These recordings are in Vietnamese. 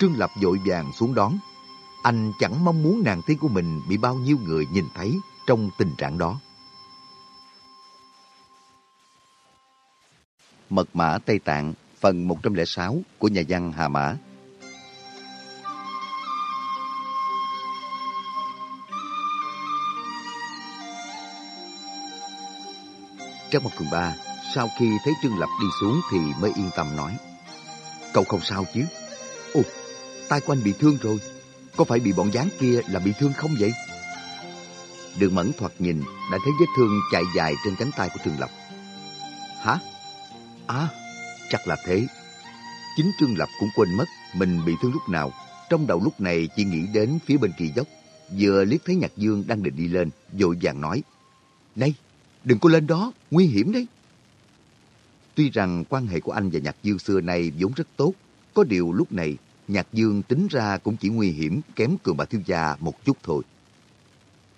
Trương Lập vội vàng xuống đón. Anh chẳng mong muốn nàng tiên của mình bị bao nhiêu người nhìn thấy trong tình trạng đó. Mật mã Tây Tạng phần 106 của nhà văn Hà Mã Trong một cường ba, sau khi thấy Trương Lập đi xuống thì mới yên tâm nói. Cậu không sao chứ? Tay của anh bị thương rồi. Có phải bị bọn gián kia là bị thương không vậy? Đường Mẫn thoạt nhìn đã thấy vết thương chạy dài trên cánh tay của Trương Lập. Hả? À, chắc là thế. Chính Trương Lập cũng quên mất mình bị thương lúc nào. Trong đầu lúc này chỉ nghĩ đến phía bên kia dốc. Vừa liếc thấy Nhạc Dương đang định đi lên, vội vàng nói. Này, đừng có lên đó, nguy hiểm đấy. Tuy rằng quan hệ của anh và Nhạc Dương xưa nay vốn rất tốt, có điều lúc này Nhạc Dương tính ra cũng chỉ nguy hiểm kém cường bà thiếu gia một chút thôi.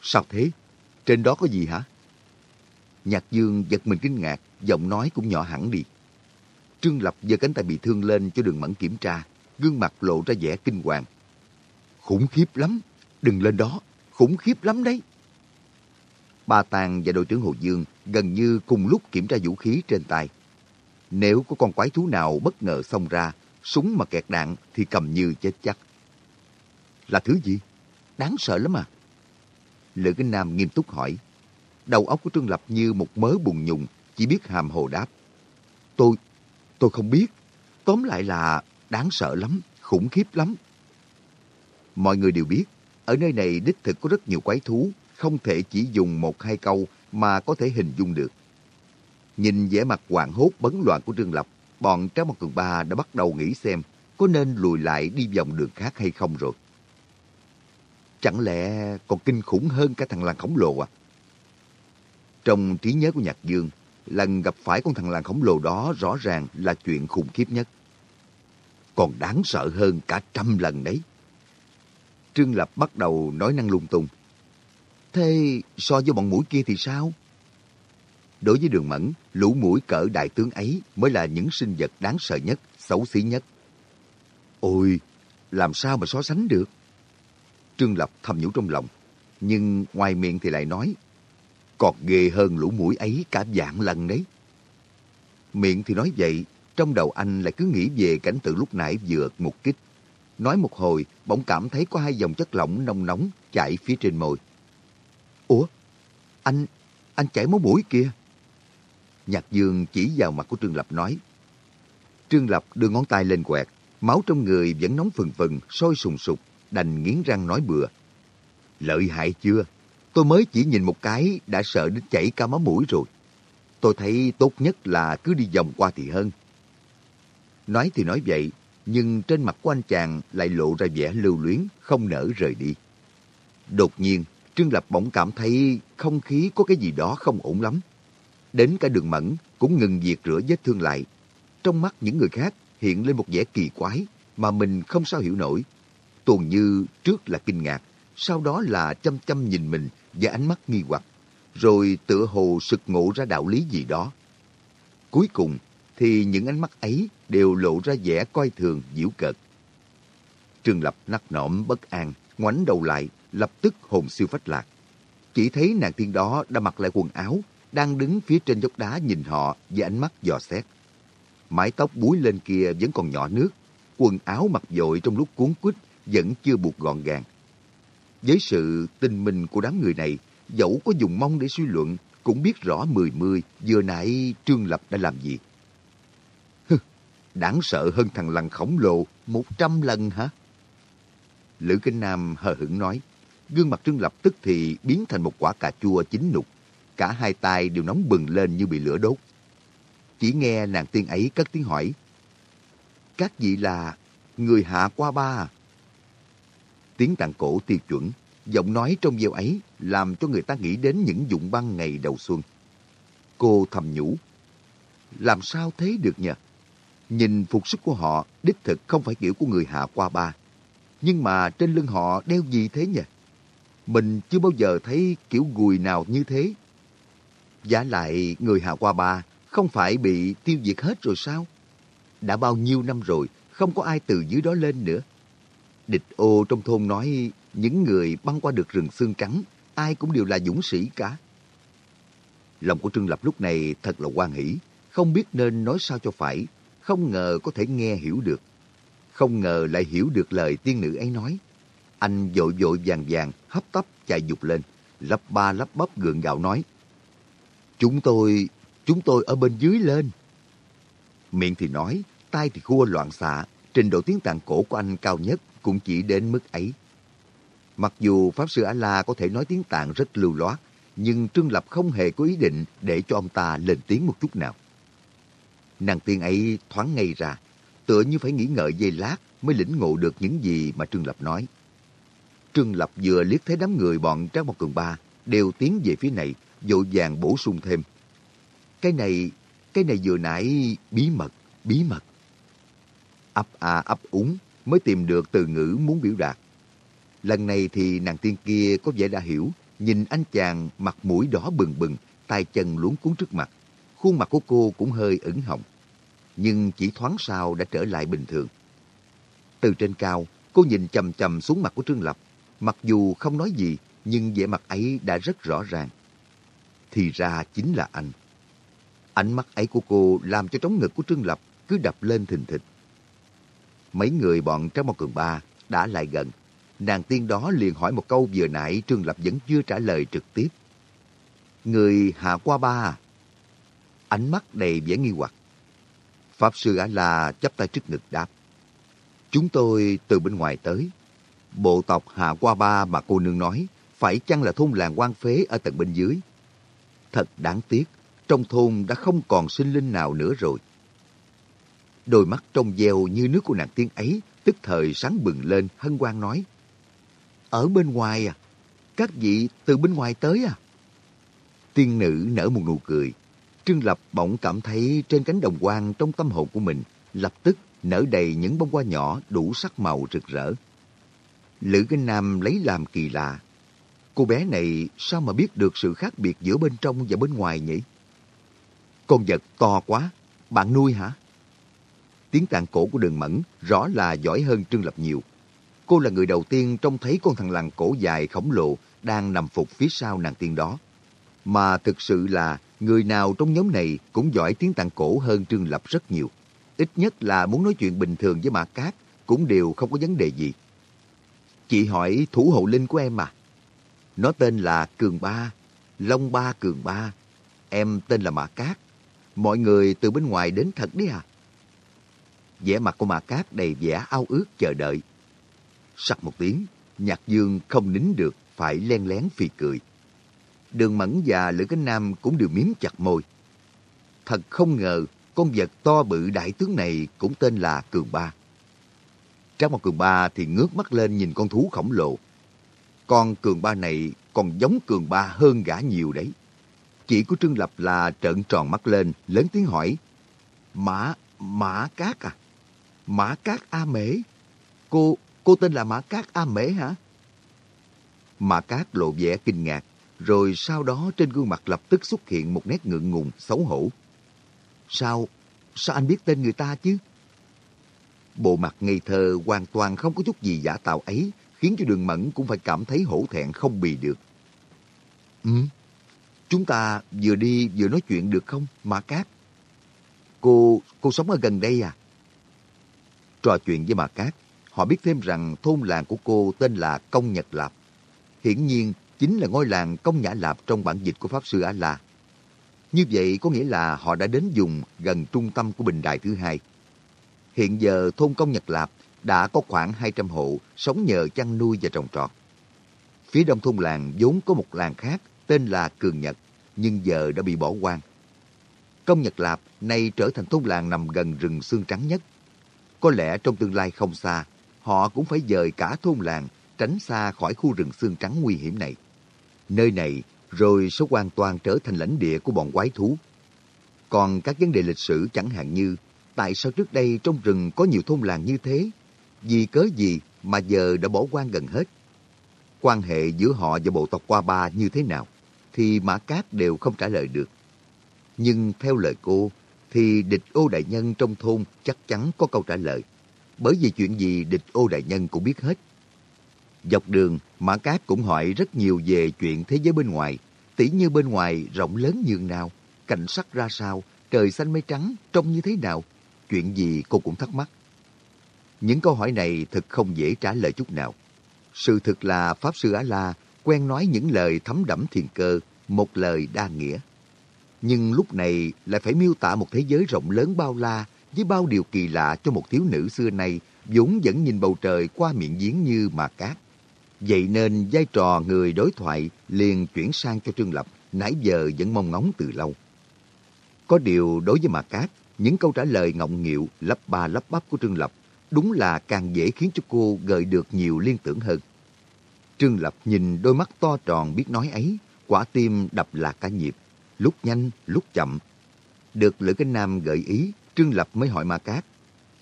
Sao thế? Trên đó có gì hả? Nhạc Dương giật mình kinh ngạc, giọng nói cũng nhỏ hẳn đi. Trương Lập giơ cánh tay bị thương lên cho đường mẫn kiểm tra, gương mặt lộ ra vẻ kinh hoàng. Khủng khiếp lắm, đừng lên đó, khủng khiếp lắm đấy. Ba Tàng và đội trưởng Hồ Dương gần như cùng lúc kiểm tra vũ khí trên tay. Nếu có con quái thú nào bất ngờ xông ra, súng mà kẹt đạn thì cầm như chết chắc. Là thứ gì? Đáng sợ lắm à. Lữ Kinh Nam nghiêm túc hỏi. Đầu óc của Trương Lập như một mớ bùn nhùng, chỉ biết hàm hồ đáp. Tôi, tôi không biết. Tóm lại là đáng sợ lắm, khủng khiếp lắm. Mọi người đều biết, ở nơi này đích thực có rất nhiều quái thú, không thể chỉ dùng một hai câu mà có thể hình dung được. Nhìn vẻ mặt hoảng hốt bấn loạn của Trương Lập, bọn Trác Mộc Cường Ba đã bắt đầu nghĩ xem có nên lùi lại đi vòng đường khác hay không rồi. Chẳng lẽ còn kinh khủng hơn cả thằng làng khổng lồ à? Trong trí nhớ của Nhạc Dương, lần gặp phải con thằng làng khổng lồ đó rõ ràng là chuyện khủng khiếp nhất. Còn đáng sợ hơn cả trăm lần đấy. Trương Lập bắt đầu nói năng lung tung. Thế so với bọn mũi kia thì sao? Đối với đường mẫn, lũ mũi cỡ đại tướng ấy mới là những sinh vật đáng sợ nhất, xấu xí nhất. Ôi, làm sao mà so sánh được? Trương Lập thầm nhủ trong lòng, nhưng ngoài miệng thì lại nói, còn ghê hơn lũ mũi ấy cả vạn lần đấy. Miệng thì nói vậy, trong đầu anh lại cứ nghĩ về cảnh tượng lúc nãy vừa một kích. Nói một hồi, bỗng cảm thấy có hai dòng chất lỏng nông nóng chảy phía trên môi. Ủa? Anh, anh chảy máu mũi kìa. Nhạc Dương chỉ vào mặt của Trương Lập nói. Trương Lập đưa ngón tay lên quẹt, máu trong người vẫn nóng phừng phừng, sôi sùng sục, đành nghiến răng nói bừa. Lợi hại chưa? Tôi mới chỉ nhìn một cái đã sợ đến chảy cả máu mũi rồi. Tôi thấy tốt nhất là cứ đi vòng qua thì hơn. Nói thì nói vậy, nhưng trên mặt của anh chàng lại lộ ra vẻ lưu luyến, không nỡ rời đi. Đột nhiên, Trương Lập bỗng cảm thấy không khí có cái gì đó không ổn lắm. Đến cả đường mẫn cũng ngừng việc rửa vết thương lại. Trong mắt những người khác hiện lên một vẻ kỳ quái mà mình không sao hiểu nổi. Tuần như trước là kinh ngạc, sau đó là chăm chăm nhìn mình và ánh mắt nghi hoặc, rồi tựa hồ sực ngộ ra đạo lý gì đó. Cuối cùng thì những ánh mắt ấy đều lộ ra vẻ coi thường, diễu cợt. Trương Lập nắc nõm bất an, ngoảnh đầu lại, lập tức hồn siêu phách lạc. Chỉ thấy nàng tiên đó đã mặc lại quần áo, đang đứng phía trên dốc đá nhìn họ với ánh mắt dò xét. Mái tóc búi lên kia vẫn còn nhỏ nước, quần áo mặc dội trong lúc cuốn quýt vẫn chưa buộc gọn gàng. Với sự tinh minh của đám người này, dẫu có dùng mong để suy luận, cũng biết rõ mười mươi vừa nãy Trương Lập đã làm gì. Hừ, đáng sợ hơn thằng lằn khổng lồ một trăm lần hả? Lữ Kinh Nam hờ hững nói, gương mặt Trương Lập tức thì biến thành một quả cà chua chín nục. Cả hai tay đều nóng bừng lên như bị lửa đốt. Chỉ nghe nàng tiên ấy cất tiếng hỏi, Các vị là người hạ qua ba à? Tiếng tạng cổ tiêu chuẩn, giọng nói trong gieo ấy làm cho người ta nghĩ đến những dụng băng ngày đầu xuân. Cô thầm nhủ, làm sao thế được nhỉ? Nhìn phục sức của họ đích thực không phải kiểu của người hạ qua ba. Nhưng mà trên lưng họ đeo gì thế nhỉ? Mình chưa bao giờ thấy kiểu gùi nào như thế. Giả lại người Hà qua ba không phải bị tiêu diệt hết rồi sao? Đã bao nhiêu năm rồi, không có ai từ dưới đó lên nữa. Địch ô trong thôn nói những người băng qua được rừng xương trắng, ai cũng đều là dũng sĩ cả. Lòng của Trương Lập lúc này thật là quan hỷ, không biết nên nói sao cho phải, không ngờ có thể nghe hiểu được. Không ngờ lại hiểu được lời tiên nữ ấy nói. Anh vội vội vàng vàng, hấp tấp chạy dục lên, lắp ba lắp bắp gượng gạo nói. Chúng tôi, chúng tôi ở bên dưới lên. Miệng thì nói, tay thì khua loạn xạ, trình độ tiếng tạng cổ của anh cao nhất cũng chỉ đến mức ấy. Mặc dù Pháp Sư A-La có thể nói tiếng tạng rất lưu loát, nhưng Trương Lập không hề có ý định để cho ông ta lên tiếng một chút nào. Nàng tiên ấy thoáng ngay ra, tựa như phải nghĩ ngợi giây lát mới lĩnh ngộ được những gì mà Trương Lập nói. Trương Lập vừa liếc thấy đám người bọn Trác Mộc Cường Ba đều tiến về phía này, vội vàng bổ sung thêm. Cái này, cái này vừa nãy bí mật, bí mật. Ấp a ấp úng mới tìm được từ ngữ muốn biểu đạt. Lần này thì nàng tiên kia có vẻ đã hiểu, nhìn anh chàng mặt mũi đỏ bừng bừng, tay chân luống cuốn trước mặt. Khuôn mặt của cô cũng hơi ửng hồng. Nhưng chỉ thoáng sau đã trở lại bình thường. Từ trên cao, cô nhìn chầm chầm xuống mặt của Trương Lập. Mặc dù không nói gì, nhưng vẻ mặt ấy đã rất rõ ràng. Thì ra chính là anh. Ánh mắt ấy của cô làm cho trống ngực của Trương Lập cứ đập lên thình thịch. Mấy người bọn trong Mao Cường Ba đã lại gần. Nàng tiên đó liền hỏi một câu vừa nãy Trương Lập vẫn chưa trả lời trực tiếp. Người hạ qua ba à? Ánh mắt đầy vẻ nghi hoặc. Pháp Sư A-La chắp tay trước ngực đáp. Chúng tôi từ bên ngoài tới. Bộ tộc Hạ Qua Ba mà cô nương nói phải chăng là thôn làng quan phế ở tầng bên dưới? Thật đáng tiếc, trong thôn đã không còn sinh linh nào nữa rồi. Đôi mắt trong veo như nước của nàng tiên ấy tức thời sáng bừng lên hân hoan nói. Ở bên ngoài à? Các vị từ bên ngoài tới à? Tiên nữ nở một nụ cười. Trương Lập bỗng cảm thấy trên cánh đồng quang trong tâm hồn của mình lập tức nở đầy những bông hoa nhỏ đủ sắc màu rực rỡ. Lữ Kinh Nam lấy làm kỳ lạ. Cô bé này sao mà biết được sự khác biệt giữa bên trong và bên ngoài nhỉ? Con vật to quá, bạn nuôi hả? Tiếng tàn cổ của đường mẫn rõ là giỏi hơn Trương Lập nhiều. Cô là người đầu tiên trông thấy con thằng lằn cổ dài khổng lồ đang nằm phục phía sau nàng tiên đó. Mà thực sự là người nào trong nhóm này cũng giỏi tiếng tàn cổ hơn Trương Lập rất nhiều. Ít nhất là muốn nói chuyện bình thường với Mã Cát cũng đều không có vấn đề gì. Chị hỏi thủ hộ linh của em à? Nó tên là Cường Ba, Long Ba Cường Ba. Em tên là Mã Cát. Mọi người từ bên ngoài đến thật đấy à? vẻ mặt của Mã Cát đầy vẻ ao ước chờ đợi. sặc một tiếng, Nhạc Dương không nín được, phải len lén phì cười. Đường Mẫn và Lữ Cánh Nam cũng đều miếm chặt môi. Thật không ngờ, con vật to bự đại tướng này cũng tên là Cường Ba. Trang một Cường Ba thì ngước mắt lên nhìn con thú khổng lồ. Con Cường Ba này còn giống Cường Ba hơn gã nhiều đấy. Chỉ của Trương Lập là trợn tròn mắt lên, lớn tiếng hỏi. Mã, Mã Cát à? Mã Cát A Mễ. Cô, cô tên là Mã Cát A Mễ hả? Mã Cát lộ vẻ kinh ngạc, rồi sau đó trên gương mặt lập tức xuất hiện một nét ngượng ngùng, xấu hổ. Sao, sao anh biết tên người ta chứ? Bộ mặt ngây thơ hoàn toàn không có chút gì giả tạo ấy, khiến cho đường mẫn cũng phải cảm thấy hổ thẹn không bì được. Ừ, chúng ta vừa đi vừa nói chuyện được không, Mã Cát? Cô, cô sống ở gần đây à? Trò chuyện với bà Cát, họ biết thêm rằng thôn làng của cô tên là Công Nhật Lạp. Hiển nhiên, chính là ngôi làng Công Nhã Lạp trong bản dịch của Pháp Sư A-La. Như vậy có nghĩa là họ đã đến vùng gần trung tâm của Bình Đài thứ hai. Hiện giờ thôn Công Nhật Lạp đã có khoảng 200 hộ sống nhờ chăn nuôi và trồng trọt. Phía đông thôn làng vốn có một làng khác tên là Cường Nhật, nhưng giờ đã bị bỏ hoang. Công Nhật Lạp nay trở thành thôn làng nằm gần rừng xương trắng nhất. Có lẽ trong tương lai không xa, họ cũng phải dời cả thôn làng tránh xa khỏi khu rừng xương trắng nguy hiểm này. Nơi này rồi sẽ hoàn toàn trở thành lãnh địa của bọn quái thú. Còn các vấn đề lịch sử chẳng hạn như tại sao trước đây trong rừng có nhiều thôn làng như thế? Vì cớ gì mà giờ đã bỏ quan gần hết? Quan hệ giữa họ và bộ tộc Qua Ba như thế nào? Thì Mã Cát đều không trả lời được. Nhưng theo lời cô, thì địch ô đại nhân trong thôn chắc chắn có câu trả lời. bởi vì chuyện gì địch ô đại nhân cũng biết hết. Dọc đường, Mã Cát cũng hỏi rất nhiều về chuyện thế giới bên ngoài, tỉ như bên ngoài rộng lớn như nào, cảnh sắc ra sao, trời xanh mây trắng trông như thế nào, chuyện gì cô cũng thắc mắc. Những câu hỏi này thật không dễ trả lời chút nào. Sự thực là Pháp Sư Á-La quen nói những lời thấm đẫm thiền cơ, một lời đa nghĩa. Nhưng lúc này lại phải miêu tả một thế giới rộng lớn bao la với bao điều kỳ lạ cho một thiếu nữ xưa nay vốn vẫn nhìn bầu trời qua miệng giếng như mà cát. Vậy nên vai trò người đối thoại liền chuyển sang cho Trương Lập, nãy giờ vẫn mong ngóng từ lâu. Có điều đối với Mạc Cát, những câu trả lời ngọng nghịu, lấp ba lấp bắp của Trương Lập đúng là càng dễ khiến cho cô gợi được nhiều liên tưởng hơn. Trương Lập nhìn đôi mắt to tròn biết nói ấy, quả tim đập lạc cả nhịp, lúc nhanh, lúc chậm. Được Lữ Kinh Nam gợi ý, Trương Lập mới hỏi Ma Cát,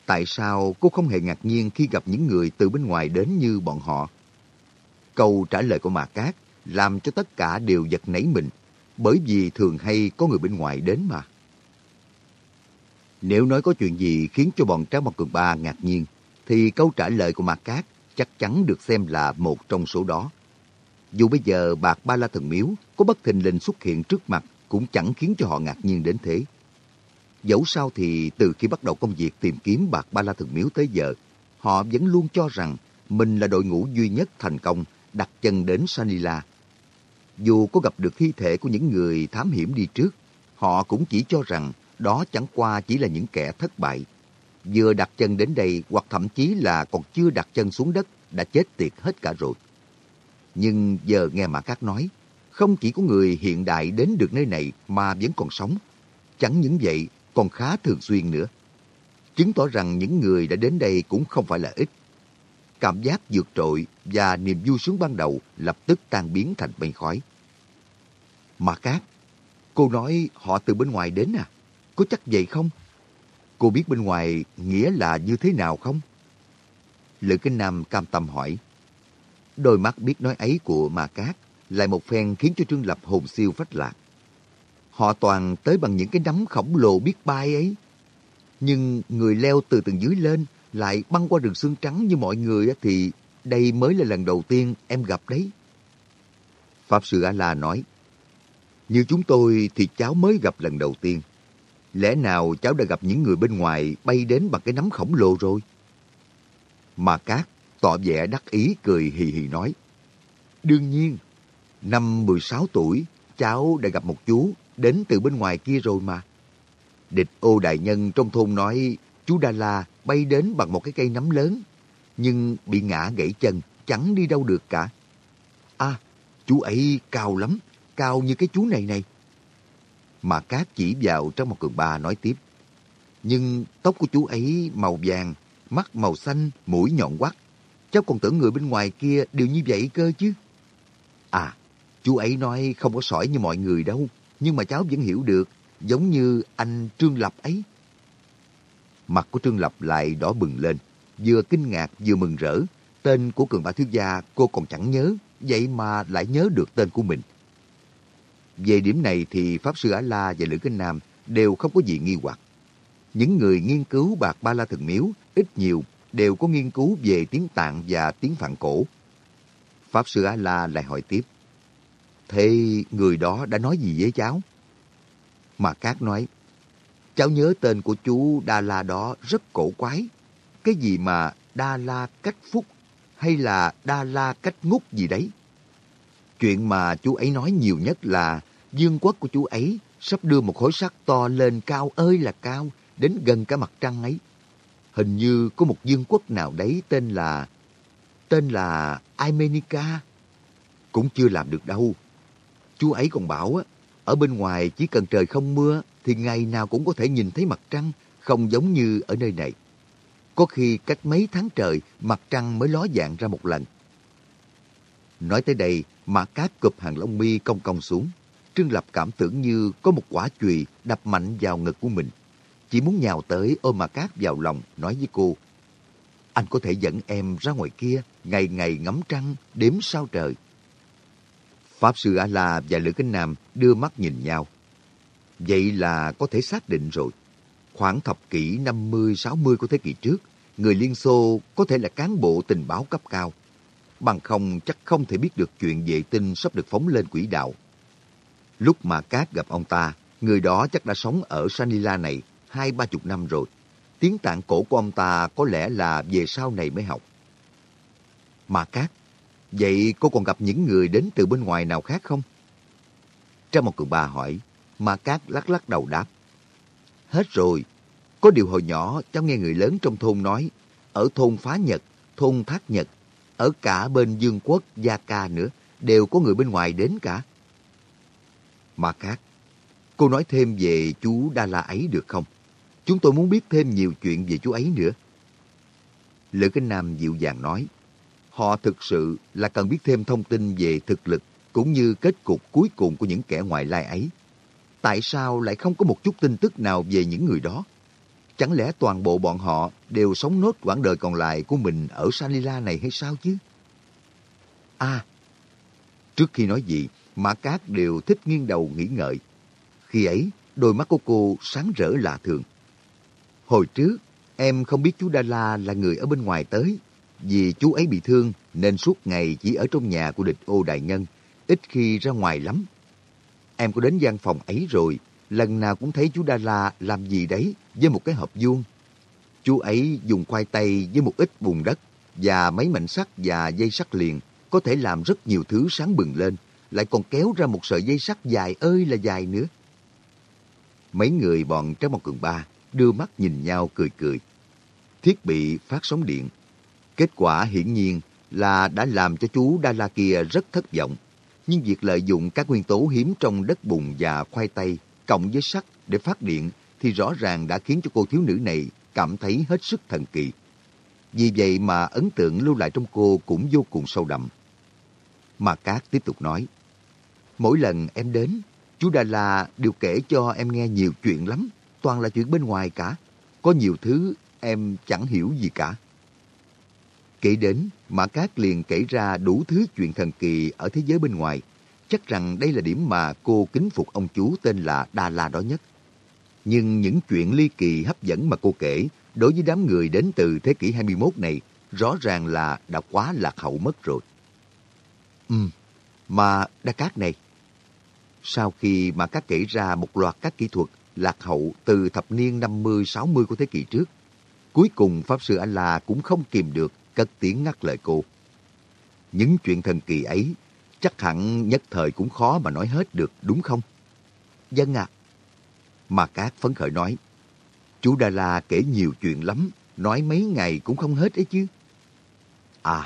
tại sao cô không hề ngạc nhiên khi gặp những người từ bên ngoài đến như bọn họ? Câu trả lời của Ma Cát làm cho tất cả đều giật nảy mình, bởi vì thường hay có người bên ngoài đến mà. Nếu nói có chuyện gì khiến cho bọn Tráng mặt Cường Ba ngạc nhiên, thì câu trả lời của Mạc Cát chắc chắn được xem là một trong số đó. Dù bây giờ bạc Ba La Thần Miếu có bất thình lình xuất hiện trước mặt cũng chẳng khiến cho họ ngạc nhiên đến thế. Dẫu sao thì từ khi bắt đầu công việc tìm kiếm bạc Ba La Thần Miếu tới giờ, họ vẫn luôn cho rằng mình là đội ngũ duy nhất thành công đặt chân đến Sanila. Dù có gặp được thi thể của những người thám hiểm đi trước, họ cũng chỉ cho rằng đó chẳng qua chỉ là những kẻ thất bại. Vừa đặt chân đến đây hoặc thậm chí là còn chưa đặt chân xuống đất đã chết tiệt hết cả rồi. Nhưng giờ nghe Mã Cát nói, không chỉ có người hiện đại đến được nơi này mà vẫn còn sống. Chẳng những vậy, còn khá thường xuyên nữa. Chứng tỏ rằng những người đã đến đây cũng không phải là ít. Cảm giác vượt trội và niềm vui sướng ban đầu lập tức tan biến thành mây khói. Mã Cát, cô nói họ từ bên ngoài đến à? Có chắc vậy không? Cô biết bên ngoài nghĩa là như thế nào không? Lữ Kinh Nam cam tâm hỏi. Đôi mắt biết nói ấy của Ma Cát lại một phen khiến cho Trương Lập hồn siêu phách lạc. Họ toàn tới bằng những cái nắm khổng lồ biết bay ấy. Nhưng người leo từ tầng dưới lên lại băng qua rừng xương trắng như mọi người thì đây mới là lần đầu tiên em gặp đấy. Pháp Sư A-La nói, Như chúng tôi thì cháu mới gặp lần đầu tiên. Lẽ nào cháu đã gặp những người bên ngoài bay đến bằng cái nắm khổng lồ rồi? Mà Cát tỏ vẻ đắc ý cười hì hì nói. Đương nhiên, năm 16 tuổi, cháu đã gặp một chú đến từ bên ngoài kia rồi mà. Địch ô đại nhân trong thôn nói chú Đa La bay đến bằng một cái cây nắm lớn, nhưng bị ngã gãy chân, chẳng đi đâu được cả. À, chú ấy cao lắm, cao như cái chú này này mà Cát chỉ vào trong một cường ba nói tiếp. Nhưng tóc của chú ấy màu vàng, mắt màu xanh, mũi nhọn quắt. Cháu còn tưởng người bên ngoài kia đều như vậy cơ chứ. À, chú ấy nói không có sỏi như mọi người đâu, nhưng mà cháu vẫn hiểu được, giống như anh Trương Lập ấy. Mặt của Trương Lập lại đỏ bừng lên, vừa kinh ngạc vừa mừng rỡ. Tên của cường ba thiếu gia cô còn chẳng nhớ, vậy mà lại nhớ được tên của mình. Về điểm này thì Pháp Sư Á La và Lữ Kinh Nam đều không có gì nghi hoặc. Những người nghiên cứu bạc ba la thần miếu ít nhiều đều có nghiên cứu về tiếng tạng và tiếng phạn cổ. Pháp Sư Á La lại hỏi tiếp. Thế người đó đã nói gì với cháu? Mà Cát nói, cháu nhớ tên của chú Đa La đó rất cổ quái. Cái gì mà Đa La cách phúc hay là Đa La cách ngút gì đấy? Chuyện mà chú ấy nói nhiều nhất là dương quốc của chú ấy sắp đưa một khối sắt to lên cao ơi là cao, đến gần cả mặt trăng ấy. Hình như có một dương quốc nào đấy tên là... tên là Imenica. Cũng chưa làm được đâu. Chú ấy còn bảo á, ở bên ngoài chỉ cần trời không mưa thì ngày nào cũng có thể nhìn thấy mặt trăng, không giống như ở nơi này. Có khi cách mấy tháng trời mặt trăng mới ló dạng ra một lần. Nói tới đây, Mã Cát cụp hàng lông mi cong cong xuống. Trương Lập cảm tưởng như có một quả chùy đập mạnh vào ngực của mình. Chỉ muốn nhào tới ôm Mã Cát vào lòng, nói với cô. Anh có thể dẫn em ra ngoài kia, ngày ngày ngắm trăng, đếm sao trời. Pháp Sư A-La và Lữ Kinh Nam đưa mắt nhìn nhau. Vậy là có thể xác định rồi. Khoảng thập kỷ 50-60 của thế kỷ trước, người Liên Xô có thể là cán bộ tình báo cấp cao. Bằng không chắc không thể biết được chuyện vệ tinh sắp được phóng lên quỹ đạo. Lúc mà Cát gặp ông ta, người đó chắc đã sống ở Sanila này hai ba chục năm rồi. Tiếng tạng cổ của ông ta có lẽ là về sau này mới học. Mà Cát, vậy cô còn gặp những người đến từ bên ngoài nào khác không? Trong một cường ba hỏi, mà Cát lắc lắc đầu đáp. Hết rồi, có điều hồi nhỏ cháu nghe người lớn trong thôn nói, ở thôn Phá Nhật, thôn Thác Nhật, ở cả bên Dương Quốc, Gia Ca nữa, đều có người bên ngoài đến cả. Mà khác, cô nói thêm về chú Đa La ấy được không? Chúng tôi muốn biết thêm nhiều chuyện về chú ấy nữa. Lữ Kinh Nam dịu dàng nói, họ thực sự là cần biết thêm thông tin về thực lực cũng như kết cục cuối cùng của những kẻ ngoại lai ấy. Tại sao lại không có một chút tin tức nào về những người đó? Chẳng lẽ toàn bộ bọn họ đều sống nốt quãng đời còn lại của mình ở Sanila này hay sao chứ? À, trước khi nói gì, Mã Cát đều thích nghiêng đầu nghĩ ngợi. Khi ấy, đôi mắt của cô sáng rỡ lạ thường. Hồi trước, em không biết chú Đa La là người ở bên ngoài tới. Vì chú ấy bị thương nên suốt ngày chỉ ở trong nhà của địch ô đại nhân, ít khi ra ngoài lắm. Em có đến gian phòng ấy rồi, lần nào cũng thấy chú Đa La làm gì đấy với một cái hộp vuông. Chú ấy dùng khoai tây với một ít bùn đất và mấy mảnh sắt và dây sắt liền có thể làm rất nhiều thứ sáng bừng lên, lại còn kéo ra một sợi dây sắt dài ơi là dài nữa. Mấy người bọn Trái một Cường Ba đưa mắt nhìn nhau cười cười. Thiết bị phát sóng điện. Kết quả hiển nhiên là đã làm cho chú Đa La kia rất thất vọng. Nhưng việc lợi dụng các nguyên tố hiếm trong đất bùn và khoai tây cộng với sắt để phát điện thì rõ ràng đã khiến cho cô thiếu nữ này cảm thấy hết sức thần kỳ. Vì vậy mà ấn tượng lưu lại trong cô cũng vô cùng sâu đậm. Mà Cát tiếp tục nói, Mỗi lần em đến, chú Đà La đều kể cho em nghe nhiều chuyện lắm, toàn là chuyện bên ngoài cả. Có nhiều thứ em chẳng hiểu gì cả. Kể đến, Mã Cát liền kể ra đủ thứ chuyện thần kỳ ở thế giới bên ngoài. Chắc rằng đây là điểm mà cô kính phục ông chú tên là Đa La đó nhất. Nhưng những chuyện ly kỳ hấp dẫn mà cô kể đối với đám người đến từ thế kỷ 21 này rõ ràng là đã quá lạc hậu mất rồi. Ừ, mà Đa Cát này. Sau khi mà các kể ra một loạt các kỹ thuật lạc hậu từ thập niên 50-60 của thế kỷ trước, cuối cùng Pháp Sư A-La cũng không kìm được cất tiếng ngắt lời cô. Những chuyện thần kỳ ấy chắc hẳn nhất thời cũng khó mà nói hết được đúng không? Vâng Dân à. Mà Cát phấn khởi nói, chú Đà La kể nhiều chuyện lắm, nói mấy ngày cũng không hết ấy chứ. À,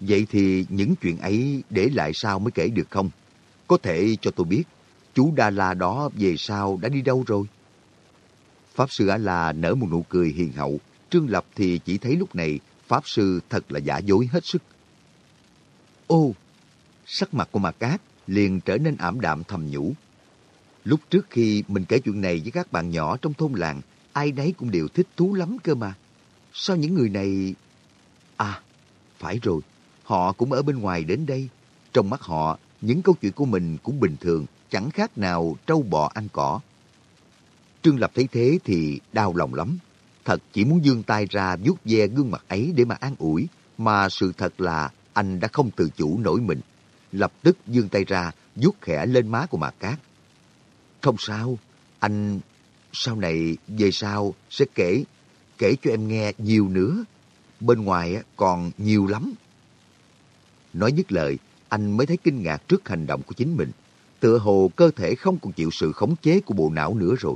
vậy thì những chuyện ấy để lại sao mới kể được không? Có thể cho tôi biết, chú Đà La đó về sau đã đi đâu rồi? Pháp Sư A-La nở một nụ cười hiền hậu, Trương Lập thì chỉ thấy lúc này Pháp Sư thật là giả dối hết sức. Ô, sắc mặt của Mạc Cát liền trở nên ảm đạm thầm nhủ. Lúc trước khi mình kể chuyện này với các bạn nhỏ trong thôn làng, ai nấy cũng đều thích thú lắm cơ mà. Sao những người này... À, phải rồi, họ cũng ở bên ngoài đến đây. Trong mắt họ, những câu chuyện của mình cũng bình thường, chẳng khác nào trâu bò ăn cỏ. Trương Lập thấy thế thì đau lòng lắm. Thật chỉ muốn dương tay ra vuốt ve gương mặt ấy để mà an ủi, mà sự thật là anh đã không tự chủ nổi mình. Lập tức giương tay ra, vuốt khẽ lên má của Mạc Cát. Không sao, anh sau này về sau sẽ kể, kể cho em nghe nhiều nữa. Bên ngoài còn nhiều lắm. Nói dứt lời, anh mới thấy kinh ngạc trước hành động của chính mình. Tựa hồ cơ thể không còn chịu sự khống chế của bộ não nữa rồi.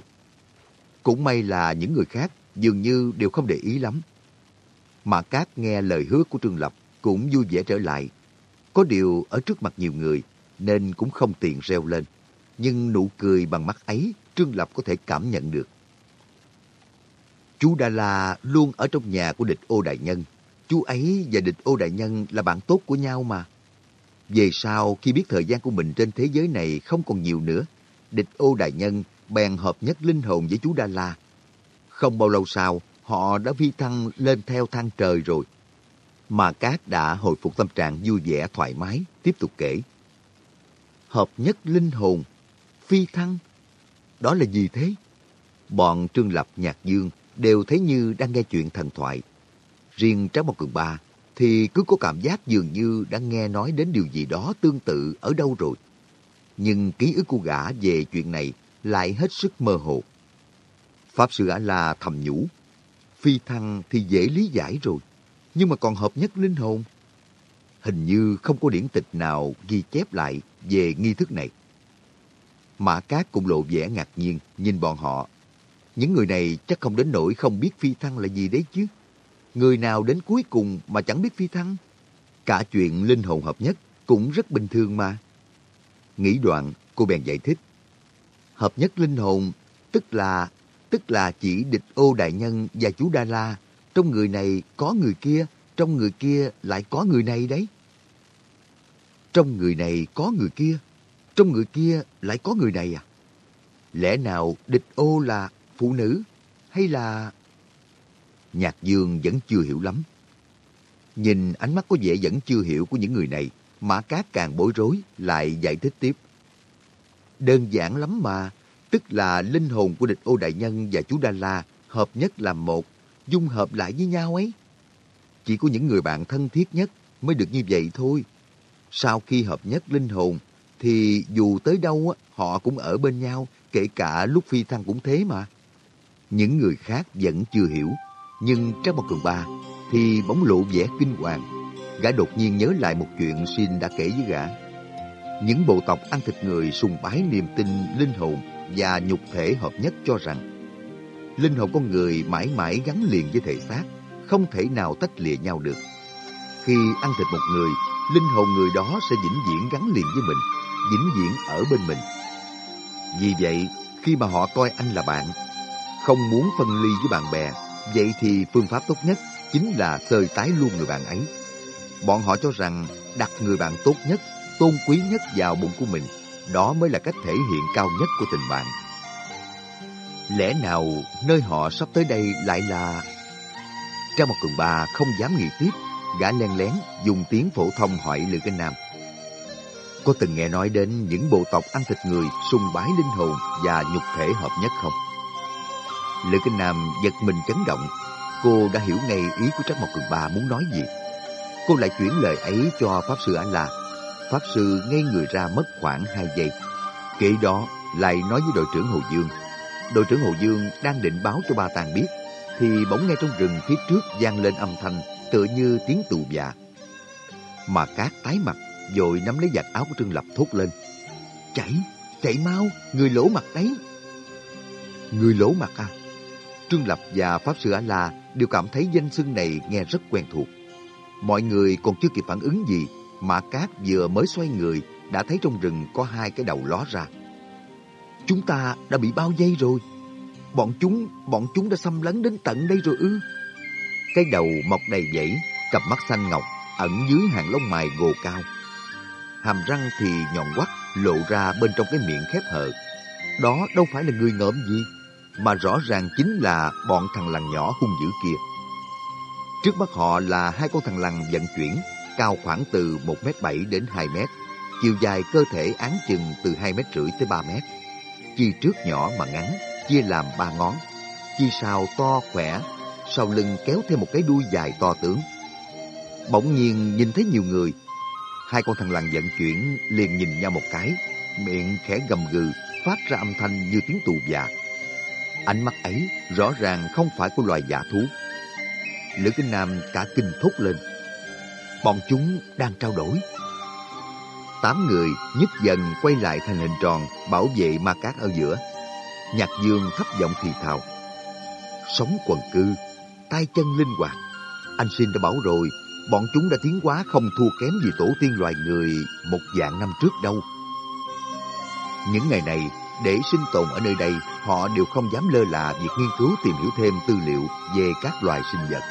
Cũng may là những người khác dường như đều không để ý lắm. Mà Cát nghe lời hứa của Trương Lập cũng vui vẻ trở lại. Có điều ở trước mặt nhiều người nên cũng không tiện reo lên. Nhưng nụ cười bằng mắt ấy Trương Lập có thể cảm nhận được. Chú Đà La luôn ở trong nhà của địch ô đại nhân. Chú ấy và địch ô đại nhân là bạn tốt của nhau mà. Về sau, khi biết thời gian của mình trên thế giới này không còn nhiều nữa, địch ô đại nhân bèn hợp nhất linh hồn với chú Đa La. Không bao lâu sau, họ đã phi thăng lên theo thang trời rồi. Mà Cát đã hồi phục tâm trạng vui vẻ thoải mái, tiếp tục kể. Hợp nhất linh hồn, phi thăng, đó là gì thế? Bọn Trương Lập, Nhạc Dương đều thấy như đang nghe chuyện thần thoại. Riêng Tráng bao Cường Ba thì cứ có cảm giác dường như đã nghe nói đến điều gì đó tương tự ở đâu rồi. Nhưng ký ức của gã về chuyện này lại hết sức mơ hồ. Pháp Sư A-La thầm nhủ, phi thăng thì dễ lý giải rồi, nhưng mà còn hợp nhất linh hồn. Hình như không có điển tịch nào ghi chép lại về nghi thức này. Mã Cát cũng lộ vẻ ngạc nhiên nhìn bọn họ. Những người này chắc không đến nỗi không biết phi thăng là gì đấy chứ. Người nào đến cuối cùng mà chẳng biết phi thăng? Cả chuyện linh hồn hợp nhất cũng rất bình thường mà. Nghĩ đoạn, cô bèn giải thích. Hợp nhất linh hồn tức là tức là chỉ địch ô đại nhân và chú Đa La. Trong người này có người kia, trong người kia lại có người này đấy. Trong người này có người kia, trong người kia lại có người này à? Lẽ nào địch ô là phụ nữ hay là... Nhạc Dương vẫn chưa hiểu lắm. Nhìn ánh mắt có vẻ vẫn chưa hiểu của những người này, Mã Cát càng bối rối, lại giải thích tiếp. Đơn giản lắm mà, tức là linh hồn của địch ô đại nhân và chú Đa La hợp nhất làm một, dung hợp lại với nhau ấy. Chỉ có những người bạn thân thiết nhất mới được như vậy thôi. Sau khi hợp nhất linh hồn, thì dù tới đâu họ cũng ở bên nhau, kể cả lúc phi thăng cũng thế mà. Những người khác vẫn chưa hiểu, nhưng trong một Cường Ba thì bỗng lộ vẻ kinh hoàng. Gã đột nhiên nhớ lại một chuyện Xin đã kể với gã. Những bộ tộc ăn thịt người sùng bái niềm tin linh hồn và nhục thể hợp nhất cho rằng linh hồn con người mãi mãi gắn liền với thể xác, không thể nào tách lìa nhau được. Khi ăn thịt một người, linh hồn người đó sẽ vĩnh viễn gắn liền với mình, vĩnh viễn ở bên mình. Vì vậy, khi mà họ coi anh là bạn, không muốn phân ly với bạn bè, vậy thì phương pháp tốt nhất chính là sơi tái luôn người bạn ấy. Bọn họ cho rằng đặt người bạn tốt nhất, tôn quý nhất vào bụng của mình, đó mới là cách thể hiện cao nhất của tình bạn. Lẽ nào nơi họ sắp tới đây lại là... Trang một cường bà không dám nghĩ tiếp, gã len lén dùng tiếng phổ thông hỏi Lữ Kinh Nam. Có từng nghe nói đến những bộ tộc ăn thịt người sùng bái linh hồn và nhục thể hợp nhất không? Lữ Kinh Nam giật mình chấn động. Cô đã hiểu ngay ý của Trác Mộc Cường Ba muốn nói gì. Cô lại chuyển lời ấy cho Pháp Sư A-La. Pháp Sư ngay người ra mất khoảng hai giây. Kể đó lại nói với đội trưởng Hồ Dương. Đội trưởng Hồ Dương đang định báo cho ba Tàng biết thì bỗng nghe trong rừng phía trước vang lên âm thanh tựa như tiếng tù dạ. Mà cát tái mặt, rồi nắm lấy vạt áo của Trương Lập thốt lên. Chạy, chạy mau, người lỗ mặt đấy. Người lỗ mặt à? Trương Lập và Pháp Sư A-La đều cảm thấy danh xưng này nghe rất quen thuộc. Mọi người còn chưa kịp phản ứng gì, mà Cát vừa mới xoay người đã thấy trong rừng có hai cái đầu ló ra. Chúng ta đã bị bao vây rồi. Bọn chúng, bọn chúng đã xâm lấn đến tận đây rồi ư. Cái đầu mọc đầy dãy, cặp mắt xanh ngọc, ẩn dưới hàng lông mày gồ cao. Hàm răng thì nhọn quắt, lộ ra bên trong cái miệng khép hờ. Đó đâu phải là người ngợm gì, mà rõ ràng chính là bọn thằng lằn nhỏ hung dữ kia. Trước mắt họ là hai con thằng lằn vận chuyển, cao khoảng từ 1m7 đến 2m, chiều dài cơ thể án chừng từ 2 mét rưỡi tới 3 mét. Chi trước nhỏ mà ngắn, chia làm ba ngón. Chi sau to khỏe, sau lưng kéo thêm một cái đuôi dài to tướng. Bỗng nhiên nhìn thấy nhiều người, hai con thằng lằn vận chuyển liền nhìn nhau một cái, miệng khẽ gầm gừ, phát ra âm thanh như tiếng tù già. Ánh mắt ấy rõ ràng không phải của loài giả thú. Lữ Kinh Nam cả kinh thốt lên. Bọn chúng đang trao đổi. Tám người nhất dần quay lại thành hình tròn bảo vệ ma cát ở giữa. Nhạc dương thấp giọng thì thào. Sống quần cư, tay chân linh hoạt. Anh xin đã bảo rồi, bọn chúng đã tiến hóa không thua kém gì tổ tiên loài người một dạng năm trước đâu. Những ngày này, để sinh tồn ở nơi đây, họ đều không dám lơ là việc nghiên cứu tìm hiểu thêm tư liệu về các loài sinh vật.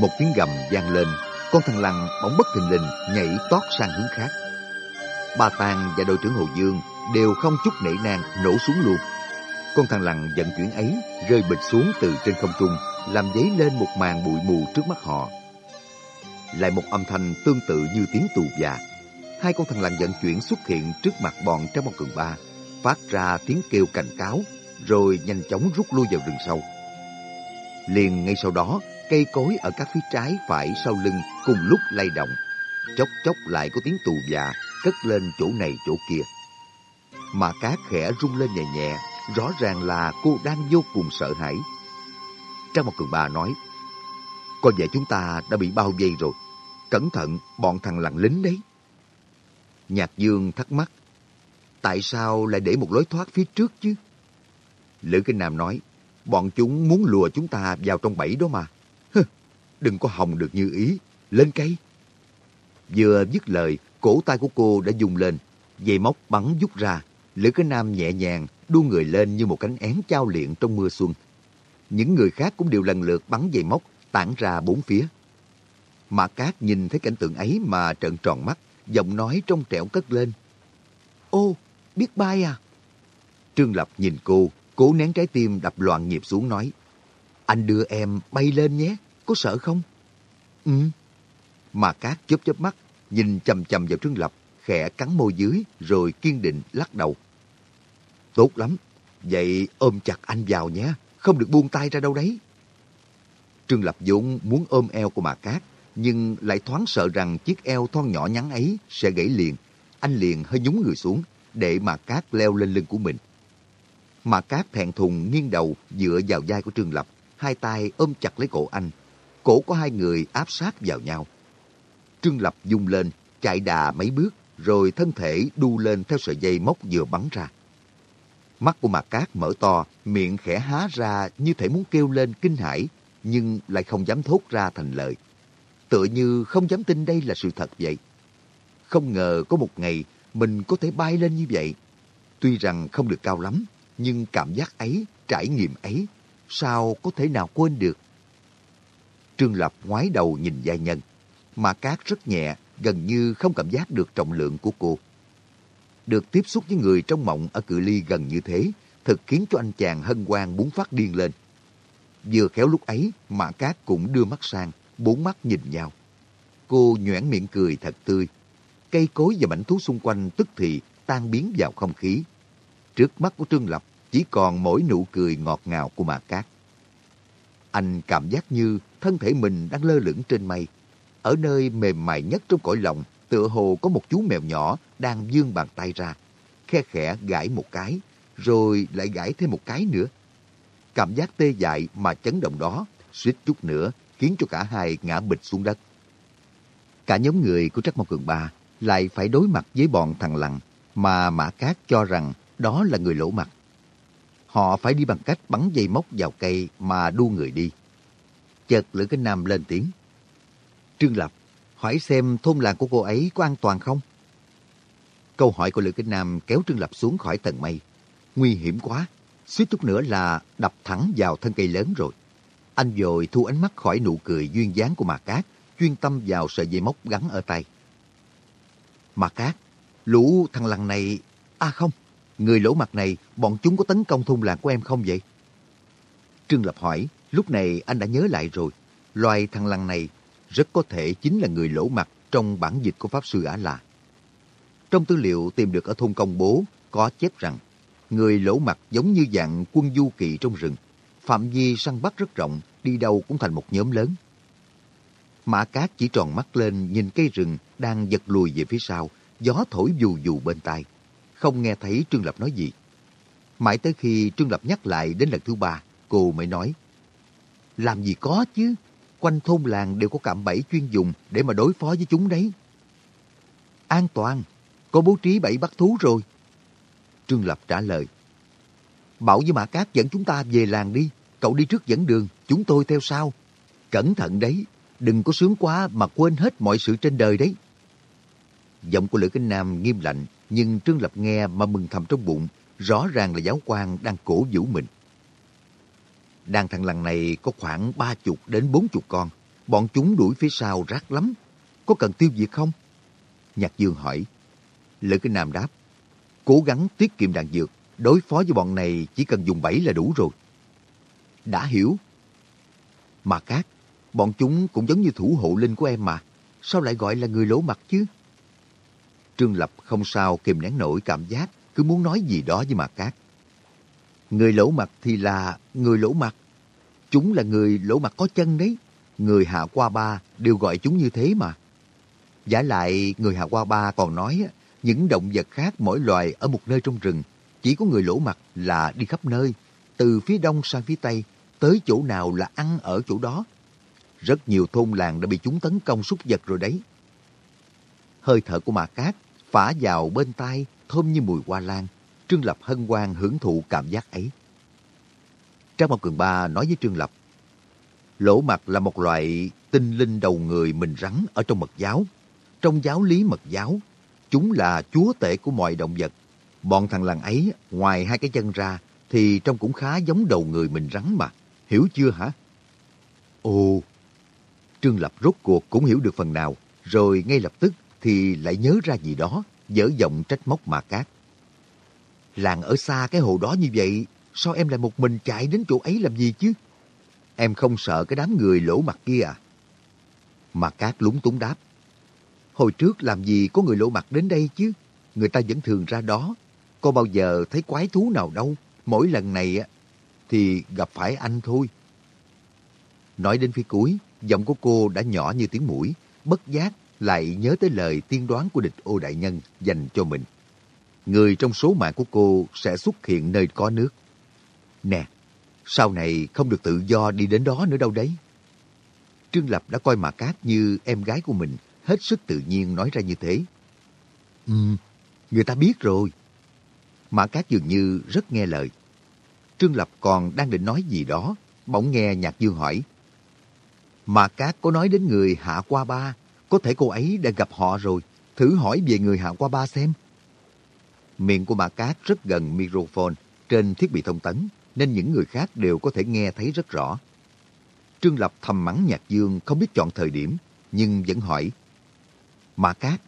Một tiếng gầm vang lên, con thằng lằn bỗng bất thình lình nhảy tót sang hướng khác. bà Tàng và đội trưởng Hồ Dương đều không chút nể nang nổ xuống luôn. Con thằng lằn vận chuyển ấy rơi bịch xuống từ trên không trung, làm dấy lên một màn bụi mù trước mắt họ. Lại một âm thanh tương tự như tiếng tù già. Hai con thằng lằn vận chuyển xuất hiện trước mặt bọn trong một cường ba, phát ra tiếng kêu cảnh cáo, rồi nhanh chóng rút lui vào rừng sâu. Liền ngay sau đó, cây cối ở các phía trái phải sau lưng cùng lúc lay động. Chốc chốc lại có tiếng tù già cất lên chỗ này chỗ kia. Mà cá khẽ rung lên nhẹ nhẹ, rõ ràng là cô đang vô cùng sợ hãi. Trang một cường bà nói, con vẻ chúng ta đã bị bao vây rồi. Cẩn thận, bọn thằng lằn lính đấy. Nhạc Dương thắc mắc, tại sao lại để một lối thoát phía trước chứ? Lữ Kinh Nam nói, bọn chúng muốn lùa chúng ta vào trong bẫy đó mà. Đừng có hòng được như ý, lên cây. Vừa dứt lời, cổ tay của cô đã dùng lên, dây móc bắn rút ra. Lữ cái Nam nhẹ nhàng đu người lên như một cánh én trao luyện trong mưa xuân. Những người khác cũng đều lần lượt bắn dây móc, tản ra bốn phía. Mã Cát nhìn thấy cảnh tượng ấy mà trợn tròn mắt, giọng nói trong trẻo cất lên. Ô, biết bay à? Trương Lập nhìn cô, cố nén trái tim đập loạn nhịp xuống nói. Anh đưa em bay lên nhé, có sợ không? Ừ. Mà Cát chớp chớp mắt, nhìn chầm chầm vào Trương Lập, khẽ cắn môi dưới rồi kiên định lắc đầu. Tốt lắm, vậy ôm chặt anh vào nhé, không được buông tay ra đâu đấy. Trương Lập vốn muốn ôm eo của mà Cát, nhưng lại thoáng sợ rằng chiếc eo thon nhỏ nhắn ấy sẽ gãy liền. Anh liền hơi nhúng người xuống, để mà Cát leo lên lưng của mình. Mà Cát thẹn thùng nghiêng đầu dựa vào vai của Trương Lập, hai tay ôm chặt lấy cổ anh. Cổ của hai người áp sát vào nhau. Trương Lập dung lên, chạy đà mấy bước, rồi thân thể đu lên theo sợi dây móc vừa bắn ra. Mắt của Mạc Cát mở to, miệng khẽ há ra như thể muốn kêu lên kinh hãi, nhưng lại không dám thốt ra thành lời. Tựa như không dám tin đây là sự thật vậy. Không ngờ có một ngày mình có thể bay lên như vậy. Tuy rằng không được cao lắm, nhưng cảm giác ấy, trải nghiệm ấy, sao có thể nào quên được? Trương Lập ngoái đầu nhìn gia nhân, mà cát rất nhẹ, gần như không cảm giác được trọng lượng của cô. Được tiếp xúc với người trong mộng ở cự ly gần như thế, thực khiến cho anh chàng hân hoan muốn phát điên lên. Vừa khéo lúc ấy, Mã Cát cũng đưa mắt sang, bốn mắt nhìn nhau. Cô nhoẻn miệng cười thật tươi. Cây cối và mảnh thú xung quanh tức thì tan biến vào không khí. Trước mắt của Trương Lập chỉ còn mỗi nụ cười ngọt ngào của Mã Cát. Anh cảm giác như thân thể mình đang lơ lửng trên mây. Ở nơi mềm mại nhất trong cõi lòng, tựa hồ có một chú mèo nhỏ đang vươn bàn tay ra. Khe khẽ gãi một cái, rồi lại gãi thêm một cái nữa. Cảm giác tê dại mà chấn động đó, suýt chút nữa, khiến cho cả hai ngã bịch xuống đất. Cả nhóm người của Trắc Mộc Cường Ba lại phải đối mặt với bọn thằng lằn mà Mã Cát cho rằng đó là người lỗ mặt. Họ phải đi bằng cách bắn dây móc vào cây mà đu người đi. Chợt Lữ Kinh Nam lên tiếng. Trương Lập, hỏi xem thôn làng của cô ấy có an toàn không? Câu hỏi của Lữ Kinh Nam kéo Trương Lập xuống khỏi tầng mây. Nguy hiểm quá, suýt chút nữa là đập thẳng vào thân cây lớn rồi. Anh dội thu ánh mắt khỏi nụ cười duyên dáng của Mạc Cát, chuyên tâm vào sợi dây móc gắn ở tay. Mạc Cát, lũ thằng lằn này... À không, người lỗ mặt này, bọn chúng có tấn công thôn làng của em không vậy? Trương Lập hỏi, lúc này anh đã nhớ lại rồi. Loài thằng lằn này rất có thể chính là người lỗ mặt trong bản dịch của Pháp Sư Ả La. Trong tư liệu tìm được ở thôn công bố có chép rằng người lỗ mặt giống như dạng quân du kỵ trong rừng. Phạm vi săn bắt rất rộng, đi đâu cũng thành một nhóm lớn. Mã Cát chỉ tròn mắt lên nhìn cây rừng đang giật lùi về phía sau, gió thổi dù dù bên tai. Không nghe thấy Trương Lập nói gì. Mãi tới khi Trương Lập nhắc lại đến lần thứ ba, cô mới nói. Làm gì có chứ, quanh thôn làng đều có cạm bẫy chuyên dùng để mà đối phó với chúng đấy. An toàn, có bố trí bẫy bắt thú rồi. Trương Lập trả lời. Bảo với Mã Cát dẫn chúng ta về làng đi. Cậu đi trước dẫn đường, chúng tôi theo sau. Cẩn thận đấy, đừng có sướng quá mà quên hết mọi sự trên đời đấy. Giọng của Lữ Kinh Nam nghiêm lạnh, nhưng Trương Lập nghe mà mừng thầm trong bụng, rõ ràng là giáo quan đang cổ vũ mình. Đàn thằng lằn này có khoảng ba chục đến bốn chục con. Bọn chúng đuổi phía sau rác lắm. Có cần tiêu diệt không? Nhạc Dương hỏi. Lữ Kinh Nam đáp. Cố gắng tiết kiệm đạn dược. Đối phó với bọn này chỉ cần dùng bẫy là đủ rồi. Đã hiểu. Mà Cát, bọn chúng cũng giống như thủ hộ linh của em mà. Sao lại gọi là người lỗ mặt chứ? Trương Lập không sao kìm nén nổi cảm giác, cứ muốn nói gì đó với Mạc Cát. Người lỗ mặt thì là người lỗ mặt. Chúng là người lỗ mặt có chân đấy. Người hạ qua ba đều gọi chúng như thế mà. Giả lại người hạ qua ba còn nói những động vật khác mỗi loài ở một nơi trong rừng. Chỉ có người lỗ mặt là đi khắp nơi, từ phía đông sang phía tây, tới chỗ nào là ăn ở chỗ đó. Rất nhiều thôn làng đã bị chúng tấn công súc vật rồi đấy. Hơi thở của mạc cát phả vào bên tai, thơm như mùi hoa lan. Trương Lập hân hoan hưởng thụ cảm giác ấy. Trang Mộc Cường Ba nói với Trương Lập, Lỗ mặt là một loại tinh linh đầu người mình rắn ở trong mật giáo. Trong giáo lý mật giáo, chúng là chúa tể của mọi động vật. Bọn thằng làng ấy, ngoài hai cái chân ra, thì trông cũng khá giống đầu người mình rắn mà. Hiểu chưa hả? Ồ, Trương Lập rốt cuộc cũng hiểu được phần nào, rồi ngay lập tức thì lại nhớ ra gì đó, dở giọng trách móc mà cát. Làng ở xa cái hồ đó như vậy, sao em lại một mình chạy đến chỗ ấy làm gì chứ? Em không sợ cái đám người lỗ mặt kia à? Mà cát lúng túng đáp. Hồi trước làm gì có người lỗ mặt đến đây chứ? Người ta vẫn thường ra đó. Có bao giờ thấy quái thú nào đâu. Mỗi lần này thì gặp phải anh thôi. Nói đến phía cuối, giọng của cô đã nhỏ như tiếng mũi, bất giác lại nhớ tới lời tiên đoán của địch ô đại nhân dành cho mình. Người trong số mạng của cô sẽ xuất hiện nơi có nước. Nè, sau này không được tự do đi đến đó nữa đâu đấy. Trương Lập đã coi Mã Cát như em gái của mình, hết sức tự nhiên nói ra như thế. Ừ, người ta biết rồi. Mã Cát dường như rất nghe lời. Trương Lập còn đang định nói gì đó, bỗng nghe Nhạc Dương hỏi. Mã Cát có nói đến người Hạ Qua Ba, có thể cô ấy đã gặp họ rồi, thử hỏi về người Hạ Qua Ba xem. Miệng của bà Cát rất gần microphone trên thiết bị thông tấn, nên những người khác đều có thể nghe thấy rất rõ. Trương Lập thầm mắng Nhạc Dương không biết chọn thời điểm, nhưng vẫn hỏi. Mà Cát,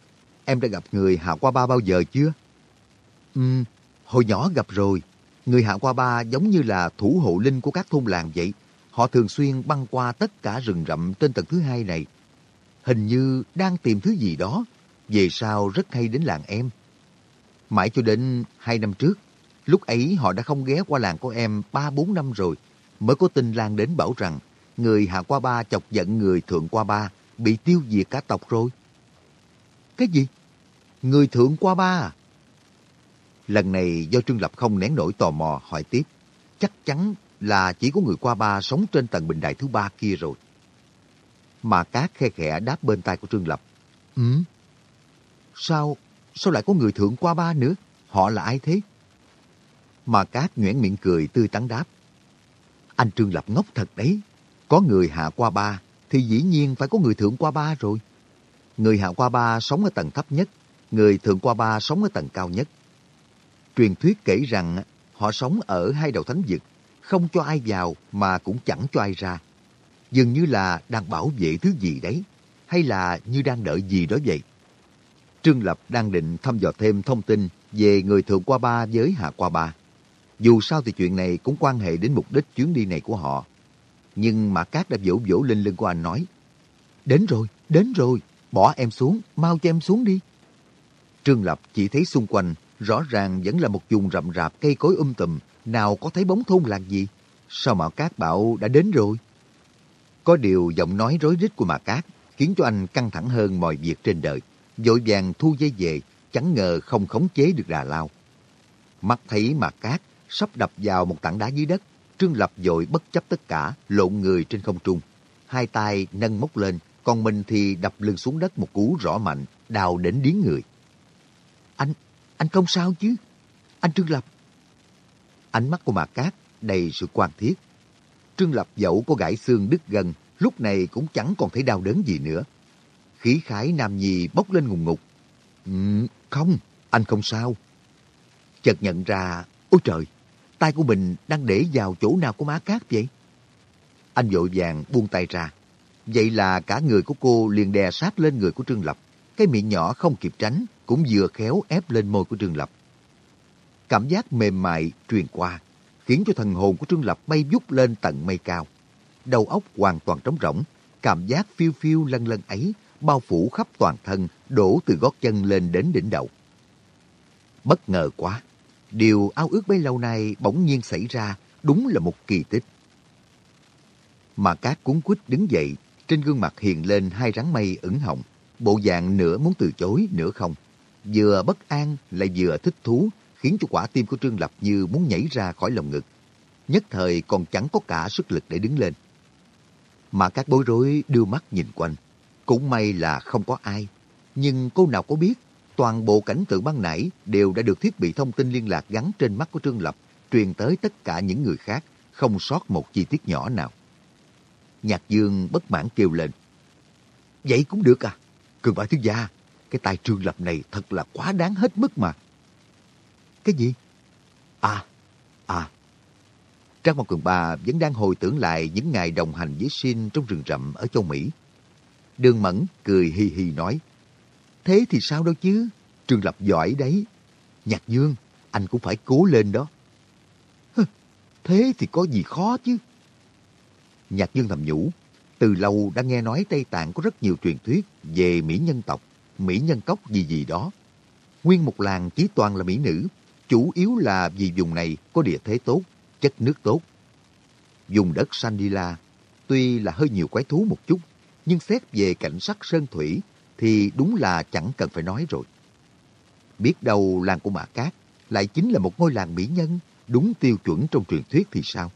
em đã gặp người Hạ Qua Ba bao giờ chưa? Ừ, hồi nhỏ gặp rồi. Người Hạ Qua Ba giống như là thủ hộ linh của các thôn làng vậy. Họ thường xuyên băng qua tất cả rừng rậm trên tầng thứ hai này. Hình như đang tìm thứ gì đó. Về sau rất hay đến làng em. Mãi cho đến hai năm trước, lúc ấy họ đã không ghé qua làng của em ba bốn năm rồi. Mới có tin lan đến bảo rằng người Hạ Qua Ba chọc giận người Thượng Qua Ba bị tiêu diệt cả tộc rồi. Cái gì? Người Thượng Qua Ba à? Lần này do Trương Lập không nén nổi tò mò hỏi tiếp. Chắc chắn là chỉ có người qua ba sống trên tầng bình đài thứ ba kia rồi. Mà Cát khe khẽ đáp bên tai của Trương Lập. Ừ? Sao? Sao lại có người thượng qua ba nữa? Họ là ai thế? Mà Cát nhoẻn miệng cười tươi tắn đáp. Anh Trương Lập ngốc thật đấy. Có người hạ qua ba, thì dĩ nhiên phải có người thượng qua ba rồi. Người hạ qua ba sống ở tầng thấp nhất, người thượng qua ba sống ở tầng cao nhất. Truyền thuyết kể rằng họ sống ở hai đầu thánh vực, không cho ai vào mà cũng chẳng cho ai ra. Dường như là đang bảo vệ thứ gì đấy, hay là như đang đợi gì đó vậy. Trương Lập đang định thăm dò thêm thông tin về người thượng qua ba với hạ qua ba. Dù sao thì chuyện này cũng quan hệ đến mục đích chuyến đi này của họ. Nhưng mà Cát đã vỗ vỗ lên lưng của anh nói, Đến rồi, đến rồi, bỏ em xuống, mau cho em xuống đi. Trương Lập chỉ thấy xung quanh rõ ràng vẫn là một vùng rậm rạp cây cối um tùm, nào có thấy bóng thôn làng gì. Sao mà Cát bảo đã đến rồi? Có điều giọng nói rối rít của mà Cát khiến cho anh căng thẳng hơn mọi việc trên đời. Vội vàng thu dây về, chẳng ngờ không khống chế được đà lao. Mắt thấy mà Cát sắp đập vào một tảng đá dưới đất, Trương Lập dội bất chấp tất cả, lộn người trên không trung. Hai tay nâng móc lên, còn mình thì đập lưng xuống đất một cú rõ mạnh, đào đến điếng người. Anh, anh không sao chứ? Anh Trương Lập. Ánh mắt của Mạc Cát đầy sự quan thiết. Trương Lập dẫu có gãy xương đứt gân, lúc này cũng chẳng còn thấy đau đớn gì nữa. Khí khái nam nhi bốc lên ngùng ngục. Ừ, không, anh không sao. Chợt nhận ra, ôi trời, tay của mình đang để vào chỗ nào của má cát vậy? Anh vội vàng buông tay ra. Vậy là cả người của cô liền đè sát lên người của Trương Lập. Cái miệng nhỏ không kịp tránh, cũng vừa khéo ép lên môi của Trương Lập. Cảm giác mềm mại truyền qua, khiến cho thần hồn của Trương Lập bay vút lên tận mây cao. Đầu óc hoàn toàn trống rỗng, cảm giác phiêu phiêu lân lân ấy bao phủ khắp toàn thân, đổ từ gót chân lên đến đỉnh đầu. Bất ngờ quá, điều ao ước bấy lâu nay bỗng nhiên xảy ra đúng là một kỳ tích. Mà cát cuốn quýt đứng dậy, trên gương mặt hiện lên hai rắn mây ửng hồng, bộ dạng nửa muốn từ chối, nửa không. Vừa bất an lại vừa thích thú, khiến cho quả tim của Trương Lập như muốn nhảy ra khỏi lồng ngực. Nhất thời còn chẳng có cả sức lực để đứng lên. Mà các bối rối đưa mắt nhìn quanh. Cũng may là không có ai. Nhưng cô nào có biết, toàn bộ cảnh tượng ban nãy đều đã được thiết bị thông tin liên lạc gắn trên mắt của Trương Lập, truyền tới tất cả những người khác, không sót một chi tiết nhỏ nào. Nhạc Dương bất mãn kêu lên. Vậy cũng được à? Cường bá thiếu gia, cái tài Trương Lập này thật là quá đáng hết mức mà. Cái gì? À, à. Trang Mộc Cường Ba vẫn đang hồi tưởng lại những ngày đồng hành với Sin trong rừng rậm ở châu Mỹ. Đường Mẫn cười hi hi nói. Thế thì sao đâu chứ? trường Lập giỏi đấy. Nhạc Dương, anh cũng phải cố lên đó. thế thì có gì khó chứ? Nhạc Dương thầm nhủ. Từ lâu đã nghe nói Tây Tạng có rất nhiều truyền thuyết về Mỹ nhân tộc, Mỹ nhân cốc gì gì đó. Nguyên một làng chỉ toàn là Mỹ nữ, chủ yếu là vì vùng này có địa thế tốt, chất nước tốt. Dùng đất Sandila tuy là hơi nhiều quái thú một chút, nhưng xét về cảnh sắc sơn thủy thì đúng là chẳng cần phải nói rồi. Biết đâu làng của Mã Cát lại chính là một ngôi làng mỹ nhân đúng tiêu chuẩn trong truyền thuyết thì sao?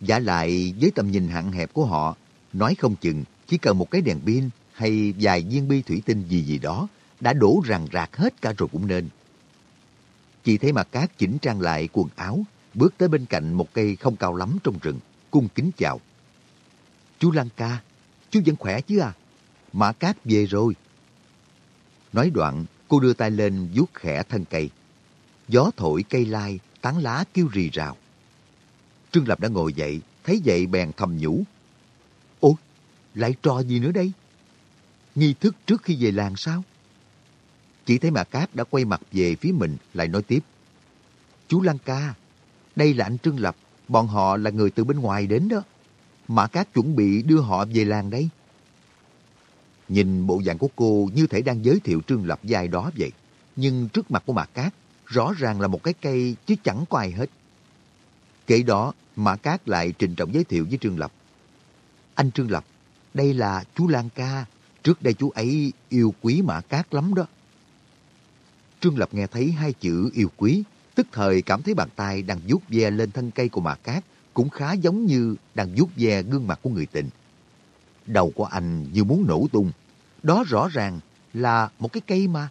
Giả lại với tầm nhìn hạn hẹp của họ, nói không chừng chỉ cần một cái đèn pin hay vài viên bi thủy tinh gì gì đó đã đổ ràng rạc hết cả rồi cũng nên. Chỉ thấy mặt cát chỉnh trang lại quần áo, bước tới bên cạnh một cây không cao lắm trong rừng, cung kính chào. Chú Lan ca, chú vẫn khỏe chứ à? Mã Cát về rồi. Nói đoạn, cô đưa tay lên vuốt khẽ thân cây. Gió thổi cây lai, tán lá kêu rì rào. Trương Lập đã ngồi dậy, thấy vậy bèn thầm nhủ. Ôi, lại trò gì nữa đây? Nghi thức trước khi về làng sao? Chỉ thấy mà Cát đã quay mặt về phía mình, lại nói tiếp. Chú lăng ca, đây là anh Trương Lập, bọn họ là người từ bên ngoài đến đó. Mã Cát chuẩn bị đưa họ về làng đấy. Nhìn bộ dạng của cô như thể đang giới thiệu Trương Lập dài đó vậy. Nhưng trước mặt của Mã Cát, rõ ràng là một cái cây chứ chẳng có ai hết. Kể đó, Mã Cát lại trình trọng giới thiệu với Trương Lập. Anh Trương Lập, đây là chú Lan Ca. Trước đây chú ấy yêu quý Mã Cát lắm đó. Trương Lập nghe thấy hai chữ yêu quý, tức thời cảm thấy bàn tay đang vuốt ve lên thân cây của Mã Cát cũng khá giống như đang vuốt ve gương mặt của người tình. Đầu của anh như muốn nổ tung. Đó rõ ràng là một cái cây mà.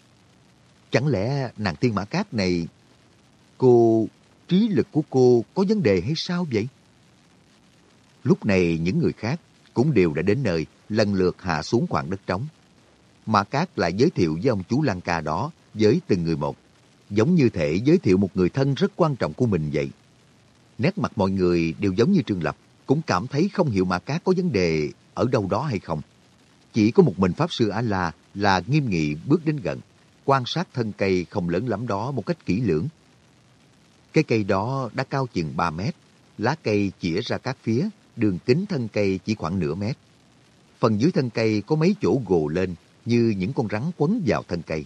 Chẳng lẽ nàng tiên mã cát này, cô, trí lực của cô có vấn đề hay sao vậy? Lúc này những người khác cũng đều đã đến nơi, lần lượt hạ xuống khoảng đất trống. Mã Cát lại giới thiệu với ông chú Lan Ca đó với từng người một, giống như thể giới thiệu một người thân rất quan trọng của mình vậy. Nét mặt mọi người đều giống như Trương Lập, cũng cảm thấy không hiểu Mã cá có vấn đề ở đâu đó hay không. Chỉ có một mình Pháp Sư A-La là nghiêm nghị bước đến gần, quan sát thân cây không lớn lắm đó một cách kỹ lưỡng. Cái cây đó đã cao chừng 3 mét, lá cây chĩa ra các phía, đường kính thân cây chỉ khoảng nửa mét. Phần dưới thân cây có mấy chỗ gồ lên như những con rắn quấn vào thân cây.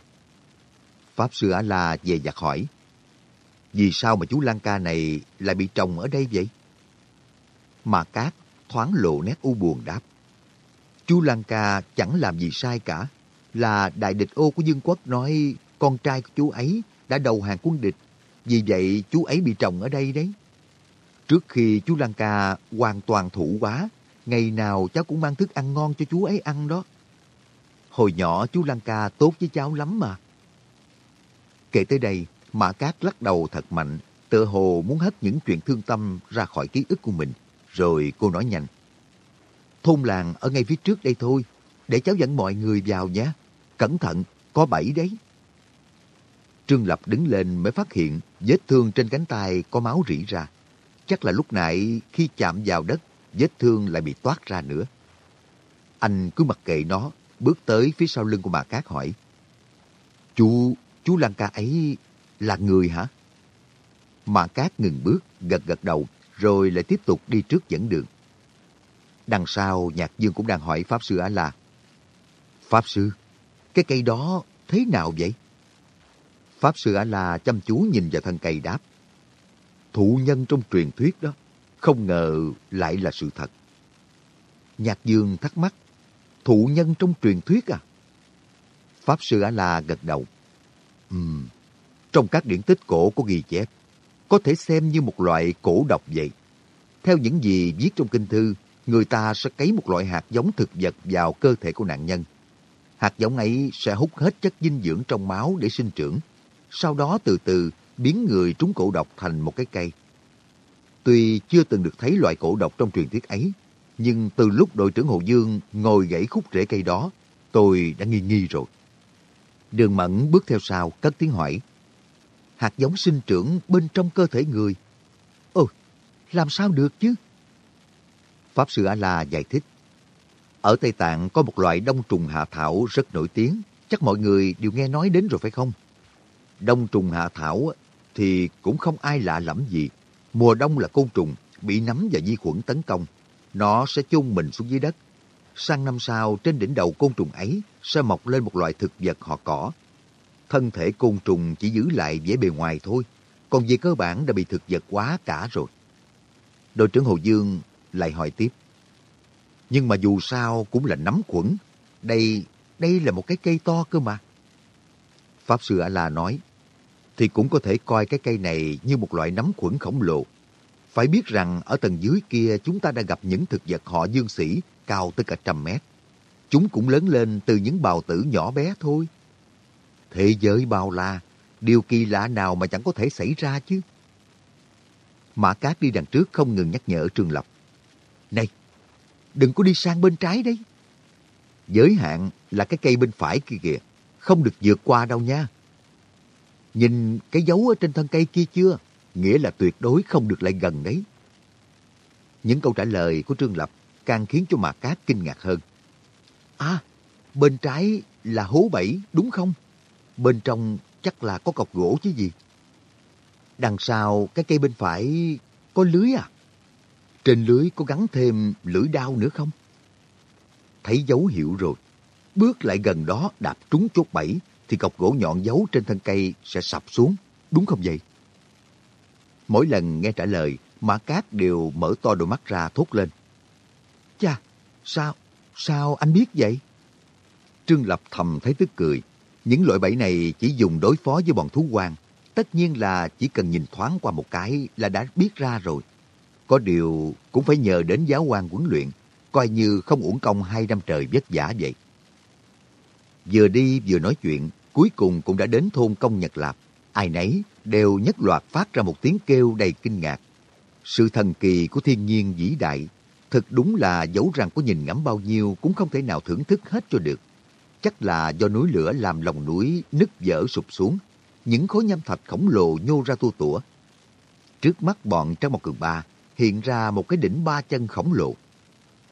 Pháp Sư A-La về giặc hỏi, vì sao mà chú Lan Ca này lại bị trồng ở đây vậy? Mà Cát thoáng lộ nét u buồn đáp. Chú Lan Ca chẳng làm gì sai cả. Là đại địch ô của Dương Quốc nói con trai của chú ấy đã đầu hàng quân địch. Vì vậy chú ấy bị trồng ở đây đấy. Trước khi chú Lan Ca hoàn toàn thủ quá, ngày nào cháu cũng mang thức ăn ngon cho chú ấy ăn đó. Hồi nhỏ chú Lan Ca tốt với cháu lắm mà. Kể tới đây, Mã Cát lắc đầu thật mạnh, tựa hồ muốn hết những chuyện thương tâm ra khỏi ký ức của mình. Rồi cô nói nhanh. Thôn làng ở ngay phía trước đây thôi, để cháu dẫn mọi người vào nhé. Cẩn thận, có bẫy đấy. Trương Lập đứng lên mới phát hiện vết thương trên cánh tay có máu rỉ ra. Chắc là lúc nãy khi chạm vào đất, vết thương lại bị toát ra nữa. Anh cứ mặc kệ nó, bước tới phía sau lưng của bà Cát hỏi. Chú, chú Lan ca ấy là người hả? Mà Cát ngừng bước, gật gật đầu, rồi lại tiếp tục đi trước dẫn đường. Đằng sau, Nhạc Dương cũng đang hỏi Pháp Sư A-La. Pháp Sư, cái cây đó thế nào vậy? Pháp Sư A-La chăm chú nhìn vào thân cây đáp. Thụ nhân trong truyền thuyết đó, không ngờ lại là sự thật. Nhạc Dương thắc mắc, thụ nhân trong truyền thuyết à? Pháp Sư A-La gật đầu. Ừm, trong các điển tích cổ có ghi chép, có thể xem như một loại cổ độc vậy. Theo những gì viết trong kinh thư, người ta sẽ cấy một loại hạt giống thực vật vào cơ thể của nạn nhân. Hạt giống ấy sẽ hút hết chất dinh dưỡng trong máu để sinh trưởng. Sau đó từ từ biến người trúng cổ độc thành một cái cây. Tuy chưa từng được thấy loại cổ độc trong truyền thuyết ấy, nhưng từ lúc đội trưởng Hồ Dương ngồi gãy khúc rễ cây đó, tôi đã nghi nghi rồi. Đường Mẫn bước theo sau, cất tiếng hỏi. Hạt giống sinh trưởng bên trong cơ thể người. Ồ, làm sao được chứ? Pháp Sư A-La giải thích. Ở Tây Tạng có một loại đông trùng hạ thảo rất nổi tiếng. Chắc mọi người đều nghe nói đến rồi phải không? Đông trùng hạ thảo thì cũng không ai lạ lẫm gì. Mùa đông là côn trùng, bị nấm và vi khuẩn tấn công. Nó sẽ chôn mình xuống dưới đất. Sang năm sau, trên đỉnh đầu côn trùng ấy sẽ mọc lên một loại thực vật họ cỏ. Thân thể côn trùng chỉ giữ lại vẻ bề ngoài thôi, còn về cơ bản đã bị thực vật quá cả rồi. Đội trưởng Hồ Dương lại hỏi tiếp. Nhưng mà dù sao cũng là nấm khuẩn. Đây, đây là một cái cây to cơ mà. Pháp Sư A-La nói, thì cũng có thể coi cái cây này như một loại nấm khuẩn khổng lồ. Phải biết rằng ở tầng dưới kia chúng ta đã gặp những thực vật họ dương sĩ cao tới cả trăm mét. Chúng cũng lớn lên từ những bào tử nhỏ bé thôi. Thế giới bao la, điều kỳ lạ nào mà chẳng có thể xảy ra chứ. Mã Cát đi đằng trước không ngừng nhắc nhở Trương Lập. Này, đừng có đi sang bên trái đấy. Giới hạn là cái cây bên phải kia kìa, không được vượt qua đâu nha. Nhìn cái dấu ở trên thân cây kia chưa? Nghĩa là tuyệt đối không được lại gần đấy. Những câu trả lời của Trương Lập càng khiến cho Mạc Cát kinh ngạc hơn. À, bên trái là hố bẫy, đúng không? Bên trong chắc là có cọc gỗ chứ gì. Đằng sau cái cây bên phải có lưới à? Trên lưới có gắn thêm lưỡi đao nữa không? Thấy dấu hiệu rồi, bước lại gần đó đạp trúng chốt bẫy thì cọc gỗ nhọn giấu trên thân cây sẽ sập xuống, đúng không vậy? Mỗi lần nghe trả lời, Mã Cát đều mở to đôi mắt ra thốt lên. Chà, sao, sao anh biết vậy? Trương Lập thầm thấy tức cười. Những loại bẫy này chỉ dùng đối phó với bọn thú quan. Tất nhiên là chỉ cần nhìn thoáng qua một cái là đã biết ra rồi. Có điều cũng phải nhờ đến giáo quan huấn luyện, coi như không uổng công hai năm trời vất vả vậy. Vừa đi vừa nói chuyện, cuối cùng cũng đã đến thôn Công Nhật Lạp. Ai nấy đều nhất loạt phát ra một tiếng kêu đầy kinh ngạc. Sự thần kỳ của thiên nhiên vĩ đại, thật đúng là dấu rằng có nhìn ngắm bao nhiêu cũng không thể nào thưởng thức hết cho được. Chắc là do núi lửa làm lòng núi nứt vỡ sụp xuống, những khối nham thạch khổng lồ nhô ra tua tủa. Trước mắt bọn trong một cường ba hiện ra một cái đỉnh ba chân khổng lồ.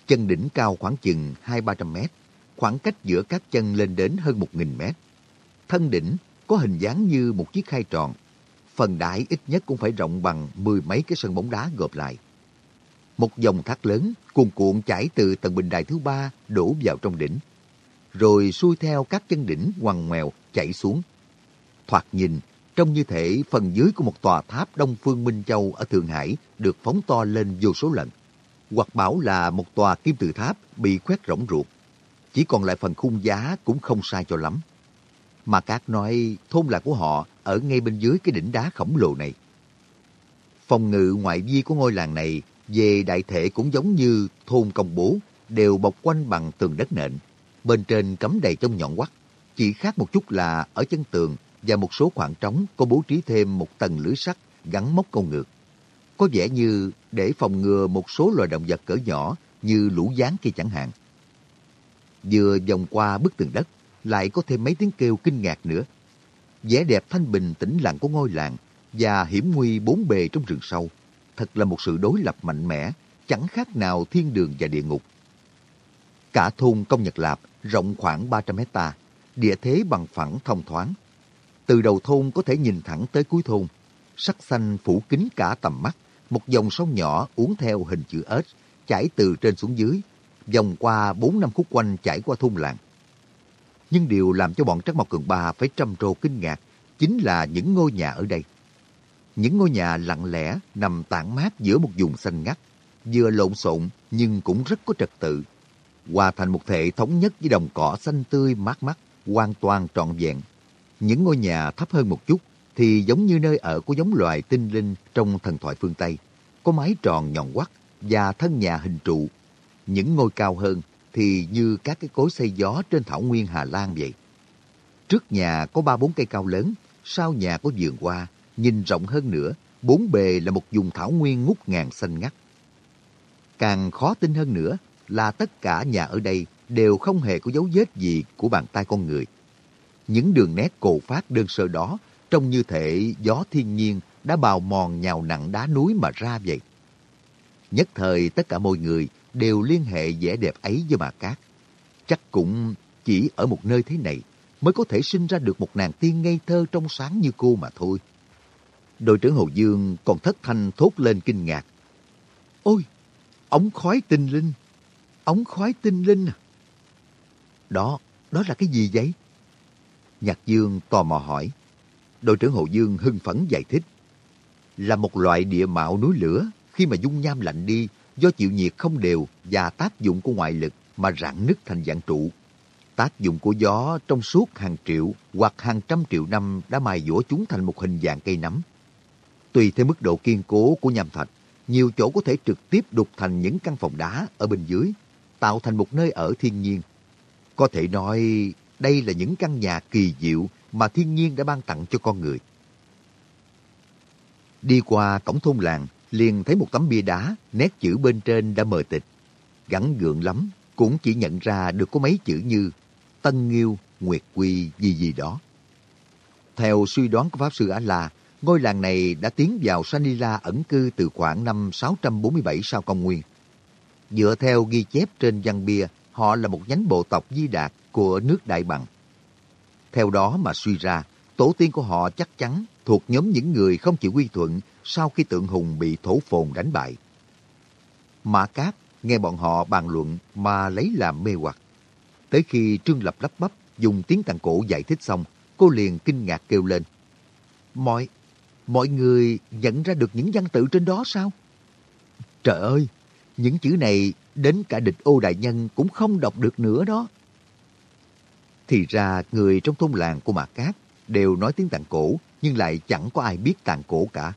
Chân đỉnh cao khoảng chừng hai ba trăm mét, khoảng cách giữa các chân lên đến hơn một nghìn mét. Thân đỉnh có hình dáng như một chiếc khai tròn. Phần đại ít nhất cũng phải rộng bằng mười mấy cái sân bóng đá gộp lại. Một dòng thác lớn cuồn cuộn chảy từ tầng bình đài thứ ba đổ vào trong đỉnh. Rồi xuôi theo các chân đỉnh ngoằn ngoèo chảy xuống. Thoạt nhìn, trông như thể phần dưới của một tòa tháp Đông Phương Minh Châu ở Thượng Hải được phóng to lên vô số lần. Hoặc bảo là một tòa kim tự tháp bị khoét rỗng ruột. Chỉ còn lại phần khung giá cũng không sai cho lắm. Mà các nói thôn là của họ ở ngay bên dưới cái đỉnh đá khổng lồ này. Phòng ngự ngoại vi của ngôi làng này về đại thể cũng giống như thôn công bố, đều bọc quanh bằng tường đất nện. Bên trên cắm đầy trong nhọn quắt. Chỉ khác một chút là ở chân tường và một số khoảng trống có bố trí thêm một tầng lưới sắt gắn móc câu ngược. Có vẻ như để phòng ngừa một số loài động vật cỡ nhỏ như lũ gián kia chẳng hạn. Vừa vòng qua bức tường đất, lại có thêm mấy tiếng kêu kinh ngạc nữa. vẻ đẹp thanh bình tĩnh lặng của ngôi làng và hiểm nguy bốn bề trong rừng sâu, thật là một sự đối lập mạnh mẽ, chẳng khác nào thiên đường và địa ngục. Cả thôn Công Nhật Lạp rộng khoảng 300 hecta, địa thế bằng phẳng thông thoáng. Từ đầu thôn có thể nhìn thẳng tới cuối thôn, sắc xanh phủ kín cả tầm mắt, một dòng sông nhỏ uốn theo hình chữ S, chảy từ trên xuống dưới, vòng qua bốn năm khúc quanh chảy qua thôn làng. Nhưng điều làm cho bọn Trắc Mộc Cường Ba phải trầm trồ kinh ngạc chính là những ngôi nhà ở đây. Những ngôi nhà lặng lẽ nằm tản mát giữa một vùng xanh ngắt, vừa lộn xộn nhưng cũng rất có trật tự, hòa thành một thể thống nhất với đồng cỏ xanh tươi mát mắt, hoàn toàn trọn vẹn. Những ngôi nhà thấp hơn một chút thì giống như nơi ở của giống loài tinh linh trong thần thoại phương Tây. Có mái tròn nhọn quắt và thân nhà hình trụ. Những ngôi cao hơn thì như các cái cối xây gió trên thảo nguyên Hà Lan vậy. Trước nhà có ba bốn cây cao lớn, sau nhà có vườn hoa, nhìn rộng hơn nữa, bốn bề là một vùng thảo nguyên ngút ngàn xanh ngắt. Càng khó tin hơn nữa là tất cả nhà ở đây đều không hề có dấu vết gì của bàn tay con người. Những đường nét cổ phát đơn sơ đó trông như thể gió thiên nhiên đã bào mòn nhào nặng đá núi mà ra vậy. Nhất thời tất cả mọi người đều liên hệ vẻ đẹp ấy với bà Cát. Chắc cũng chỉ ở một nơi thế này mới có thể sinh ra được một nàng tiên ngây thơ trong sáng như cô mà thôi. Đội trưởng Hồ Dương còn thất thanh thốt lên kinh ngạc. Ôi, ống khói tinh linh, ống khói tinh linh à? Đó, đó là cái gì vậy? Nhạc Dương tò mò hỏi. Đội trưởng Hồ Dương hưng phấn giải thích. Là một loại địa mạo núi lửa khi mà dung nham lạnh đi do chịu nhiệt không đều và tác dụng của ngoại lực mà rạn nứt thành dạng trụ. Tác dụng của gió trong suốt hàng triệu hoặc hàng trăm triệu năm đã mài dũa chúng thành một hình dạng cây nấm. Tùy theo mức độ kiên cố của nham thạch, nhiều chỗ có thể trực tiếp đục thành những căn phòng đá ở bên dưới, tạo thành một nơi ở thiên nhiên. Có thể nói đây là những căn nhà kỳ diệu mà thiên nhiên đã ban tặng cho con người. Đi qua cổng thôn làng, liền thấy một tấm bia đá, nét chữ bên trên đã mờ tịch. Gắn gượng lắm, cũng chỉ nhận ra được có mấy chữ như Tân Nghiêu, Nguyệt Quy gì gì đó. Theo suy đoán của Pháp Sư Á La, ngôi làng này đã tiến vào Sanila ẩn cư từ khoảng năm 647 sau công nguyên. Dựa theo ghi chép trên văn bia, họ là một nhánh bộ tộc di đạt của nước Đại Bằng. Theo đó mà suy ra, tổ tiên của họ chắc chắn thuộc nhóm những người không chịu quy thuận sau khi tượng hùng bị thổ phồn đánh bại. Mã Cáp nghe bọn họ bàn luận mà lấy làm mê hoặc. Tới khi Trương Lập lắp bắp dùng tiếng tàn cổ giải thích xong, cô liền kinh ngạc kêu lên. Mọi, mọi người nhận ra được những văn tự trên đó sao? Trời ơi, những chữ này đến cả địch ô đại nhân cũng không đọc được nữa đó. Thì ra người trong thôn làng của Mạc Cát đều nói tiếng tàng cổ nhưng lại chẳng có ai biết tàng cổ cả.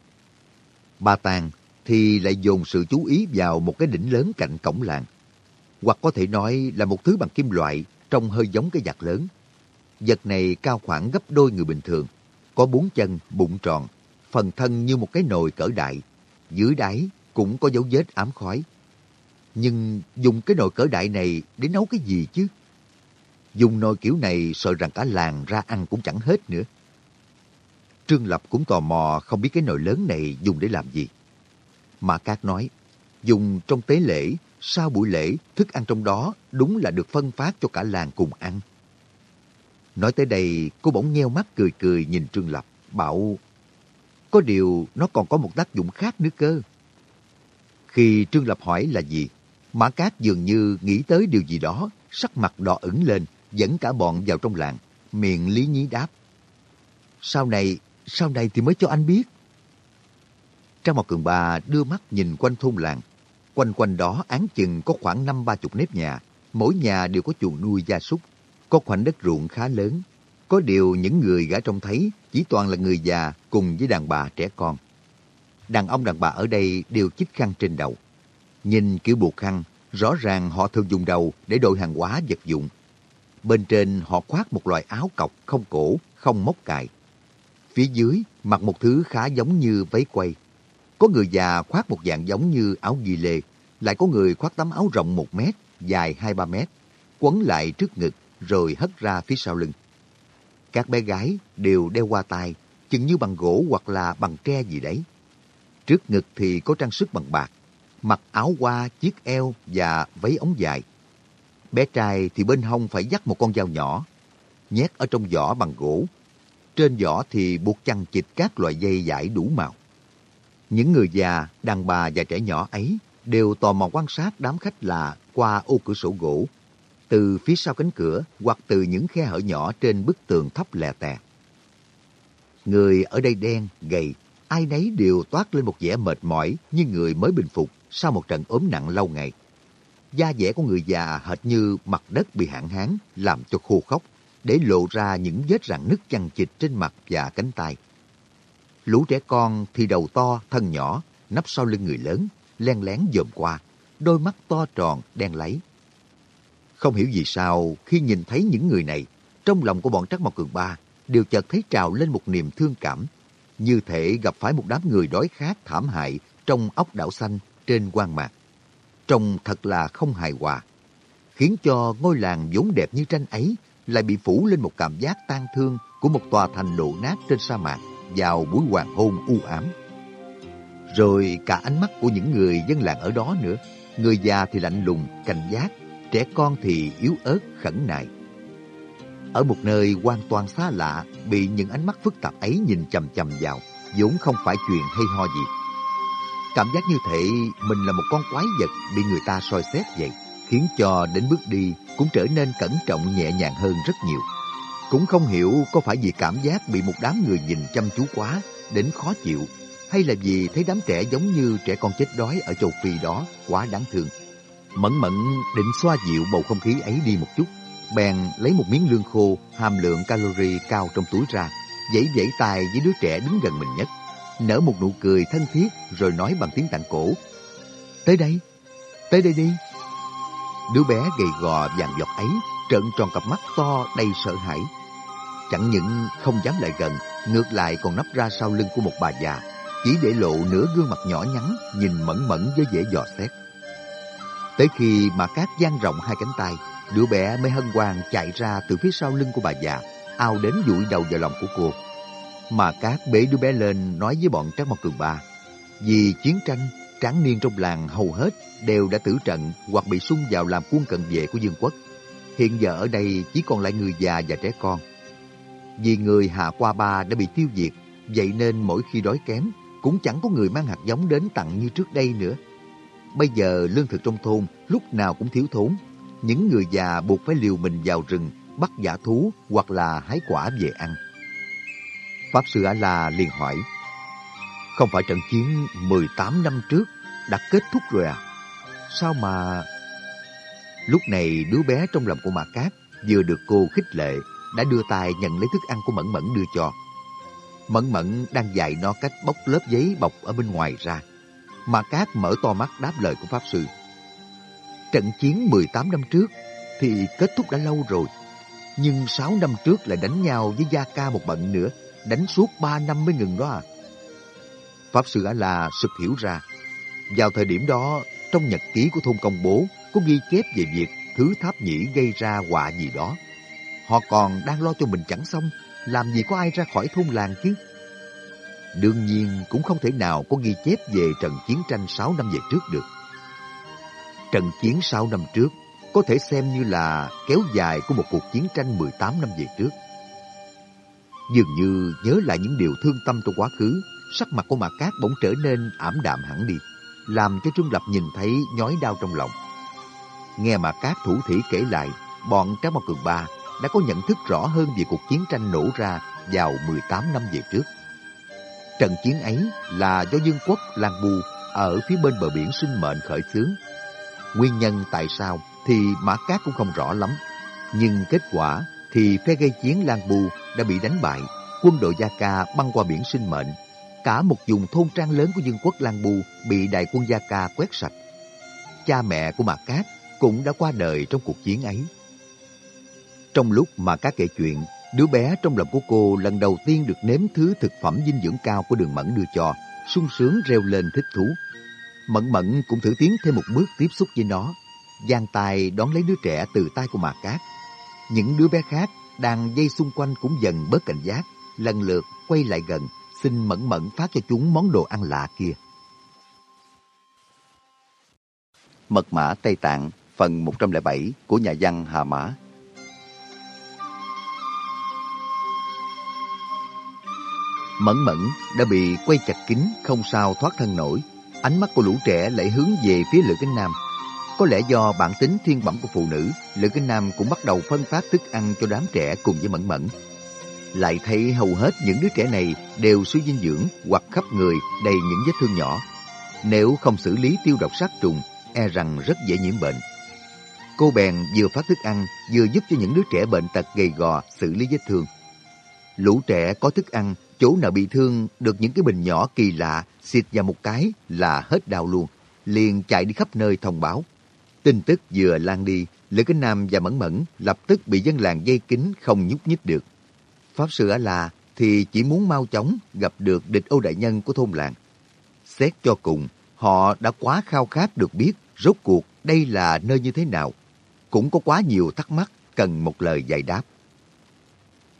Ba Tàng thì lại dồn sự chú ý vào một cái đỉnh lớn cạnh cổng làng. Hoặc có thể nói là một thứ bằng kim loại trông hơi giống cái giặc lớn. Vật này cao khoảng gấp đôi người bình thường, có bốn chân, bụng tròn, phần thân như một cái nồi cỡ đại. Dưới đáy cũng có dấu vết ám khói. Nhưng dùng cái nồi cỡ đại này để nấu cái gì chứ? Dùng nồi kiểu này sợ rằng cả làng ra ăn cũng chẳng hết nữa. Trương Lập cũng tò mò không biết cái nồi lớn này dùng để làm gì. Mà Cát nói, dùng trong tế lễ, sau buổi lễ, thức ăn trong đó đúng là được phân phát cho cả làng cùng ăn. Nói tới đây, cô bỗng nheo mắt cười cười nhìn Trương Lập, bảo có điều nó còn có một tác dụng khác nữa cơ. Khi Trương Lập hỏi là gì, Mã Cát dường như nghĩ tới điều gì đó, sắc mặt đỏ ửng lên, dẫn cả bọn vào trong làng, miệng lý nhí đáp. Sau này, sau này thì mới cho anh biết. Trang một cường bà đưa mắt nhìn quanh thôn làng. Quanh quanh đó án chừng có khoảng năm ba chục nếp nhà, mỗi nhà đều có chuồng nuôi gia súc, có khoảnh đất ruộng khá lớn. Có điều những người gã trông thấy chỉ toàn là người già cùng với đàn bà trẻ con. Đàn ông đàn bà ở đây đều chích khăn trên đầu. Nhìn kiểu buộc khăn, rõ ràng họ thường dùng đầu để đội hàng hóa vật dụng. Bên trên họ khoác một loại áo cọc không cổ, không móc cài. Phía dưới mặc một thứ khá giống như váy quay. Có người già khoác một dạng giống như áo ghi lê, lại có người khoác tấm áo rộng một mét, dài hai ba mét, quấn lại trước ngực rồi hất ra phía sau lưng. Các bé gái đều đeo qua tai, chừng như bằng gỗ hoặc là bằng tre gì đấy. Trước ngực thì có trang sức bằng bạc, mặc áo qua, chiếc eo và váy ống dài. Bé trai thì bên hông phải dắt một con dao nhỏ, nhét ở trong vỏ bằng gỗ. Trên vỏ thì buộc chằng chịt các loại dây dải đủ màu. Những người già, đàn bà và trẻ nhỏ ấy đều tò mò quan sát đám khách là qua ô cửa sổ gỗ, từ phía sau cánh cửa hoặc từ những khe hở nhỏ trên bức tường thấp lè tè. Người ở đây đen, gầy, ai nấy đều toát lên một vẻ mệt mỏi như người mới bình phục sau một trận ốm nặng lâu ngày. da dẻ của người già hệt như mặt đất bị hạn hán làm cho khô khốc, để lộ ra những vết rạn nứt chằng chịt trên mặt và cánh tay. Lũ trẻ con thì đầu to, thân nhỏ, nấp sau lưng người lớn, len lén dòm qua, đôi mắt to tròn, đen lấy. Không hiểu vì sao, khi nhìn thấy những người này, trong lòng của bọn Trắc Mộc Cường Ba đều chợt thấy trào lên một niềm thương cảm, như thể gặp phải một đám người đói khát thảm hại trong ốc đảo xanh trên quan mạc. Trông thật là không hài hòa, khiến cho ngôi làng vốn đẹp như tranh ấy lại bị phủ lên một cảm giác tan thương của một tòa thành đổ nát trên sa mạc vào buổi hoàng hôn u ám. Rồi cả ánh mắt của những người dân làng ở đó nữa. Người già thì lạnh lùng, cảnh giác, trẻ con thì yếu ớt, khẩn nại. Ở một nơi hoàn toàn xa lạ, bị những ánh mắt phức tạp ấy nhìn chầm chầm vào, vốn không phải chuyện hay ho gì. Cảm giác như thể mình là một con quái vật bị người ta soi xét vậy, khiến cho đến bước đi cũng trở nên cẩn trọng nhẹ nhàng hơn rất nhiều. Cũng không hiểu có phải vì cảm giác bị một đám người nhìn chăm chú quá, đến khó chịu, hay là vì thấy đám trẻ giống như trẻ con chết đói ở châu Phi đó quá đáng thương. Mẫn mẫn định xoa dịu bầu không khí ấy đi một chút, bèn lấy một miếng lương khô hàm lượng calori cao trong túi ra, dãy dãy tay với đứa trẻ đứng gần mình nhất, nở một nụ cười thân thiết rồi nói bằng tiếng tạng cổ. Tới đây, tới đây đi. Đứa bé gầy gò vàng giọt ấy trợn tròn cặp mắt to đầy sợ hãi. Chẳng những không dám lại gần, ngược lại còn nấp ra sau lưng của một bà già, chỉ để lộ nửa gương mặt nhỏ nhắn nhìn mẫn mẫn với vẻ dò xét. Tới khi mà cát dang rộng hai cánh tay, đứa bé mới hân hoan chạy ra từ phía sau lưng của bà già, ao đến dụi đầu vào lòng của cô. Mà cát bế đứa bé lên nói với bọn Trác Mộc Cường Ba, vì chiến tranh, tráng niên trong làng hầu hết đều đã tử trận hoặc bị xung vào làm quân cận vệ của Dương quốc. Hiện giờ ở đây chỉ còn lại người già và trẻ con. Vì người Hạ Qua Ba đã bị tiêu diệt, vậy nên mỗi khi đói kém, cũng chẳng có người mang hạt giống đến tặng như trước đây nữa. Bây giờ lương thực trong thôn lúc nào cũng thiếu thốn. Những người già buộc phải liều mình vào rừng, bắt giả thú hoặc là hái quả về ăn. Pháp Sư A-La liền hỏi, không phải trận chiến 18 năm trước đã kết thúc rồi à? Sao mà... Lúc này đứa bé trong lòng của Mạc Cát vừa được cô khích lệ đã đưa tay nhận lấy thức ăn của Mẫn Mẫn đưa cho. Mẫn Mẫn đang dạy nó cách bóc lớp giấy bọc ở bên ngoài ra mà Cát mở to mắt đáp lời của Pháp Sư. Trận chiến 18 năm trước thì kết thúc đã lâu rồi. Nhưng 6 năm trước lại đánh nhau với Gia Ca một bận nữa, đánh suốt 3 năm mới ngừng đó à. Pháp Sư A-La sực hiểu ra. Vào thời điểm đó, trong nhật ký của thôn công bố có ghi chép về việc thứ tháp nhĩ gây ra họa gì đó. Họ còn đang lo cho mình chẳng xong, làm gì có ai ra khỏi thôn làng chứ? Đương nhiên cũng không thể nào có ghi chép về trận chiến tranh 6 năm về trước được. Trận chiến 6 năm trước có thể xem như là kéo dài của một cuộc chiến tranh 18 năm về trước. Dường như nhớ lại những điều thương tâm trong quá khứ, sắc mặt của Mạc Cát bỗng trở nên ảm đạm hẳn đi, làm cho Trương Lập nhìn thấy nhói đau trong lòng. Nghe Mạc Cát thủ thủy kể lại, bọn Trác Mộc Cường Ba đã có nhận thức rõ hơn về cuộc chiến tranh nổ ra vào 18 năm về trước. Trận chiến ấy là do Dương quốc Lan Bu ở phía bên bờ biển sinh mệnh khởi xướng. Nguyên nhân tại sao thì Mã Cát cũng không rõ lắm. Nhưng kết quả thì phe gây chiến Lan Bu đã bị đánh bại, quân đội Gia Ca băng qua biển sinh mệnh. Cả một vùng thôn trang lớn của Dương quốc Lan Bu bị đại quân Gia Ca quét sạch. Cha mẹ của Mạc Cát cũng đã qua đời trong cuộc chiến ấy. Trong lúc mà các kể chuyện, đứa bé trong lòng của cô lần đầu tiên được nếm thứ thực phẩm dinh dưỡng cao của đường mẫn đưa cho, sung sướng reo lên thích thú. Mẫn mẫn cũng thử tiến thêm một bước tiếp xúc với nó, giang tay đón lấy đứa trẻ từ tay của Mạc Cát. Những đứa bé khác đang dây xung quanh cũng dần bớt cảnh giác, lần lượt quay lại gần, xin mẫn mẫn phát cho chúng món đồ ăn lạ kia. Mật mã Tây Tạng, phần 107 của nhà văn Hà Mã Mẫn mẫn đã bị quay chặt kín không sao thoát thân nổi. Ánh mắt của lũ trẻ lại hướng về phía Lữ Kinh Nam. Có lẽ do bản tính thiên bẩm của phụ nữ, Lữ Kinh Nam cũng bắt đầu phân phát thức ăn cho đám trẻ cùng với Mẫn Mẫn. Lại thấy hầu hết những đứa trẻ này đều suy dinh dưỡng hoặc khắp người đầy những vết thương nhỏ. Nếu không xử lý tiêu độc sát trùng, e rằng rất dễ nhiễm bệnh. Cô bèn vừa phát thức ăn, vừa giúp cho những đứa trẻ bệnh tật gầy gò xử lý vết thương. Lũ trẻ có thức ăn, chỗ nào bị thương được những cái bình nhỏ kỳ lạ xịt vào một cái là hết đau luôn, liền chạy đi khắp nơi thông báo. Tin tức vừa lan đi, Lữ Kính Nam và Mẫn Mẫn lập tức bị dân làng dây kính không nhúc nhích được. Pháp Sư ở là thì chỉ muốn mau chóng gặp được địch ô đại nhân của thôn làng. Xét cho cùng, họ đã quá khao khát được biết rốt cuộc đây là nơi như thế nào. Cũng có quá nhiều thắc mắc cần một lời giải đáp.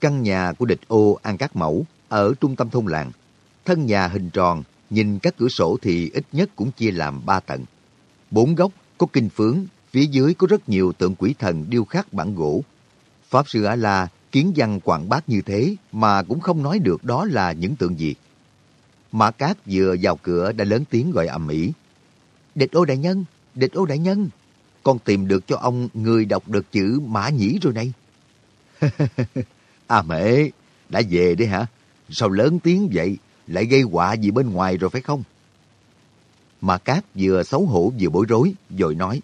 Căn nhà của địch ô An Cát Mẫu ở trung tâm thôn làng. Thân nhà hình tròn, nhìn các cửa sổ thì ít nhất cũng chia làm ba tầng. Bốn góc có kinh phướng, phía dưới có rất nhiều tượng quỷ thần điêu khắc bản gỗ. Pháp sư A-la kiến văn quảng bác như thế mà cũng không nói được đó là những tượng gì. Mã Cát vừa vào cửa đã lớn tiếng gọi ầm ĩ. Địch ô đại nhân, địch ô đại nhân, con tìm được cho ông người đọc được chữ Mã Nhĩ rồi này. à mẹ, đã về đấy hả? Sao lớn tiếng vậy? Lại gây họa gì bên ngoài rồi phải không? Mà Cát vừa xấu hổ vừa bối rối, rồi nói.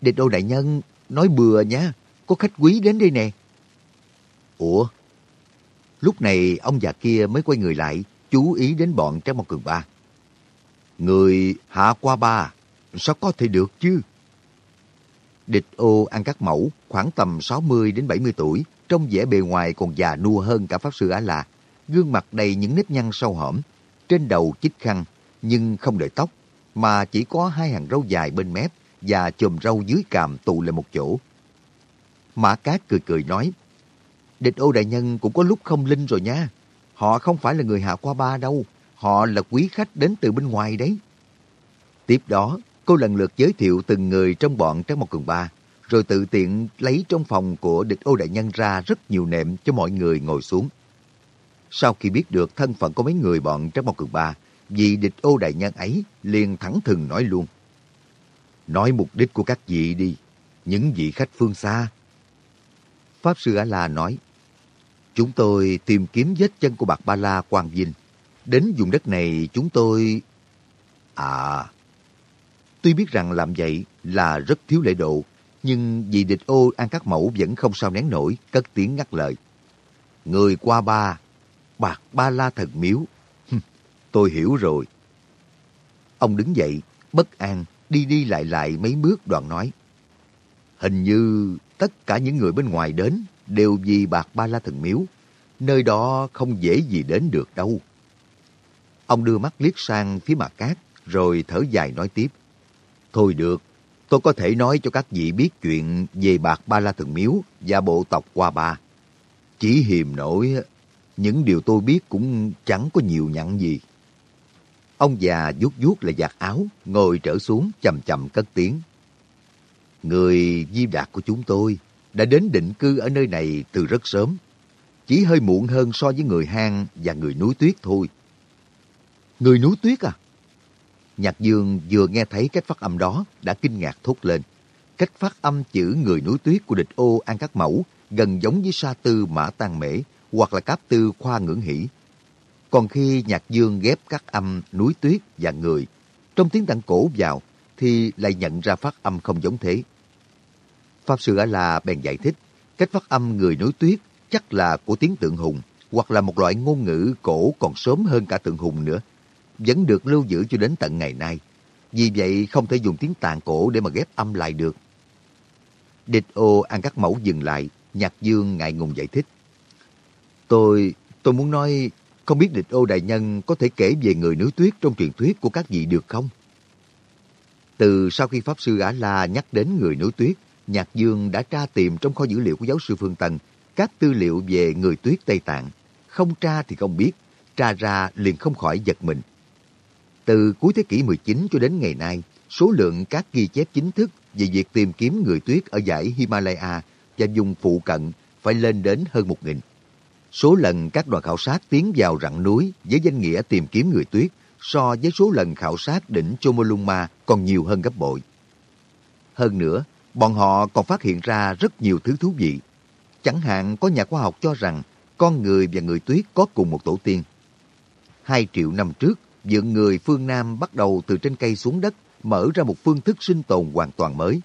Địch đô đại nhân, nói bừa nha, có khách quý đến đây nè. Ủa? Lúc này ông già kia mới quay người lại, chú ý đến bọn Trang Mộc Cường Ba. Người hạ qua ba, sao có thể được chứ? Địch ô ăn các mẫu, khoảng tầm 60 đến 70 tuổi, trong vẻ bề ngoài còn già nua hơn cả Pháp Sư Á-La. Gương mặt đầy những nếp nhăn sâu hõm, trên đầu chích khăn, nhưng không để tóc, mà chỉ có hai hàng râu dài bên mép và chùm râu dưới cằm tụ lại một chỗ. Mã Cát cười cười nói, Địch ô đại nhân cũng có lúc không linh rồi nha. Họ không phải là người hạ qua ba đâu, họ là quý khách đến từ bên ngoài đấy. Tiếp đó, cô lần lượt giới thiệu từng người trong bọn Trác Mộc Cường Ba, rồi tự tiện lấy trong phòng của địch ô đại nhân ra rất nhiều nệm cho mọi người ngồi xuống. Sau khi biết được thân phận của mấy người bọn trong Mộc Cường Ba, vị địch ô đại nhân ấy liền thẳng thừng nói luôn. Nói mục đích của các vị đi, những vị khách phương xa. Pháp Sư A-La nói, Chúng tôi tìm kiếm vết chân của Bạc Ba La Quang Vinh. Đến vùng đất này chúng tôi... À... Tuy biết rằng làm vậy là rất thiếu lễ độ, nhưng vì địch ô An Các Mẫu vẫn không sao nén nổi, cất tiếng ngắt lời. Người qua ba, Bạc Ba La Thần Miếu. tôi hiểu rồi. Ông đứng dậy, bất an, đi đi lại lại mấy bước đoạn nói. Hình như tất cả những người bên ngoài đến đều vì bạc ba la thần miếu. Nơi đó không dễ gì đến được đâu. Ông đưa mắt liếc sang phía mặt cát, rồi thở dài nói tiếp. Thôi được, tôi có thể nói cho các vị biết chuyện về bạc ba la thần miếu và bộ tộc qua ba. Chỉ hiềm nổi, những điều tôi biết cũng chẳng có nhiều nhặn gì. Ông già vuốt vuốt lại giặt áo, ngồi trở xuống chậm chậm cất tiếng. Người di đạt của chúng tôi đã đến định cư ở nơi này từ rất sớm. Chỉ hơi muộn hơn so với người hang và người núi tuyết thôi. Người núi tuyết à? Nhạc Dương vừa nghe thấy cách phát âm đó đã kinh ngạc thốt lên. Cách phát âm chữ người núi tuyết của địch ô An Các Mẫu gần giống với sa tư Mã Tăng Mễ hoặc là cáp tư Khoa Ngưỡng Hỷ. Còn khi Nhạc Dương ghép các âm núi tuyết và người trong tiếng tạng cổ vào thì lại nhận ra phát âm không giống thế. Pháp Sư A-La bèn giải thích, cách phát âm người núi tuyết chắc là của tiếng tượng hùng, hoặc là một loại ngôn ngữ cổ còn sớm hơn cả tượng hùng nữa, vẫn được lưu giữ cho đến tận ngày nay. Vì vậy không thể dùng tiếng tạng cổ để mà ghép âm lại được. Địch ô ăn các mẫu dừng lại, Nhạc Dương ngại ngùng giải thích. Tôi, tôi muốn nói, không biết địch ô đại nhân có thể kể về người núi tuyết trong truyền thuyết của các vị được không? Từ sau khi Pháp Sư Ả La nhắc đến người núi tuyết, Nhạc Dương đã tra tìm trong kho dữ liệu của giáo sư Phương Tân các tư liệu về người tuyết Tây Tạng. Không tra thì không biết, tra ra liền không khỏi giật mình. Từ cuối thế kỷ 19 cho đến ngày nay, số lượng các ghi chép chính thức về việc tìm kiếm người tuyết ở dãy Himalaya và vùng phụ cận phải lên đến hơn một nghìn. Số lần các đoàn khảo sát tiến vào rặng núi với danh nghĩa tìm kiếm người tuyết so với số lần khảo sát đỉnh Chomolungma còn nhiều hơn gấp bội. Hơn nữa, bọn họ còn phát hiện ra rất nhiều thứ thú vị. Chẳng hạn có nhà khoa học cho rằng con người và người tuyết có cùng một tổ tiên. Hai triệu năm trước, dựng người phương Nam bắt đầu từ trên cây xuống đất, mở ra một phương thức sinh tồn hoàn toàn mới.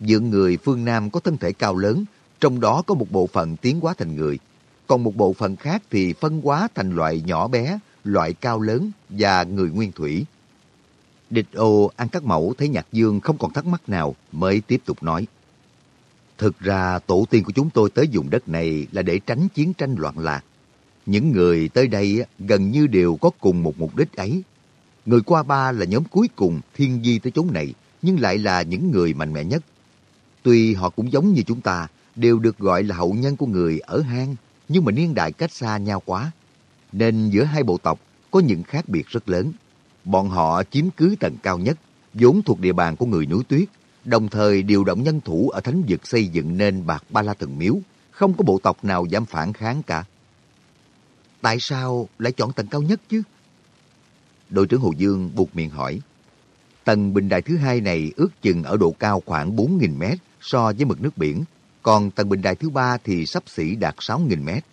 Dựng người phương Nam có thân thể cao lớn, trong đó có một bộ phận tiến hóa thành người. Còn một bộ phận khác thì phân hóa thành loại nhỏ bé, loại cao lớn và người nguyên thủy. Địch ô ăn các mẫu thấy Nhạc Dương không còn thắc mắc nào mới tiếp tục nói. Thực ra tổ tiên của chúng tôi tới vùng đất này là để tránh chiến tranh loạn lạc. Những người tới đây gần như đều có cùng một mục đích ấy. Người qua ba là nhóm cuối cùng thiên di tới chốn này, nhưng lại là những người mạnh mẽ nhất. Tuy họ cũng giống như chúng ta, đều được gọi là hậu nhân của người ở hang, nhưng mà niên đại cách xa nhau quá. Nên giữa hai bộ tộc có những khác biệt rất lớn. Bọn họ chiếm cứ tầng cao nhất, vốn thuộc địa bàn của người núi tuyết, đồng thời điều động nhân thủ ở thánh vực xây dựng nên bạc ba la thần miếu, không có bộ tộc nào dám phản kháng cả. Tại sao lại chọn tầng cao nhất chứ? Đội trưởng Hồ Dương buộc miệng hỏi. Tầng bình đài thứ hai này ước chừng ở độ cao khoảng 4.000 mét so với mực nước biển, còn tầng bình đài thứ ba thì sắp xỉ đạt 6.000 mét.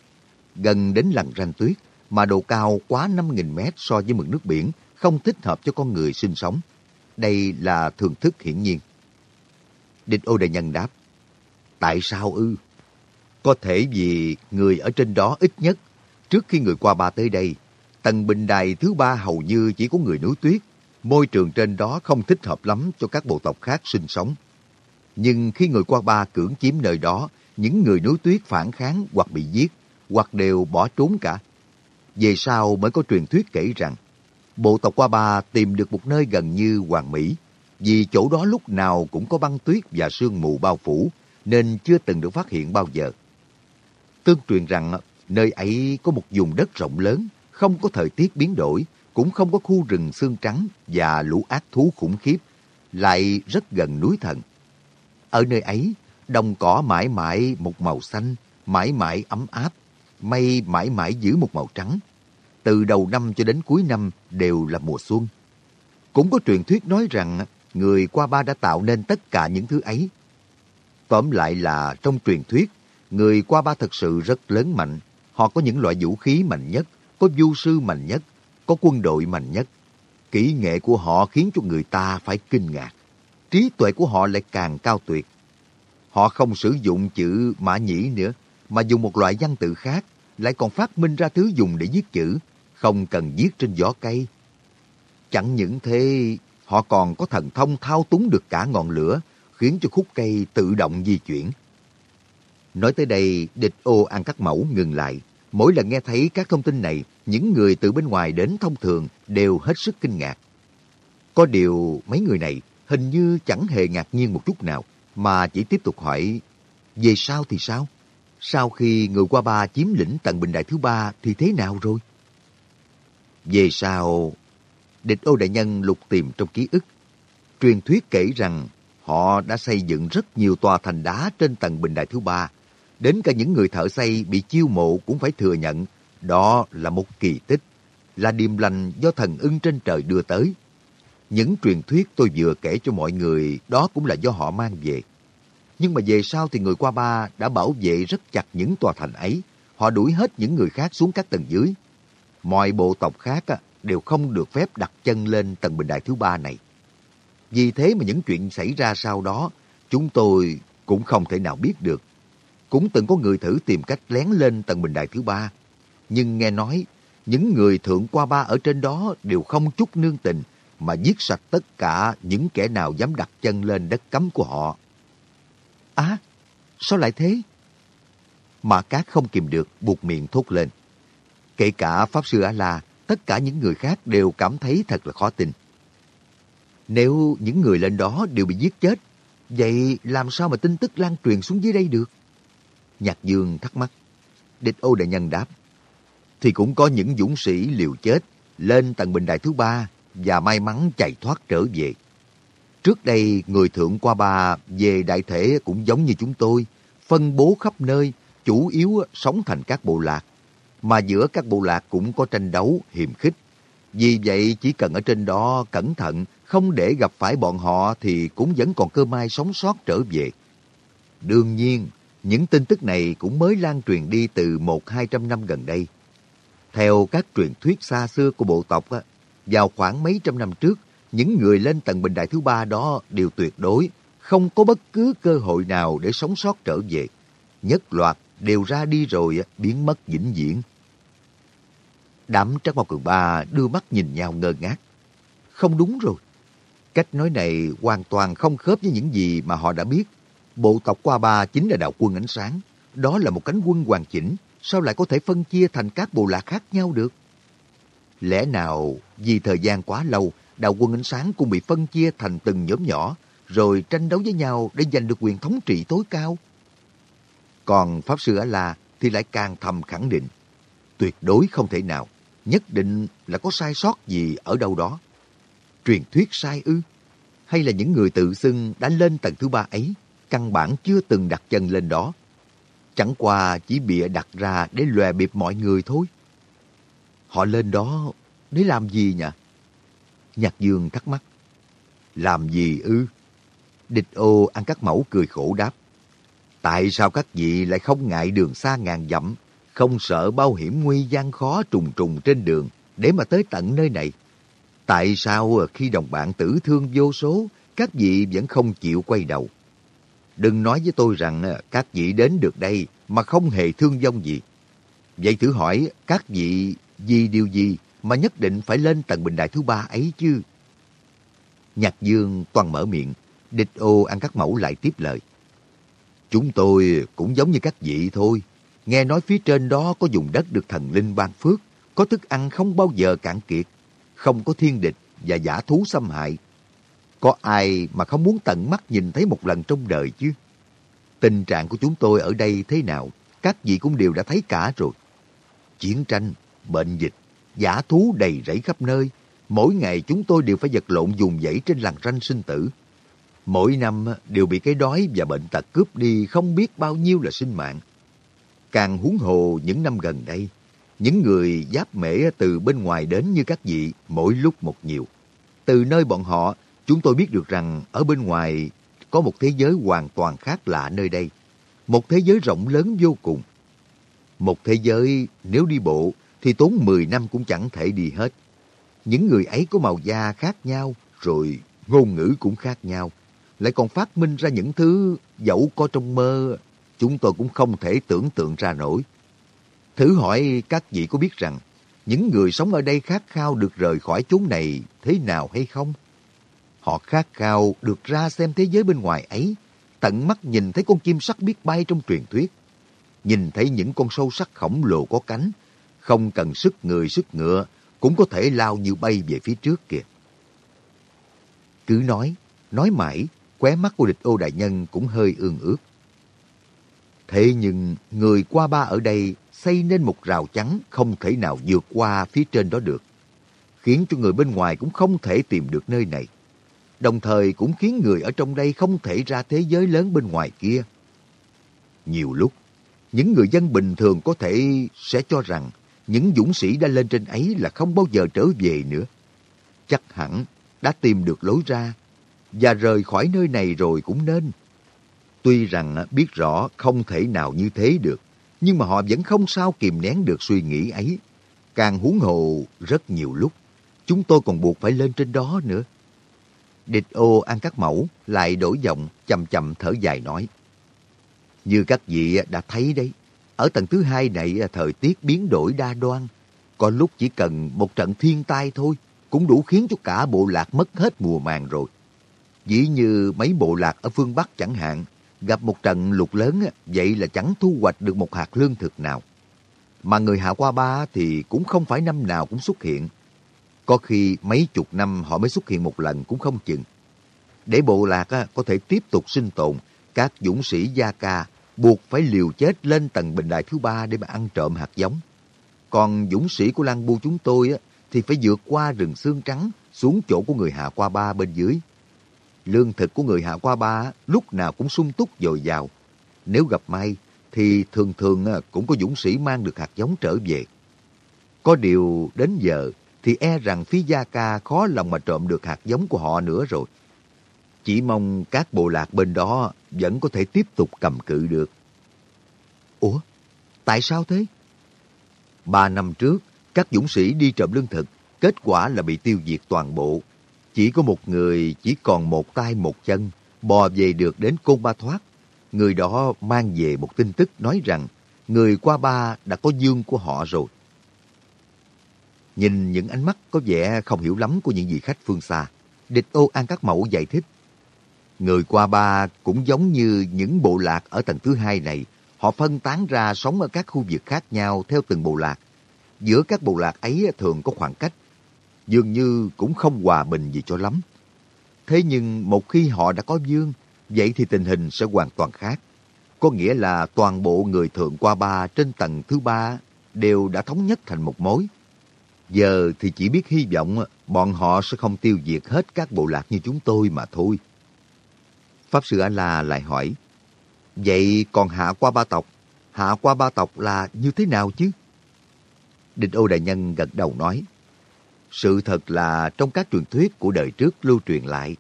Gần đến lằn ranh tuyết, mà độ cao quá 5.000 mét so với mực nước biển, không thích hợp cho con người sinh sống. Đây là thường thức hiển nhiên. Địch ô đại nhân đáp, Tại sao ư? Có thể vì người ở trên đó ít nhất, trước khi người qua ba tới đây, tầng bình đài thứ ba hầu như chỉ có người núi tuyết. Môi trường trên đó không thích hợp lắm cho các bộ tộc khác sinh sống. Nhưng khi người qua ba cưỡng chiếm nơi đó, những người núi tuyết phản kháng hoặc bị giết, hoặc đều bỏ trốn cả. Về sau mới có truyền thuyết kể rằng, bộ tộc qua ba tìm được một nơi gần như hoàn mỹ, vì chỗ đó lúc nào cũng có băng tuyết và sương mù bao phủ, nên chưa từng được phát hiện bao giờ. Tương truyền rằng nơi ấy có một vùng đất rộng lớn, không có thời tiết biến đổi, cũng không có khu rừng xương trắng và lũ ác thú khủng khiếp, lại rất gần núi thần. Ở nơi ấy, đồng cỏ mãi mãi một màu xanh, mãi mãi ấm áp, mây mãi mãi giữ một màu trắng. Từ đầu năm cho đến cuối năm đều là mùa xuân. Cũng có truyền thuyết nói rằng người qua ba đã tạo nên tất cả những thứ ấy. Tóm lại là trong truyền thuyết, người qua ba thật sự rất lớn mạnh. Họ có những loại vũ khí mạnh nhất, có du sư mạnh nhất, có quân đội mạnh nhất. Kỹ nghệ của họ khiến cho người ta phải kinh ngạc. Trí tuệ của họ lại càng cao tuyệt. Họ không sử dụng chữ mã nhĩ nữa, mà dùng một loại văn tự khác, lại còn phát minh ra thứ dùng để viết chữ, không cần viết trên vỏ cây. Chẳng những thế, họ còn có thần thông thao túng được cả ngọn lửa, khiến cho khúc cây tự động di chuyển. Nói tới đây, địch ô ăn cắt mẫu ngừng lại. Mỗi lần nghe thấy các thông tin này, những người từ bên ngoài đến thông thường đều hết sức kinh ngạc. Có điều mấy người này hình như chẳng hề ngạc nhiên một chút nào, mà chỉ tiếp tục hỏi, về sau thì sao? Sau khi người qua ba chiếm lĩnh tầng bình đại thứ ba thì thế nào rồi? Về sau, địch ô đại nhân lục tìm trong ký ức. Truyền thuyết kể rằng họ đã xây dựng rất nhiều tòa thành đá trên tầng bình đại thứ ba. Đến cả những người thợ xây bị chiêu mộ cũng phải thừa nhận đó là một kỳ tích, là điềm lành do thần ưng trên trời đưa tới. Những truyền thuyết tôi vừa kể cho mọi người đó cũng là do họ mang về. Nhưng mà về sau thì người qua ba đã bảo vệ rất chặt những tòa thành ấy. Họ đuổi hết những người khác xuống các tầng dưới. Mọi bộ tộc khác đều không được phép đặt chân lên tầng bình đại thứ ba này. Vì thế mà những chuyện xảy ra sau đó, chúng tôi cũng không thể nào biết được. Cũng từng có người thử tìm cách lén lên tầng bình đại thứ ba. Nhưng nghe nói, những người thượng qua ba ở trên đó đều không chút nương tình, mà giết sạch tất cả những kẻ nào dám đặt chân lên đất cấm của họ. Á, sao lại thế? Mà Cát không kìm được buộc miệng thốt lên. Kể cả Pháp Sư A-La, tất cả những người khác đều cảm thấy thật là khó tin. Nếu những người lên đó đều bị giết chết, vậy làm sao mà tin tức lan truyền xuống dưới đây được? Nhạc Dương thắc mắc. Địch ô đại nhân đáp. Thì cũng có những dũng sĩ liều chết lên tầng bình đài thứ ba và may mắn chạy thoát trở về. Trước đây, người thượng qua ba về đại thể cũng giống như chúng tôi, phân bố khắp nơi, chủ yếu sống thành các bộ lạc. Mà giữa các bộ lạc cũng có tranh đấu, hiềm khích. Vì vậy, chỉ cần ở trên đó cẩn thận, không để gặp phải bọn họ thì cũng vẫn còn cơ may sống sót trở về. Đương nhiên, những tin tức này cũng mới lan truyền đi từ một hai trăm năm gần đây. Theo các truyền thuyết xa xưa của bộ tộc, vào khoảng mấy trăm năm trước, những người lên tầng bình đại thứ ba đó đều tuyệt đối không có bất cứ cơ hội nào để sống sót trở về. Nhất loạt đều ra đi rồi biến mất vĩnh viễn. Đám Trác Mao Cường Ba đưa mắt nhìn nhau ngơ ngác. Không đúng rồi. Cách nói này hoàn toàn không khớp với những gì mà họ đã biết. Bộ tộc Qua Ba chính là đạo quân ánh sáng. Đó là một cánh quân hoàn chỉnh. Sao lại có thể phân chia thành các bộ lạc khác nhau được? Lẽ nào vì thời gian quá lâu, đạo quân ánh sáng cũng bị phân chia thành từng nhóm nhỏ, rồi tranh đấu với nhau để giành được quyền thống trị tối cao? Còn Pháp Sư A-La thì lại càng thầm khẳng định, tuyệt đối không thể nào, nhất định là có sai sót gì ở đâu đó. Truyền thuyết sai ư? Hay là những người tự xưng đã lên tầng thứ ba ấy, căn bản chưa từng đặt chân lên đó? Chẳng qua chỉ bịa đặt ra để lòe bịp mọi người thôi. Họ lên đó để làm gì nhỉ? Nhạc Dương thắc mắc. Làm gì ư? Địch ô ăn các mẫu cười khổ đáp. Tại sao các vị lại không ngại đường xa ngàn dặm, không sợ bao hiểm nguy gian khó trùng trùng trên đường để mà tới tận nơi này? Tại sao khi đồng bạn tử thương vô số, các vị vẫn không chịu quay đầu? Đừng nói với tôi rằng à, các vị đến được đây mà không hề thương vong gì. Vậy thử hỏi các vị vì điều gì mà nhất định phải lên tầng bình đại thứ ba ấy chứ? Nhạc Dương toàn mở miệng, địch ô ăn các mẫu lại tiếp lời. Chúng tôi cũng giống như các vị thôi. Nghe nói phía trên đó có dùng đất được thần linh ban phước, có thức ăn không bao giờ cạn kiệt, không có thiên địch và giả thú xâm hại. Có ai mà không muốn tận mắt nhìn thấy một lần trong đời chứ? Tình trạng của chúng tôi ở đây thế nào, các vị cũng đều đã thấy cả rồi. Chiến tranh, bệnh dịch, giả thú đầy rẫy khắp nơi. Mỗi ngày chúng tôi đều phải vật lộn dùng dãy trên làng ranh sinh tử. Mỗi năm đều bị cái đói và bệnh tật cướp đi không biết bao nhiêu là sinh mạng. Càng huống hồ những năm gần đây, những người giáp mễ từ bên ngoài đến như các vị mỗi lúc một nhiều. Từ nơi bọn họ, chúng tôi biết được rằng ở bên ngoài có một thế giới hoàn toàn khác lạ nơi đây. Một thế giới rộng lớn vô cùng. Một thế giới nếu đi bộ thì tốn 10 năm cũng chẳng thể đi hết. Những người ấy có màu da khác nhau, rồi ngôn ngữ cũng khác nhau. Lại còn phát minh ra những thứ dẫu có trong mơ, chúng tôi cũng không thể tưởng tượng ra nổi. Thử hỏi các vị có biết rằng, những người sống ở đây khát khao được rời khỏi chốn này thế nào hay không? Họ khát khao được ra xem thế giới bên ngoài ấy, tận mắt nhìn thấy con chim sắt biết bay trong truyền thuyết. Nhìn thấy những con sâu sắc khổng lồ có cánh, không cần sức người sức ngựa, cũng có thể lao như bay về phía trước kìa. Cứ nói, nói mãi, khóe mắt của địch ô đại nhân cũng hơi ương ướt. Thế nhưng, người qua ba ở đây xây nên một rào chắn không thể nào vượt qua phía trên đó được, khiến cho người bên ngoài cũng không thể tìm được nơi này. Đồng thời cũng khiến người ở trong đây không thể ra thế giới lớn bên ngoài kia. Nhiều lúc, những người dân bình thường có thể sẽ cho rằng những dũng sĩ đã lên trên ấy là không bao giờ trở về nữa. Chắc hẳn đã tìm được lối ra và rời khỏi nơi này rồi cũng nên. Tuy rằng à, biết rõ không thể nào như thế được, nhưng mà họ vẫn không sao kìm nén được suy nghĩ ấy. Càng huống hồ rất nhiều lúc, chúng tôi còn buộc phải lên trên đó nữa. Địch ô ăn các mẫu, lại đổi giọng, chậm chậm thở dài nói. Như các vị à, đã thấy đấy, ở tầng thứ hai này à, thời tiết biến đổi đa đoan. Có lúc chỉ cần một trận thiên tai thôi, cũng đủ khiến cho cả bộ lạc mất hết mùa màng rồi. Dĩ như mấy bộ lạc ở phương Bắc chẳng hạn, gặp một trận lụt lớn, à, vậy là chẳng thu hoạch được một hạt lương thực nào. Mà người hạ qua ba thì cũng không phải năm nào cũng xuất hiện. Có khi mấy chục năm họ mới xuất hiện một lần cũng không chừng. Để bộ lạc à, có thể tiếp tục sinh tồn, các dũng sĩ Gia Ca buộc phải liều chết lên tầng bình đại thứ ba để mà ăn trộm hạt giống. Còn dũng sĩ của Lan Bu chúng tôi á, thì phải vượt qua rừng xương trắng xuống chỗ của người Hạ Qua Ba bên dưới. Lương thực của người Hạ Qua Ba lúc nào cũng sung túc dồi dào. Nếu gặp may, thì thường thường cũng có dũng sĩ mang được hạt giống trở về. Có điều đến giờ thì e rằng phía Gia Ca khó lòng mà trộm được hạt giống của họ nữa rồi. Chỉ mong các bộ lạc bên đó vẫn có thể tiếp tục cầm cự được. Ủa? Tại sao thế? Ba năm trước, các dũng sĩ đi trộm lương thực, kết quả là bị tiêu diệt toàn bộ. Chỉ có một người chỉ còn một tay một chân, bò về được đến Côn Ba Thoát. Người đó mang về một tin tức nói rằng người qua ba đã có dương của họ rồi. Nhìn những ánh mắt có vẻ không hiểu lắm của những vị khách phương xa, địch ô an các mẫu giải thích. Người qua ba cũng giống như những bộ lạc ở tầng thứ hai này, họ phân tán ra sống ở các khu vực khác nhau theo từng bộ lạc. Giữa các bộ lạc ấy thường có khoảng cách, dường như cũng không hòa bình gì cho lắm. Thế nhưng một khi họ đã có dương, vậy thì tình hình sẽ hoàn toàn khác. Có nghĩa là toàn bộ người thượng qua ba trên tầng thứ ba đều đã thống nhất thành một mối. Giờ thì chỉ biết hy vọng bọn họ sẽ không tiêu diệt hết các bộ lạc như chúng tôi mà thôi. Pháp Sư A-La lại hỏi, Vậy còn hạ qua ba tộc, hạ qua ba tộc là như thế nào chứ? Địch ô đại nhân gật đầu nói, sự thật là trong các truyền thuyết của đời trước lưu truyền lại,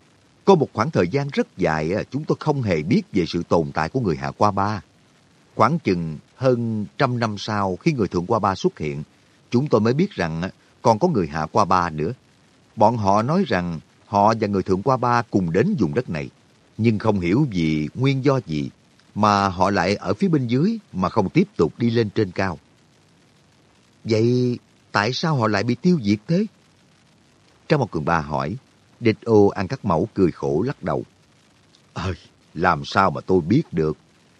có một khoảng thời gian rất dài chúng tôi không hề biết về sự tồn tại của người Hạ Qua Ba. Khoảng chừng hơn trăm năm sau khi người Thượng Qua Ba xuất hiện, chúng tôi mới biết rằng còn có người Hạ Qua Ba nữa. Bọn họ nói rằng họ và người Thượng Qua Ba cùng đến vùng đất này, nhưng không hiểu vì nguyên do gì mà họ lại ở phía bên dưới mà không tiếp tục đi lên trên cao. Vậy tại sao họ lại bị tiêu diệt thế? Trong một cường ba hỏi, địch ô ăn các mẫu cười khổ lắc đầu. Ơi, làm sao mà tôi biết được,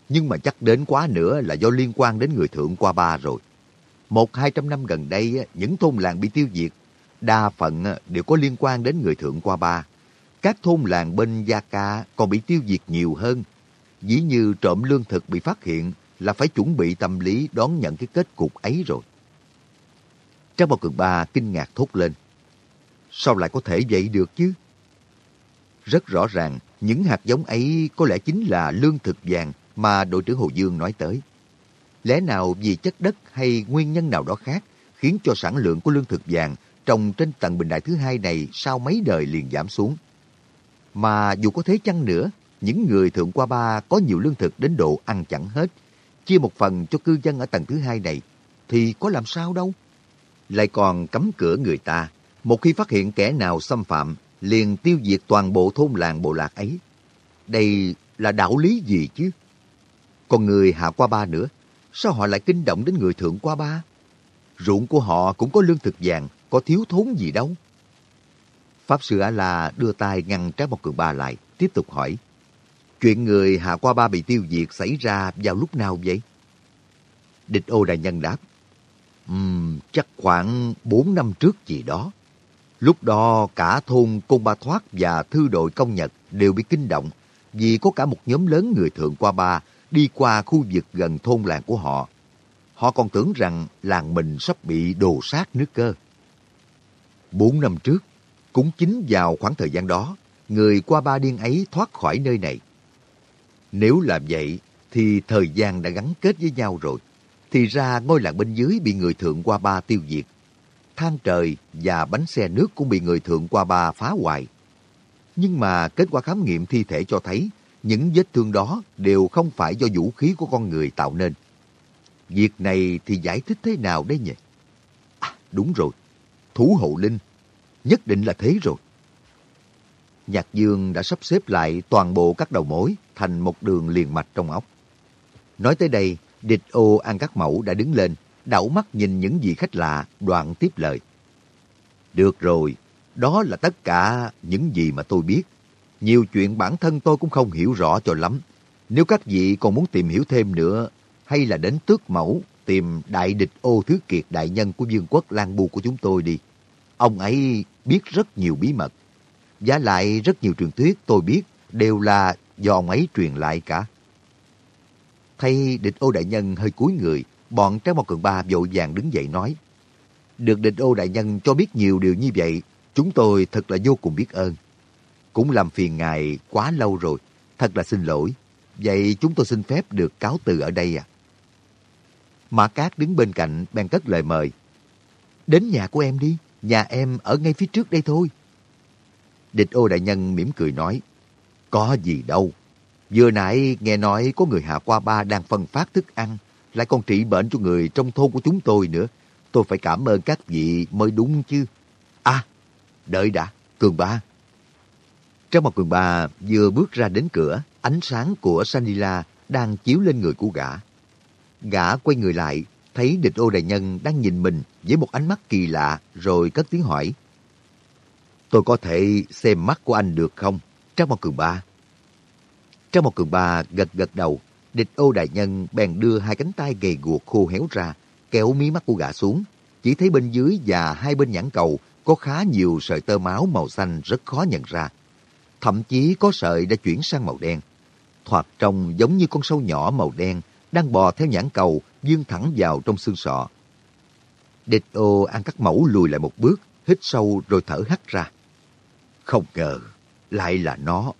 nhưng mà chắc đến quá nữa là do liên quan đến người thượng qua ba rồi. Một hai trăm năm gần đây, những thôn làng bị tiêu diệt, đa phần đều có liên quan đến người thượng qua ba. Các thôn làng bên Gia Ca còn bị tiêu diệt nhiều hơn. Dĩ như trộm lương thực bị phát hiện là phải chuẩn bị tâm lý đón nhận cái kết cục ấy rồi. Trang Bảo Cường Ba kinh ngạc thốt lên. Sao lại có thể vậy được chứ? Rất rõ ràng, những hạt giống ấy có lẽ chính là lương thực vàng mà đội trưởng Hồ Dương nói tới. Lẽ nào vì chất đất hay nguyên nhân nào đó khác khiến cho sản lượng của lương thực vàng trồng trên tầng bình đại thứ hai này sau mấy đời liền giảm xuống? Mà dù có thế chăng nữa, những người thượng qua ba có nhiều lương thực đến độ ăn chẳng hết, chia một phần cho cư dân ở tầng thứ hai này, thì có làm sao đâu. Lại còn cấm cửa người ta, một khi phát hiện kẻ nào xâm phạm, liền tiêu diệt toàn bộ thôn làng bộ lạc ấy. Đây là đạo lý gì chứ? Còn người hạ qua ba nữa, sao họ lại kinh động đến người thượng qua ba? Ruộng của họ cũng có lương thực vàng, có thiếu thốn gì đâu. Pháp Sư A-La đưa tay ngăn Trái Một Cường Ba lại, tiếp tục hỏi. Chuyện người Hạ Qua Ba bị tiêu diệt xảy ra vào lúc nào vậy? Địch ô đại nhân đáp. Um, chắc khoảng 4 năm trước gì đó. Lúc đó cả thôn Côn Ba Thoát và thư đội công Nhật đều bị kinh động vì có cả một nhóm lớn người thượng qua ba đi qua khu vực gần thôn làng của họ. Họ còn tưởng rằng làng mình sắp bị đồ sát nước cơ. Bốn năm trước, cũng chính vào khoảng thời gian đó, người qua ba điên ấy thoát khỏi nơi này. Nếu làm vậy, thì thời gian đã gắn kết với nhau rồi. Thì ra ngôi làng bên dưới bị người thượng qua ba tiêu diệt. thang trời và bánh xe nước cũng bị người thượng qua ba phá hoại. Nhưng mà kết quả khám nghiệm thi thể cho thấy những vết thương đó đều không phải do vũ khí của con người tạo nên. Việc này thì giải thích thế nào đấy nhỉ? À, đúng rồi. Thủ hộ linh Nhất định là thế rồi. Nhạc Dương đã sắp xếp lại toàn bộ các đầu mối thành một đường liền mạch trong óc. Nói tới đây, địch ô ăn các mẫu đã đứng lên, đảo mắt nhìn những vị khách lạ, đoạn tiếp lời. Được rồi, đó là tất cả những gì mà tôi biết. Nhiều chuyện bản thân tôi cũng không hiểu rõ cho lắm. Nếu các vị còn muốn tìm hiểu thêm nữa, hay là đến tước mẫu tìm đại địch ô thứ kiệt đại nhân của vương quốc Lan Bu của chúng tôi đi. Ông ấy biết rất nhiều bí mật. Giá lại rất nhiều truyền thuyết tôi biết đều là do ông ấy truyền lại cả. Thay địch ô đại nhân hơi cúi người, bọn Trái một Cường Ba vội vàng đứng dậy nói. Được địch ô đại nhân cho biết nhiều điều như vậy, chúng tôi thật là vô cùng biết ơn. Cũng làm phiền ngài quá lâu rồi, thật là xin lỗi. Vậy chúng tôi xin phép được cáo từ ở đây à? Mã Cát đứng bên cạnh bèn cất lời mời. Đến nhà của em đi. Nhà em ở ngay phía trước đây thôi. Địch ô đại nhân mỉm cười nói, có gì đâu. Vừa nãy nghe nói có người hạ qua ba đang phân phát thức ăn, lại còn trị bệnh cho người trong thôn của chúng tôi nữa. Tôi phải cảm ơn các vị mới đúng chứ. À, đợi đã, Cường Ba. Trong một cường ba vừa bước ra đến cửa, ánh sáng của Sanila đang chiếu lên người của gã. Gã quay người lại, thấy địch ô đại nhân đang nhìn mình với một ánh mắt kỳ lạ rồi cất tiếng hỏi. Tôi có thể xem mắt của anh được không? Trang một cường ba. Trang một cường ba gật gật đầu, địch ô đại nhân bèn đưa hai cánh tay gầy guộc khô héo ra, kéo mí mắt của gã xuống. Chỉ thấy bên dưới và hai bên nhãn cầu có khá nhiều sợi tơ máu màu xanh rất khó nhận ra. Thậm chí có sợi đã chuyển sang màu đen. Thoạt trông giống như con sâu nhỏ màu đen đang bò theo nhãn cầu vươn thẳng vào trong xương sọ. Địch ô ăn cắt mẫu lùi lại một bước, hít sâu rồi thở hắt ra. Không ngờ, lại là nó.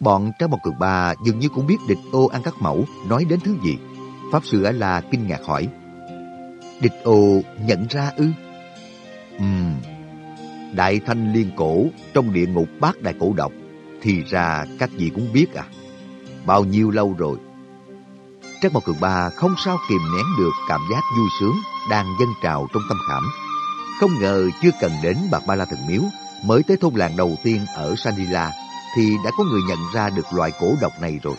Bọn trái một cường ba dường như cũng biết địch ô ăn cắt mẫu nói đến thứ gì. Pháp sư A-la kinh ngạc hỏi. Địch ô nhận ra ư? Ừm, Đại Thanh Liên Cổ trong địa ngục bát đại cổ độc, thì ra các vị cũng biết à. Bao nhiêu lâu rồi? Trác Mộc Cường Ba không sao kìm nén được cảm giác vui sướng đang dâng trào trong tâm khảm. Không ngờ chưa cần đến Bạc Ba La Thần Miếu mới tới thôn làng đầu tiên ở Sanila thì đã có người nhận ra được loại cổ độc này rồi.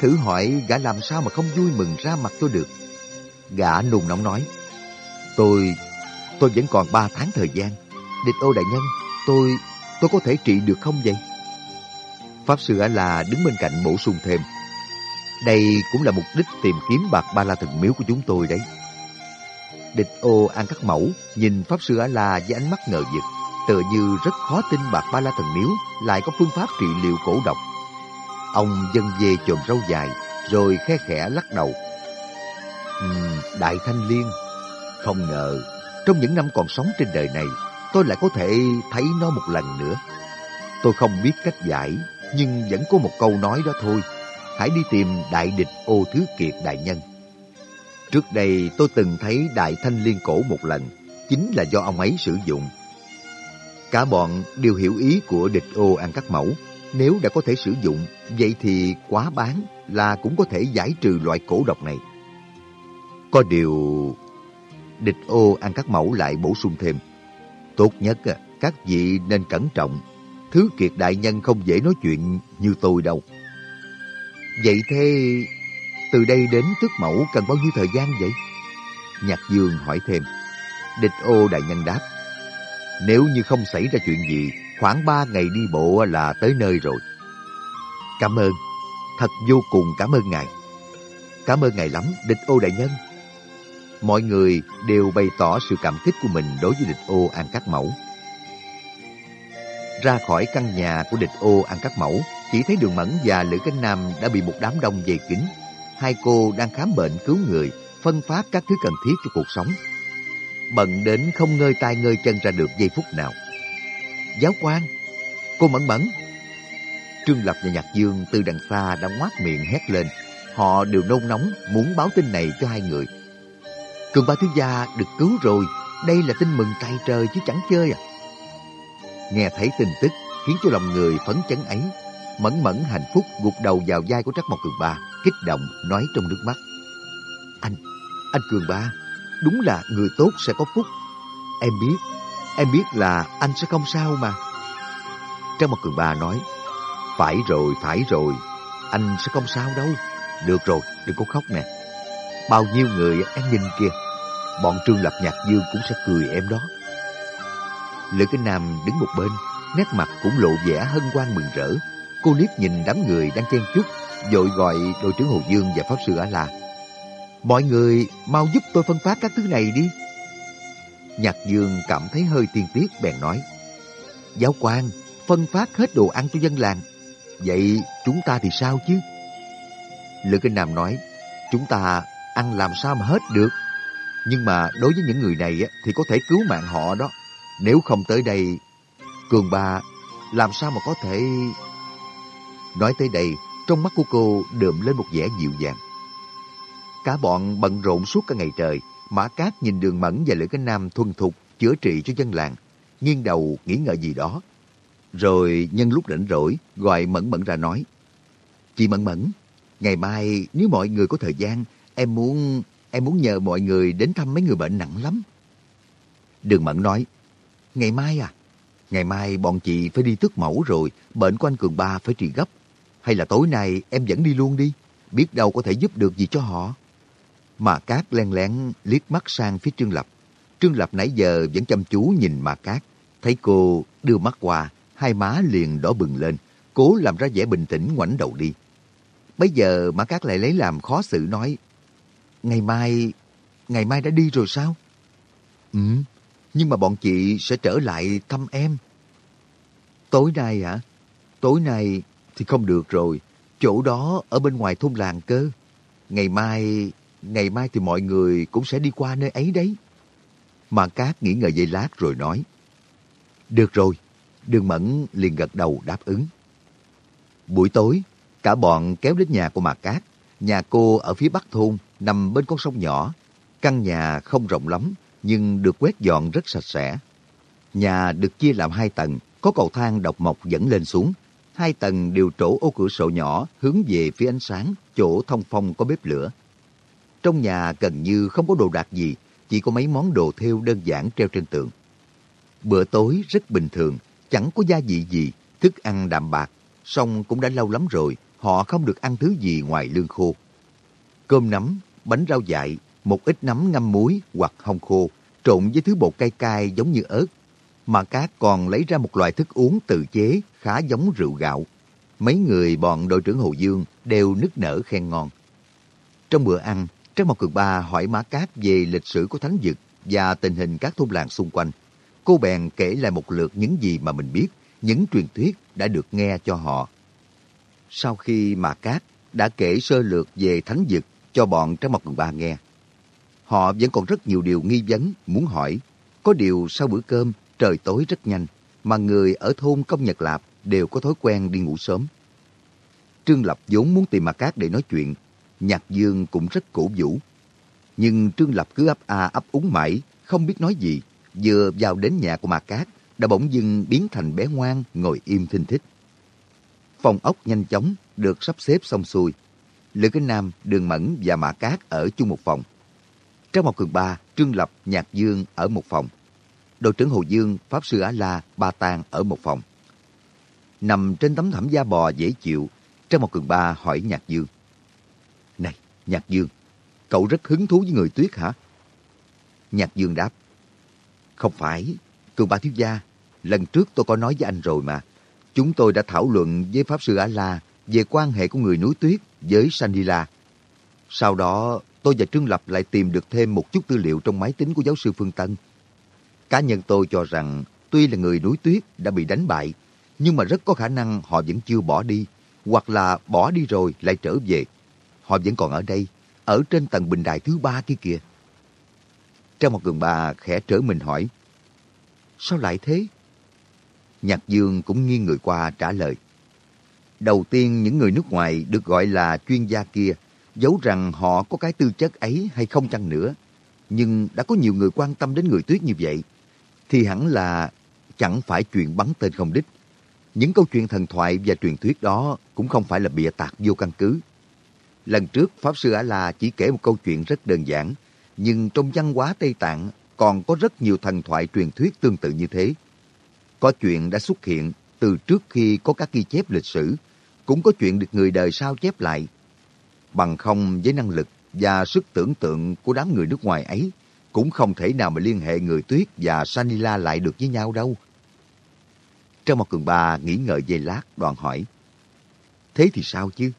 Thử hỏi gã làm sao mà không vui mừng ra mặt tôi được. Gã nùng nóng nói, tôi, tôi vẫn còn ba tháng thời gian. Địch ô đại nhân, tôi, tôi có thể trị được không vậy? Pháp sư A-la đứng bên cạnh bổ sung thêm. Đây cũng là mục đích tìm kiếm bạc ba la thần miếu của chúng tôi đấy. Địch ô ăn cắt mẫu, nhìn Pháp sư A-la với ánh mắt ngờ vực, tựa như rất khó tin bạc ba la thần miếu lại có phương pháp trị liệu cổ độc. Ông dân về chồm râu dài, rồi khe khẽ lắc đầu. Uhm, Đại Thanh Liên, không ngờ, trong những năm còn sống trên đời này, tôi lại có thể thấy nó một lần nữa. Tôi không biết cách giải, nhưng vẫn có một câu nói đó thôi. Hãy đi tìm đại địch ô thứ kiệt đại nhân. Trước đây tôi từng thấy đại thanh liên cổ một lần, chính là do ông ấy sử dụng. Cả bọn đều hiểu ý của địch ô ăn cắt mẫu. Nếu đã có thể sử dụng, vậy thì quá bán là cũng có thể giải trừ loại cổ độc này. Có điều... Địch ô ăn cắt mẫu lại bổ sung thêm. Tốt nhất các vị nên cẩn trọng. Thứ kiệt đại nhân không dễ nói chuyện như tôi đâu. Vậy thế từ đây đến tước mẫu cần bao nhiêu thời gian vậy? Nhạc Dương hỏi thêm. Địch ô đại nhân đáp. Nếu như không xảy ra chuyện gì, khoảng ba ngày đi bộ là tới nơi rồi. Cảm ơn, thật vô cùng cảm ơn ngài. Cảm ơn ngài lắm, địch ô đại nhân. Mọi người đều bày tỏ sự cảm kích của mình đối với địch ô An Cát Mẫu. Ra khỏi căn nhà của địch ô An Cát Mẫu, chỉ thấy Đường Mẫn và Lữ Cánh Nam đã bị một đám đông dày kín. Hai cô đang khám bệnh cứu người, phân phát các thứ cần thiết cho cuộc sống. Bận đến không ngơi tay ngơi chân ra được giây phút nào. Giáo quan, cô Mẫn Mẫn. Trương Lập và Nhạc Dương từ đằng xa đã ngoác miệng hét lên. Họ đều nôn nóng muốn báo tin này cho hai người. Cường ba thiếu gia được cứu rồi, đây là tin mừng tay trời chứ chẳng chơi à. Nghe thấy tin tức khiến cho lòng người phấn chấn ấy. Mẫn mẫn hạnh phúc gục đầu vào vai của Trắc Mộc Cường Ba, kích động nói trong nước mắt. Anh, anh Cường Ba, đúng là người tốt sẽ có phúc. Em biết, em biết là anh sẽ không sao mà. Trắc Mộc Cường Ba nói, phải rồi, phải rồi, anh sẽ không sao đâu. Được rồi, đừng có khóc nè. Bao nhiêu người em nhìn kìa, bọn Trương Lập Nhạc Dương cũng sẽ cười em đó. Lữ Kinh Nam đứng một bên, nét mặt cũng lộ vẻ hân hoan mừng rỡ. Cô liếc nhìn đám người đang chen chúc, vội gọi đội trưởng Hồ Dương và Pháp Sư Á La. Mọi người mau giúp tôi phân phát các thứ này đi. Nhạc Dương cảm thấy hơi tiên tiếc bèn nói. Giáo quan, phân phát hết đồ ăn cho dân làng. Vậy chúng ta thì sao chứ? Lữ Kinh Nam nói, chúng ta ăn làm sao mà hết được. Nhưng mà đối với những người này thì có thể cứu mạng họ đó. Nếu không tới đây, Cường Ba làm sao mà có thể... Nói tới đây, trong mắt của cô đượm lên một vẻ dịu dàng. Cả bọn bận rộn suốt cả ngày trời, Mã Cát nhìn đường mẫn và Lữ Cánh Nam thuần thục chữa trị cho dân làng, nghiêng đầu nghĩ ngợi gì đó. Rồi nhân lúc rảnh rỗi, gọi Mẫn Mẫn ra nói. Chị Mẫn Mẫn, ngày mai nếu mọi người có thời gian, em muốn em muốn nhờ mọi người đến thăm mấy người bệnh nặng lắm. Đường Mẫn nói, ngày mai à? Ngày mai bọn chị phải đi tước mẫu rồi, bệnh của anh Cường Ba phải trị gấp. Hay là tối nay em dẫn đi luôn đi, biết đâu có thể giúp được gì cho họ. Mà Cát len lén liếc mắt sang phía Trương Lập. Trương Lập nãy giờ vẫn chăm chú nhìn Mà Cát. Thấy cô đưa mắt qua, hai má liền đỏ bừng lên, cố làm ra vẻ bình tĩnh ngoảnh đầu đi. Bây giờ Mã Cát lại lấy làm khó xử nói, Ngày mai, ngày mai đã đi rồi sao? Ừ, nhưng mà bọn chị sẽ trở lại thăm em. Tối nay hả? Tối nay thì không được rồi. Chỗ đó ở bên ngoài thôn làng cơ. Ngày mai, ngày mai thì mọi người cũng sẽ đi qua nơi ấy đấy. Mà Cát nghĩ ngợi giây lát rồi nói. Được rồi. Đường Mẫn liền gật đầu đáp ứng. Buổi tối, cả bọn kéo đến nhà của Mạc Cát. Nhà cô ở phía bắc thôn, nằm bên con sông nhỏ. Căn nhà không rộng lắm, nhưng được quét dọn rất sạch sẽ. Nhà được chia làm hai tầng, có cầu thang độc mộc dẫn lên xuống. Hai tầng đều trổ ô cửa sổ nhỏ hướng về phía ánh sáng, chỗ thông phong có bếp lửa. Trong nhà gần như không có đồ đạc gì, chỉ có mấy món đồ thêu đơn giản treo trên tường. Bữa tối rất bình thường, chẳng có gia vị gì, thức ăn đạm bạc, song cũng đã lâu lắm rồi, họ không được ăn thứ gì ngoài lương khô. Cơm nắm, bánh rau dại, một ít nấm ngâm muối hoặc hong khô, trộn với thứ bột cay cay giống như ớt. Mà cát còn lấy ra một loại thức uống tự chế khá giống rượu gạo. Mấy người bọn đội trưởng Hồ Dương đều nức nở khen ngon. Trong bữa ăn, Trang Mộc Cường Ba hỏi Mã Cát về lịch sử của Thánh Dực và tình hình các thôn làng xung quanh. Cô bèn kể lại một lượt những gì mà mình biết, những truyền thuyết đã được nghe cho họ. Sau khi Mã Cát đã kể sơ lược về Thánh Dực cho bọn Trang Mộc Cường Ba nghe, Họ vẫn còn rất nhiều điều nghi vấn, muốn hỏi. Có điều sau bữa cơm, trời tối rất nhanh, mà người ở thôn Công Nhật Lạp đều có thói quen đi ngủ sớm. Trương Lập vốn muốn tìm Mạc Cát để nói chuyện, Nhạc Dương cũng rất cổ vũ. Nhưng Trương Lập cứ ấp a ấp úng mãi, không biết nói gì. Vừa vào đến nhà của Mạc Cát, đã bỗng dưng biến thành bé ngoan, ngồi im thinh thích. Phòng ốc nhanh chóng, được sắp xếp xong xuôi. Lữ Kinh Nam, Đường Mẫn và Mạc Cát ở chung một phòng. Trong một cường ba, Trương Lập, Nhạc Dương ở một phòng. Đội trưởng Hồ Dương, Pháp Sư Á La, Ba Tàng ở một phòng. Nằm trên tấm thảm da bò dễ chịu, trong một cường ba hỏi Nhạc Dương. Này, Nhạc Dương, cậu rất hứng thú với người tuyết hả? Nhạc Dương đáp. Không phải, cường ba thiếu gia, lần trước tôi có nói với anh rồi mà. Chúng tôi đã thảo luận với Pháp Sư Á La về quan hệ của người núi tuyết với Sanila. Sau đó tôi và Trương Lập lại tìm được thêm một chút tư liệu trong máy tính của giáo sư Phương Tân. Cá nhân tôi cho rằng tuy là người núi tuyết đã bị đánh bại, nhưng mà rất có khả năng họ vẫn chưa bỏ đi, hoặc là bỏ đi rồi lại trở về. Họ vẫn còn ở đây, ở trên tầng bình đài thứ ba kia kìa. Trong một gần bà khẽ trở mình hỏi, Sao lại thế? Nhạc Dương cũng nghiêng người qua trả lời. Đầu tiên những người nước ngoài được gọi là chuyên gia kia giấu rằng họ có cái tư chất ấy hay không chăng nữa, nhưng đã có nhiều người quan tâm đến người tuyết như vậy, thì hẳn là chẳng phải chuyện bắn tên không đích. Những câu chuyện thần thoại và truyền thuyết đó cũng không phải là bịa tạc vô căn cứ. Lần trước, Pháp Sư A-La chỉ kể một câu chuyện rất đơn giản, nhưng trong văn hóa Tây Tạng còn có rất nhiều thần thoại truyền thuyết tương tự như thế. Có chuyện đã xuất hiện từ trước khi có các ghi chép lịch sử, cũng có chuyện được người đời sau chép lại Bằng không với năng lực và sức tưởng tượng của đám người nước ngoài ấy, cũng không thể nào mà liên hệ người tuyết và Sanila lại được với nhau đâu. Trong một cường ba nghĩ ngợi giây lát, đoàn hỏi. Thế thì sao chứ?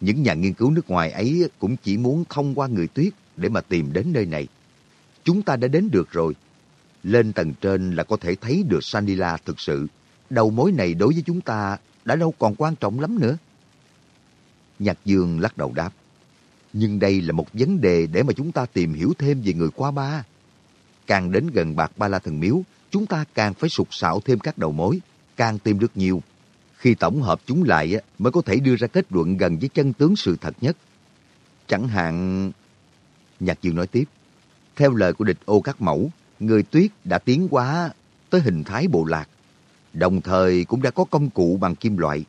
Những nhà nghiên cứu nước ngoài ấy cũng chỉ muốn thông qua người tuyết để mà tìm đến nơi này. Chúng ta đã đến được rồi. Lên tầng trên là có thể thấy được Sanila thực sự. Đầu mối này đối với chúng ta đã đâu còn quan trọng lắm nữa. Nhạc Dương lắc đầu đáp. Nhưng đây là một vấn đề để mà chúng ta tìm hiểu thêm về người qua ba. Càng đến gần bạc ba la thần miếu, chúng ta càng phải sục sạo thêm các đầu mối, càng tìm được nhiều. Khi tổng hợp chúng lại mới có thể đưa ra kết luận gần với chân tướng sự thật nhất. Chẳng hạn... Nhạc Dương nói tiếp. Theo lời của địch ô các mẫu, người tuyết đã tiến quá tới hình thái bộ lạc. Đồng thời cũng đã có công cụ bằng kim loại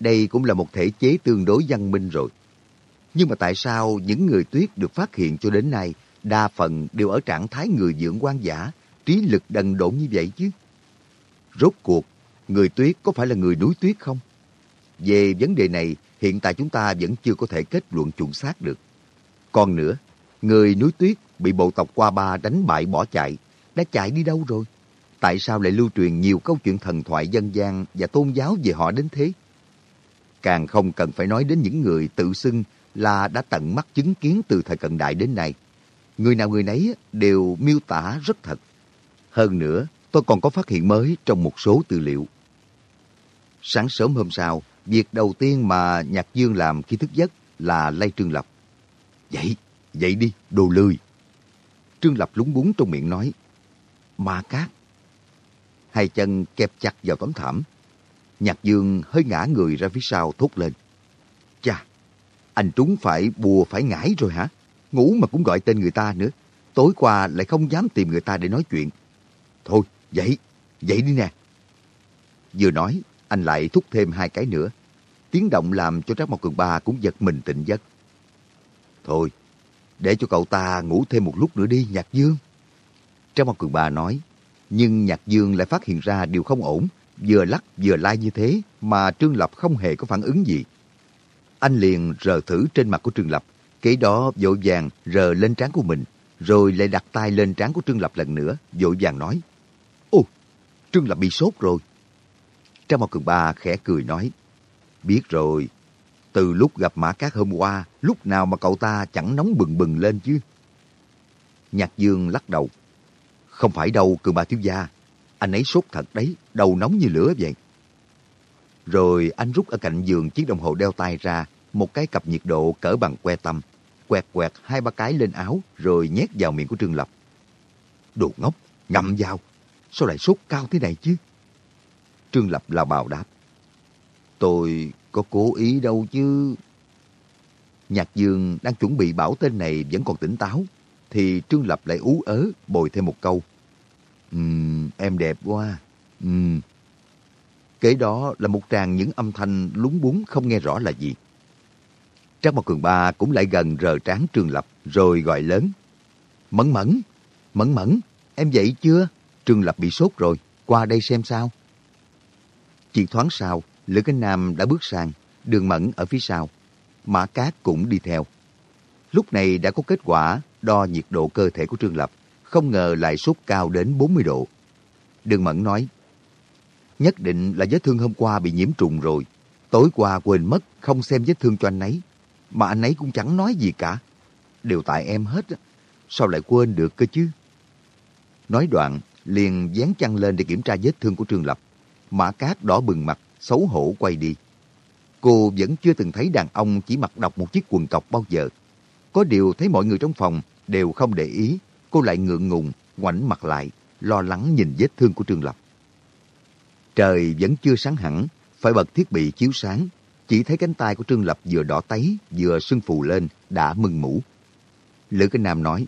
đây cũng là một thể chế tương đối văn minh rồi. Nhưng mà tại sao những người tuyết được phát hiện cho đến nay đa phần đều ở trạng thái người dưỡng quan giả, trí lực đần độn như vậy chứ? Rốt cuộc, người tuyết có phải là người núi tuyết không? Về vấn đề này, hiện tại chúng ta vẫn chưa có thể kết luận chuẩn xác được. Còn nữa, người núi tuyết bị bộ tộc qua ba đánh bại bỏ chạy, đã chạy đi đâu rồi? Tại sao lại lưu truyền nhiều câu chuyện thần thoại dân gian và tôn giáo về họ đến thế? Càng không cần phải nói đến những người tự xưng là đã tận mắt chứng kiến từ thời cận đại đến nay. Người nào người nấy đều miêu tả rất thật. Hơn nữa, tôi còn có phát hiện mới trong một số tư liệu. Sáng sớm hôm sau, việc đầu tiên mà Nhạc Dương làm khi thức giấc là lay Trương Lập. Dậy, dậy đi, đồ lười. Trương Lập lúng búng trong miệng nói, Ma cát. Hai chân kẹp chặt vào tấm thảm. Nhạc Dương hơi ngã người ra phía sau thốt lên. Anh trúng phải bùa phải ngải rồi hả? Ngủ mà cũng gọi tên người ta nữa. Tối qua lại không dám tìm người ta để nói chuyện. Thôi, dậy, dậy đi nè. Vừa nói, anh lại thúc thêm hai cái nữa. Tiếng động làm cho Trác Mộc Cường Ba cũng giật mình tỉnh giấc. Thôi, để cho cậu ta ngủ thêm một lúc nữa đi, Nhạc Dương. Trác Mộc Cường Ba nói, nhưng Nhạc Dương lại phát hiện ra điều không ổn. Vừa lắc vừa lai như thế mà Trương Lập không hề có phản ứng gì. Anh liền rờ thử trên mặt của Trương Lập, kế đó vội vàng rờ lên trán của mình, rồi lại đặt tay lên trán của Trương Lập lần nữa, vội vàng nói. Ô, Trương Lập bị sốt rồi. Trang Mộc Cường Ba khẽ cười nói, biết rồi, từ lúc gặp Mã Cát hôm qua, lúc nào mà cậu ta chẳng nóng bừng bừng lên chứ. Nhạc Dương lắc đầu, không phải đâu Cường Ba thiếu gia, anh ấy sốt thật đấy, đầu nóng như lửa vậy. Rồi anh rút ở cạnh giường chiếc đồng hồ đeo tay ra, một cái cặp nhiệt độ cỡ bằng que tăm, quẹt quẹt hai ba cái lên áo rồi nhét vào miệng của Trương Lập. Đồ ngốc, ngậm vào, sao lại sốt cao thế này chứ? Trương Lập là bào đáp. Tôi có cố ý đâu chứ. Nhạc Dương đang chuẩn bị bảo tên này vẫn còn tỉnh táo, thì Trương Lập lại ú ớ bồi thêm một câu. Ừm, em đẹp quá. Ừm. Kế đó là một tràng những âm thanh lúng búng không nghe rõ là gì. Trang Mộc Cường Ba cũng lại gần rờ trán trường Lập rồi gọi lớn. Mẫn mẫn, mẫn mẫn, em dậy chưa? Trường Lập bị sốt rồi, qua đây xem sao. Chỉ thoáng sau, Lữ Cánh Nam đã bước sang, đường mẫn ở phía sau. Mã Cát cũng đi theo. Lúc này đã có kết quả đo nhiệt độ cơ thể của Trương Lập, không ngờ lại sốt cao đến 40 độ. Đường Mẫn nói, nhất định là vết thương hôm qua bị nhiễm trùng rồi. Tối qua quên mất không xem vết thương cho anh ấy, mà anh ấy cũng chẳng nói gì cả. Đều tại em hết, sao lại quên được cơ chứ? Nói đoạn, liền dán chăn lên để kiểm tra vết thương của Trương Lập. Mã Cát đỏ bừng mặt, xấu hổ quay đi. Cô vẫn chưa từng thấy đàn ông chỉ mặc độc một chiếc quần cọc bao giờ. Có điều thấy mọi người trong phòng đều không để ý, cô lại ngượng ngùng, ngoảnh mặt lại, lo lắng nhìn vết thương của Trương Lập. Trời vẫn chưa sáng hẳn, phải bật thiết bị chiếu sáng. Chỉ thấy cánh tay của Trương Lập vừa đỏ tấy, vừa sưng phù lên, đã mừng mũ. Lữ Cái Nam nói,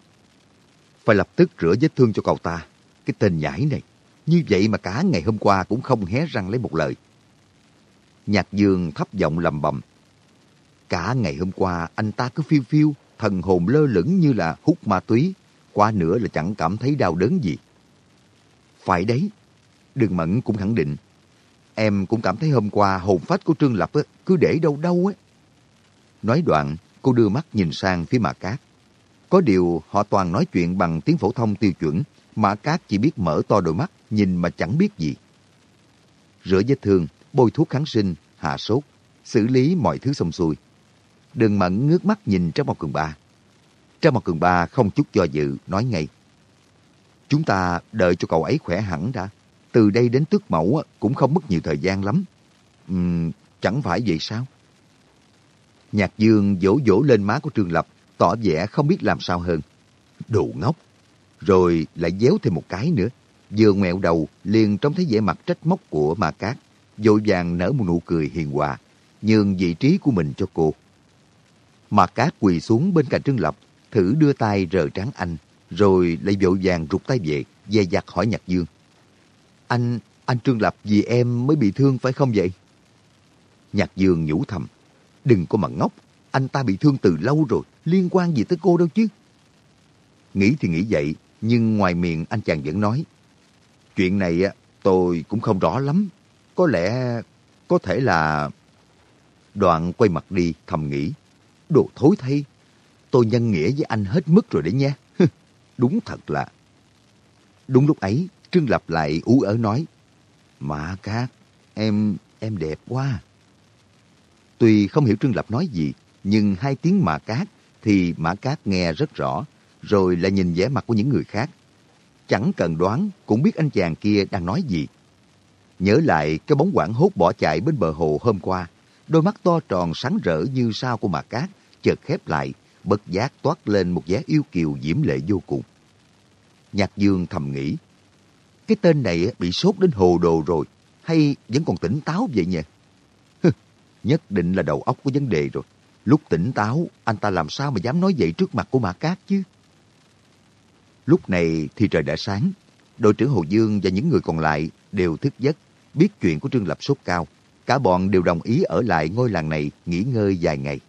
phải lập tức rửa vết thương cho cậu ta. Cái tên nhãi này, như vậy mà cả ngày hôm qua cũng không hé răng lấy một lời. Nhạc Dương thấp giọng lầm bầm. Cả ngày hôm qua anh ta cứ phiêu phiêu, thần hồn lơ lửng như là hút ma túy. Qua nữa là chẳng cảm thấy đau đớn gì. Phải đấy. Đường Mẫn cũng khẳng định. Em cũng cảm thấy hôm qua hồn phách của Trương Lập cứ để đâu đâu ấy. Nói đoạn, cô đưa mắt nhìn sang phía Mã Cát. Có điều họ toàn nói chuyện bằng tiếng phổ thông tiêu chuẩn, Mã Cát chỉ biết mở to đôi mắt, nhìn mà chẳng biết gì. Rửa vết thương, bôi thuốc kháng sinh, hạ sốt, xử lý mọi thứ xong xuôi. Đường Mẫn ngước mắt nhìn Trang Mộc Cường Ba. Trang Mộc Cường Ba không chút do dự, nói ngay. Chúng ta đợi cho cậu ấy khỏe hẳn đã. Từ đây đến tước mẫu cũng không mất nhiều thời gian lắm. Uhm, chẳng phải vậy sao? Nhạc Dương vỗ vỗ lên má của Trương Lập, tỏ vẻ không biết làm sao hơn. Đồ ngốc! Rồi lại déo thêm một cái nữa. Vừa ngoẹo đầu, liền trông thấy vẻ mặt trách móc của Ma Cát, vội vàng nở một nụ cười hiền hòa, nhường vị trí của mình cho cô. Ma Cát quỳ xuống bên cạnh Trương Lập, thử đưa tay rờ trán anh, rồi lại vội vàng rụt tay về, dè dặt hỏi Nhạc Dương. Anh, anh Trương Lập vì em mới bị thương phải không vậy? Nhạc Dương nhủ thầm, đừng có mà ngốc, anh ta bị thương từ lâu rồi, liên quan gì tới cô đâu chứ. Nghĩ thì nghĩ vậy, nhưng ngoài miệng anh chàng vẫn nói, chuyện này Tôi cũng không rõ lắm. Có lẽ, có thể là... Đoạn quay mặt đi thầm nghĩ. Đồ thối thay. Tôi nhân nghĩa với anh hết mức rồi đấy nha. Đúng thật là... Đúng lúc ấy, Trương Lập lại ú ớ nói. Mã Cát, em, em đẹp quá. Tuy không hiểu Trương Lập nói gì, nhưng hai tiếng Mã Cát thì Mã Cát nghe rất rõ, rồi lại nhìn vẻ mặt của những người khác. Chẳng cần đoán cũng biết anh chàng kia đang nói gì. Nhớ lại cái bóng quảng hốt bỏ chạy bên bờ hồ hôm qua, đôi mắt to tròn sáng rỡ như sao của Mã Cát chợt khép lại, bất giác toát lên một vẻ yêu kiều diễm lệ vô cùng. Nhạc Dương thầm nghĩ, cái tên này bị sốt đến hồ đồ rồi, hay vẫn còn tỉnh táo vậy nhỉ? Nhất định là đầu óc có vấn đề rồi. Lúc tỉnh táo, anh ta làm sao mà dám nói vậy trước mặt của Mã Cát chứ? Lúc này thì trời đã sáng. Đội trưởng Hồ Dương và những người còn lại đều thức giấc, biết chuyện của Trương Lập sốt cao. Cả bọn đều đồng ý ở lại ngôi làng này nghỉ ngơi vài ngày.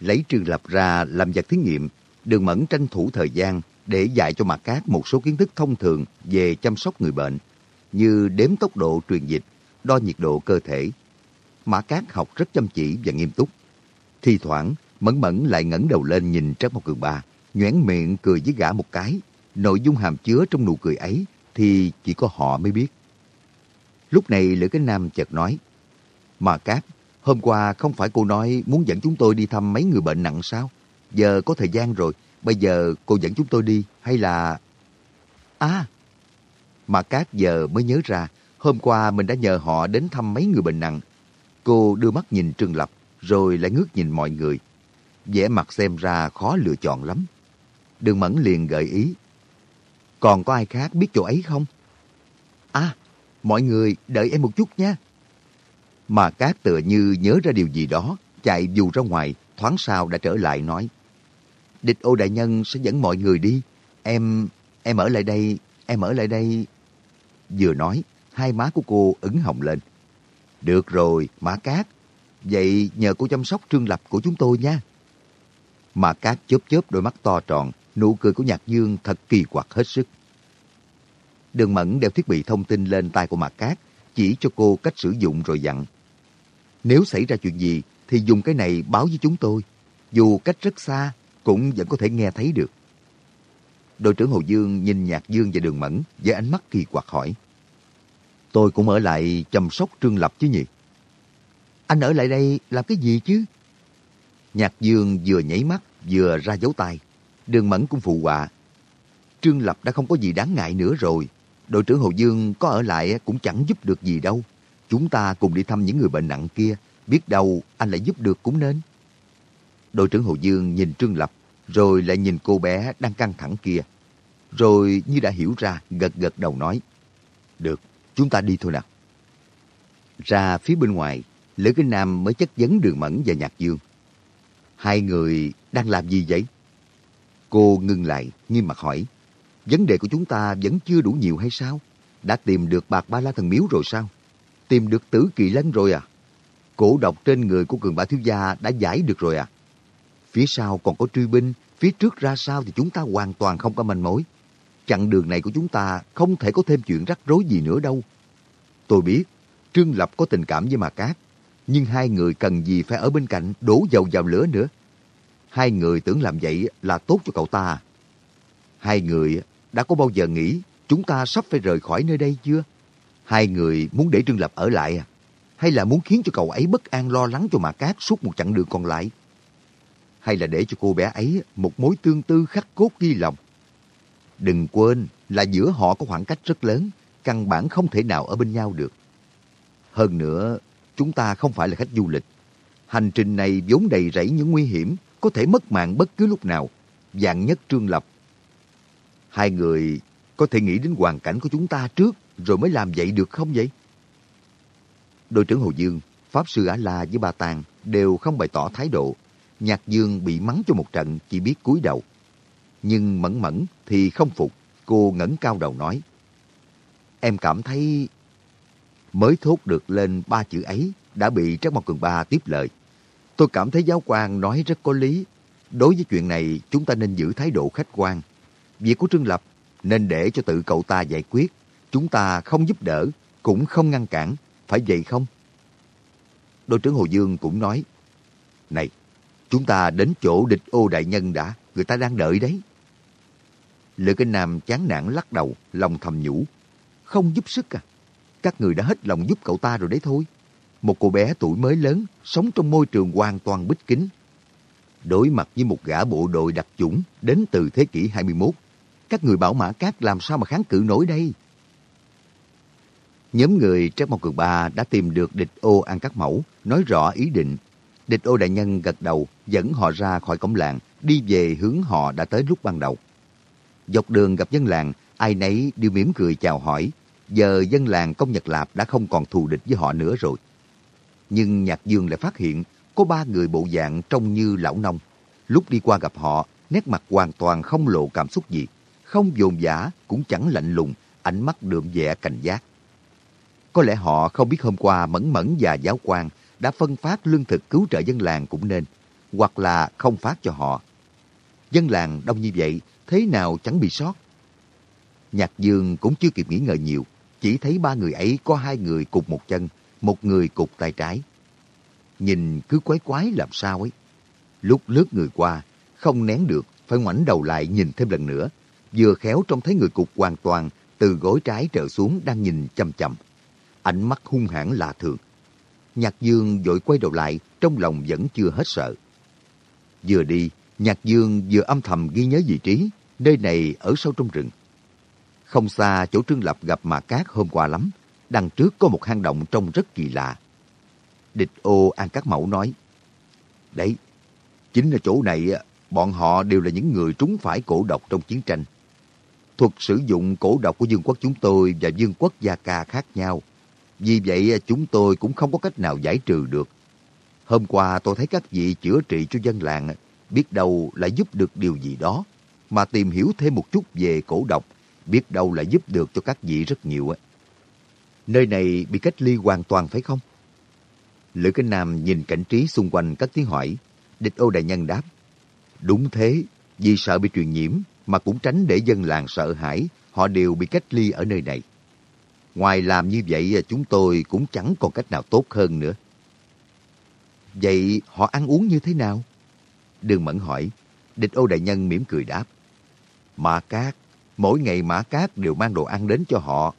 Lấy Trương Lập ra làm vật thí nghiệm, Đường Mẫn tranh thủ thời gian để dạy cho Mạc Cát một số kiến thức thông thường về chăm sóc người bệnh, như đếm tốc độ truyền dịch, đo nhiệt độ cơ thể. Mã Cát học rất chăm chỉ và nghiêm túc. Thi thoảng, Mẫn Mẫn lại ngẩng đầu lên nhìn Trác Mộc Cường Ba, nhoẻn miệng cười với gã một cái. Nội dung hàm chứa trong nụ cười ấy thì chỉ có họ mới biết. Lúc này Lữ Cái Nam chợt nói, Mà Cát, hôm qua không phải cô nói muốn dẫn chúng tôi đi thăm mấy người bệnh nặng sao? Giờ có thời gian rồi, bây giờ cô dẫn chúng tôi đi hay là... À, mà Cát giờ mới nhớ ra, hôm qua mình đã nhờ họ đến thăm mấy người bệnh nặng. Cô đưa mắt nhìn Trương Lập, rồi lại ngước nhìn mọi người. vẻ mặt xem ra khó lựa chọn lắm. Đường Mẫn liền gợi ý. Còn có ai khác biết chỗ ấy không? À, mọi người đợi em một chút nha. Mà Cát tựa như nhớ ra điều gì đó, chạy dù ra ngoài, thoáng sau đã trở lại nói. Địch ô đại nhân sẽ dẫn mọi người đi. Em, em ở lại đây, em ở lại đây. Vừa nói, hai má của cô ửng hồng lên. Được rồi, Mã Cát. Vậy nhờ cô chăm sóc trương lập của chúng tôi nha. Mã Cát chớp chớp đôi mắt to tròn, nụ cười của Nhạc Dương thật kỳ quặc hết sức. Đường Mẫn đeo thiết bị thông tin lên tay của Mạc Cát, chỉ cho cô cách sử dụng rồi dặn. Nếu xảy ra chuyện gì thì dùng cái này báo với chúng tôi. Dù cách rất xa, cũng vẫn có thể nghe thấy được. Đội trưởng Hồ Dương nhìn Nhạc Dương và Đường Mẫn với ánh mắt kỳ quặc hỏi. Tôi cũng ở lại chăm sóc Trương Lập chứ nhỉ? Anh ở lại đây làm cái gì chứ? Nhạc Dương vừa nhảy mắt vừa ra dấu tay. Đường Mẫn cũng phụ họa. Trương Lập đã không có gì đáng ngại nữa rồi. Đội trưởng Hồ Dương có ở lại cũng chẳng giúp được gì đâu. Chúng ta cùng đi thăm những người bệnh nặng kia. Biết đâu anh lại giúp được cũng nên. Đội trưởng Hồ Dương nhìn Trương Lập rồi lại nhìn cô bé đang căng thẳng kia. Rồi như đã hiểu ra, gật gật đầu nói. Được, chúng ta đi thôi nào. Ra phía bên ngoài, Lữ Kinh Nam mới chất vấn Đường Mẫn và Nhạc Dương. Hai người đang làm gì vậy? Cô ngưng lại, nghiêm mặt hỏi. Vấn đề của chúng ta vẫn chưa đủ nhiều hay sao? Đã tìm được bạc ba la thần miếu rồi sao? Tìm được tử kỳ lân rồi à? Cổ độc trên người của cường bá thiếu gia đã giải được rồi à? Phía sau còn có truy binh, phía trước ra sao thì chúng ta hoàn toàn không có manh mối. Chặng đường này của chúng ta không thể có thêm chuyện rắc rối gì nữa đâu. Tôi biết, Trương Lập có tình cảm với Mà Cát, nhưng hai người cần gì phải ở bên cạnh đổ dầu vào lửa nữa. Hai người tưởng làm vậy là tốt cho cậu ta. Hai người đã có bao giờ nghĩ chúng ta sắp phải rời khỏi nơi đây chưa? Hai người muốn để Trương Lập ở lại à? Hay là muốn khiến cho cậu ấy bất an lo lắng cho Mà Cát suốt một chặng đường còn lại? Hay là để cho cô bé ấy một mối tương tư khắc cốt ghi lòng. Đừng quên là giữa họ có khoảng cách rất lớn, căn bản không thể nào ở bên nhau được. Hơn nữa, chúng ta không phải là khách du lịch. Hành trình này vốn đầy rẫy những nguy hiểm, có thể mất mạng bất cứ lúc nào. Dạng nhất Trương Lập. Hai người có thể nghĩ đến hoàn cảnh của chúng ta trước rồi mới làm vậy được không vậy? Đội trưởng Hồ Dương, Pháp Sư Ả La với Ba Tàng đều không bày tỏ thái độ Nhạc Dương bị mắng cho một trận chỉ biết cúi đầu. Nhưng Mẫn Mẫn thì không phục, cô ngẩng cao đầu nói. Em cảm thấy... Mới thốt được lên ba chữ ấy đã bị Trác Mộc Cường Ba tiếp lời. Tôi cảm thấy giáo quan nói rất có lý. Đối với chuyện này chúng ta nên giữ thái độ khách quan. Việc của Trương Lập nên để cho tự cậu ta giải quyết. Chúng ta không giúp đỡ, cũng không ngăn cản, phải vậy không? Đội trưởng Hồ Dương cũng nói, Này, chúng ta đến chỗ địch ô đại nhân đã, người ta đang đợi đấy. Lữ Kinh Nam chán nản lắc đầu, lòng thầm nhủ. Không giúp sức à? Các người đã hết lòng giúp cậu ta rồi đấy thôi. Một cô bé tuổi mới lớn, sống trong môi trường hoàn toàn bích kính. Đối mặt với một gã bộ đội đặc chủng đến từ thế kỷ 21, các người bảo mã cát làm sao mà kháng cự nổi đây? Nhóm người Trác Mộc Cường Ba đã tìm được địch ô ăn các mẫu, nói rõ ý định. Địch ô đại nhân gật đầu, dẫn họ ra khỏi cổng làng, đi về hướng họ đã tới lúc ban đầu. Dọc đường gặp dân làng, ai nấy đều mỉm cười chào hỏi. Giờ dân làng công Nhật Lạp đã không còn thù địch với họ nữa rồi. Nhưng Nhạc Dương lại phát hiện có ba người bộ dạng trông như lão nông. Lúc đi qua gặp họ, nét mặt hoàn toàn không lộ cảm xúc gì. Không dồn dã, cũng chẳng lạnh lùng, ánh mắt đượm vẻ cảnh giác. Có lẽ họ không biết hôm qua Mẫn Mẫn và Giáo quan đã phân phát lương thực cứu trợ dân làng cũng nên, hoặc là không phát cho họ. Dân làng đông như vậy, thế nào chẳng bị sót. Nhạc Dương cũng chưa kịp nghĩ ngợi nhiều, chỉ thấy ba người ấy có hai người cục một chân, một người cục tay trái. Nhìn cứ quái quái làm sao ấy. Lúc lướt người qua, không nén được, phải ngoảnh đầu lại nhìn thêm lần nữa. Vừa khéo trông thấy người cục hoàn toàn từ gối trái trở xuống đang nhìn chăm chăm. Ánh mắt hung hãn lạ thường. Nhạc Dương vội quay đầu lại, trong lòng vẫn chưa hết sợ. Vừa đi, Nhạc Dương vừa âm thầm ghi nhớ vị trí, nơi này ở sâu trong rừng. Không xa chỗ Trương Lập gặp Mạc Cát hôm qua lắm, đằng trước có một hang động trông rất kỳ lạ. Địch ô An Cát Mẫu nói, Đấy, chính là chỗ này bọn họ đều là những người trúng phải cổ độc trong chiến tranh. Thuật sử dụng cổ độc của dương quốc chúng tôi và dương quốc Gia Ca khác nhau. Vì vậy chúng tôi cũng không có cách nào giải trừ được. Hôm qua tôi thấy các vị chữa trị cho dân làng, biết đâu lại giúp được điều gì đó. Mà tìm hiểu thêm một chút về cổ độc, biết đâu lại giúp được cho các vị rất nhiều. ấy. Nơi này bị cách ly hoàn toàn phải không? Lữ Kinh Nam nhìn cảnh trí xung quanh các tiếng hỏi. Địch ô đại nhân đáp. Đúng thế, vì sợ bị truyền nhiễm mà cũng tránh để dân làng sợ hãi, họ đều bị cách ly ở nơi này. Ngoài làm như vậy à, chúng tôi cũng chẳng còn cách nào tốt hơn nữa. Vậy họ ăn uống như thế nào? Đường Mẫn hỏi. Địch ô đại nhân mỉm cười đáp. Mã Cát, mỗi ngày Mã Cát đều mang đồ ăn đến cho họ.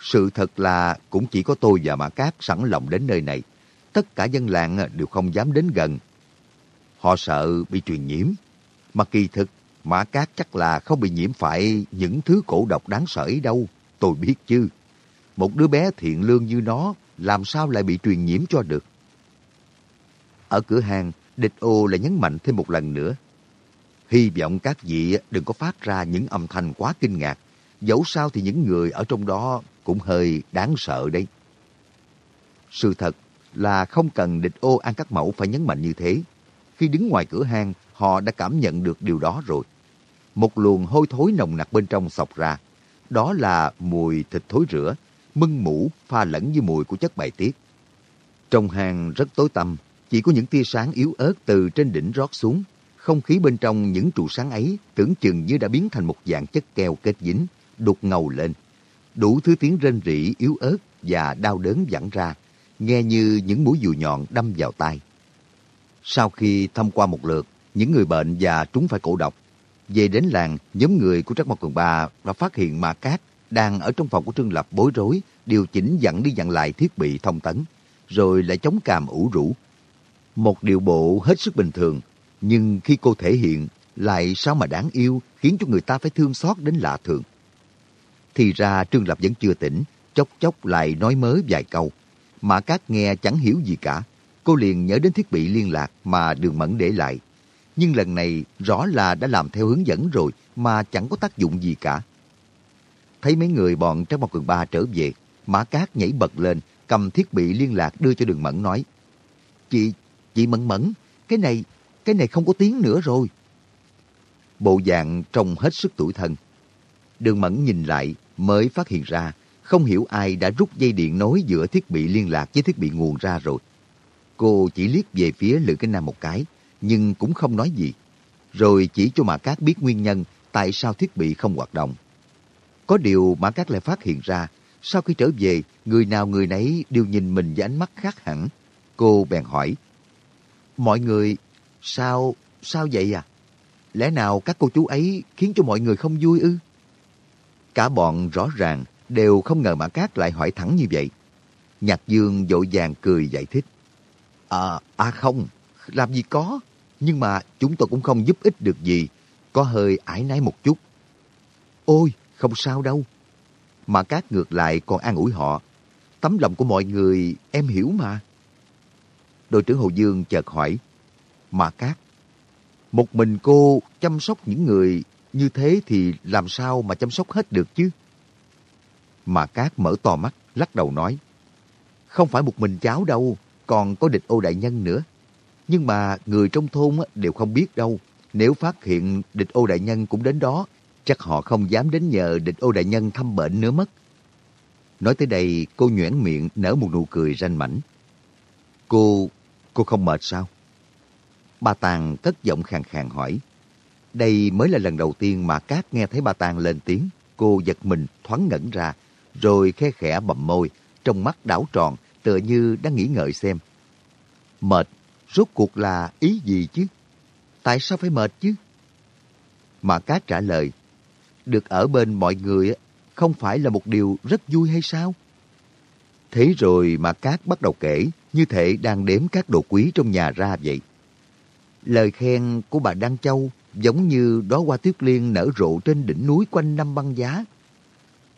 Sự thật là cũng chỉ có tôi và Mã Cát sẵn lòng đến nơi này. Tất cả dân làng à, đều không dám đến gần. Họ sợ bị truyền nhiễm. Mà kỳ thực, Mã Cát chắc là không bị nhiễm phải những thứ cổ độc đáng sợ ấy đâu. Tôi biết chứ. Một đứa bé thiện lương như nó làm sao lại bị truyền nhiễm cho được. Ở cửa hàng, địch ô lại nhấn mạnh thêm một lần nữa. Hy vọng các vị đừng có phát ra những âm thanh quá kinh ngạc. Dẫu sao thì những người ở trong đó cũng hơi đáng sợ đấy. Sự thật là không cần địch ô ăn các mẫu phải nhấn mạnh như thế. Khi đứng ngoài cửa hàng họ đã cảm nhận được điều đó rồi. Một luồng hôi thối nồng nặc bên trong sọc ra. Đó là mùi thịt thối rửa mưng mũ pha lẫn với mùi của chất bài tiết. Trong hang rất tối tăm, chỉ có những tia sáng yếu ớt từ trên đỉnh rót xuống. Không khí bên trong những trụ sáng ấy tưởng chừng như đã biến thành một dạng chất keo kết dính, đục ngầu lên. Đủ thứ tiếng rên rỉ yếu ớt và đau đớn vẳng ra, nghe như những mũi dùi nhọn đâm vào tai. Sau khi thăm qua một lượt, những người bệnh và trúng phải cổ độc, về đến làng, nhóm người của Trắc Mộc Cường Ba đã phát hiện Ma Cát đang ở trong phòng của Trương Lập bối rối, điều chỉnh dặn đi dặn lại thiết bị thông tấn, rồi lại chống càm ủ rũ. Một điều bộ hết sức bình thường, nhưng khi cô thể hiện lại sao mà đáng yêu khiến cho người ta phải thương xót đến lạ thường. Thì ra Trương Lập vẫn chưa tỉnh, chốc chốc lại nói mớ vài câu. Mã Cát nghe chẳng hiểu gì cả. Cô liền nhớ đến thiết bị liên lạc mà Đường Mẫn để lại. Nhưng lần này rõ là đã làm theo hướng dẫn rồi mà chẳng có tác dụng gì cả. Thấy mấy người bọn trong một cường ba trở về, Mã Cát nhảy bật lên, cầm thiết bị liên lạc đưa cho Đường Mẫn nói. Chị, chị Mẫn Mẫn, cái này, cái này không có tiếng nữa rồi. Bộ dạng trông hết sức tuổi thân. Đường Mẫn nhìn lại mới phát hiện ra không hiểu ai đã rút dây điện nối giữa thiết bị liên lạc với thiết bị nguồn ra rồi. Cô chỉ liếc về phía Lữ Cái Nam một cái, nhưng cũng không nói gì. Rồi chỉ cho Mã Cát biết nguyên nhân tại sao thiết bị không hoạt động. Có điều Mã Cát lại phát hiện ra, sau khi trở về, người nào người nấy đều nhìn mình với ánh mắt khác hẳn. Cô bèn hỏi, Mọi người, sao, sao vậy à? Lẽ nào các cô chú ấy khiến cho mọi người không vui ư? Cả bọn rõ ràng đều không ngờ Mã Cát lại hỏi thẳng như vậy. Nhạc Dương vội vàng cười giải thích. À, à không, làm gì có. Nhưng mà chúng tôi cũng không giúp ích được gì. Có hơi ải nái một chút. Ôi, không sao đâu. mà Cát ngược lại còn an ủi họ. Tấm lòng của mọi người em hiểu mà. Đội trưởng Hồ Dương chợt hỏi. mà Cát, một mình cô chăm sóc những người như thế thì làm sao mà chăm sóc hết được chứ? Mà Cát mở to mắt, lắc đầu nói. Không phải một mình cháu đâu, còn có địch ô đại nhân nữa. Nhưng mà người trong thôn đều không biết đâu. Nếu phát hiện địch ô đại nhân cũng đến đó, chắc họ không dám đến nhờ địch ô đại nhân thăm bệnh nữa mất. Nói tới đây, cô nhoẻn miệng nở một nụ cười ranh mảnh. Cô, cô không mệt sao? bà Tàng cất giọng khàn khàn hỏi. Đây mới là lần đầu tiên mà Cát nghe thấy bà Tàng lên tiếng. Cô giật mình thoáng ngẩn ra, rồi khe khẽ bậm môi, trong mắt đảo tròn, tựa như đang nghĩ ngợi xem. Mệt, rốt cuộc là ý gì chứ? Tại sao phải mệt chứ? Mà Cát trả lời, được ở bên mọi người không phải là một điều rất vui hay sao? Thế rồi mà Cát bắt đầu kể, như thể đang đếm các đồ quý trong nhà ra vậy. Lời khen của bà Đăng Châu giống như đó hoa tuyết liên nở rộ trên đỉnh núi quanh năm băng giá.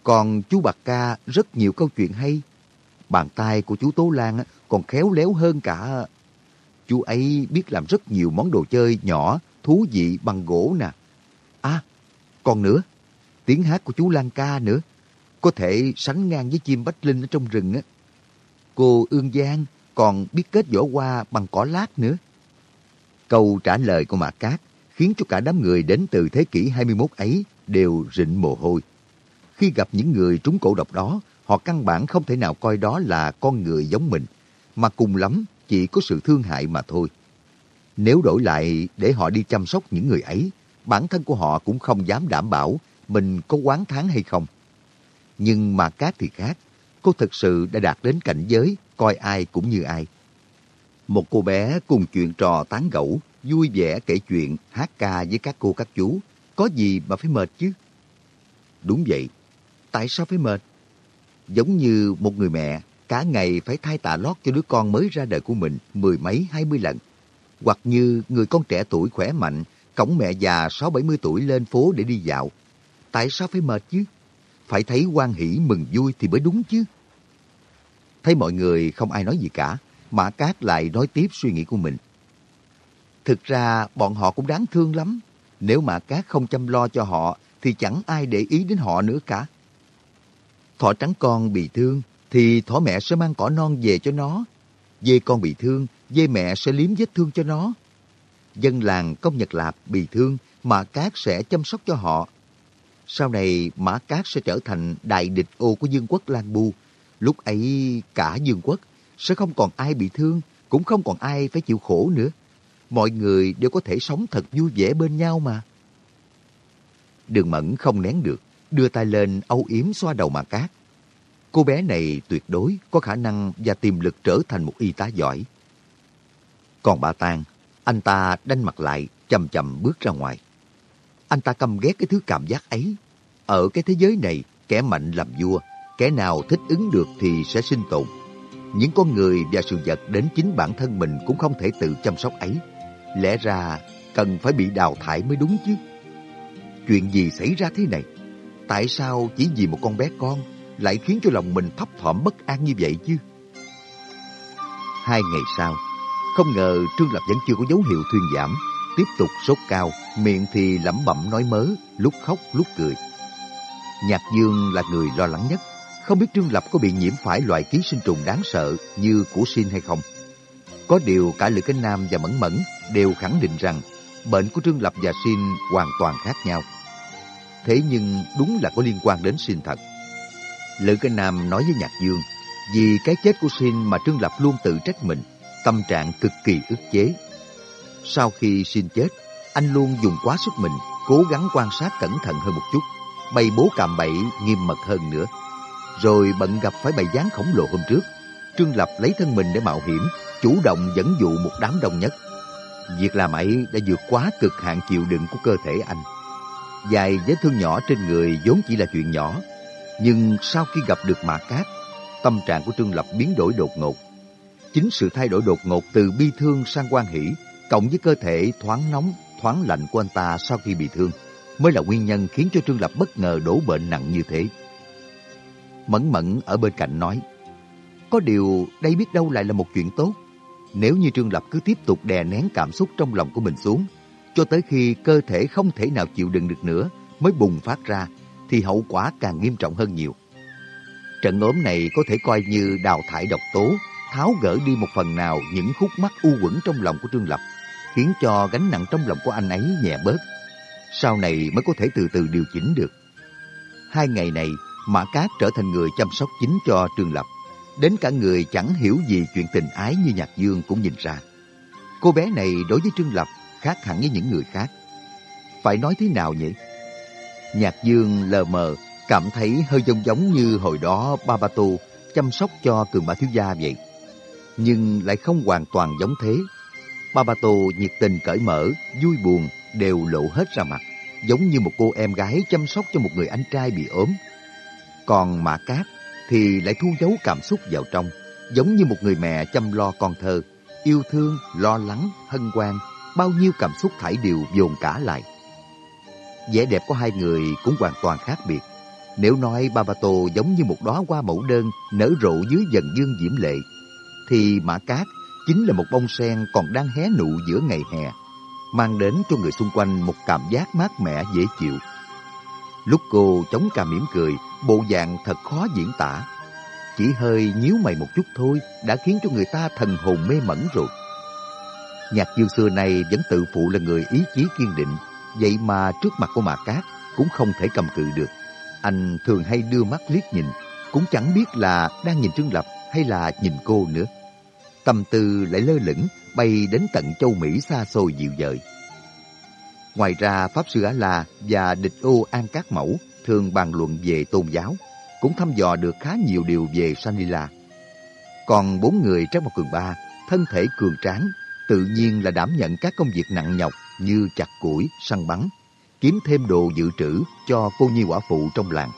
Còn chú Bạc Ca rất nhiều câu chuyện hay. Bàn tay của chú Tố Lan còn khéo léo hơn cả. Chú ấy biết làm rất nhiều món đồ chơi nhỏ, thú vị bằng gỗ nè. À, còn nữa, tiếng hát của chú Lan Ca nữa. Có thể sánh ngang với chim bách linh ở trong rừng á. Cô Ương Giang còn biết kết vỏ hoa bằng cỏ lát nữa. Câu trả lời của mạ Cát khiến cho cả đám người đến từ thế kỷ 21 ấy đều rịn mồ hôi. Khi gặp những người trúng cổ độc đó, họ căn bản không thể nào coi đó là con người giống mình, mà cùng lắm chỉ có sự thương hại mà thôi. Nếu đổi lại để họ đi chăm sóc những người ấy, bản thân của họ cũng không dám đảm bảo mình có quán tháng hay không. Nhưng mà Cát thì khác, cô thật sự đã đạt đến cảnh giới coi ai cũng như ai. Một cô bé cùng chuyện trò tán gẫu, vui vẻ kể chuyện, hát ca với các cô các chú. Có gì mà phải mệt chứ? Đúng vậy. Tại sao phải mệt? Giống như một người mẹ, cả ngày phải thay tà lót cho đứa con mới ra đời của mình mười mấy hai mươi lần. Hoặc như người con trẻ tuổi khỏe mạnh, cõng mẹ già sáu bảy mươi tuổi lên phố để đi dạo. Tại sao phải mệt chứ? Phải thấy quan hỷ mừng vui thì mới đúng chứ. Thấy mọi người không ai nói gì cả, Mã Cát lại nói tiếp suy nghĩ của mình. Thực ra bọn họ cũng đáng thương lắm. Nếu Mã Cát không chăm lo cho họ thì chẳng ai để ý đến họ nữa cả. Thỏ trắng con bị thương thì thỏ mẹ sẽ mang cỏ non về cho nó. Dê con bị thương, dê mẹ sẽ liếm vết thương cho nó. Dân làng công nhật lạp bị thương, Mã Cát sẽ chăm sóc cho họ. Sau này Mã Cát sẽ trở thành đại địch ô của dương quốc Lan Bu. Lúc ấy cả dương quốc sẽ không còn ai bị thương, cũng không còn ai phải chịu khổ nữa. Mọi người đều có thể sống thật vui vẻ bên nhau mà. Đường Mẫn không nén được, đưa tay lên âu yếm xoa đầu mã cát. Cô bé này tuyệt đối có khả năng và tiềm lực trở thành một y tá giỏi. Còn bà Tang, anh ta đanh mặt lại, chầm chậm bước ra ngoài. Anh ta căm ghét cái thứ cảm giác ấy. Ở cái thế giới này, kẻ mạnh làm vua, kẻ nào thích ứng được thì sẽ sinh tồn những con người và sự vật đến chính bản thân mình cũng không thể tự chăm sóc ấy. Lẽ ra cần phải bị đào thải mới đúng chứ. Chuyện gì xảy ra thế này? Tại sao chỉ vì một con bé con lại khiến cho lòng mình thấp thỏm bất an như vậy chứ? Hai ngày sau, không ngờ Trương Lập vẫn chưa có dấu hiệu thuyên giảm. Tiếp tục sốt cao, miệng thì lẩm bẩm nói mớ, lúc khóc lúc cười. Nhạc Dương là người lo lắng nhất không biết Trương Lập có bị nhiễm phải loại ký sinh trùng đáng sợ như của Sin hay không. Có điều cả Lữ Cánh Nam và Mẫn Mẫn đều khẳng định rằng bệnh của Trương Lập và Sin hoàn toàn khác nhau. Thế nhưng đúng là có liên quan đến Sin thật. Lữ Cánh Nam nói với Nhạc Dương, vì cái chết của Sin mà Trương Lập luôn tự trách mình, tâm trạng cực kỳ ức chế. Sau khi Sin chết, anh luôn dùng quá sức mình, cố gắng quan sát cẩn thận hơn một chút, bày bố cạm bậy nghiêm mật hơn nữa. Rồi bận gặp phải bầy gián khổng lồ hôm trước. Trương Lập lấy thân mình để mạo hiểm, chủ động dẫn dụ một đám đông nhất. Việc làm ấy đã vượt quá cực hạn chịu đựng của cơ thể anh. Dài vết thương nhỏ trên người vốn chỉ là chuyện nhỏ, nhưng sau khi gặp được Mã Cát, tâm trạng của Trương Lập biến đổi đột ngột. Chính sự thay đổi đột ngột từ bi thương sang quan hỷ, cộng với cơ thể thoáng nóng, thoáng lạnh của anh ta sau khi bị thương, mới là nguyên nhân khiến cho Trương Lập bất ngờ đổ bệnh nặng như thế. Mẫn mẫn ở bên cạnh nói, có điều đây biết đâu lại là một chuyện tốt. Nếu như Trương Lập cứ tiếp tục đè nén cảm xúc trong lòng của mình xuống, cho tới khi cơ thể không thể nào chịu đựng được nữa mới bùng phát ra, thì hậu quả càng nghiêm trọng hơn nhiều. Trận ốm này có thể coi như đào thải độc tố, tháo gỡ đi một phần nào những khúc mắc u uẩn trong lòng của Trương Lập, khiến cho gánh nặng trong lòng của anh ấy nhẹ bớt. Sau này mới có thể từ từ điều chỉnh được. Hai ngày này, Mã Cát trở thành người chăm sóc chính cho Trương Lập. Đến cả người chẳng hiểu gì chuyện tình ái như Nhạc Dương cũng nhìn ra. Cô bé này đối với Trương Lập khác hẳn với những người khác. Phải nói thế nào nhỉ? Nhạc Dương lờ mờ cảm thấy hơi giống giống như hồi đó Babato chăm sóc cho cường bà thiếu gia vậy. Nhưng lại không hoàn toàn giống thế. Babato nhiệt tình cởi mở, vui buồn đều lộ hết ra mặt, giống như một cô em gái chăm sóc cho một người anh trai bị ốm. Còn Mã Cát thì lại thu giấu cảm xúc vào trong, giống như một người mẹ chăm lo con thơ, yêu thương, lo lắng, hân hoan, bao nhiêu cảm xúc thải đều dồn cả lại. Vẻ đẹp của hai người cũng hoàn toàn khác biệt. Nếu nói Babato giống như một đóa hoa mẫu đơn nở rộ dưới dần dương diễm lệ, thì Mã Cát chính là một bông sen còn đang hé nụ giữa ngày hè, mang đến cho người xung quanh một cảm giác mát mẻ dễ chịu. Lúc cô chống cà mỉm cười, bộ dạng thật khó diễn tả. Chỉ hơi nhíu mày một chút thôi đã khiến cho người ta thần hồn mê mẩn rồi. Nhạc dương xưa này vẫn tự phụ là người ý chí kiên định, vậy mà trước mặt của Mạc Cát cũng không thể cầm cự được. Anh thường hay đưa mắt liếc nhìn, cũng chẳng biết là đang nhìn Trương Lập hay là nhìn cô nữa. Tâm tư lại lơ lửng bay đến tận châu Mỹ xa xôi dịu dời. Ngoài ra, Pháp Sư Á-La và Địch Ô An Cát Mẫu thường bàn luận về tôn giáo, cũng thăm dò được khá nhiều điều về Sanila. Còn bốn người trong một cường ba, thân thể cường tráng, tự nhiên là đảm nhận các công việc nặng nhọc như chặt củi, săn bắn, kiếm thêm đồ dự trữ cho cô nhi quả phụ trong làng.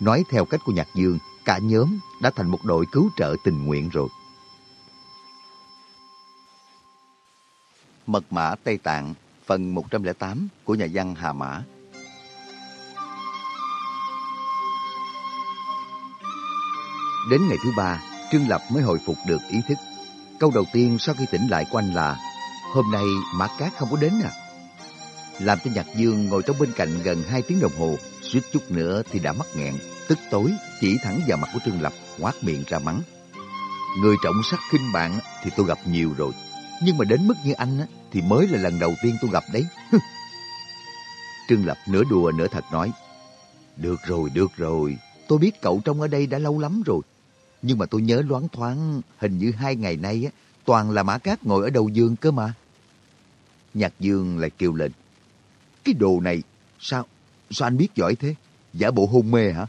Nói theo cách của Nhạc Dương, cả nhóm đã thành một đội cứu trợ tình nguyện rồi. Mật mã Tây Tạng, phần 108 của nhà văn Hà Mã. Đến ngày thứ ba, Trương Lập mới hồi phục được ý thức. Câu đầu tiên sau khi tỉnh lại của anh là Hôm nay Mã Cát không có đến à? Làm cho Nhạc Dương ngồi trong bên cạnh gần 2 tiếng đồng hồ, suýt chút nữa thì đã mắc nghẹn, tức tối chỉ thẳng vào mặt của Trương Lập, ngoác miệng ra mắng. Người trọng sắc khinh bạn thì tôi gặp nhiều rồi, nhưng mà đến mức như anh á, thì mới là lần đầu tiên tôi gặp đấy. Trương Lập nửa đùa nửa thật nói, Được rồi, được rồi, tôi biết cậu trong ở đây đã lâu lắm rồi. Nhưng mà tôi nhớ loáng thoáng, hình như hai ngày nay á, toàn là Mã Cát ngồi ở đầu giường cơ mà. Nhạc Dương lại kêu lên, Cái đồ này, sao, sao anh biết giỏi thế? Giả bộ hôn mê hả?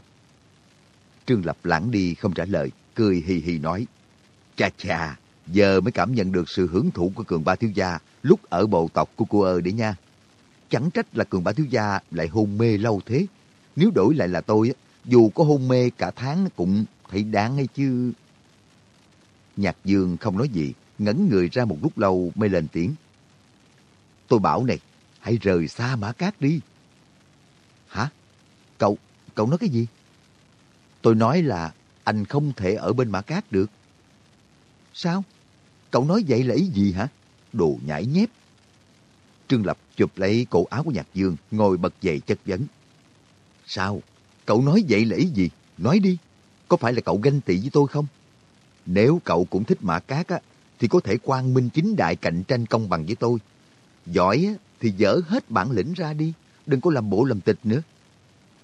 Trương Lập lãng đi không trả lời, cười hì hì nói, Chà chà, giờ mới cảm nhận được sự hưởng thụ của cường ba thiếu gia lúc ở bộ tộc của cô ơ đấy nha. Chẳng trách là cường ba thiếu gia lại hôn mê lâu thế. Nếu đổi lại là tôi, dù có hôn mê cả tháng cũng thấy đáng hay chứ. Nhạc Dương không nói gì, ngẩn người ra một lúc lâu mới lên tiếng. Tôi bảo này, hãy rời xa Mã Cát đi. Hả? Cậu, cậu nói cái gì? Tôi nói là anh không thể ở bên Mã Cát được. Sao? Cậu nói vậy là ý gì hả? Đồ nhảy nhép. Trương Lập chụp lấy cổ áo của Nhạc Dương, ngồi bật dậy chất vấn. Sao? Cậu nói vậy là ý gì? Nói đi. Có phải là cậu ganh tị với tôi không? Nếu cậu cũng thích mã cát á, thì có thể quang minh chính đại cạnh tranh công bằng với tôi. Giỏi á, thì dỡ hết bản lĩnh ra đi. Đừng có làm bộ làm tịch nữa.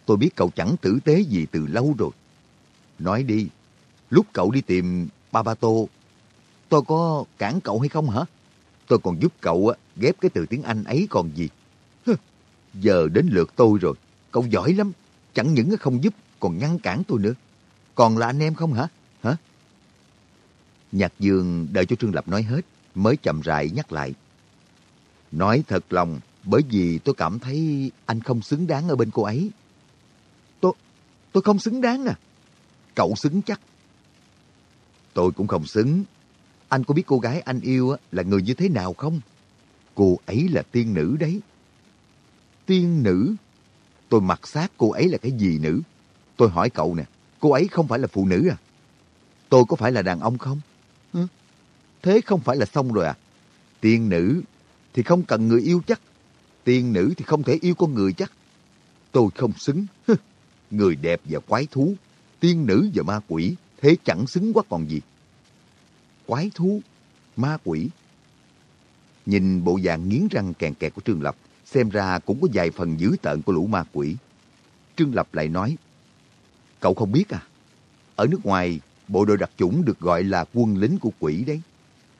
Tôi biết cậu chẳng tử tế gì từ lâu rồi. Nói đi, lúc cậu đi tìm Babato, tôi có cản cậu hay không hả? Tôi còn giúp cậu á, ghép cái từ tiếng Anh ấy còn gì. Hừ, giờ đến lượt tôi rồi. Cậu giỏi lắm. Chẳng những không giúp, còn ngăn cản tôi nữa. Còn là anh em không hả? Hả? Nhạc Dương đợi cho Trương Lập nói hết, mới chậm rãi nhắc lại. Nói thật lòng, bởi vì tôi cảm thấy anh không xứng đáng ở bên cô ấy. Tôi, tôi không xứng đáng à? Cậu xứng chắc. Tôi cũng không xứng. Anh có biết cô gái anh yêu là người như thế nào không? Cô ấy là tiên nữ đấy. Tiên nữ? Tôi mặc xác cô ấy là cái gì nữ? Tôi hỏi cậu nè, cô ấy không phải là phụ nữ à? Tôi có phải là đàn ông không? Hả? Thế không phải là xong rồi à? Tiên nữ thì không cần người yêu chắc. Tiên nữ thì không thể yêu con người chắc. Tôi không xứng. người đẹp và quái thú. Tiên nữ và ma quỷ. Thế chẳng xứng quá còn gì. Quái thú, ma quỷ. Nhìn bộ dạng nghiến răng kèn kẹt của Trương Lập, xem ra cũng có vài phần dữ tợn của lũ ma quỷ. Trương Lập lại nói, Cậu không biết à? Ở nước ngoài, bộ đội đặc chủng được gọi là quân lính của quỷ đấy.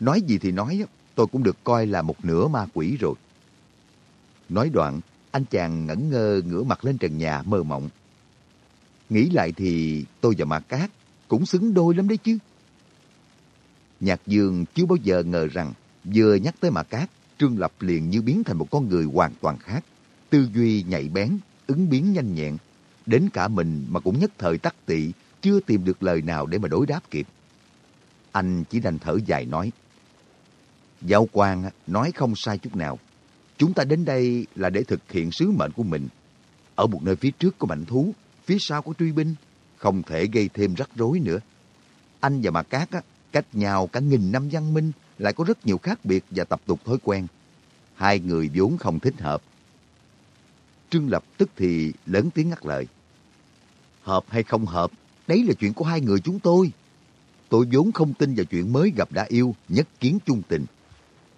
Nói gì thì nói, tôi cũng được coi là một nửa ma quỷ rồi. Nói đoạn, anh chàng ngẩn ngơ ngửa mặt lên trần nhà mơ mộng. Nghĩ lại thì tôi và Ma Cát cũng xứng đôi lắm đấy chứ. Nhạc Dương chưa bao giờ ngờ rằng vừa nhắc tới Mã Cát, Trương Lập liền như biến thành một con người hoàn toàn khác. Tư duy nhạy bén, ứng biến nhanh nhẹn. Đến cả mình mà cũng nhất thời tắc tị, chưa tìm được lời nào để mà đối đáp kịp. Anh chỉ đành thở dài nói. Giáo quan nói không sai chút nào. Chúng ta đến đây là để thực hiện sứ mệnh của mình. Ở một nơi phía trước có mạnh thú, phía sau có truy binh, không thể gây thêm rắc rối nữa. Anh và Mạc Cát á, cách nhau cả nghìn năm văn minh lại có rất nhiều khác biệt và tập tục thói quen. Hai người vốn không thích hợp. Trương Lập tức thì lớn tiếng ngắt lời. Hợp hay không hợp, đấy là chuyện của hai người chúng tôi. Tôi vốn không tin vào chuyện mới gặp đã yêu, nhất kiến chung tình.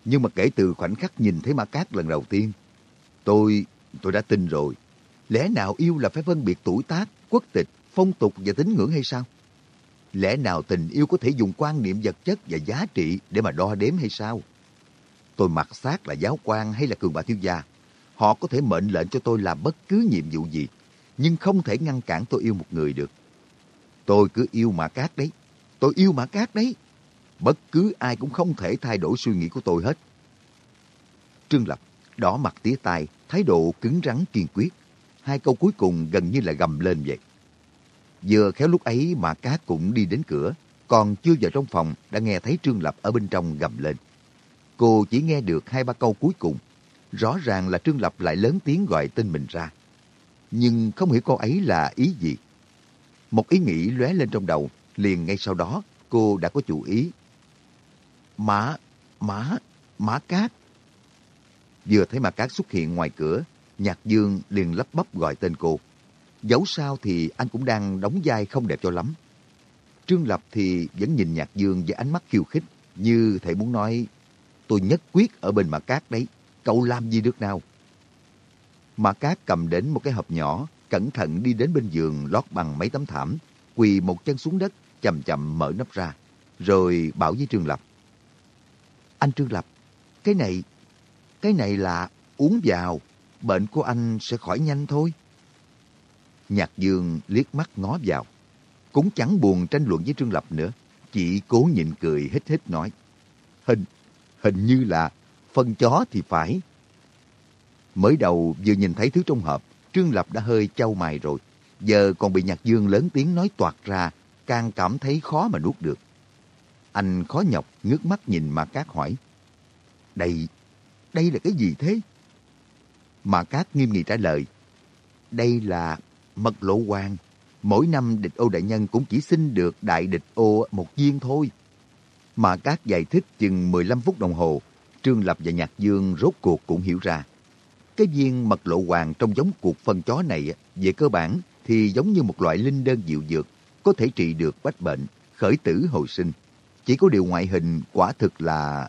Nhưng mà kể từ khoảnh khắc nhìn thấy Ma Cát lần đầu tiên, tôi, tôi đã tin rồi. Lẽ nào yêu là phải phân biệt tuổi tác, quốc tịch, phong tục và tín ngưỡng hay sao? Lẽ nào tình yêu có thể dùng quan niệm vật chất và giá trị để mà đo đếm hay sao? Tôi mặc xác là giáo quan hay là cường bà thiếu gia. Họ có thể mệnh lệnh cho tôi làm bất cứ nhiệm vụ gì, nhưng không thể ngăn cản tôi yêu một người được. Tôi cứ yêu Mã Cát đấy. Tôi yêu Mã Cát đấy. Bất cứ ai cũng không thể thay đổi suy nghĩ của tôi hết. Trương Lập đỏ mặt tía tai, thái độ cứng rắn kiên quyết. Hai câu cuối cùng gần như là gầm lên vậy. Vừa khéo lúc ấy mà Cát cũng đi đến cửa, còn chưa vào trong phòng đã nghe thấy Trương Lập ở bên trong gầm lên. Cô chỉ nghe được hai ba câu cuối cùng. Rõ ràng là Trương Lập lại lớn tiếng gọi tên mình ra. Nhưng không hiểu cô ấy là ý gì. Một ý nghĩ lóe lên trong đầu, liền ngay sau đó cô đã có chủ ý. Mã, Mã, Mã Cát. Vừa thấy Mã Cát xuất hiện ngoài cửa, Nhạc Dương liền lắp bắp gọi tên cô. Dẫu sao thì anh cũng đang đóng vai không đẹp cho lắm. Trương Lập thì vẫn nhìn Nhạc Dương với ánh mắt khiêu khích, như thể muốn nói, tôi nhất quyết ở bên Mã Cát đấy, cậu làm gì được nào? Mã Cát cầm đến một cái hộp nhỏ, cẩn thận đi đến bên giường lót bằng mấy tấm thảm, quỳ một chân xuống đất, chậm chậm mở nắp ra, rồi bảo với Trương Lập. Anh Trương Lập, cái này, cái này là uống vào, bệnh của anh sẽ khỏi nhanh thôi. Nhạc Dương liếc mắt ngó vào. Cũng chẳng buồn tranh luận với Trương Lập nữa. Chỉ cố nhịn cười hít hít nói. Hình, hình như là phân chó thì phải. Mới đầu vừa nhìn thấy thứ trong hộp, Trương Lập đã hơi trao mày rồi. Giờ còn bị Nhạc Dương lớn tiếng nói toạt ra, càng cảm thấy khó mà nuốt được. Anh khó nhọc ngước mắt nhìn Mạc Cát hỏi. Đây, đây là cái gì thế? Mạc Cát nghiêm nghị trả lời. Đây là mật lộ hoàng. Mỗi năm địch ô đại nhân cũng chỉ xin được đại địch ô một viên thôi. Mà các giải thích chừng 15 phút đồng hồ, Trương Lập và Nhạc Dương rốt cuộc cũng hiểu ra. Cái viên mật lộ hoàng trong giống cuộc phân chó này, về cơ bản thì giống như một loại linh đơn diệu dược, có thể trị được bách bệnh, khởi tử hồi sinh. Chỉ có điều ngoại hình quả thực là...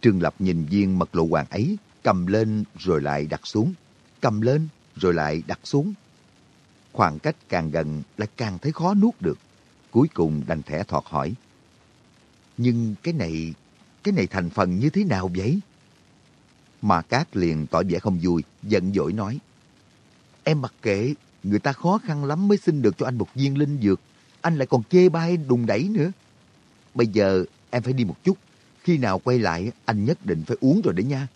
Trương Lập nhìn viên mật lộ hoàng ấy, cầm lên rồi lại đặt xuống, cầm lên rồi lại đặt xuống, Khoảng cách càng gần lại càng thấy khó nuốt được. Cuối cùng đành thẻ thọt hỏi. Nhưng cái này, cái này thành phần như thế nào vậy? Mà Cát liền tỏ vẻ không vui, giận dỗi nói. Em mặc kệ, người ta khó khăn lắm mới xin được cho anh một viên linh dược. Anh lại còn chê bai đùng đẩy nữa. Bây giờ em phải đi một chút. Khi nào quay lại, anh nhất định phải uống rồi đấy nha.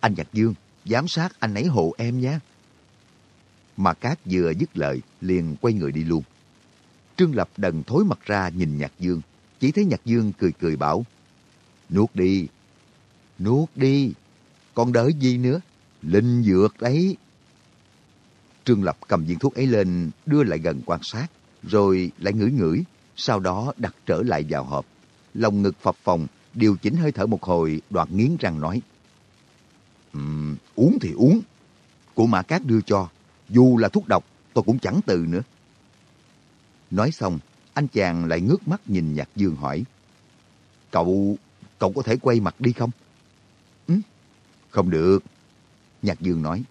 Anh Nhạc Dương, giám sát anh ấy hộ em nhé. Mà Cát vừa dứt lời, liền quay người đi luôn. Trương Lập đần thối mặt ra nhìn Nhạc Dương. Chỉ thấy Nhạc Dương cười cười bảo, Nuốt đi, nuốt đi, còn đợi gì nữa, linh dược đấy. Trương Lập cầm viên thuốc ấy lên, đưa lại gần quan sát, rồi lại ngửi ngửi, sau đó đặt trở lại vào hộp. Lòng ngực phập phồng, điều chỉnh hơi thở một hồi, đoạn nghiến răng nói. Um, uống thì uống. Của Mã Cát đưa cho, dù là thuốc độc, tôi cũng chẳng từ nữa. Nói xong, anh chàng lại ngước mắt nhìn Nhạc Dương hỏi. Cậu, cậu có thể quay mặt đi không? Ừ? Không được. Nhạc Dương nói.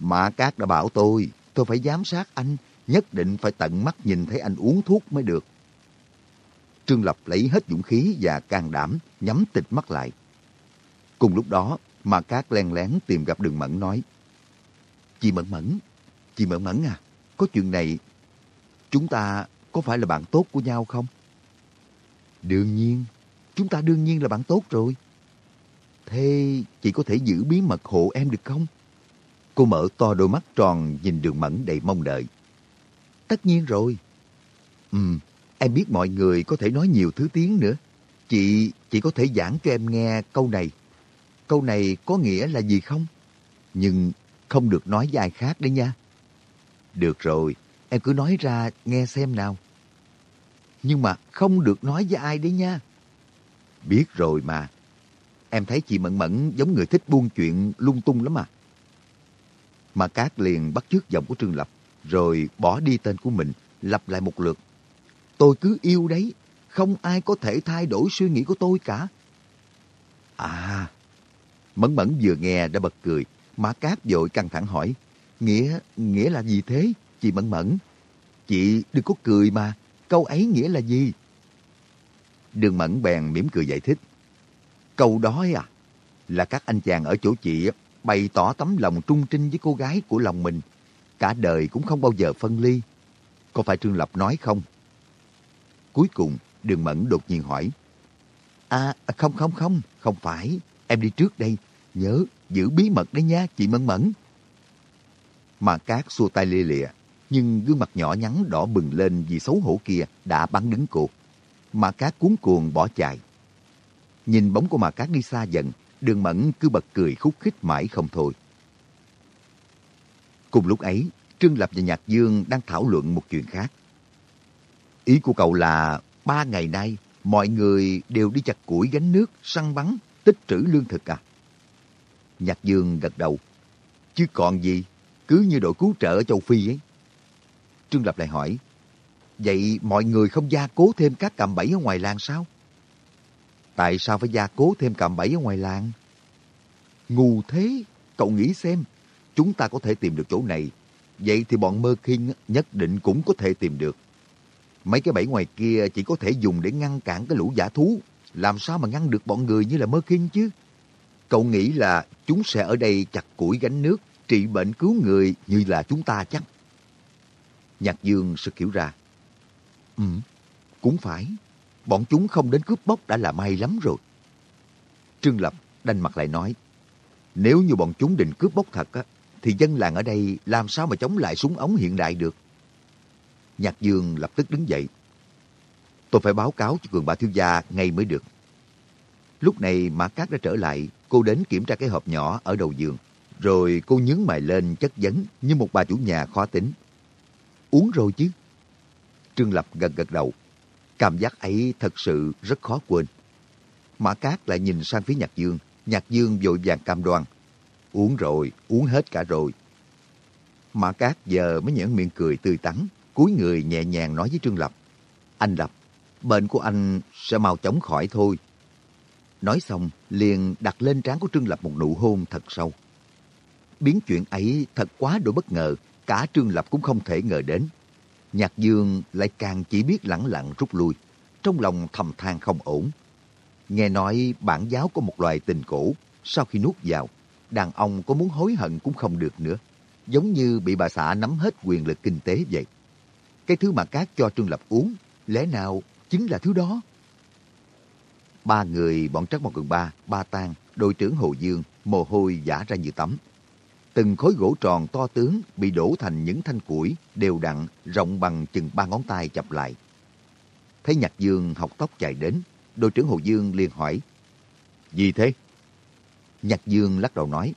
Mã Cát đã bảo tôi, tôi phải giám sát anh, nhất định phải tận mắt nhìn thấy anh uống thuốc mới được. Trương Lập lấy hết dũng khí và can đảm, nhắm tịt mắt lại. Cùng lúc đó, Mã Cát len lén tìm gặp Đường Mẫn nói. Chị Mẫn Mẫn, chị Mẫn Mẫn à, có chuyện này, chúng ta có phải là bạn tốt của nhau không? Đương nhiên, chúng ta đương nhiên là bạn tốt rồi. Thế chị có thể giữ bí mật hộ em được không? Cô mở to đôi mắt tròn nhìn đường mẫn đầy mong đợi. Tất nhiên rồi. Ừ, em biết mọi người có thể nói nhiều thứ tiếng nữa. Chị, chị có thể giảng cho em nghe câu này. Câu này có nghĩa là gì không? Nhưng không được nói với ai khác đấy nha. Được rồi, em cứ nói ra nghe xem nào. Nhưng mà không được nói với ai đấy nha. Biết rồi mà. Em thấy chị Mẫn Mẫn giống người thích buôn chuyện lung tung lắm à. Mà Cát liền bắt chước giọng của Trương Lập, rồi bỏ đi tên của mình, lặp lại một lượt. Tôi cứ yêu đấy, không ai có thể thay đổi suy nghĩ của tôi cả. À, Mẫn Mẫn vừa nghe đã bật cười, Mã Cát vội căng thẳng hỏi, Nghĩa, nghĩa là gì thế, chị Mẫn Mẫn? Chị đừng có cười mà, câu ấy nghĩa là gì? Đường Mẫn bèn mỉm cười giải thích. Câu đó à, là các anh chàng ở chỗ chị bày tỏ tấm lòng trung trinh với cô gái của lòng mình. Cả đời cũng không bao giờ phân ly. Có phải Trương Lập nói không? Cuối cùng, Đường Mẫn đột nhiên hỏi. À, không không không, không phải. Em đi trước đây. Nhớ, giữ bí mật đấy nha, chị Mẫn Mẫn. Mà Cát xua tay lia lịa, nhưng gương mặt nhỏ nhắn đỏ bừng lên vì xấu hổ kia đã bắn đứng cô. Mà Cát cuốn cuồng bỏ chạy. Nhìn bóng của Mà Cát đi xa dần, Đường Mẫn cứ bật cười khúc khích mãi không thôi. Cùng lúc ấy, Trương Lập và Nhạc Dương đang thảo luận một chuyện khác. Ý của cậu là ba ngày nay mọi người đều đi chặt củi gánh nước, săn bắn, tích trữ lương thực à? Nhạc Dương gật đầu. Chứ còn gì, cứ như đội cứu trợ ở châu Phi ấy. Trương Lập lại hỏi, vậy mọi người không gia cố thêm các cạm bẫy ở ngoài làng sao? Tại sao phải gia cố thêm cạm bẫy ở ngoài làng? Ngu thế, cậu nghĩ xem, chúng ta có thể tìm được chỗ này. Vậy thì bọn Mơ Kinh nhất định cũng có thể tìm được. Mấy cái bẫy ngoài kia chỉ có thể dùng để ngăn cản cái lũ giả thú. Làm sao mà ngăn được bọn người như là Mơ Kinh chứ? Cậu nghĩ là chúng sẽ ở đây chặt củi gánh nước, trị bệnh cứu người như là chúng ta chắc? Nhạc Dương sực hiểu ra. Ừ, cũng phải bọn chúng không đến cướp bóc đã là may lắm rồi. Trương Lập đanh mặt lại nói, nếu như bọn chúng định cướp bóc thật á, thì dân làng ở đây làm sao mà chống lại súng ống hiện đại được? Nhạc Dương lập tức đứng dậy. Tôi phải báo cáo cho cường bà thiếu gia ngay mới được. Lúc này Mã Cát đã trở lại, cô đến kiểm tra cái hộp nhỏ ở đầu giường. Rồi cô nhướng mày lên chất vấn như một bà chủ nhà khó tính. Uống rồi chứ? Trương Lập gật gật đầu. Cảm giác ấy thật sự rất khó quên. Mã Cát lại nhìn sang phía Nhạc Dương. Nhạc Dương vội vàng cam đoan. Uống rồi, uống hết cả rồi. Mã Cát giờ mới nhẫn miệng cười tươi tắn, cúi người nhẹ nhàng nói với Trương Lập. Anh Lập, bệnh của anh sẽ mau chóng khỏi thôi. Nói xong, liền đặt lên trán của Trương Lập một nụ hôn thật sâu. Biến chuyện ấy thật quá đổi bất ngờ, cả Trương Lập cũng không thể ngờ đến. Nhạc Dương lại càng chỉ biết lẳng lặng rút lui, trong lòng thầm than không ổn. Nghe nói bản giáo có một loài tình cổ, sau khi nuốt vào, đàn ông có muốn hối hận cũng không được nữa. giống như bị bà xã nắm hết quyền lực kinh tế vậy. Cái thứ mà Cát cho Trương Lập uống, lẽ nào chính là thứ đó? Ba người bọn Trắc Mộc Cường Ba, Ba Tang, đội trưởng Hồ Dương, mồ hôi giả ra như tắm. Từng khối gỗ tròn to tướng bị đổ thành những thanh củi đều đặn rộng bằng chừng ba ngón tay chập lại. Thấy Nhạc Dương học tóc chạy đến, đội trưởng Hồ Dương liền hỏi. Gì thế? Nhạc Dương lắc đầu nói.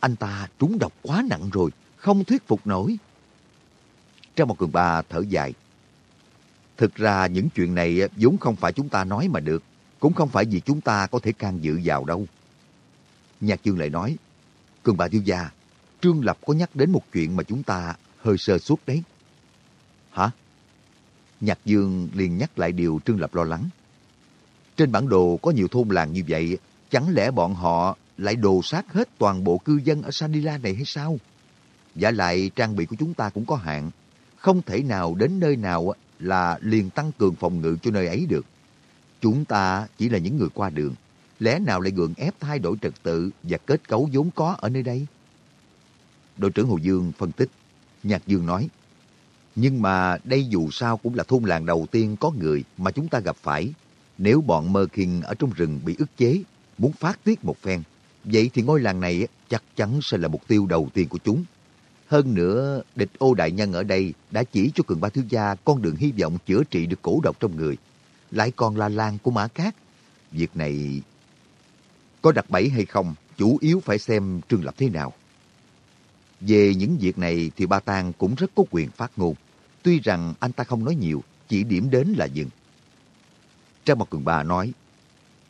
Anh ta trúng độc quá nặng rồi, không thuyết phục nổi. Trong một cường ba thở dài. Thực ra những chuyện này vốn không phải chúng ta nói mà được, cũng không phải vì chúng ta có thể can dự vào đâu. Nhạc Dương lại nói, Cường bà thiếu gia, Trương Lập có nhắc đến một chuyện mà chúng ta hơi sơ suất đấy. Hả? Nhạc Dương liền nhắc lại điều Trương Lập lo lắng. Trên bản đồ có nhiều thôn làng như vậy, chẳng lẽ bọn họ lại đồ sát hết toàn bộ cư dân ở Sanila này hay sao? Giả lại trang bị của chúng ta cũng có hạn, không thể nào đến nơi nào là liền tăng cường phòng ngự cho nơi ấy được. Chúng ta chỉ là những người qua đường, lẽ nào lại gượng ép thay đổi trật tự và kết cấu vốn có ở nơi đây? Đội trưởng Hồ Dương phân tích, Nhạc Dương nói, nhưng mà đây dù sao cũng là thôn làng đầu tiên có người mà chúng ta gặp phải. Nếu bọn Mơ Kinh ở trong rừng bị ức chế, muốn phát tiết một phen, vậy thì ngôi làng này chắc chắn sẽ là mục tiêu đầu tiên của chúng. Hơn nữa, địch ô đại nhân ở đây đã chỉ cho cường ba thiếu gia con đường hy vọng chữa trị được cổ độc trong người. Lại còn là làng của Mã Cát. Việc này có đặt bẫy hay không, chủ yếu phải xem Trương Lập thế nào. Về những việc này thì ba Tang cũng rất có quyền phát ngôn. Tuy rằng anh ta không nói nhiều, chỉ điểm đến là dừng. Trang mặt cường bà nói,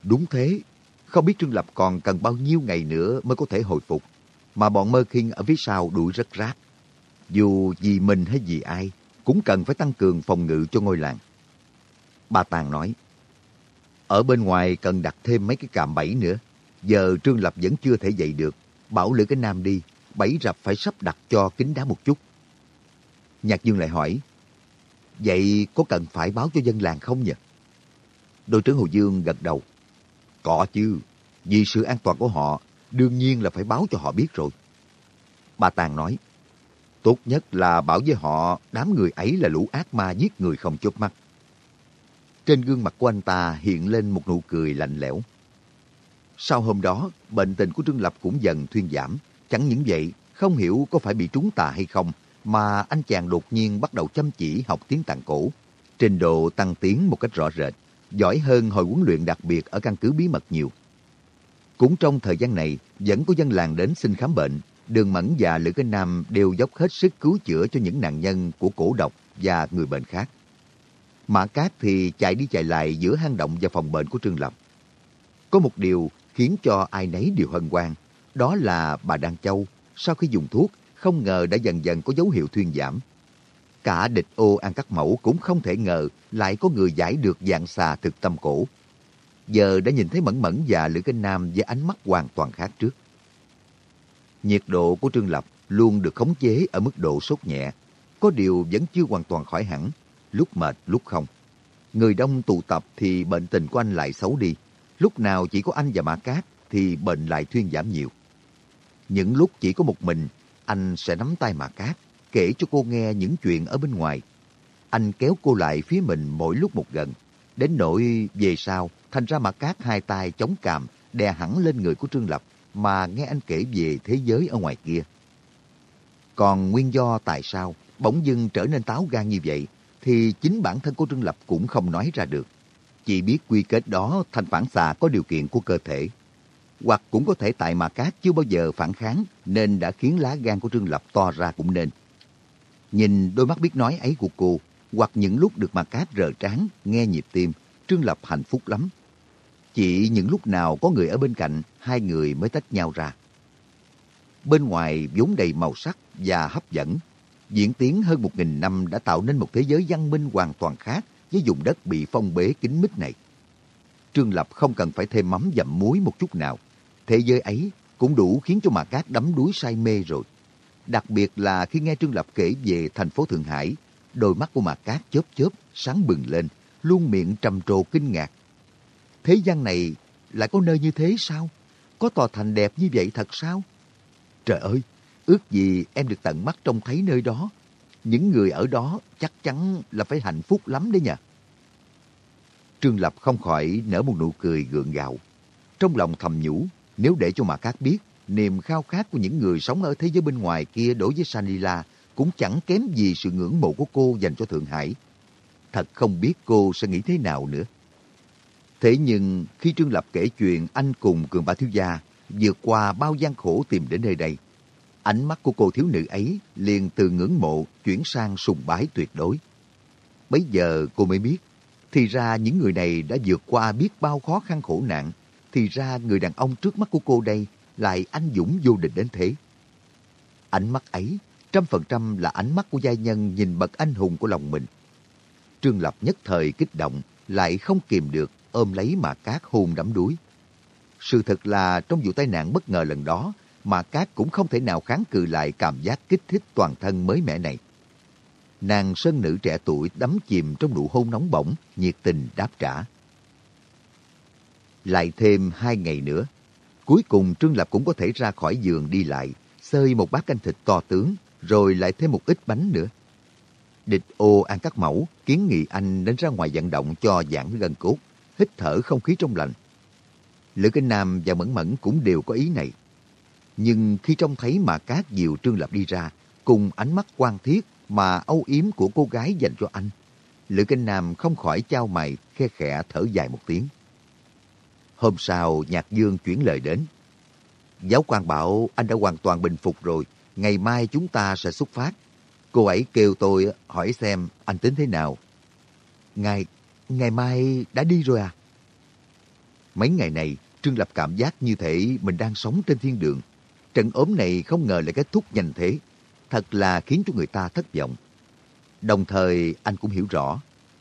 đúng thế, không biết Trương Lập còn cần bao nhiêu ngày nữa mới có thể hồi phục, mà bọn Mơ Kinh ở phía sau đuổi rất rác. Dù vì mình hay vì ai, cũng cần phải tăng cường phòng ngự cho ngôi làng. Bà Tàng nói, ở bên ngoài cần đặt thêm mấy cái cạm bẫy nữa. Giờ Trương Lập vẫn chưa thể dậy được, bảo lữ cái nam đi, bẫy rập phải sắp đặt cho kính đá một chút. Nhạc Dương lại hỏi, vậy có cần phải báo cho dân làng không nhỉ? Đội trưởng Hồ Dương gật đầu. Có chứ, vì sự an toàn của họ, đương nhiên là phải báo cho họ biết rồi. Bà Tàng nói, tốt nhất là bảo với họ đám người ấy là lũ ác ma giết người không chớp mắt. Trên gương mặt của anh ta hiện lên một nụ cười lạnh lẽo. Sau hôm đó, bệnh tình của Trương Lập cũng dần thuyên giảm. Chẳng những vậy, không hiểu có phải bị trúng tà hay không, mà anh chàng đột nhiên bắt đầu chăm chỉ học tiếng tàng cổ. Trình độ tăng tiến một cách rõ rệt, giỏi hơn hồi huấn luyện đặc biệt ở căn cứ bí mật nhiều. Cũng trong thời gian này, vẫn có dân làng đến xin khám bệnh. Đường Mẫn và Lữ Cái Nam đều dốc hết sức cứu chữa cho những nạn nhân của cổ độc và người bệnh khác. Mã Cát thì chạy đi chạy lại giữa hang động và phòng bệnh của Trương Lập. Có một điều khiến cho ai nấy đều hân hoan, đó là bà Đan Châu, sau khi dùng thuốc, không ngờ đã dần dần có dấu hiệu thuyên giảm. Cả địch ô ăn cắt mẫu cũng không thể ngờ lại có người giải được dạng xà thực tâm cổ. Giờ đã nhìn thấy Mẫn Mẫn và Lữ Kinh Nam với ánh mắt hoàn toàn khác trước. Nhiệt độ của Trương Lập luôn được khống chế ở mức độ sốt nhẹ, có điều vẫn chưa hoàn toàn khỏi hẳn, lúc mệt lúc không. Người đông tụ tập thì bệnh tình của anh lại xấu đi, lúc nào chỉ có anh và Mã Cát thì bệnh lại thuyên giảm nhiều. Những lúc chỉ có một mình, anh sẽ nắm tay Mã Cát, kể cho cô nghe những chuyện ở bên ngoài. Anh kéo cô lại phía mình mỗi lúc một gần. Đến nỗi về sau, thành ra Mã Cát hai tay chống cằm, đè hẳn lên người của Trương Lập, mà nghe anh kể về thế giới ở ngoài kia. Còn nguyên do tại sao bỗng dưng trở nên táo gan như vậy, thì chính bản thân cô Trương Lập cũng không nói ra được. Chỉ biết quy kết đó thành phản xạ có điều kiện của cơ thể. Hoặc cũng có thể tại mà cát chưa bao giờ phản kháng nên đã khiến lá gan của Trương Lập to ra cũng nên. Nhìn đôi mắt biết nói ấy của cô, hoặc những lúc được mà cát rờ trán, nghe nhịp tim, Trương Lập hạnh phúc lắm. Chỉ những lúc nào có người ở bên cạnh, hai người mới tách nhau ra. Bên ngoài vốn đầy màu sắc và hấp dẫn, diễn tiến hơn một nghìn năm đã tạo nên một thế giới văn minh hoàn toàn khác với vùng đất bị phong bế kín mít này. Trương Lập không cần phải thêm mắm dặm muối một chút nào. Thế giới ấy cũng đủ khiến cho Mạc Cát đắm đuối say mê rồi. Đặc biệt là khi nghe Trương Lập kể về thành phố Thượng Hải, đôi mắt của Mạc Cát chớp chớp, sáng bừng lên, luôn miệng trầm trồ kinh ngạc. Thế gian này lại có nơi như thế sao? Có tòa thành đẹp như vậy thật sao? Trời ơi, Ước gì em được tận mắt trông thấy nơi đó. Những người ở đó chắc chắn là phải hạnh phúc lắm đấy nha. Trương Lập không khỏi nở một nụ cười gượng gạo. Trong lòng thầm nhủ, nếu để cho mà các biết, niềm khao khát của những người sống ở thế giới bên ngoài kia đối với Sanila cũng chẳng kém gì sự ngưỡng mộ của cô dành cho Thượng Hải. Thật không biết cô sẽ nghĩ thế nào nữa. Thế nhưng khi Trương Lập kể chuyện anh cùng Cường Bá Thiếu Gia vượt qua bao gian khổ tìm đến nơi đây, ánh mắt của cô thiếu nữ ấy liền từ ngưỡng mộ chuyển sang sùng bái tuyệt đối. Bây giờ cô mới biết, thì ra những người này đã vượt qua biết bao khó khăn khổ nạn, thì ra người đàn ông trước mắt của cô đây lại anh dũng vô địch đến thế. Ánh mắt ấy, trăm phần trăm là ánh mắt của giai nhân nhìn bậc anh hùng của lòng mình. Trương Lập nhất thời kích động, lại không kìm được, ôm lấy mà cát hôn đắm đuối. Sự thật là trong vụ tai nạn bất ngờ lần đó, mà cát cũng không thể nào kháng cự lại cảm giác kích thích toàn thân mới mẻ này. Nàng sơn nữ trẻ tuổi đắm chìm trong nụ hôn nóng bỏng, nhiệt tình đáp trả. Lại thêm hai ngày nữa, cuối cùng Trương Lập cũng có thể ra khỏi giường đi lại, xơi một bát canh thịt to tướng, rồi lại thêm một ít bánh nữa. Địch ô ăn các mẫu, kiến nghị anh đến ra ngoài vận động cho giãn gân cốt, hít thở không khí trong lành. Lữ Kinh Nam và Mẫn Mẫn cũng đều có ý này. Nhưng khi trông thấy mà cát diệu Trương Lập đi ra, cùng ánh mắt quan thiết mà âu yếm của cô gái dành cho anh, Lữ Kinh Nam không khỏi trao mày, khe khẽ thở dài một tiếng. Hôm sau, Nhạc Dương chuyển lời đến. Giáo quan bảo anh đã hoàn toàn bình phục rồi, ngày mai chúng ta sẽ xuất phát. Cô ấy kêu tôi hỏi xem anh tính thế nào. Ngày, ngày mai đã đi rồi à? Mấy ngày này, Trương Lập cảm giác như thể mình đang sống trên thiên đường. Trận ốm này không ngờ lại kết thúc nhanh thế. Thật là khiến cho người ta thất vọng. Đồng thời anh cũng hiểu rõ,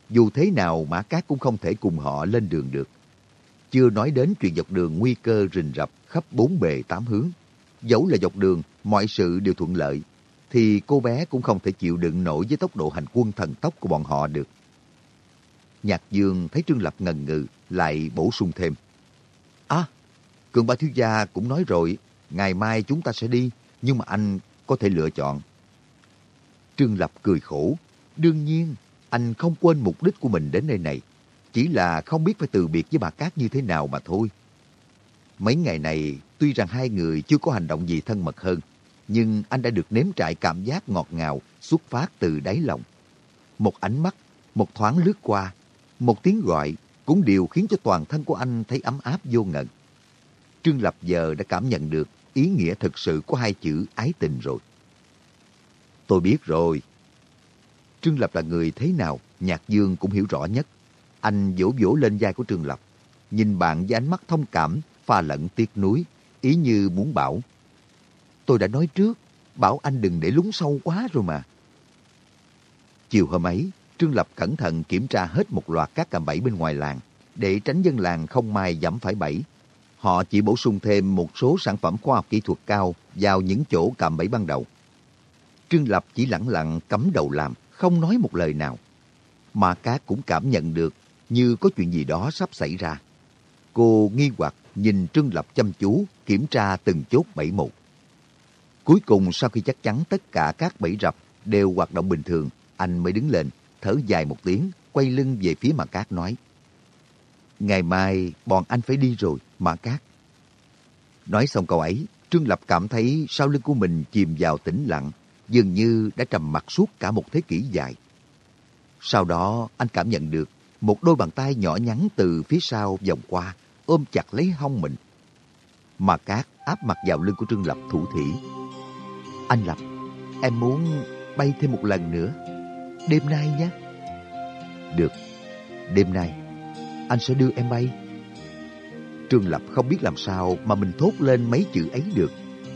dù thế nào Mã Cát cũng không thể cùng họ lên đường được. Chưa nói đến chuyện dọc đường nguy cơ rình rập khắp bốn bề tám hướng. Dẫu là dọc đường, mọi sự đều thuận lợi, thì cô bé cũng không thể chịu đựng nổi với tốc độ hành quân thần tốc của bọn họ được. Nhạc Dương thấy Trương Lập ngần ngừ, lại bổ sung thêm. À, Cường Ba Thiếu Gia cũng nói rồi, ngày mai chúng ta sẽ đi, nhưng mà anh có thể lựa chọn. Trương Lập cười khổ. Đương nhiên, anh không quên mục đích của mình đến nơi này. Chỉ là không biết phải từ biệt với bà Cát như thế nào mà thôi. Mấy ngày này, tuy rằng hai người chưa có hành động gì thân mật hơn, nhưng anh đã được nếm trải cảm giác ngọt ngào xuất phát từ đáy lòng. Một ánh mắt, một thoáng lướt qua, một tiếng gọi cũng đều khiến cho toàn thân của anh thấy ấm áp vô ngần. Trương Lập giờ đã cảm nhận được ý nghĩa thực sự của hai chữ ái tình rồi. Tôi biết rồi. Trương Lập là người thế nào, Nhạc Dương cũng hiểu rõ nhất. Anh vỗ vỗ lên vai của Trương Lập, nhìn bạn với ánh mắt thông cảm, pha lẫn tiếc nuối, ý như muốn bảo. Tôi đã nói trước, bảo anh đừng để lúng sâu quá rồi mà. Chiều hôm ấy, Trương Lập cẩn thận kiểm tra hết một loạt các cạm bẫy bên ngoài làng, để tránh dân làng không may giảm phải bẫy. Họ chỉ bổ sung thêm một số sản phẩm khoa học kỹ thuật cao vào những chỗ cạm bẫy ban đầu. Trương Lập chỉ lặng lặng cắm đầu làm, không nói một lời nào. Mà Cát cũng cảm nhận được như có chuyện gì đó sắp xảy ra. Cô nghi hoặc nhìn Trương Lập chăm chú, kiểm tra từng chốt bẫy một. Cuối cùng sau khi chắc chắn tất cả các bẫy rập đều hoạt động bình thường, anh mới đứng lên, thở dài một tiếng, quay lưng về phía mà Cát nói. Ngày mai bọn anh phải đi rồi, Mã Cát. Nói xong câu ấy, Trương Lập cảm thấy sau lưng của mình chìm vào tĩnh lặng, dường như đã trầm mặc suốt cả một thế kỷ dài. Sau đó, anh cảm nhận được một đôi bàn tay nhỏ nhắn từ phía sau vòng qua, ôm chặt lấy hông mình. Mà Cát áp mặt vào lưng của Trương Lập thủ thỉ. Anh Lập, em muốn bay thêm một lần nữa. Đêm nay nhé. Được, đêm nay anh sẽ đưa em bay. Trương Lập không biết làm sao mà mình thốt lên mấy chữ ấy được.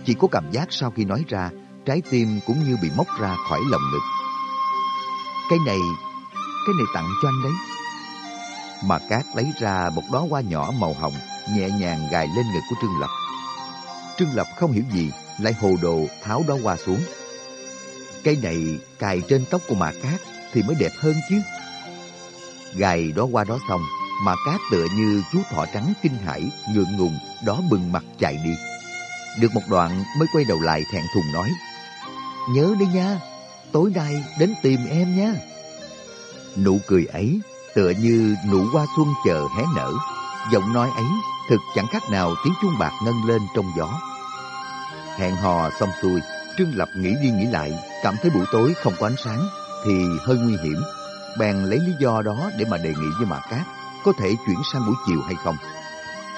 Chỉ có cảm giác sau khi nói ra, trái tim cũng như bị móc ra khỏi lòng ngực. Cái này, cái này tặng cho anh đấy. Mà Cát lấy ra một đóa hoa nhỏ màu hồng, nhẹ nhàng gài lên ngực của Trương Lập. Trương Lập không hiểu gì, lại hồ đồ tháo đóa hoa xuống. Cây này cài trên tóc của Mà Cát thì mới đẹp hơn chứ. Gài đóa hoa đó xong, mà Cát tựa như chú thỏ trắng kinh hãi, ngượng ngùng, đó bừng mặt chạy đi. Được một đoạn mới quay đầu lại thẹn thùng nói. Nhớ đi nha, tối nay đến tìm em nha. Nụ cười ấy tựa như nụ hoa xuân chờ hé nở. Giọng nói ấy thực chẳng khác nào tiếng chuông bạc ngân lên trong gió. Hẹn hò xong xuôi, Trương Lập nghĩ đi nghĩ lại, cảm thấy buổi tối không có ánh sáng thì hơi nguy hiểm. Bèn lấy lý do đó để mà đề nghị với Mạc Cát có thể chuyển sang buổi chiều hay không.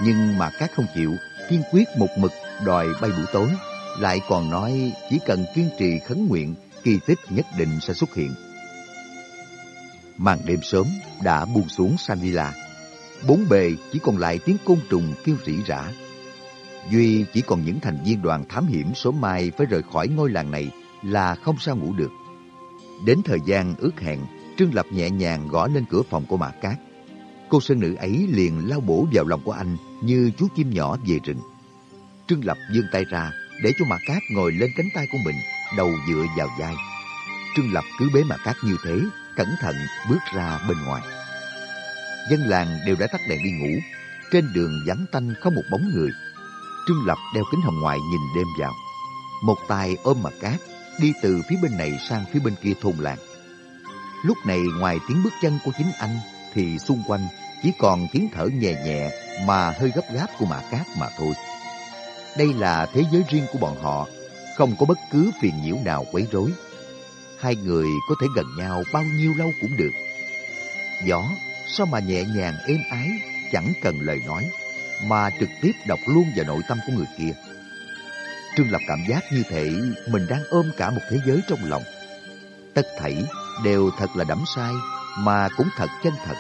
Nhưng mà Cát không chịu, kiên quyết một mực đòi bay buổi tối, lại còn nói chỉ cần kiên trì khấn nguyện, kỳ tích nhất định sẽ xuất hiện. Màn đêm sớm đã buông xuống Sanila. Bốn bề chỉ còn lại tiếng côn trùng kêu rỉ rả. Duy chỉ còn những thành viên đoàn thám hiểm số mai phải rời khỏi ngôi làng này là không sao ngủ được. Đến thời gian ước hẹn, Trương Lập nhẹ nhàng gõ lên cửa phòng của Mạc Cát. Cô sơn nữ ấy liền lao bổ vào lòng của anh như chú chim nhỏ về rừng. Trương Lập vươn tay ra để cho Mã Cát ngồi lên cánh tay của mình, đầu dựa vào vai. Trương Lập cứ bế Mã Cát như thế, cẩn thận bước ra bên ngoài. Dân làng đều đã tắt đèn đi ngủ, trên đường vắng tanh không một bóng người. Trương Lập đeo kính hồng ngoại nhìn đêm vào. Một tay ôm Mã Cát, đi từ phía bên này sang phía bên kia thôn làng. Lúc này ngoài tiếng bước chân của chính anh thì xung quanh chỉ còn tiếng thở nhẹ nhẹ mà hơi gấp gáp của Mã Cát mà thôi. Đây là thế giới riêng của bọn họ, không có bất cứ phiền nhiễu nào quấy rối. Hai người có thể gần nhau bao nhiêu lâu cũng được. Gió sao mà nhẹ nhàng êm ái, chẳng cần lời nói, mà trực tiếp đọc luôn vào nội tâm của người kia. Trương Lập cảm giác như thể mình đang ôm cả một thế giới trong lòng. Tất thảy đều thật là đắm sai, mà cũng thật chân thật.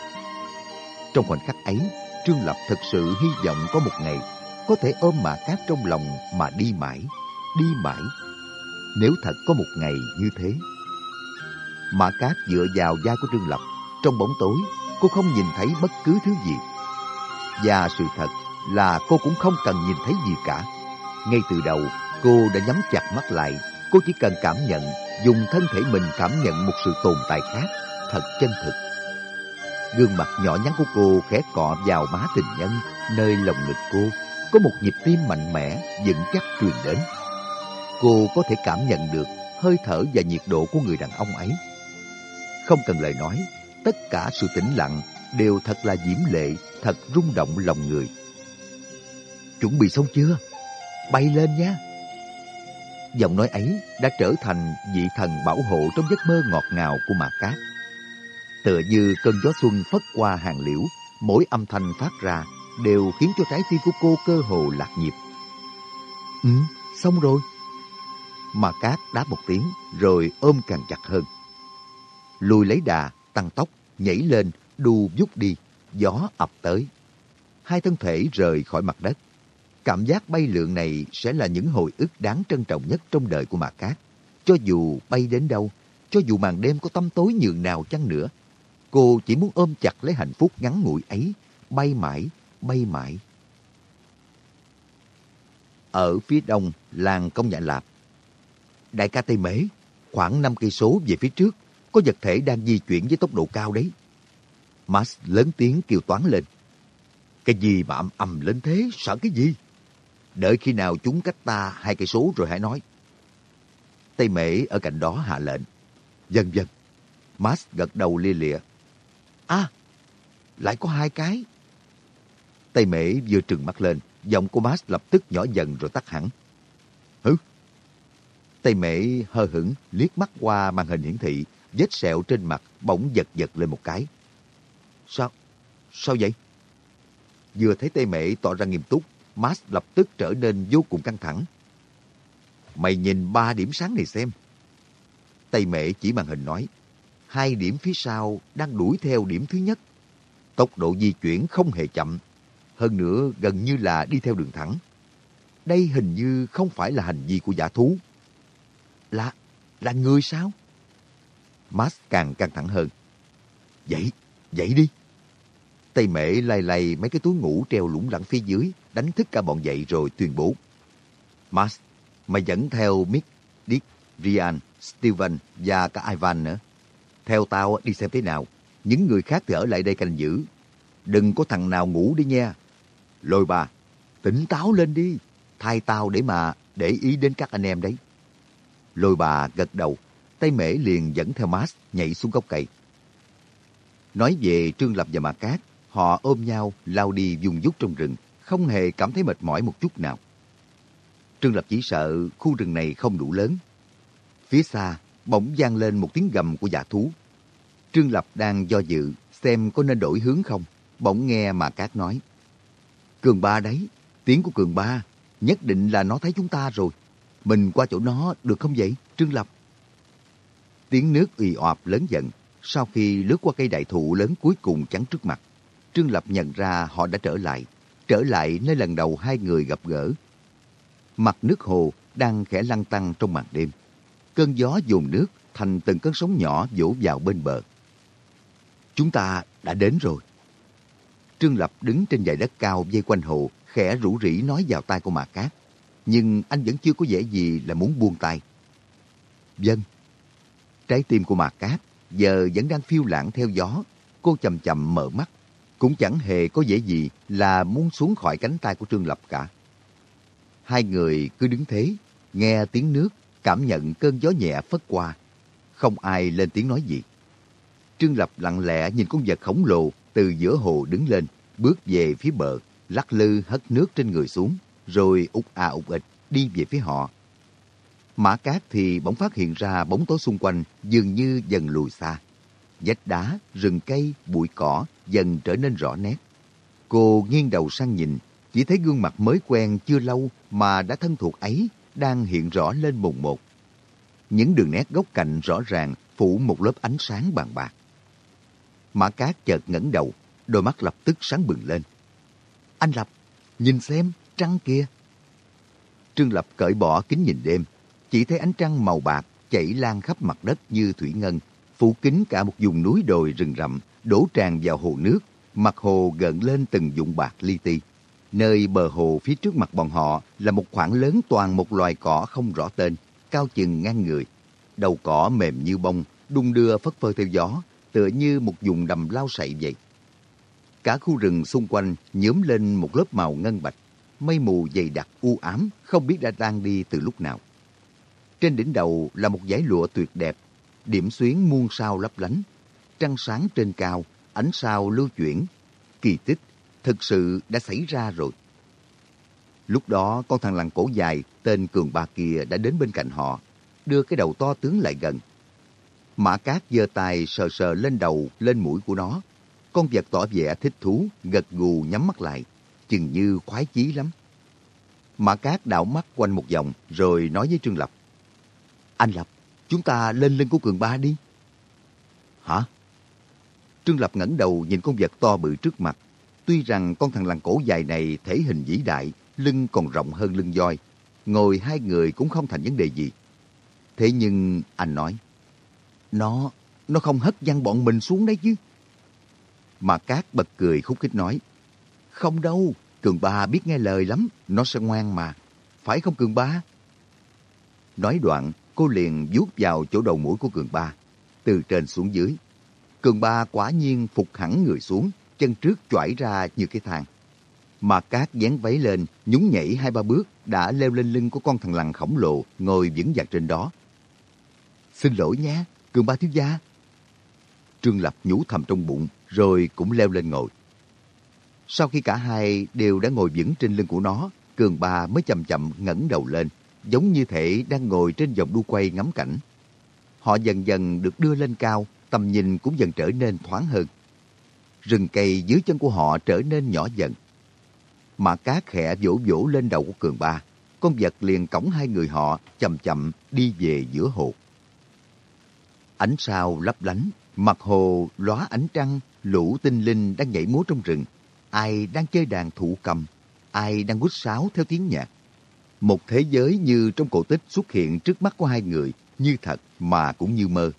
Trong khoảnh khắc ấy, Trương Lập thực sự hy vọng có một ngày có thể ôm mạ cát trong lòng mà đi mãi, đi mãi. Nếu thật có một ngày như thế. Mã cát dựa vào da của Trương Lập, trong bóng tối, cô không nhìn thấy bất cứ thứ gì. Và sự thật là cô cũng không cần nhìn thấy gì cả. Ngay từ đầu, cô đã nhắm chặt mắt lại, cô chỉ cần cảm nhận, dùng thân thể mình cảm nhận một sự tồn tại khác, thật chân thực. Gương mặt nhỏ nhắn của cô khẽ cọ vào má tình nhân, nơi lồng ngực cô, có một nhịp tim mạnh mẽ, vững chắc truyền đến. Cô có thể cảm nhận được hơi thở và nhiệt độ của người đàn ông ấy. Không cần lời nói, tất cả sự tĩnh lặng đều thật là diễm lệ, thật rung động lòng người. Chuẩn bị xong chưa? Bay lên nhé! Giọng nói ấy đã trở thành vị thần bảo hộ trong giấc mơ ngọt ngào của Mạc Cát. Tựa như cơn gió xuân phất qua hàng liễu, mỗi âm thanh phát ra đều khiến cho trái tim của cô cơ hồ lạc nhịp. Ừ, xong rồi. Mà Cát đáp một tiếng rồi ôm càng chặt hơn. Lùi lấy đà, tăng tốc, nhảy lên, đu vút đi, gió ập tới. Hai thân thể rời khỏi mặt đất. Cảm giác bay lượn này sẽ là những hồi ức đáng trân trọng nhất trong đời của Mạc Cát. Cho dù bay đến đâu, cho dù màn đêm có tăm tối nhường nào chăng nữa, cô chỉ muốn ôm chặt lấy hạnh phúc ngắn ngủi ấy, bay mãi, bay mãi. Ở phía đông, làng Công Nhạn Lạp. Đại ca Tây Mễ, khoảng 5 cây số về phía trước, có vật thể đang di chuyển với tốc độ cao đấy. Max lớn tiếng kêu toán lên. Cái gì mà ầm ầm lên thế, sợ cái gì? Đợi khi nào chúng cách ta hai cây số rồi hãy nói. Tây Mễ ở cạnh đó hạ lệnh. Dần dần. Max gật đầu lia lịa. À, lại có hai cái. Tay Mễ vừa trừng mắt lên, giọng của Max lập tức nhỏ dần rồi tắt hẳn. Hứ? Tay Mễ hơ hững liếc mắt qua màn hình hiển thị, vết sẹo trên mặt bỗng giật giật lên một cái. Sao? Sao vậy? Vừa thấy tay Mễ tỏ ra nghiêm túc, Max lập tức trở nên vô cùng căng thẳng. Mày nhìn ba điểm sáng này xem. Tay Mễ chỉ màn hình nói, hai điểm phía sau đang đuổi theo điểm thứ nhất. Tốc độ di chuyển không hề chậm, hơn nữa gần như là đi theo đường thẳng. Đây hình như không phải là hành vi của giả thú. Là, là người sao? Max càng căng thẳng hơn. Dậy, dậy đi. Tây mệ lay lay mấy cái túi ngủ treo lủng lẳng phía dưới, đánh thức cả bọn dậy rồi tuyên bố. Max, mày dẫn theo Mick, Dick, Rian, Steven và cả Ivan nữa. Theo tao đi xem thế nào. Những người khác thì ở lại đây canh giữ. Đừng có thằng nào ngủ đi nha. Lôi bà, tỉnh táo lên đi. thay tao để mà để ý đến các anh em đấy. Lôi bà gật đầu, tay mễ liền dẫn theo Max nhảy xuống gốc cây. Nói về Trương Lập và Mạc Cát, họ ôm nhau lao đi dùng dút trong rừng, không hề cảm thấy mệt mỏi một chút nào. Trương Lập chỉ sợ khu rừng này không đủ lớn. Phía xa, bỗng vang lên một tiếng gầm của giả thú. Trương Lập đang do dự xem có nên đổi hướng không, bỗng nghe mà Cát nói. Cường ba đấy, tiếng của Cường ba, nhất định là nó thấy chúng ta rồi. Mình qua chỗ nó được không vậy, Trương Lập? Tiếng nước ì ọp lớn dần, sau khi lướt qua cây đại thụ lớn cuối cùng chắn trước mặt. Trương Lập nhận ra họ đã trở lại, trở lại nơi lần đầu hai người gặp gỡ. Mặt nước hồ đang khẽ lăn tăng trong màn đêm. Cơn gió dồn nước thành từng cơn sóng nhỏ vỗ vào bên bờ. Chúng ta đã đến rồi. Trương Lập đứng trên dải đất cao dây quanh hồ, khẽ rủ rỉ nói vào tai của Mạc Cát. Nhưng anh vẫn chưa có vẻ gì là muốn buông tay. Dân. Vâng. Trái tim của Mạc Cát giờ vẫn đang phiêu lãng theo gió. Cô chậm chậm mở mắt. Cũng chẳng hề có vẻ gì là muốn xuống khỏi cánh tay của Trương Lập cả. Hai người cứ đứng thế, nghe tiếng nước, cảm nhận cơn gió nhẹ phất qua. Không ai lên tiếng nói gì. Trương Lập lặng lẽ nhìn con vật khổng lồ từ giữa hồ đứng lên, bước về phía bờ, lắc lư hất nước trên người xuống, rồi út à út ịch đi về phía họ. Mã Cát thì bỗng phát hiện ra bóng tối xung quanh dường như dần lùi xa. Vách đá, rừng cây, bụi cỏ dần trở nên rõ nét. Cô nghiêng đầu sang nhìn, chỉ thấy gương mặt mới quen chưa lâu mà đã thân thuộc ấy đang hiện rõ lên mùng một. Những đường nét góc cạnh rõ ràng phủ một lớp ánh sáng bàn bạc. Mã Cát chợt ngẩng đầu, đôi mắt lập tức sáng bừng lên. Anh Lập, nhìn xem, trăng kia. Trương Lập cởi bỏ kính nhìn đêm, chỉ thấy ánh trăng màu bạc chảy lan khắp mặt đất như thủy ngân, phủ kín cả một vùng núi đồi rừng rậm, đổ tràn vào hồ nước, mặt hồ gợn lên từng dụng bạc li ti. Nơi bờ hồ phía trước mặt bọn họ là một khoảng lớn toàn một loài cỏ không rõ tên, cao chừng ngang người. Đầu cỏ mềm như bông, đung đưa phất phơ theo gió, tựa như một vùng đầm lao sậy vậy. Cả khu rừng xung quanh nhớm lên một lớp màu ngân bạch, mây mù dày đặc u ám, không biết đã tan đi từ lúc nào. Trên đỉnh đầu là một dải lụa tuyệt đẹp, điểm xuyến muôn sao lấp lánh, trăng sáng trên cao, ánh sao lưu chuyển. Kỳ tích thực sự đã xảy ra rồi. Lúc đó con thằng lằn cổ dài tên Cường Ba kia đã đến bên cạnh họ, đưa cái đầu to tướng lại gần. Mã Cát giơ tay sờ sờ lên đầu, lên mũi của nó. Con vật tỏ vẻ thích thú, gật gù nhắm mắt lại, chừng như khoái chí lắm. Mã Cát đảo mắt quanh một vòng rồi nói với Trương Lập. Anh Lập, chúng ta lên lưng của Cường Ba đi. Hả? Trương Lập ngẩng đầu nhìn con vật to bự trước mặt. Tuy rằng con thằng lằn cổ dài này thể hình vĩ đại, lưng còn rộng hơn lưng voi. Ngồi hai người cũng không thành vấn đề gì. Thế nhưng anh nói, nó, nó không hất văng bọn mình xuống đấy chứ. Mà Cát bật cười khúc khích nói, không đâu, Cường Ba biết nghe lời lắm, nó sẽ ngoan mà. Phải không Cường Ba? Nói đoạn, cô liền vuốt vào chỗ đầu mũi của Cường Ba, từ trên xuống dưới. Cường Ba quả nhiên phục hẳn người xuống, chân trước chỏi ra như cái thang. Mà cát dán váy lên, nhún nhảy hai ba bước, đã leo lên lưng của con thằng lằn khổng lồ, ngồi vững vàng trên đó. Xin lỗi nhé, Cường Ba thiếu gia. Trương Lập nhủ thầm trong bụng, rồi cũng leo lên ngồi. Sau khi cả hai đều đã ngồi vững trên lưng của nó, Cường Ba mới chậm chậm ngẩng đầu lên, giống như thể đang ngồi trên vòng đu quay ngắm cảnh. Họ dần dần được đưa lên cao, tầm nhìn cũng dần trở nên thoáng hơn. Rừng cây dưới chân của họ trở nên nhỏ dần. Mà cá khẽ vỗ vỗ lên đầu của Cường Ba. Con vật liền cõng hai người họ chậm chậm đi về giữa hồ. Ánh sao lấp lánh, mặt hồ lóa ánh trăng, lũ tinh linh đang nhảy múa trong rừng. Ai đang chơi đàn thụ cầm, ai đang quýt sáo theo tiếng nhạc. Một thế giới như trong cổ tích xuất hiện trước mắt của hai người, như thật mà cũng như mơ.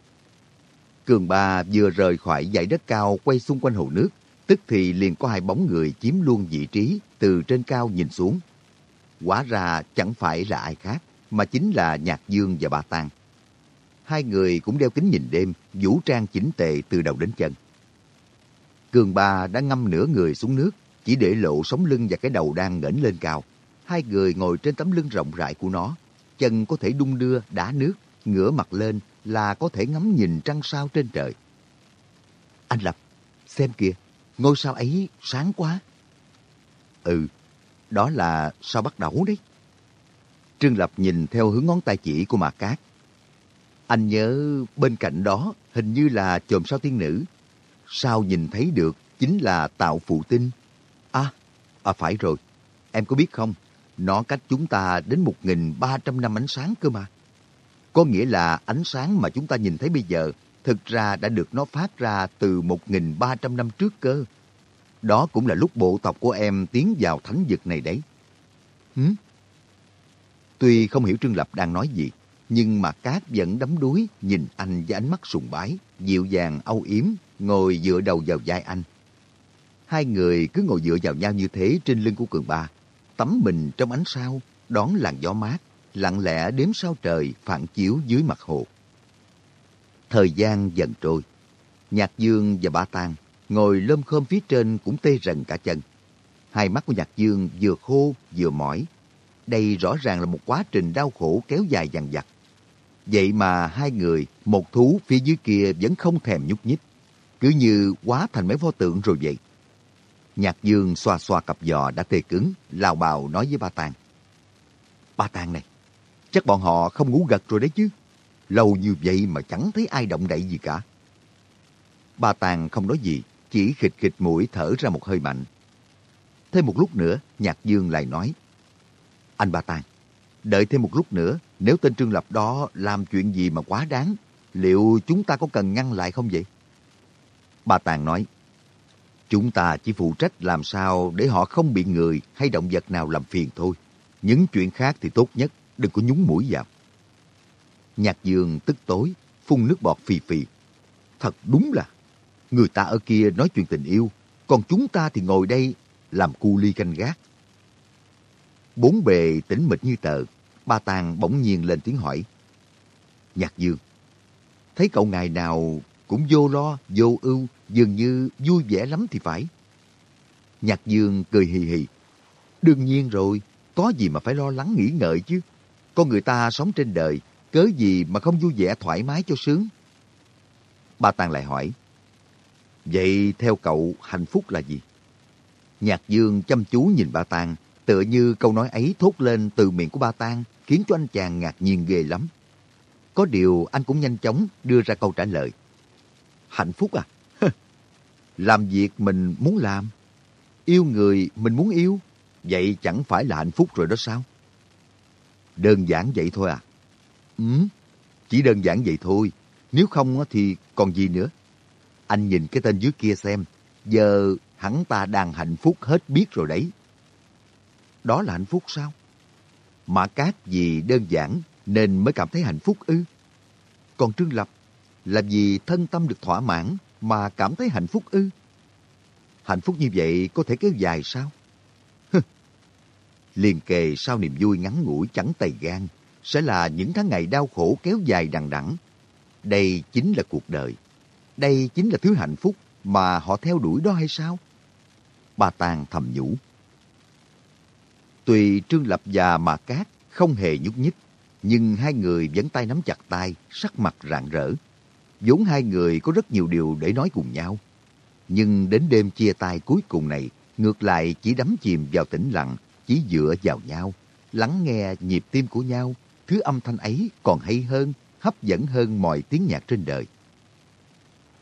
Cường Ba vừa rời khỏi dãy đất cao quay xung quanh hồ nước, tức thì liền có hai bóng người chiếm luôn vị trí từ trên cao nhìn xuống. Quả ra chẳng phải là ai khác, mà chính là Nhạc Dương và Ba Tang. Hai người cũng đeo kính nhìn đêm, vũ trang chỉnh tề từ đầu đến chân. Cường Ba đã ngâm nửa người xuống nước, chỉ để lộ sống lưng và cái đầu đang ngẩng lên cao Hai người ngồi trên tấm lưng rộng rãi của nó, chân có thể đung đưa, đá nước, ngửa mặt lên là có thể ngắm nhìn trăng sao trên trời. Anh Lập, xem kìa, ngôi sao ấy sáng quá. Ừ, đó là sao bắt đầu đấy. Trương Lập nhìn theo hướng ngón tay chỉ của Mạc Cát. Anh nhớ bên cạnh đó hình như là chòm sao tiên nữ. Sao nhìn thấy được chính là tạo phụ tinh. À, à phải rồi. Em có biết không, nó cách chúng ta đến 1.300 năm ánh sáng cơ mà. Có nghĩa là ánh sáng mà chúng ta nhìn thấy bây giờ thực ra đã được nó phát ra từ 1.300 năm trước cơ. Đó cũng là lúc bộ tộc của em tiến vào thánh vực này đấy. Hứ? Tuy không hiểu Trương Lập đang nói gì, nhưng mà Cát vẫn đắm đuối nhìn anh với ánh mắt sùng bái, dịu dàng âu yếm, ngồi dựa đầu vào vai anh. Hai người cứ ngồi dựa vào nhau như thế trên lưng của Cường Ba, tắm mình trong ánh sao, đón làn gió mát, lặng lẽ đếm sao trời phản chiếu dưới mặt hồ. Thời gian dần trôi, Nhạc Dương và Ba Tàng ngồi lơm khơm phía trên cũng tê rần cả chân. Hai mắt của Nhạc Dương vừa khô vừa mỏi. Đây rõ ràng là một quá trình đau khổ kéo dài dằng dặc. Vậy mà hai người, một thú phía dưới kia vẫn không thèm nhúc nhích. Cứ như quá thành mấy pho tượng rồi vậy. Nhạc Dương xoa xoa cặp giò đã tê cứng, lào bào nói với ba Tàng. Ba Tàng này, chắc bọn họ không ngủ gật rồi đấy chứ. Lâu như vậy mà chẳng thấy ai động đậy gì cả. Ba Tàng không nói gì, chỉ khịch khịch mũi thở ra một hơi mạnh. Thêm một lúc nữa, Nhạc Dương lại nói. Anh Ba Tàng, đợi thêm một lúc nữa, nếu tên Trương Lập đó làm chuyện gì mà quá đáng, liệu chúng ta có cần ngăn lại không vậy? Ba Tàng nói, Chúng ta chỉ phụ trách làm sao để họ không bị người hay động vật nào làm phiền thôi. Những chuyện khác thì tốt nhất đừng có nhúng mũi vào. Nhạc dương tức tối, phun nước bọt phì phì. Thật đúng là, người ta ở kia nói chuyện tình yêu, còn chúng ta thì ngồi đây làm cu ly canh gác. Bốn bề tĩnh mịch như tờ, ba tàng bỗng nhiên lên tiếng hỏi. Nhạc dương, thấy cậu ngày nào cũng vô lo, vô ưu, dường như vui vẻ lắm thì phải. Nhạc Dương cười hì hì. Đương nhiên rồi, có gì mà phải lo lắng nghĩ ngợi chứ. Con người ta sống trên đời, cớ gì mà không vui vẻ thoải mái cho sướng. Ba Tàng lại hỏi, Vậy theo cậu hạnh phúc là gì? Nhạc Dương chăm chú nhìn ba Tàng, tựa như câu nói ấy thốt lên từ miệng của ba Tàng, khiến cho anh chàng ngạc nhiên ghê lắm. Có điều anh cũng nhanh chóng đưa ra câu trả lời. Hạnh phúc à? làm việc mình muốn làm. Yêu người mình muốn yêu. Vậy chẳng phải là hạnh phúc rồi đó sao? Đơn giản vậy thôi à? Ừ, chỉ đơn giản vậy thôi. Nếu không thì còn gì nữa? Anh nhìn cái tên dưới kia xem. Giờ hắn ta đang hạnh phúc hết biết rồi đấy. Đó là hạnh phúc sao? Mã cát vì đơn giản nên mới cảm thấy hạnh phúc ư. Còn Trương Lập là vì thân tâm được thỏa mãn mà cảm thấy hạnh phúc ư? Hạnh phúc như vậy có thể kéo dài sao? Liền kề sau niềm vui ngắn ngủi chẳng tày gan sẽ là những tháng ngày đau khổ kéo dài đằng đẵng. Đây chính là cuộc đời. Đây chính là thứ hạnh phúc mà họ theo đuổi đó hay sao? Bà Tàng thầm nhủ. Tuy Trương Lập và Mà Cát không hề nhúc nhích, nhưng hai người vẫn tay nắm chặt tay, sắc mặt rạng rỡ vốn hai người có rất nhiều điều để nói cùng nhau. Nhưng đến đêm chia tay cuối cùng này, ngược lại chỉ đắm chìm vào tĩnh lặng, chỉ dựa vào nhau, lắng nghe nhịp tim của nhau, thứ âm thanh ấy còn hay hơn, hấp dẫn hơn mọi tiếng nhạc trên đời.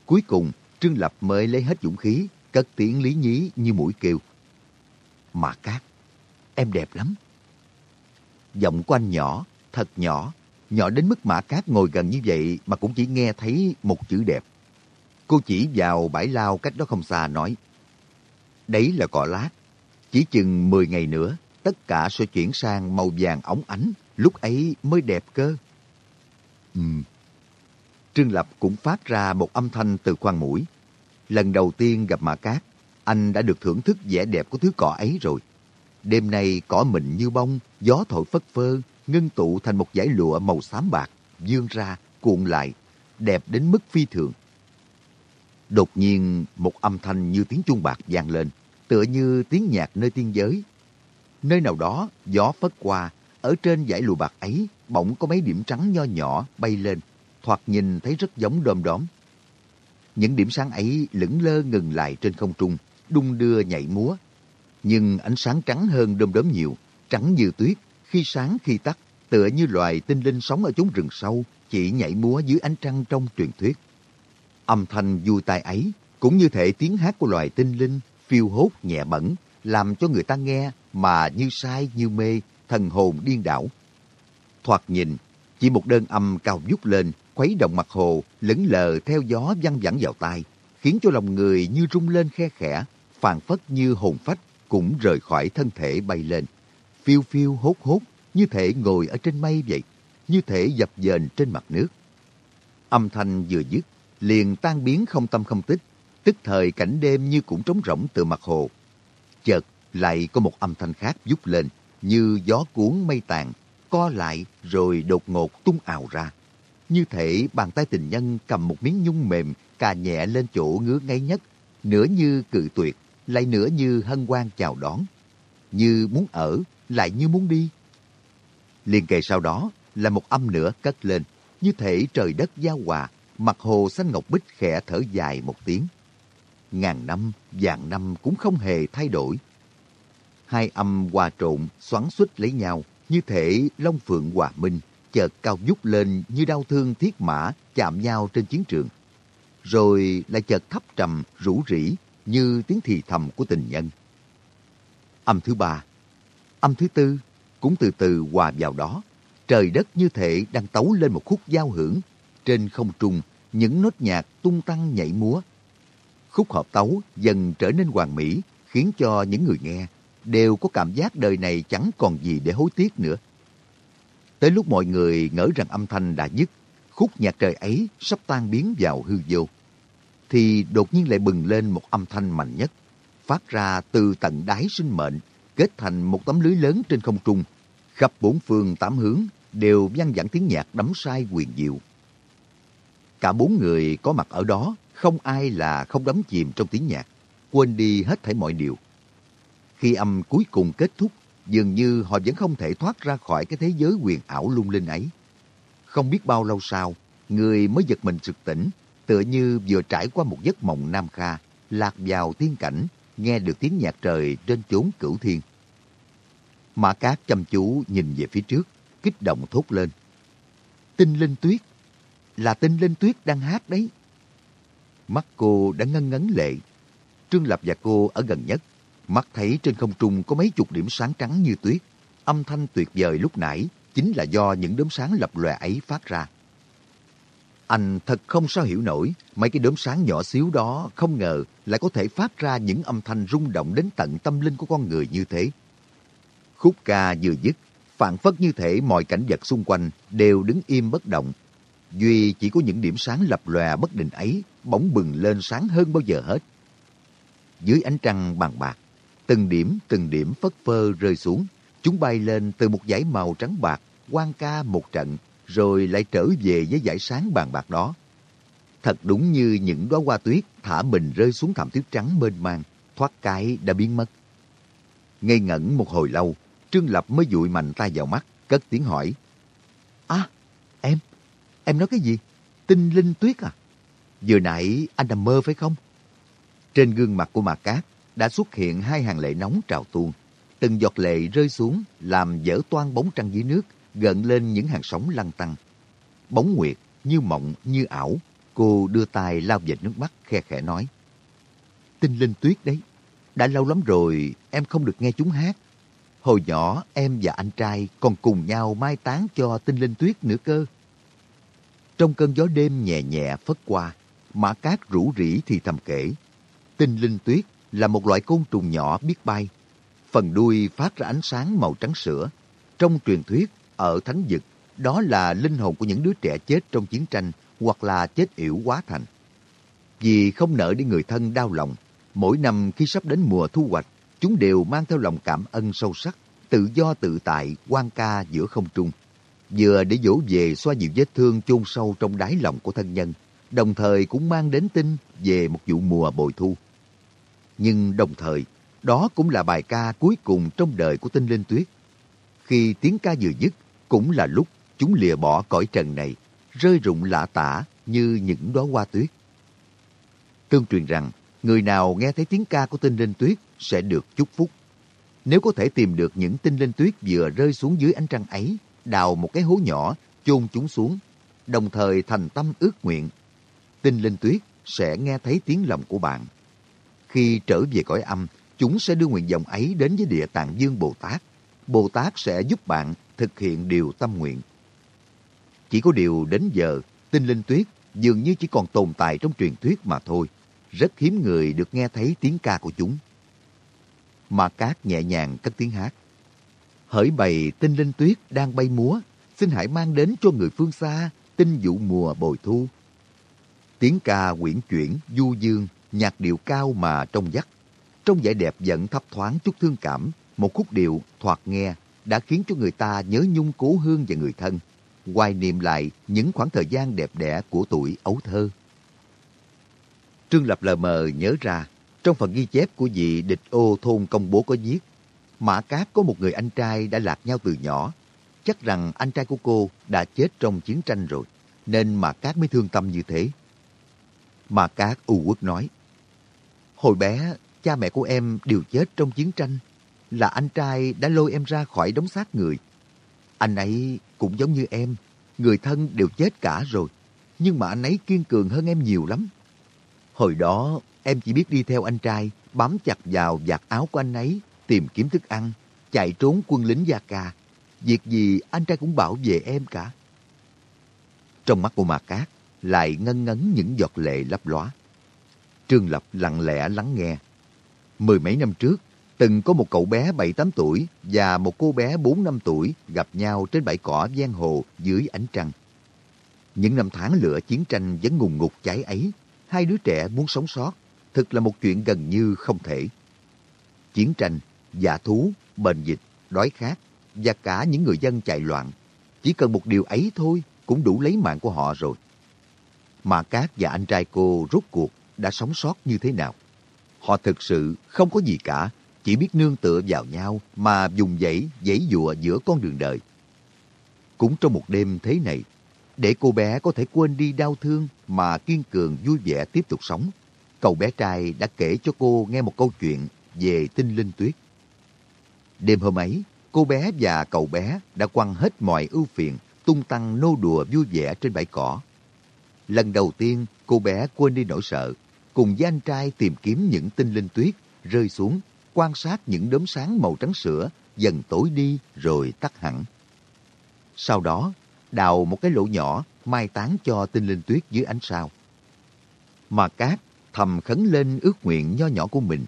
Cuối cùng, Trương Lập mới lấy hết dũng khí, cất tiếng lý nhí như mũi kêu. Mà Cát, em đẹp lắm. Giọng của anh nhỏ, thật nhỏ, nhỏ đến mức mã cát ngồi gần như vậy mà cũng chỉ nghe thấy một chữ đẹp. Cô chỉ vào bãi lao cách đó không xa nói, Đấy là cỏ lát, chỉ chừng 10 ngày nữa, tất cả sẽ chuyển sang màu vàng óng ánh, lúc ấy mới đẹp cơ. Ừ. Trương Lập cũng phát ra một âm thanh từ khoang mũi. Lần đầu tiên gặp Mã Cát, anh đã được thưởng thức vẻ đẹp của thứ cỏ ấy rồi. Đêm nay cỏ mịn như bông, gió thổi phất phơ, ngưng tụ thành một dải lụa màu xám bạc, dương ra, cuộn lại, đẹp đến mức phi thường. Đột nhiên, một âm thanh như tiếng chuông bạc vang lên, tựa như tiếng nhạc nơi tiên giới. nơi nào đó gió phất qua, ở trên dải lụa bạc ấy bỗng có mấy điểm trắng nho nhỏ bay lên, thoạt nhìn thấy rất giống đom đóm. Những điểm sáng ấy lững lơ ngừng lại trên không trung, đung đưa nhảy múa. Nhưng ánh sáng trắng hơn đom đóm nhiều, trắng như tuyết, khi sáng khi tắt, tựa như loài tinh linh sống ở chốn rừng sâu, chỉ nhảy múa dưới ánh trăng trong truyền thuyết. Âm thanh vui tai ấy cũng như thể tiếng hát của loài tinh linh, phiêu hốt nhẹ bẩn, làm cho người ta nghe mà như sai như mê, thần hồn điên đảo. Thoạt nhìn, chỉ một đơn âm cao vút lên, khuấy động mặt hồ, lững lờ theo gió văng vẳng vào tai, khiến cho lòng người như rung lên khe khẽ, phàn phất như hồn phách cũng rời khỏi thân thể bay lên. Phiêu phiêu hốt hốt, như thể ngồi ở trên mây vậy, như thể dập dềnh trên mặt nước. Âm thanh vừa dứt, liền tan biến không tâm không tích, tức thời cảnh đêm như cũng trống rỗng từ mặt hồ. Chợt lại có một âm thanh khác vút lên, như gió cuốn mây tàn, co lại rồi đột ngột tung ào ra. Như thể bàn tay tình nhân cầm một miếng nhung mềm cà nhẹ lên chỗ ngứa ngay nhất, nửa như cự tuyệt, lại nửa như hân hoan chào đón. Như muốn ở, lại như muốn đi. Liền kề sau đó là một âm nữa cất lên, như thể trời đất giao hòa, mặt hồ xanh ngọc bích khẽ thở dài một tiếng. Ngàn năm, vạn năm cũng không hề thay đổi. Hai âm hòa trộn, xoắn xuýt lấy nhau, như thể long phượng hòa minh, chợt cao vút lên như đau thương thiết mã chạm nhau trên chiến trường. Rồi lại chợt thấp trầm, rủ rỉ như tiếng thì thầm của tình nhân. Âm thứ ba, âm thứ tư cũng từ từ hòa vào đó. Trời đất như thể đang tấu lên một khúc giao hưởng. Trên không trung, những nốt nhạc tung tăng nhảy múa. Khúc hợp tấu dần trở nên hoàn mỹ, khiến cho những người nghe đều có cảm giác đời này chẳng còn gì để hối tiếc nữa. Tới lúc mọi người ngỡ rằng âm thanh đã dứt, khúc nhạc trời ấy sắp tan biến vào hư vô, thì đột nhiên lại bừng lên một âm thanh mạnh nhất, phát ra từ tận đáy sinh mệnh, kết thành một tấm lưới lớn trên không trung. Khắp bốn phương tám hướng đều vang vẳng tiếng nhạc đắm sai quyền diệu. Cả bốn người có mặt ở đó, không ai là không đắm chìm trong tiếng nhạc, quên đi hết thảy mọi điều. Khi âm cuối cùng kết thúc, dường như họ vẫn không thể thoát ra khỏi cái thế giới quyền ảo lung linh ấy. Không biết bao lâu sau, người mới giật mình sực tỉnh, tựa như vừa trải qua một giấc mộng nam kha, lạc vào thiên cảnh, nghe được tiếng nhạc trời trên chốn cửu thiên. Mã Cát chăm chú nhìn về phía trước, kích động thốt lên. Tinh linh tuyết, là tinh linh tuyết đang hát đấy. Mắt cô đã ngân ngấn lệ. Trương Lập và cô ở gần nhất, mắt thấy trên không trung có mấy chục điểm sáng trắng như tuyết. Âm thanh tuyệt vời lúc nãy chính là do những đốm sáng lập lòe ấy phát ra. Anh thật không sao hiểu nổi, mấy cái đốm sáng nhỏ xíu đó không ngờ lại có thể phát ra những âm thanh rung động đến tận tâm linh của con người như thế. Khúc ca vừa dứt, phản phất như thể mọi cảnh vật xung quanh đều đứng im bất động. Duy chỉ có những điểm sáng lập lòe bất định ấy bỗng bừng lên sáng hơn bao giờ hết. Dưới ánh trăng bằng bạc, từng điểm từng điểm phất phơ rơi xuống. Chúng bay lên từ một dải màu trắng bạc, quang ca một trận, rồi lại trở về với dải sáng bàn bạc đó. Thật đúng như những đóa hoa tuyết thả mình rơi xuống thảm tuyết trắng mênh mang, thoát cái đã biến mất. Ngây ngẩn một hồi lâu, Trương Lập mới dụi mạnh tay vào mắt, cất tiếng hỏi. Em, em nói cái gì? Tinh linh tuyết à? Vừa nãy anh nằm mơ phải không? Trên gương mặt của Mạc Cát đã xuất hiện hai hàng lệ nóng trào tuôn. Từng giọt lệ rơi xuống làm dở toan bóng trăng dưới nước, gợn lên những hàng sóng lăn tăng. Bóng nguyệt, như mộng, như ảo, cô đưa tay lao về nước mắt khe khẽ nói. Tinh linh tuyết đấy, đã lâu lắm rồi em không được nghe chúng hát. Hồi nhỏ em và anh trai còn cùng nhau mai táng cho tinh linh tuyết nữa cơ. Trong cơn gió đêm nhẹ nhẹ phất qua, mã cát rủ rỉ thì thầm kể. Tinh linh tuyết là một loại côn trùng nhỏ biết bay. Phần đuôi phát ra ánh sáng màu trắng sữa. Trong truyền thuyết, ở thánh Dực, đó là linh hồn của những đứa trẻ chết trong chiến tranh hoặc là chết yểu quá thành. Vì không nợ đi người thân đau lòng, mỗi năm khi sắp đến mùa thu hoạch, chúng đều mang theo lòng cảm ân sâu sắc, tự do tự tại, quan ca giữa không trung. Vừa để dỗ về xoa dịu vết thương chôn sâu trong đáy lòng của thân nhân, đồng thời cũng mang đến tin về một vụ mùa bội thu. Nhưng đồng thời, Đó cũng là bài ca cuối cùng trong đời của tinh linh tuyết. Khi tiếng ca vừa dứt, cũng là lúc chúng lìa bỏ cõi trần này, rơi rụng lạ tả như những đóa hoa tuyết. Tương truyền rằng, người nào nghe thấy tiếng ca của tinh linh tuyết sẽ được chúc phúc. Nếu có thể tìm được những tinh linh tuyết vừa rơi xuống dưới ánh trăng ấy, đào một cái hố nhỏ, chôn chúng xuống, đồng thời thành tâm ước nguyện, tinh linh tuyết sẽ nghe thấy tiếng lòng của bạn. Khi trở về cõi âm, chúng sẽ đưa nguyện vọng ấy đến với Địa Tạng Dương Bồ Tát. Bồ Tát sẽ giúp bạn thực hiện điều tâm nguyện. Chỉ có điều đến giờ, tinh linh tuyết dường như chỉ còn tồn tại trong truyền thuyết mà thôi. Rất hiếm người được nghe thấy tiếng ca của chúng. Mà Cát nhẹ nhàng cất tiếng hát. Hỡi bầy tinh linh tuyết đang bay múa, xin hãy mang đến cho người phương xa tinh vụ mùa bồi thu. Tiếng ca quyển chuyển, du dương, nhạc điệu cao mà trong vắt. Trong vẻ đẹp dẫn thấp thoáng chút thương cảm, một khúc điệu thoạt nghe đã khiến cho người ta nhớ nhung cố hương và người thân, hoài niệm lại những khoảng thời gian đẹp đẽ của tuổi ấu thơ. Trương Lập lờ mờ nhớ ra, trong phần ghi chép của vị địch ô thôn công bố có viết, Mã Cát có một người anh trai đã lạc nhau từ nhỏ. Chắc rằng anh trai của cô đã chết trong chiến tranh rồi, nên Mã Cát mới thương tâm như thế. Mã Cát u uất nói, Hồi bé, cha mẹ của em đều chết trong chiến tranh. Là anh trai đã lôi em ra khỏi đống xác người. Anh ấy cũng giống như em, người thân đều chết cả rồi. Nhưng mà anh ấy kiên cường hơn em nhiều lắm. Hồi đó, em chỉ biết đi theo anh trai, bám chặt vào vạt áo của anh ấy, tìm kiếm thức ăn, chạy trốn quân lính Gia Ca. Việc gì anh trai cũng bảo vệ em cả. Trong mắt của Mạc Cát lại ngân ngấn những giọt lệ lấp lóa. Trương Lập lặng lẽ lắng nghe. Mười mấy năm trước, từng có một cậu bé 7-8 tuổi và một cô bé 4 năm tuổi gặp nhau trên bãi cỏ ven hồ dưới ánh trăng. Những năm tháng lửa chiến tranh vẫn ngùng ngục cháy ấy, hai đứa trẻ muốn sống sót, thực là một chuyện gần như không thể. Chiến tranh, dạ thú, bệnh dịch, đói khát và cả những người dân chạy loạn. Chỉ cần một điều ấy thôi cũng đủ lấy mạng của họ rồi. Mà Cát và anh trai cô rốt cuộc đã sống sót như thế nào. Họ thực sự không có gì cả, chỉ biết nương tựa vào nhau mà dùng dãy, dãy dùa giữa con đường đời. Cũng trong một đêm thế này, để cô bé có thể quên đi đau thương mà kiên cường vui vẻ tiếp tục sống, cậu bé trai đã kể cho cô nghe một câu chuyện về tinh linh tuyết. Đêm hôm ấy, cô bé và cậu bé đã quăng hết mọi ưu phiền, tung tăng nô đùa vui vẻ trên bãi cỏ. Lần đầu tiên, cô bé quên đi nỗi sợ, cùng với anh trai tìm kiếm những tinh linh tuyết rơi xuống, quan sát những đốm sáng màu trắng sữa dần tối đi rồi tắt hẳn. Sau đó, đào một cái lỗ nhỏ mai táng cho tinh linh tuyết dưới ánh sao. Mà Cát thầm khấn lên ước nguyện nho nhỏ của mình,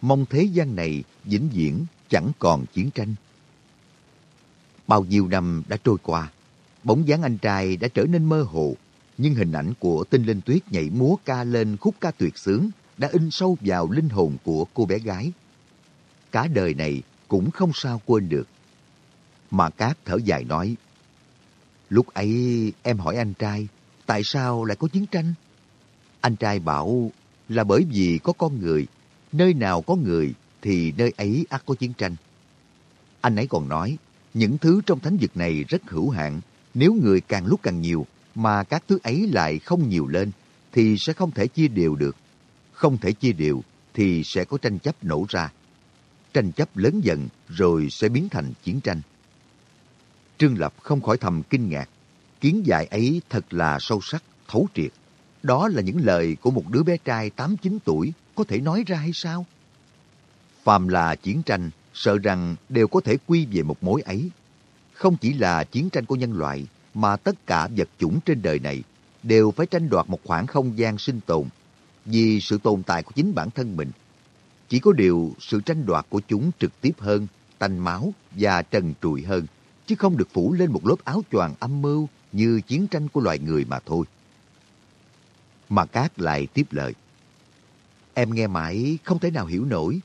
mong thế gian này vĩnh viễn chẳng còn chiến tranh. Bao nhiêu năm đã trôi qua, bóng dáng anh trai đã trở nên mơ hồ, nhưng hình ảnh của tinh linh tuyết nhảy múa ca lên khúc ca tuyệt sướng đã in sâu vào linh hồn của cô bé gái. Cả đời này cũng không sao quên được. Mà Cát thở dài nói, Lúc ấy em hỏi anh trai, tại sao lại có chiến tranh? Anh trai bảo là bởi vì có con người, nơi nào có người thì nơi ấy ắt có chiến tranh. Anh ấy còn nói, những thứ trong thánh vực này rất hữu hạn, nếu người càng lúc càng nhiều mà các thứ ấy lại không nhiều lên thì sẽ không thể chia đều được. Không thể chia đều thì sẽ có tranh chấp nổ ra. Tranh chấp lớn dần rồi sẽ biến thành chiến tranh. Trương Lập không khỏi thầm kinh ngạc. Kiến dại ấy thật là sâu sắc, thấu triệt. Đó là những lời của một đứa bé trai 8-9 tuổi có thể nói ra hay sao? Phàm là chiến tranh, sợ rằng đều có thể quy về một mối ấy. Không chỉ là chiến tranh của nhân loại, mà tất cả vật chủng trên đời này đều phải tranh đoạt một khoảng không gian sinh tồn vì sự tồn tại của chính bản thân mình. Chỉ có điều sự tranh đoạt của chúng trực tiếp hơn, tanh máu và trần trụi hơn, chứ không được phủ lên một lớp áo choàng âm mưu như chiến tranh của loài người mà thôi. Mà Cát lại tiếp lời. Em nghe mãi không thể nào hiểu nổi.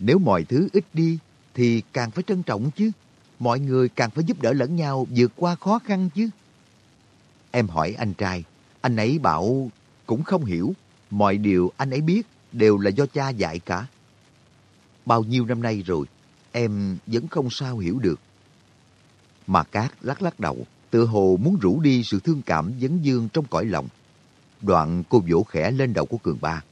Nếu mọi thứ ít đi thì càng phải trân trọng chứ mọi người càng phải giúp đỡ lẫn nhau vượt qua khó khăn chứ. Em hỏi anh trai, anh ấy bảo cũng không hiểu, mọi điều anh ấy biết đều là do cha dạy cả. bao nhiêu năm nay rồi, em vẫn không sao hiểu được. Mà Cát lắc lắc đầu, tự hồ muốn rủ đi sự thương cảm dấn dương trong cõi lòng. Đoạn cô vỗ khẽ lên đầu của Cường Ba.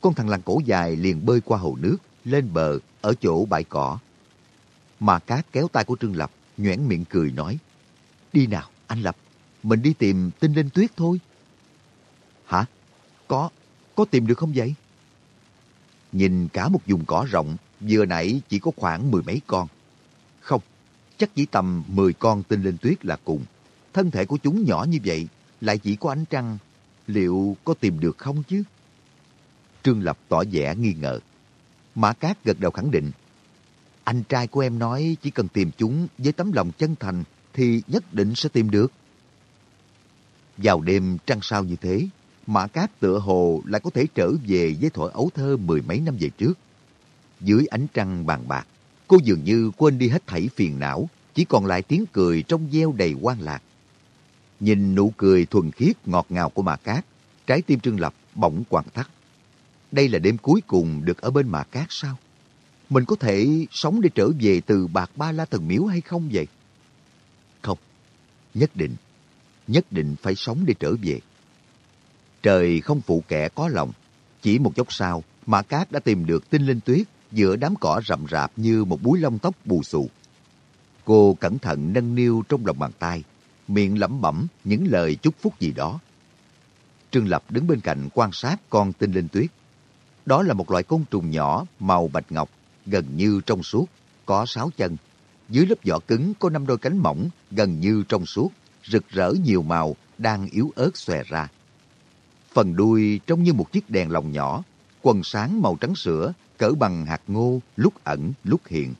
Con thằng lằn cổ dài liền bơi qua hồ nước, lên bờ, ở chỗ bãi cỏ. Mà Cát kéo tay của Trương Lập, nhoẻn miệng cười nói, Đi nào, anh Lập, mình đi tìm tinh linh tuyết thôi. Hả? Có, có tìm được không vậy? Nhìn cả một vùng cỏ rộng, vừa nãy chỉ có khoảng mười mấy con. Không, chắc chỉ tầm mười con tinh linh tuyết là cùng. Thân thể của chúng nhỏ như vậy, lại chỉ có ánh trăng. Liệu có tìm được không chứ? Trương Lập tỏ vẻ nghi ngờ. Mã Cát gật đầu khẳng định. Anh trai của em nói chỉ cần tìm chúng với tấm lòng chân thành thì nhất định sẽ tìm được. Vào đêm trăng sao như thế, Mã Cát tựa hồ lại có thể trở về với thuở ấu thơ mười mấy năm về trước. Dưới ánh trăng bàn bạc, cô dường như quên đi hết thảy phiền não, chỉ còn lại tiếng cười trong veo đầy quan lạc. Nhìn nụ cười thuần khiết ngọt ngào của Mã Cát, trái tim Trương Lập bỗng quặn thắt. Đây là đêm cuối cùng được ở bên mạ Cát sao? Mình có thể sống để trở về từ Bạc Ba La Thần Miếu hay không vậy? Không, nhất định, nhất định phải sống để trở về. Trời không phụ kẻ có lòng. Chỉ một chốc sau, mạ Cát đã tìm được tinh linh tuyết giữa đám cỏ rậm rạp như một búi lông tóc bù xù. Cô cẩn thận nâng niu trong lòng bàn tay, miệng lẩm bẩm những lời chúc phúc gì đó. Trương Lập đứng bên cạnh quan sát con tinh linh tuyết. Đó là một loại côn trùng nhỏ màu bạch ngọc, gần như trong suốt, có sáu chân. Dưới lớp vỏ cứng có năm đôi cánh mỏng, gần như trong suốt, rực rỡ nhiều màu, đang yếu ớt xòe ra. Phần đuôi trông như một chiếc đèn lồng nhỏ, quần sáng màu trắng sữa, cỡ bằng hạt ngô, lúc ẩn, lúc hiện.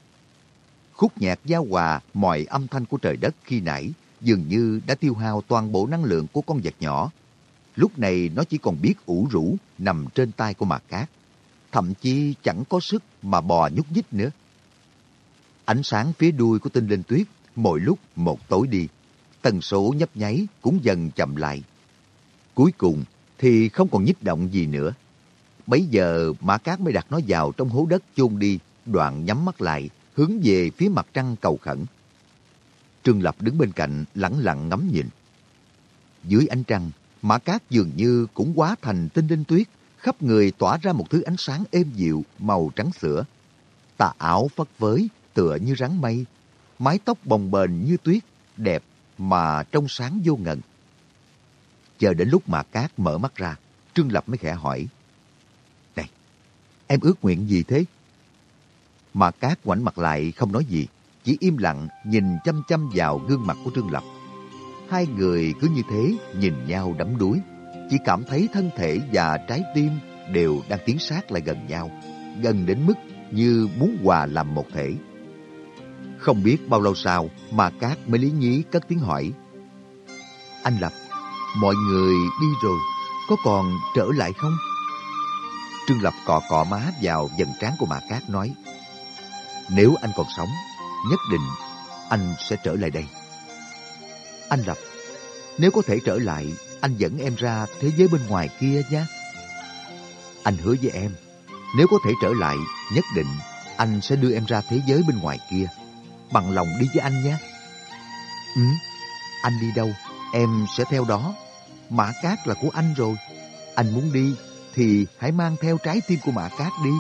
Khúc nhạc giao hòa mọi âm thanh của trời đất khi nãy dường như đã tiêu hao toàn bộ năng lượng của con vật nhỏ. Lúc này nó chỉ còn biết ủ rũ nằm trên tay của mạc cát. Thậm chí chẳng có sức mà bò nhúc nhích nữa. Ánh sáng phía đuôi của tinh linh tuyết mỗi lúc một tối đi. Tần số nhấp nháy cũng dần chậm lại. Cuối cùng, thì không còn nhích động gì nữa. Bấy giờ Mã Cát mới đặt nó vào trong hố đất chôn đi, đoạn nhắm mắt lại, hướng về phía mặt trăng cầu khẩn. Trương Lập đứng bên cạnh lẳng lặng ngắm nhìn. Dưới ánh trăng, Mã Cát dường như cũng quá thành tinh linh tuyết, khắp người tỏa ra một thứ ánh sáng êm dịu, màu trắng sữa. Tà áo phất phới, tựa như rắn mây, mái tóc bồng bềnh như tuyết, đẹp mà trong sáng vô ngần. Chờ đến lúc mà Cát mở mắt ra, Trương Lập mới khẽ hỏi. Này, em ước nguyện gì thế? Mà Cát ngoảnh mặt lại không nói gì, chỉ im lặng nhìn chăm chăm vào gương mặt của Trương Lập. Hai người cứ như thế nhìn nhau đắm đuối, chỉ cảm thấy thân thể và trái tim đều đang tiến sát lại gần nhau, gần đến mức như muốn hòa làm một thể. Không biết bao lâu sau mà Cát mới lý nhí cất tiếng hỏi. Anh Lập, Mọi người đi rồi, có còn trở lại không? Trương Lập cọ cọ má vào dần trán của Mã Cát nói, Nếu anh còn sống, nhất định anh sẽ trở lại đây. Anh Lập, nếu có thể trở lại, anh dẫn em ra thế giới bên ngoài kia nhé. Anh hứa với em, nếu có thể trở lại, nhất định anh sẽ đưa em ra thế giới bên ngoài kia. Bằng lòng đi với anh nhé. Ừ, anh đi đâu, em sẽ theo đó. Mã Cát là của anh rồi. Anh muốn đi thì hãy mang theo trái tim của Mã Cát đi.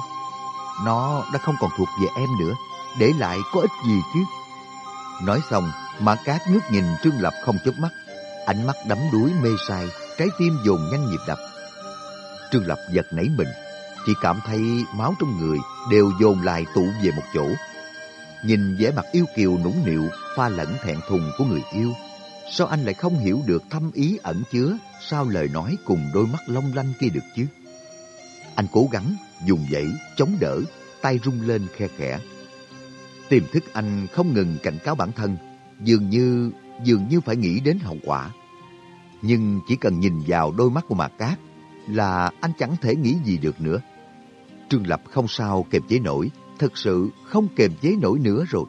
Nó đã không còn thuộc về em nữa, để lại có ích gì chứ. Nói xong, Mã Cát ngước nhìn Trương Lập không chớp mắt, ánh mắt đắm đuối mê say, trái tim dồn nhanh nhịp đập. Trương Lập giật nảy mình, chỉ cảm thấy máu trong người đều dồn lại tụ về một chỗ. Nhìn vẻ mặt yêu kiều nũng nịu, pha lẫn thẹn thùng của người yêu, Sao anh lại không hiểu được thâm ý ẩn chứa sau lời nói cùng đôi mắt long lanh kia được chứ? Anh cố gắng, dùng dãy, chống đỡ, tay rung lên khe khẽ. Tiềm thức anh không ngừng cảnh cáo bản thân, dường như, dường như phải nghĩ đến hậu quả. Nhưng chỉ cần nhìn vào đôi mắt của Mạc Cát là anh chẳng thể nghĩ gì được nữa. Trương Lập không sao kềm chế nổi, thật sự không kềm chế nổi nữa rồi.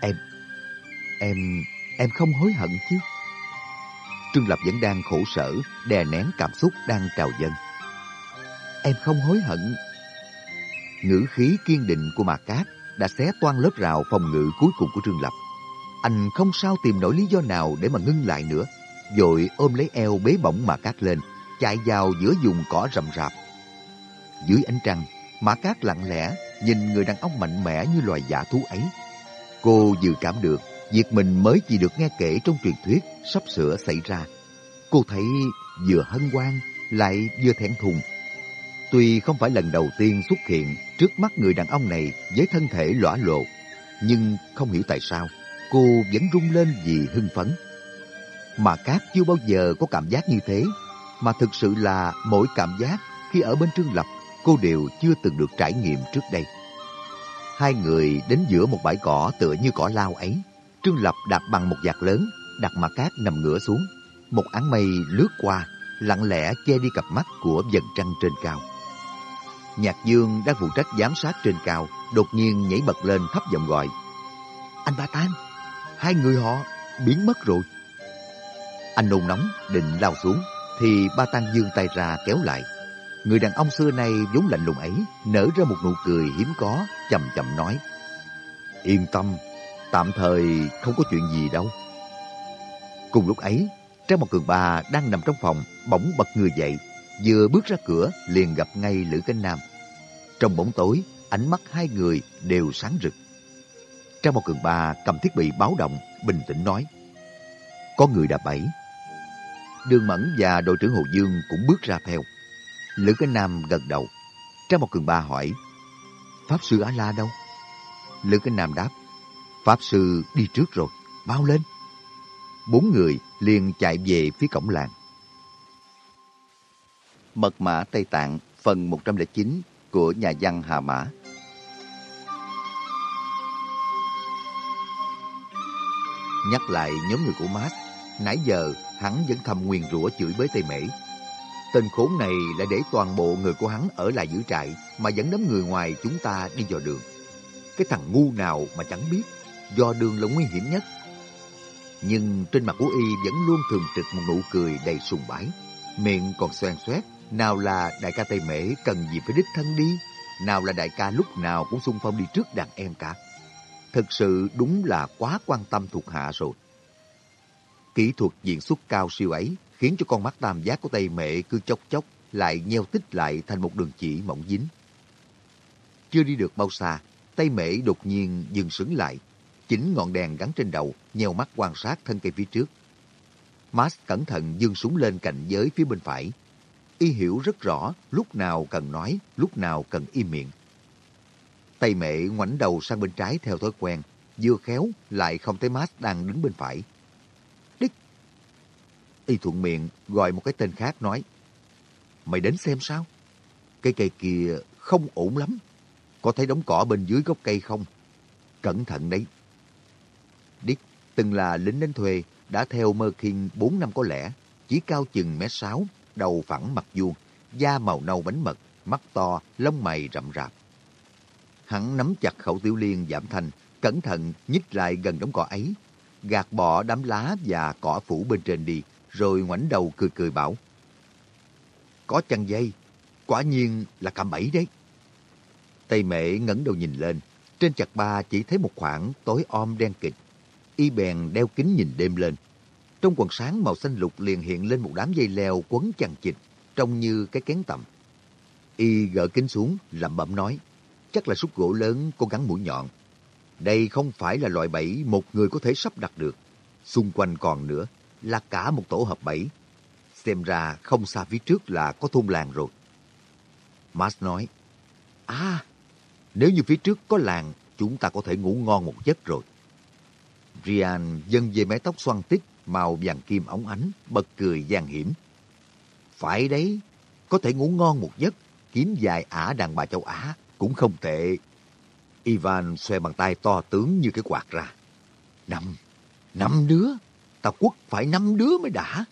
Em, em em không hối hận chứ? Trương Lập vẫn đang khổ sở, đè nén cảm xúc đang trào dâng. Em không hối hận. Ngữ khí kiên định của Mạc Cát đã xé toan lớp rào phòng ngự cuối cùng của Trương Lập. Anh không sao tìm nổi lý do nào để mà ngưng lại nữa. Rồi ôm lấy eo bế bỏng mà Cát lên, chạy vào giữa vùng cỏ rậm rạp. Dưới ánh trăng, Mã Cát lặng lẽ nhìn người đàn ông mạnh mẽ như loài giả thú ấy. Cô dự cảm được việc mình mới chỉ được nghe kể trong truyền thuyết sắp sửa xảy ra. Cô thấy vừa hân hoan lại vừa thẹn thùng. Tuy không phải lần đầu tiên xuất hiện trước mắt người đàn ông này với thân thể lõa lộ, nhưng không hiểu tại sao cô vẫn rung lên vì hưng phấn. Mà Cát chưa bao giờ có cảm giác như thế, mà thực sự là mỗi cảm giác khi ở bên Trương Lập cô đều chưa từng được trải nghiệm trước đây. Hai người đến giữa một bãi cỏ tựa như cỏ lao ấy. Trương Lập đạp bằng một vạt lớn, đặt mặt cát nằm ngửa xuống. Một áng mây lướt qua, lặng lẽ che đi cặp mắt của dần trăng trên cao. Nhạc Dương đang phụ trách giám sát trên cao, đột nhiên nhảy bật lên thấp giọng gọi. Anh Ba Tan, hai người họ biến mất rồi. Anh nôn nóng định lao xuống, thì Ba Tan dương tay ra kéo lại. Người đàn ông xưa nay vốn lạnh lùng ấy nở ra một nụ cười hiếm có, chậm chậm nói. Yên tâm, tạm thời không có chuyện gì đâu. Cùng lúc ấy, Trang một cường bà đang nằm trong phòng, bỗng bật người dậy. Vừa bước ra cửa, liền gặp ngay Lữ Cánh Nam. Trong bóng tối, ánh mắt hai người đều sáng rực. Trang một cường bà cầm thiết bị báo động, bình tĩnh nói. Có người đã bẫy. Đường Mẫn và đội trưởng Hồ Dương cũng bước ra theo. Lữ Cái Nam gật đầu. Trang một cường ba hỏi, Pháp Sư A-La đâu? Lữ Cái Nam đáp, Pháp Sư đi trước rồi, bao lên. Bốn người liền chạy về phía cổng làng. Mật mã Tây Tạng phần 109 của nhà văn Hà Mã. Nhắc lại nhóm người của Mát, nãy giờ hắn vẫn thầm nguyền rủa chửi bới Tây Mễ Tên khốn này lại để toàn bộ người của hắn ở lại giữ trại mà dẫn đám người ngoài chúng ta đi dò đường. Cái thằng ngu nào mà chẳng biết, dò đường là nguy hiểm nhất. Nhưng trên mặt của y vẫn luôn thường trực một nụ cười đầy sùng bái. Miệng còn xoan xoét, nào là đại ca Tây Mễ cần gì phải đích thân đi, nào là đại ca lúc nào cũng xung phong đi trước đàn em cả. Thực sự đúng là quá quan tâm thuộc hạ rồi. Kỹ thuật diễn xuất cao siêu ấy khiến cho con mắt tam giác của Tây Mệ cứ chốc chốc lại nheo tích lại thành một đường chỉ mỏng dính. Chưa đi được bao xa, Tây mẹ đột nhiên dừng sững lại, chỉnh ngọn đèn gắn trên đầu, nheo mắt quan sát thân cây phía trước. Max cẩn thận dương súng lên cạnh giới phía bên phải. Y hiểu rất rõ lúc nào cần nói, lúc nào cần im miệng tay mẹ ngoảnh đầu sang bên trái theo thói quen, vừa khéo lại không thấy Max đang đứng bên phải. đích Y thuận miệng gọi một cái tên khác nói, Mày đến xem sao? Cây cây kia không ổn lắm. Có thấy đống cỏ bên dưới gốc cây không? Cẩn thận đấy. đích từng là lính đánh thuê, đã theo Mơ Kinh 4 năm có lẽ, chỉ cao chừng mét sáu, đầu phẳng mặt vuông, da màu nâu bánh mật, mắt to, lông mày rậm rạp. Hắn nắm chặt khẩu tiểu liên giảm thanh, cẩn thận nhích lại gần đống cỏ ấy, gạt bỏ đám lá và cỏ phủ bên trên đi, rồi ngoảnh đầu cười cười bảo. Có chăn dây, quả nhiên là cạm bẫy đấy. Tây mẹ ngẩng đầu nhìn lên, trên chặt ba chỉ thấy một khoảng tối om đen kịch. Y bèn đeo kính nhìn đêm lên. Trong quần sáng màu xanh lục liền hiện lên một đám dây leo quấn chằng chịt, trông như cái kén tầm. Y gỡ kính xuống, lẩm bẩm nói, chắc là xúc gỗ lớn có gắn mũi nhọn. Đây không phải là loại bẫy một người có thể sắp đặt được. Xung quanh còn nữa, là cả một tổ hợp bẫy. Xem ra không xa phía trước là có thôn làng rồi. Max nói, À, nếu như phía trước có làng, chúng ta có thể ngủ ngon một giấc rồi. Rian dâng về mái tóc xoăn tít màu vàng kim ống ánh, bật cười gian hiểm. Phải đấy, có thể ngủ ngon một giấc, kiếm dài ả đàn bà châu Á cũng không tệ. Ivan xoe bàn tay to tướng như cái quạt ra. Năm, năm đứa tao quất phải năm đứa mới đã.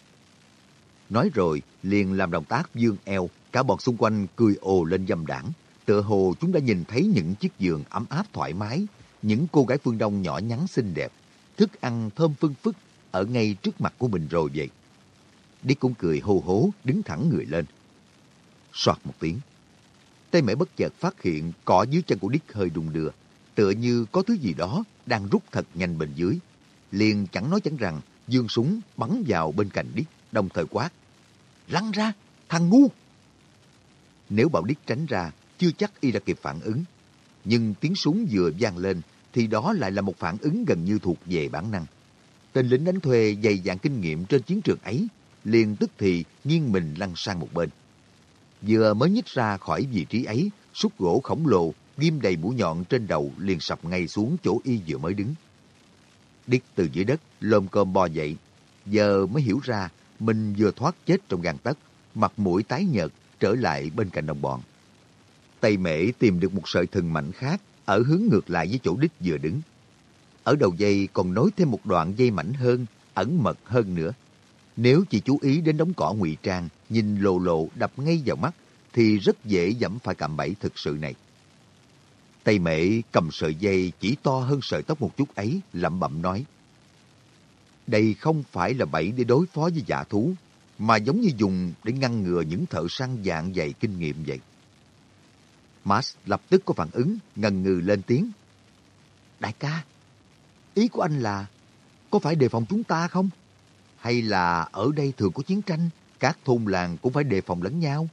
Nói rồi, liền làm động tác dương eo, cả bọn xung quanh cười ồ lên dâm đảng. Tựa hồ chúng đã nhìn thấy những chiếc giường ấm áp thoải mái, những cô gái phương Đông nhỏ nhắn xinh đẹp, thức ăn thơm phưng phức ở ngay trước mặt của mình rồi vậy. Đi cũng cười hô hố, đứng thẳng người lên. Soạt một tiếng. Tây Mễ bất chợt phát hiện cỏ dưới chân của đích hơi đung đưa, tựa như có thứ gì đó đang rút thật nhanh bên dưới. Liền chẳng nói chẳng rằng, dương súng bắn vào bên cạnh đích, đồng thời quát. Lăn ra, thằng ngu! Nếu bảo đích tránh ra, chưa chắc y đã kịp phản ứng. Nhưng tiếng súng vừa vang lên, thì đó lại là một phản ứng gần như thuộc về bản năng. Tên lính đánh thuê dày dạn kinh nghiệm trên chiến trường ấy, liền tức thì nghiêng mình lăn sang một bên. Vừa mới nhích ra khỏi vị trí ấy, xúc gỗ khổng lồ, ghim đầy mũi nhọn trên đầu liền sập ngay xuống chỗ y vừa mới đứng. Điếc từ dưới đất, lồm cơm bò dậy. Giờ mới hiểu ra, mình vừa thoát chết trong gang tấc, mặt mũi tái nhợt, trở lại bên cạnh đồng bọn. Tây Mễ tìm được một sợi thừng mảnh khác, ở hướng ngược lại với chỗ đích vừa đứng. Ở đầu dây còn nối thêm một đoạn dây mảnh hơn, ẩn mật hơn nữa. Nếu chỉ chú ý đến đống cỏ ngụy trang, nhìn lộ lộ đập ngay vào mắt, thì rất dễ dẫm phải cạm bẫy thực sự này. Tây mẹ cầm sợi dây chỉ to hơn sợi tóc một chút ấy, lẩm bẩm nói. Đây không phải là bẫy để đối phó với giả thú, mà giống như dùng để ngăn ngừa những thợ săn dạng dày kinh nghiệm vậy. Max lập tức có phản ứng, ngần ngừ lên tiếng. Đại ca, ý của anh là có phải đề phòng chúng ta không? Hay là ở đây thường có chiến tranh, các thôn làng cũng phải đề phòng lẫn nhau?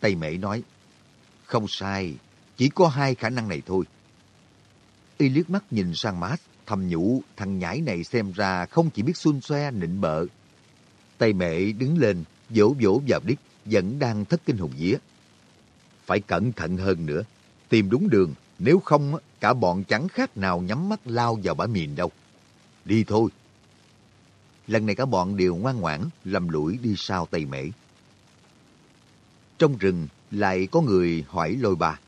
Tây Mễ nói, không sai, chỉ có hai khả năng này thôi. Y liếc mắt nhìn sang Max, thầm nhủ thằng nhãi này xem ra không chỉ biết xun xoe nịnh bợ. Tây Mễ đứng lên, vỗ vỗ vào đít, vẫn đang thất kinh hồn vía. Phải cẩn thận hơn nữa, tìm đúng đường, nếu không cả bọn chẳng khác nào nhắm mắt lao vào bãi miền đâu. Đi thôi. Lần này cả bọn đều ngoan ngoãn, lầm lũi đi sau Tây Mễ. Trong rừng lại có người hỏi lôi bà.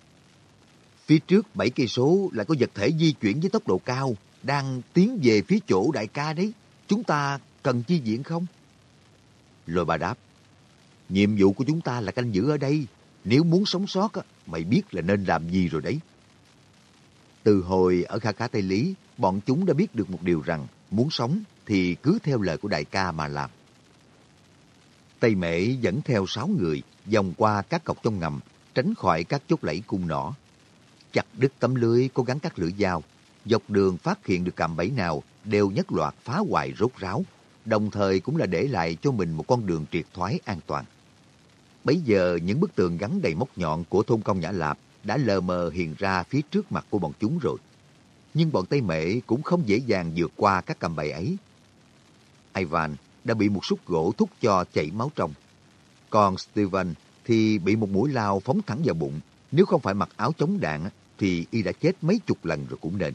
Phía trước bảy cây số lại có vật thể di chuyển với tốc độ cao, đang tiến về phía chỗ đại ca đấy. Chúng ta cần chi viện không? Lôi bà đáp. Nhiệm vụ của chúng ta là canh giữ ở đây. Nếu muốn sống sót, mày biết là nên làm gì rồi đấy. Từ hồi ở Kha Khá Tây Lý, bọn chúng đã biết được một điều rằng muốn sống thì cứ theo lời của đại ca mà làm. Tây Mễ dẫn theo sáu người vòng qua các cọc trong ngầm, tránh khỏi các chốt lẫy cung nỏ. Chặt đứt tấm lưới có gắn các lưỡi dao, dọc đường phát hiện được cạm bẫy nào đều nhất loạt phá hoại rốt ráo, đồng thời cũng là để lại cho mình một con đường triệt thoái an toàn. Bấy giờ những bức tường gắn đầy móc nhọn của thôn công Nhã Lạp đã lờ mờ hiện ra phía trước mặt của bọn chúng rồi. Nhưng bọn Tây Mễ cũng không dễ dàng vượt qua các cạm bẫy ấy. Ivan đã bị một xúc gỗ thúc cho chảy máu trong. Còn Steven thì bị một mũi lao phóng thẳng vào bụng. Nếu không phải mặc áo chống đạn thì y đã chết mấy chục lần rồi cũng nên.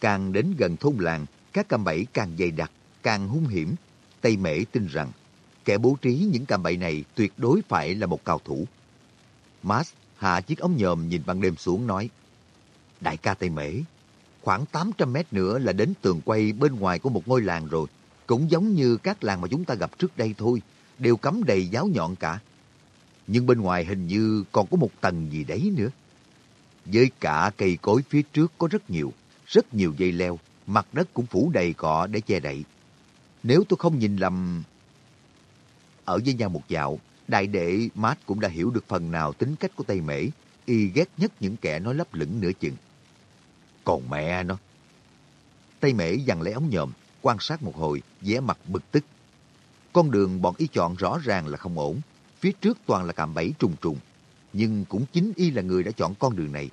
Càng đến gần thôn làng, các cạm bẫy càng dày đặc, càng hung hiểm. Tây Mễ tin rằng kẻ bố trí những cạm bẫy này tuyệt đối phải là một cao thủ. Mas hạ chiếc ống nhòm nhìn ban đêm xuống nói Đại ca Tây Mễ, khoảng 800 mét nữa là đến tường quay bên ngoài của một ngôi làng rồi. Cũng giống như các làng mà chúng ta gặp trước đây thôi, đều cấm đầy giáo nhọn cả. Nhưng bên ngoài hình như còn có một tầng gì đấy nữa. Với cả cây cối phía trước có rất nhiều, rất nhiều dây leo, mặt đất cũng phủ đầy cọ để che đậy. Nếu tôi không nhìn lầm... Ở với nhau một dạo, đại đệ mát cũng đã hiểu được phần nào tính cách của Tây Mễ, y ghét nhất những kẻ nói lấp lửng nửa chừng. Còn mẹ nó! Tây Mễ dằn lấy ống nhòm, quan sát một hồi, vẻ mặt bực tức. Con đường bọn y chọn rõ ràng là không ổn, phía trước toàn là cạm bẫy trùng trùng. Nhưng cũng chính y là người đã chọn con đường này.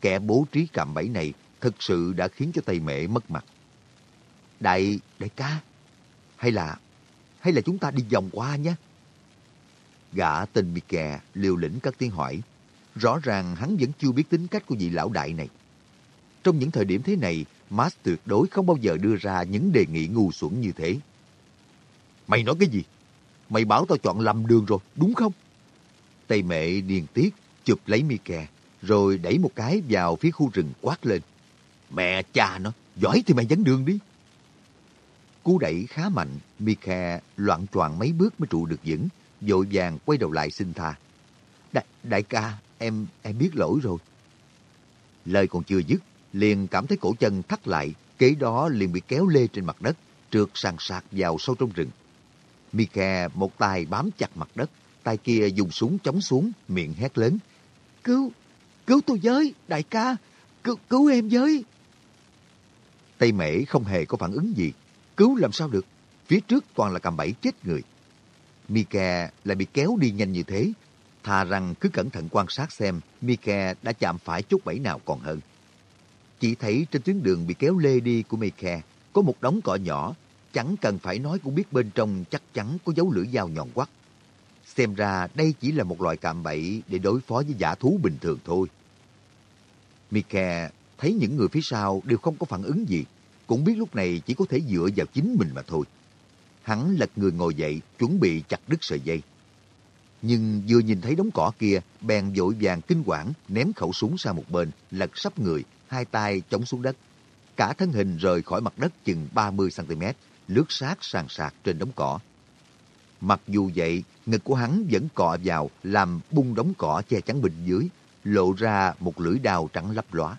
Kẻ bố trí cạm bẫy này thực sự đã khiến cho Tây Mệ mất mặt. Đại, đại ca, hay là, hay là chúng ta đi vòng qua nhé? Gã tên Mike liều lĩnh các tiếng hỏi. Rõ ràng hắn vẫn chưa biết tính cách của vị lão đại này. Trong những thời điểm thế này, Max tuyệt đối không bao giờ đưa ra những đề nghị ngu xuẩn như thế. Mày nói cái gì? Mày bảo tao chọn lầm đường rồi, đúng không? Tây mẹ điền tiết, chụp lấy Mike, rồi đẩy một cái vào phía khu rừng quát lên. Mẹ cha nó, giỏi thì mày dẫn đường đi. Cú đẩy khá mạnh, Mike loạn choạng mấy bước mới trụ được vững, vội vàng quay đầu lại xin tha. Đại, đại ca, em em biết lỗi rồi. Lời còn chưa dứt, liền cảm thấy cổ chân thắt lại, kế đó liền bị kéo lê trên mặt đất, trượt sàn sạc vào sâu trong rừng. Mike một tay bám chặt mặt đất, tay kia dùng súng chống xuống, miệng hét lớn, cứu, cứu tôi với, đại ca, cứu, cứu em với. Tây Mễ không hề có phản ứng gì. Cứu làm sao được? Phía trước toàn là cầm bẫy chết người. Mika lại bị kéo đi nhanh như thế. Thà rằng cứ cẩn thận quan sát xem Mika đã chạm phải chút bẫy nào còn hơn. Chỉ thấy trên tuyến đường bị kéo lê đi của Mika có một đống cỏ nhỏ. Chẳng cần phải nói cũng biết bên trong chắc chắn có dấu lưỡi dao nhọn quắt. Xem ra đây chỉ là một loại cạm bẫy để đối phó với giả thú bình thường thôi. Mika thấy những người phía sau đều không có phản ứng gì, cũng biết lúc này chỉ có thể dựa vào chính mình mà thôi. Hắn lật người ngồi dậy, chuẩn bị chặt đứt sợi dây. Nhưng vừa nhìn thấy đống cỏ kia, bèn vội vàng kinh quản, ném khẩu súng sang một bên, lật sắp người, hai tay chống xuống đất. Cả thân hình rời khỏi mặt đất chừng 30cm, lướt sát sàn sạc trên đống cỏ. Mặc dù vậy, ngực của hắn vẫn cọ vào, làm bung đống cỏ che chắn bên dưới, lộ ra một lưỡi đao trắng lấp lóa.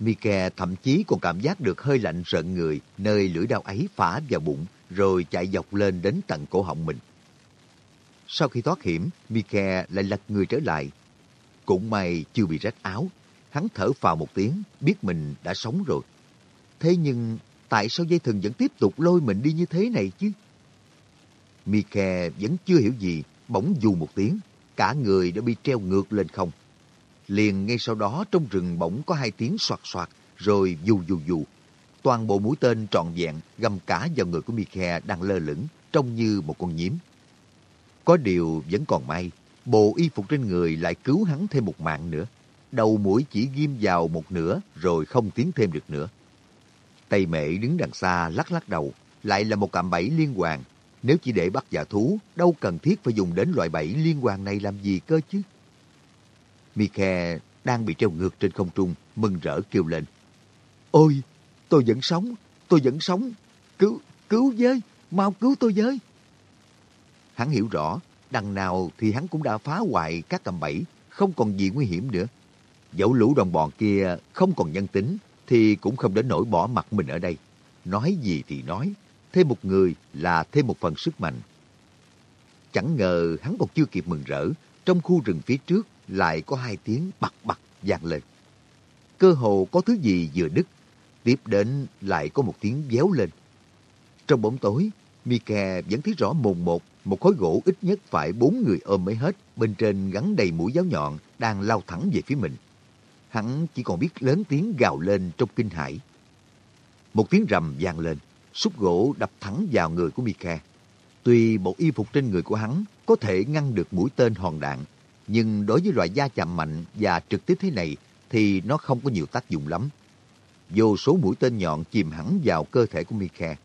Mike thậm chí còn cảm giác được hơi lạnh rợn người nơi lưỡi đao ấy phá vào bụng rồi chạy dọc lên đến tận cổ họng mình. Sau khi thoát hiểm, Mike lại lật người trở lại. Cũng may chưa bị rách áo. Hắn thở phào một tiếng, biết mình đã sống rồi. Thế nhưng tại sao dây thừng vẫn tiếp tục lôi mình đi như thế này chứ? Mike vẫn chưa hiểu gì, bỗng dù một tiếng, cả người đã bị treo ngược lên không. Liền ngay sau đó trong rừng bỗng có hai tiếng soạt soạt, rồi dù dù dù. Toàn bộ mũi tên trọn vẹn găm cả vào người của Mike đang lơ lửng, trông như một con nhím. Có điều vẫn còn may, bộ y phục trên người lại cứu hắn thêm một mạng nữa. Đầu mũi chỉ ghim vào một nửa rồi không tiến thêm được nữa. Tây mệ đứng đằng xa lắc lắc đầu, lại là một cạm bẫy liên hoàn. Nếu chỉ để bắt giả thú, đâu cần thiết phải dùng đến loại bẫy liên hoàn này làm gì cơ chứ? Mike đang bị treo ngược trên không trung, mừng rỡ kêu lên. Ôi, tôi vẫn sống, tôi vẫn sống. Cứu, cứu với, mau cứu tôi với. Hắn hiểu rõ, đằng nào thì hắn cũng đã phá hoại các cạm bẫy, không còn gì nguy hiểm nữa. Dẫu lũ đồng bọn kia không còn nhân tính, thì cũng không đến nỗi bỏ mặt mình ở đây. Nói gì thì nói, thêm một người là thêm một phần sức mạnh. Chẳng ngờ hắn còn chưa kịp mừng rỡ, trong khu rừng phía trước lại có hai tiếng bật bật vang lên. Cơ hồ có thứ gì vừa đứt, tiếp đến lại có một tiếng véo lên. Trong bóng tối, Mike vẫn thấy rõ mồn một, một khối gỗ ít nhất phải bốn người ôm mới hết, bên trên gắn đầy mũi giáo nhọn, đang lao thẳng về phía mình. Hắn chỉ còn biết lớn tiếng gào lên trong kinh hãi. Một tiếng rầm vang lên, xúc gỗ đập thẳng vào người của Mika. Tuy bộ y phục trên người của hắn có thể ngăn được mũi tên hòn đạn, nhưng đối với loại da chạm mạnh và trực tiếp thế này thì nó không có nhiều tác dụng lắm. Vô số mũi tên nhọn chìm hẳn vào cơ thể của Mika.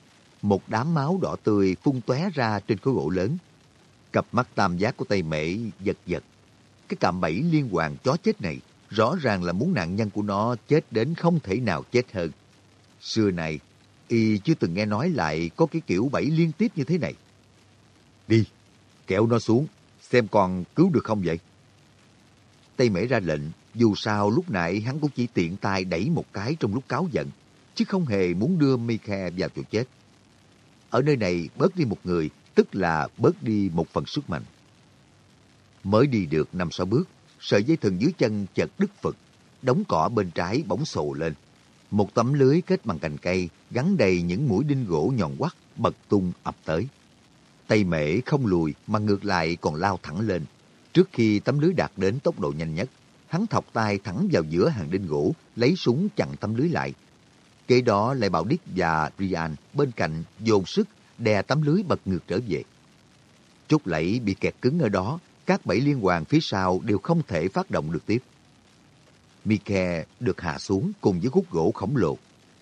Một đám máu đỏ tươi phun tóe ra trên khối gỗ lớn. Cặp mắt tam giác của tay mễ giật giật. Cái cạm bẫy liên hoàn chó chết này rõ ràng là muốn nạn nhân của nó chết đến không thể nào chết hơn. Xưa này, y chưa từng nghe nói lại có cái kiểu bẫy liên tiếp như thế này. Đi, kéo nó xuống, xem còn cứu được không vậy? Tây Mễ ra lệnh, dù sao lúc nãy hắn cũng chỉ tiện tay đẩy một cái trong lúc cáo giận, chứ không hề muốn đưa Mikhe vào chỗ chết. Ở nơi này bớt đi một người, tức là bớt đi một phần sức mạnh. Mới đi được năm sáu bước, sợi dây thừng dưới chân chợt đứt phật, đống cỏ bên trái bỗng sồ lên. Một tấm lưới kết bằng cành cây gắn đầy những mũi đinh gỗ nhọn quắt bật tung ập tới. Tây mễ không lùi mà ngược lại còn lao thẳng lên. Trước khi tấm lưới đạt đến tốc độ nhanh nhất, hắn thọc tay thẳng vào giữa hàng đinh gỗ, lấy súng chặn tấm lưới lại. Kế đó lại bảo đích và Rian bên cạnh dồn sức đè tấm lưới bật ngược trở về. Chút lẫy bị kẹt cứng ở đó, các bẫy liên hoàn phía sau đều không thể phát động được tiếp. Mike được hạ xuống cùng với khúc gỗ khổng lồ.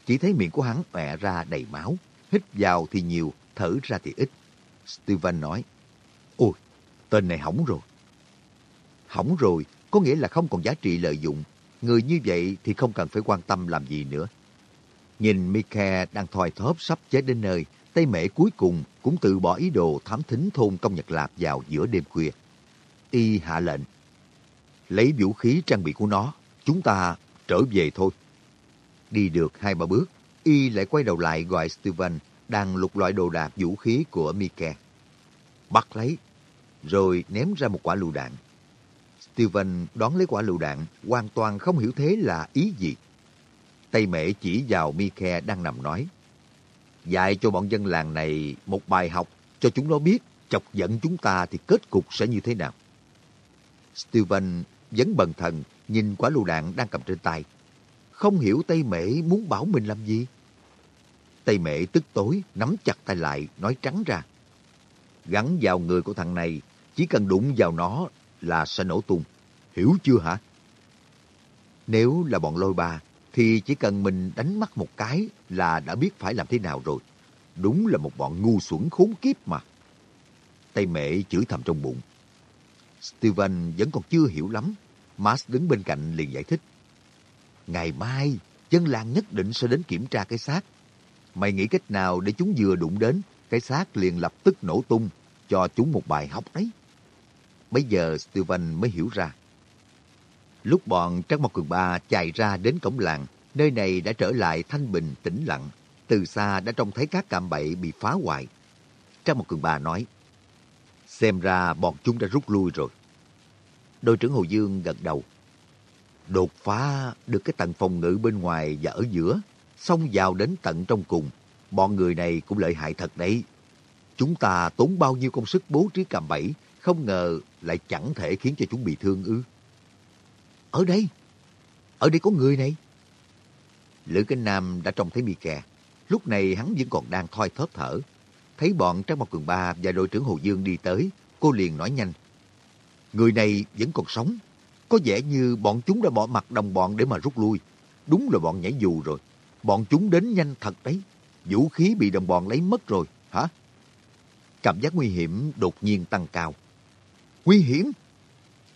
Chỉ thấy miệng của hắn ọe ra đầy máu, hít vào thì nhiều, thở ra thì ít. Steven nói, Ôi, tên này hỏng rồi. Hỏng rồi, có nghĩa là không còn giá trị lợi dụng. Người như vậy thì không cần phải quan tâm làm gì nữa. Nhìn Mike đang thoi thóp sắp chết đến nơi, Tây Mễ cuối cùng cũng tự bỏ ý đồ thám thính thôn công Nhật Lạp vào giữa đêm khuya. Y hạ lệnh. Lấy vũ khí trang bị của nó, chúng ta trở về thôi. Đi được hai ba bước, Y lại quay đầu lại gọi Steven đang lục loại đồ đạc vũ khí của Mike. Bắt lấy, rồi ném ra một quả lựu đạn. Steven đón lấy quả lựu đạn, hoàn toàn không hiểu thế là ý gì. Tây Mễ chỉ vào Mike đang nằm nói. Dạy cho bọn dân làng này một bài học cho chúng nó biết chọc giận chúng ta thì kết cục sẽ như thế nào. Steven vẫn bần thần nhìn quả lựu đạn đang cầm trên tay. Không hiểu Tây Mễ muốn bảo mình làm gì. Tây Mễ tức tối, nắm chặt tay lại, nói trắng ra. Gắn vào người của thằng này, chỉ cần đụng vào nó là sẽ nổ tung. Hiểu chưa hả? Nếu là bọn lôi ba, thì chỉ cần mình đánh mắt một cái là đã biết phải làm thế nào rồi. Đúng là một bọn ngu xuẩn khốn kiếp mà. Tây Mễ chửi thầm trong bụng. Steven vẫn còn chưa hiểu lắm. Max đứng bên cạnh liền giải thích. Ngày mai, dân làng nhất định sẽ đến kiểm tra cái xác. Mày nghĩ cách nào để chúng vừa đụng đến, cái xác liền lập tức nổ tung, cho chúng một bài học đấy. Bây giờ Steven mới hiểu ra. Lúc bọn Trắc Mộc Cường Ba chạy ra đến cổng làng, nơi này đã trở lại thanh bình, tĩnh lặng. Từ xa đã trông thấy các cạm bẫy bị phá hoại. Trắc Mộc Cường Ba nói, xem ra bọn chúng đã rút lui rồi. Đội trưởng Hồ Dương gật đầu. Đột phá được cái tầng phòng ngự bên ngoài và ở giữa, xông vào đến tận trong cùng. Bọn người này cũng lợi hại thật đấy. Chúng ta tốn bao nhiêu công sức bố trí cạm bẫy, không ngờ lại chẳng thể khiến cho chúng bị thương ư. Ở đây, ở đây có người này. Lữ Kinh Nam đã trông thấy mi kè. Lúc này hắn vẫn còn đang thoi thóp thở. Thấy bọn Trang Mộc Cường Ba và đội trưởng Hồ Dương đi tới, cô liền nói nhanh. Người này vẫn còn sống. Có vẻ như bọn chúng đã bỏ mặt đồng bọn để mà rút lui. Đúng là bọn nhảy dù rồi. Bọn chúng đến nhanh thật đấy. Vũ khí bị đồng bọn lấy mất rồi, hả? Cảm giác nguy hiểm đột nhiên tăng cao. Nguy hiểm?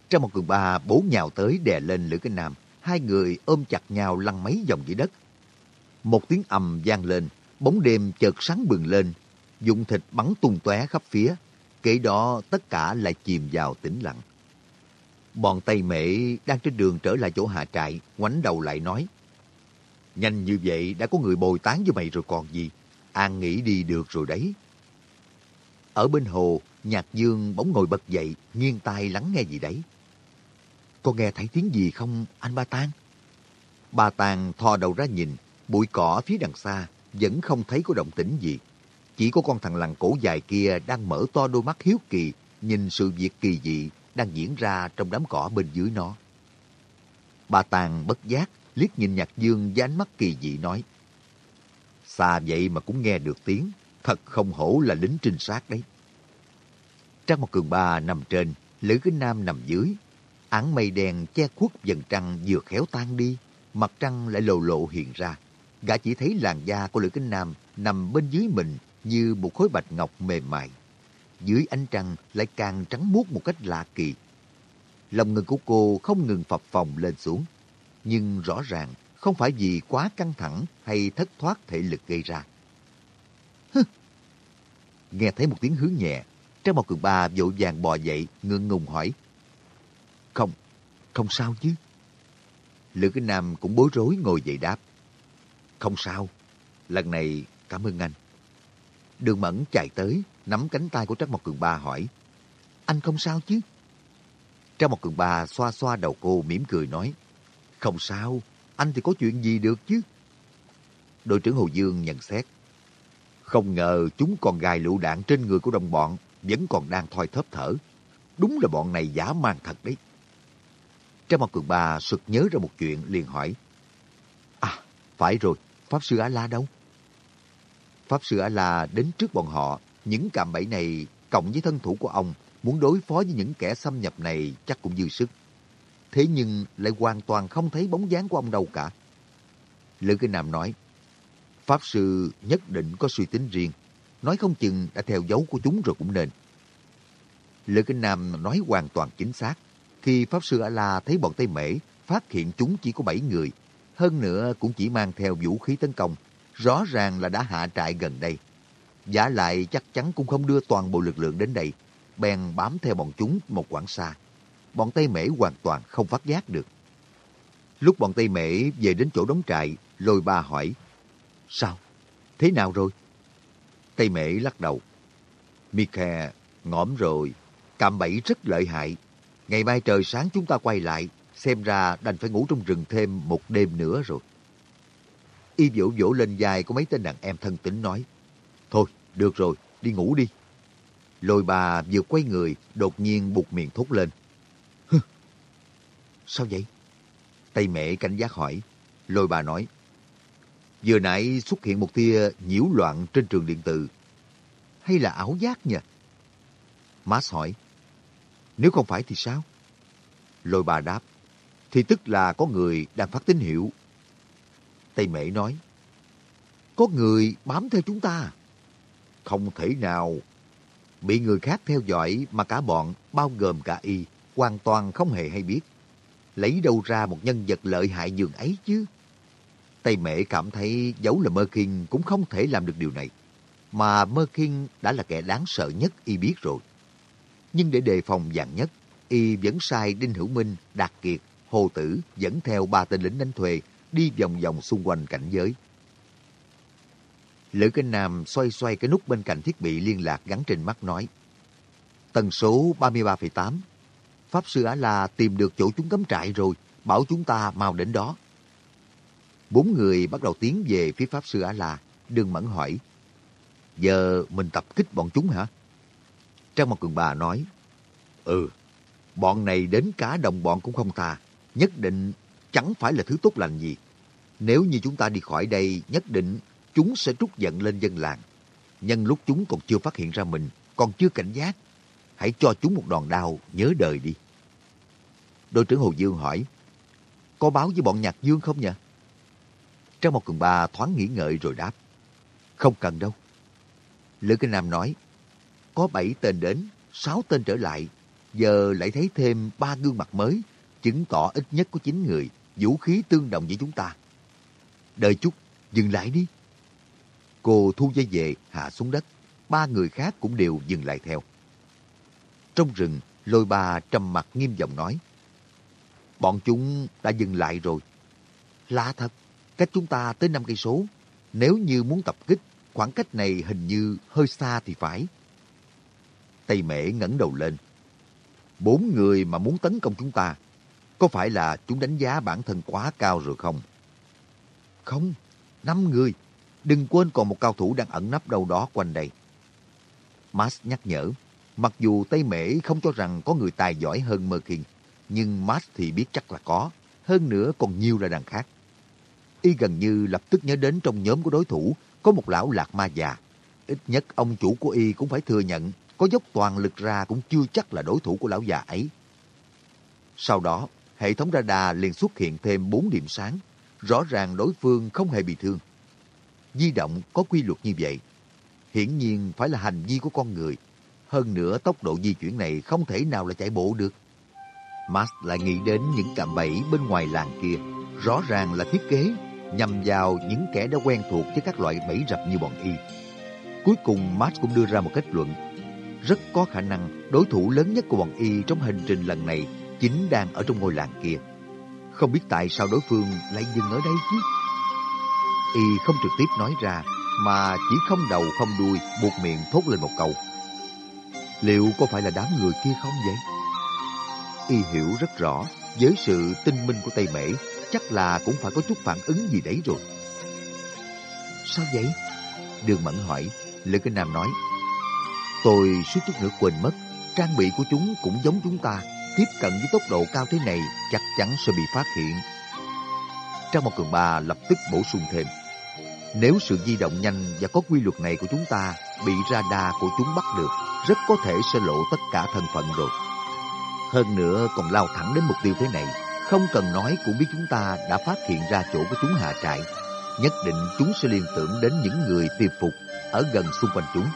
Trong một cường ba bố nhào tới đè lên Lữ Kinh Nam. Hai người ôm chặt nhau lăn mấy vòng dưới đất. Một tiếng ầm vang lên, bóng đêm chợt sáng bừng lên, dụng thịt bắn tung tóe khắp phía. Kể đó tất cả lại chìm vào tĩnh lặng. Bọn Tây Mễ đang trên đường trở lại chỗ hạ trại, ngoảnh đầu lại nói. Nhanh như vậy đã có người bồi tán với mày rồi còn gì. An nghĩ đi được rồi đấy. Ở bên hồ, Nhạc Dương bỗng ngồi bật dậy, nghiêng tai lắng nghe gì đấy. Có nghe thấy tiếng gì không, anh Ba Tang? Ba Tang thò đầu ra nhìn, bụi cỏ phía đằng xa, vẫn không thấy có động tĩnh gì. Chỉ có con thằng lằn cổ dài kia đang mở to đôi mắt hiếu kỳ, nhìn sự việc kỳ dị đang diễn ra trong đám cỏ bên dưới nó. Ba Tàng bất giác, liếc nhìn Nhạc Dương với ánh mắt kỳ dị nói. Xa vậy mà cũng nghe được tiếng, thật không hổ là lính trinh sát đấy. Trang một cường ba nằm trên, Lữ Kính Nam nằm dưới. Áng mây đen che khuất dần trăng vừa khéo tan đi, mặt trăng lại lộ lộ hiện ra. Gã chỉ thấy làn da của Lữ Kính Nam nằm bên dưới mình như một khối bạch ngọc mềm mại. Dưới ánh trăng lại càng trắng muốt một cách lạ kỳ. Lòng ngực của cô không ngừng phập phồng lên xuống. Nhưng rõ ràng không phải vì quá căng thẳng hay thất thoát thể lực gây ra. Hứ. Nghe thấy một tiếng hứ nhẹ, Trang Mộc Cường Ba vội vàng bò dậy, ngượng ngùng hỏi. Không, không sao chứ. Lữ Kinh Nam cũng bối rối ngồi dậy đáp. Không sao, lần này cảm ơn anh. Đường Mẫn chạy tới, nắm cánh tay của Trác Mộc Cường Ba hỏi. Anh không sao chứ? Trác Mộc Cường Ba xoa xoa đầu cô mỉm cười nói. Không sao, anh thì có chuyện gì được chứ? Đội trưởng Hồ Dương nhận xét. Không ngờ chúng còn gài lựu đạn trên người của đồng bọn, vẫn còn đang thoi thóp thở. Đúng là bọn này giả mang thật đấy. Trang Mộc Cường Ba sực nhớ ra một chuyện liền hỏi. À, phải rồi, Pháp Sư á la đâu? Pháp Sư A-La đến trước bọn họ, những cạm bẫy này cộng với thân thủ của ông muốn đối phó với những kẻ xâm nhập này chắc cũng dư sức. Thế nhưng lại hoàn toàn không thấy bóng dáng của ông đâu cả. Lữ Kinh Nam nói, Pháp Sư nhất định có suy tính riêng, nói không chừng đã theo dấu của chúng rồi cũng nên. Lữ Kinh Nam nói hoàn toàn chính xác. Khi Pháp Sư A-La thấy bọn Tây Mễ phát hiện chúng chỉ có 7 người, hơn nữa cũng chỉ mang theo vũ khí tấn công, rõ ràng là đã hạ trại gần đây. Giả lại chắc chắn cũng không đưa toàn bộ lực lượng đến đây, bèn bám theo bọn chúng một quãng xa. Bọn Tây Mễ hoàn toàn không phát giác được. Lúc bọn Tây Mễ về đến chỗ đóng trại, lôi ba hỏi, Sao? Thế nào rồi? Tây Mễ lắc đầu. Mika ngõm rồi, cạm bẫy rất lợi hại. Ngày mai trời sáng chúng ta quay lại, xem ra đành phải ngủ trong rừng thêm một đêm nữa rồi. Y vỗ vỗ lên vai của mấy tên đàn em thân tính nói, Thôi, được rồi, đi ngủ đi. Lôi bà vừa quay người, đột nhiên buộc miệng thốt lên. Hừ, sao vậy? Tây mẹ cảnh giác hỏi. Lôi bà nói, Vừa nãy xuất hiện một tia nhiễu loạn trên trường điện tử. Hay là ảo giác nhỉ? Má hỏi, nếu không phải thì sao? Lôi bà đáp, thì tức là có người đang phát tín hiệu. Tây Mễ nói, có người bám theo chúng ta. Không thể nào. Bị người khác theo dõi mà cả bọn, bao gồm cả y, hoàn toàn không hề hay biết. Lấy đâu ra một nhân vật lợi hại dường ấy chứ? Tây Mễ cảm thấy dấu là Mơ Kinh cũng không thể làm được điều này. Mà Mơ Kinh đã là kẻ đáng sợ nhất y biết rồi. Nhưng để đề phòng dạng nhất, y vẫn sai Đinh Hữu Minh, Đạt Kiệt, Hồ Tử dẫn theo ba tên lính đánh thuê đi vòng vòng xung quanh cảnh giới. Lữ Kinh Nam xoay xoay cái nút bên cạnh thiết bị liên lạc gắn trên mắt nói. Tần số 33,8. Pháp Sư Á-La tìm được chỗ chúng cắm trại rồi, bảo chúng ta mau đến đó. Bốn người bắt đầu tiến về phía Pháp Sư Á-La. đừng Mẫn hỏi, giờ mình tập kích bọn chúng hả? Trang một cường bà nói, Ừ, bọn này đến cả đồng bọn cũng không tha, nhất định chẳng phải là thứ tốt lành gì. Nếu như chúng ta đi khỏi đây, nhất định chúng sẽ trút giận lên dân làng. Nhân lúc chúng còn chưa phát hiện ra mình, còn chưa cảnh giác, hãy cho chúng một đòn đau nhớ đời đi. Đội trưởng Hồ Dương hỏi, có báo với bọn Nhạc Dương không nhỉ? Trang một cường ba thoáng nghĩ ngợi rồi đáp, không cần đâu. Lữ Kinh Nam nói, có bảy tên đến, sáu tên trở lại, giờ lại thấy thêm ba gương mặt mới, chứng tỏ ít nhất có chín người, vũ khí tương đồng với chúng ta. Đợi chút, dừng lại đi. Cô thu dây về, hạ xuống đất. Ba người khác cũng đều dừng lại theo. Trong rừng, lôi ba trầm mặt nghiêm giọng nói. Bọn chúng đã dừng lại rồi. Lạ thật, cách chúng ta tới năm cây số. Nếu như muốn tập kích, khoảng cách này hình như hơi xa thì phải. Tây Mễ ngẩng đầu lên. Bốn người mà muốn tấn công chúng ta, có phải là chúng đánh giá bản thân quá cao rồi không? Không, năm người. Đừng quên còn một cao thủ đang ẩn nấp đâu đó quanh đây. Max nhắc nhở, mặc dù Tây Mễ không cho rằng có người tài giỏi hơn Mơ Kiên, nhưng Max thì biết chắc là có, hơn nữa còn nhiều là đàn khác. Y gần như lập tức nhớ đến trong nhóm của đối thủ có một lão lạc ma già. Ít nhất ông chủ của Y cũng phải thừa nhận có dốc toàn lực ra cũng chưa chắc là đối thủ của lão già ấy. Sau đó, hệ thống radar liền xuất hiện thêm bốn điểm sáng. Rõ ràng đối phương không hề bị thương. Di động có quy luật như vậy. Hiển nhiên phải là hành vi của con người. Hơn nữa, tốc độ di chuyển này không thể nào là chạy bộ được. Max lại nghĩ đến những cạm bẫy bên ngoài làng kia. Rõ ràng là thiết kế nhằm vào những kẻ đã quen thuộc với các loại bẫy rập như bọn y. Cuối cùng Max cũng đưa ra một kết luận. Rất có khả năng đối thủ lớn nhất của bọn y trong hành trình lần này chính đang ở trong ngôi làng kia. Không biết tại sao đối phương lại dừng ở đây chứ? Y không trực tiếp nói ra, mà chỉ không đầu không đuôi buộc miệng thốt lên một câu. Liệu có phải là đám người kia không vậy? Y hiểu rất rõ, với sự tinh minh của Tây Mễ, chắc là cũng phải có chút phản ứng gì đấy rồi. Sao vậy? Đường Mẫn hỏi, Lữ Kinh Nam nói. Tôi suýt chút nữa quên mất, trang bị của chúng cũng giống chúng ta, tiếp cận với tốc độ cao thế này chắc chắn sẽ bị phát hiện. Trang một cường ba lập tức bổ sung thêm. Nếu sự di động nhanh và có quy luật này của chúng ta bị radar của chúng bắt được, rất có thể sẽ lộ tất cả thân phận rồi. Hơn nữa còn lao thẳng đến mục tiêu thế này, không cần nói cũng biết chúng ta đã phát hiện ra chỗ của chúng hạ trại. Nhất định chúng sẽ liên tưởng đến những người tiêm phục ở gần xung quanh chúng.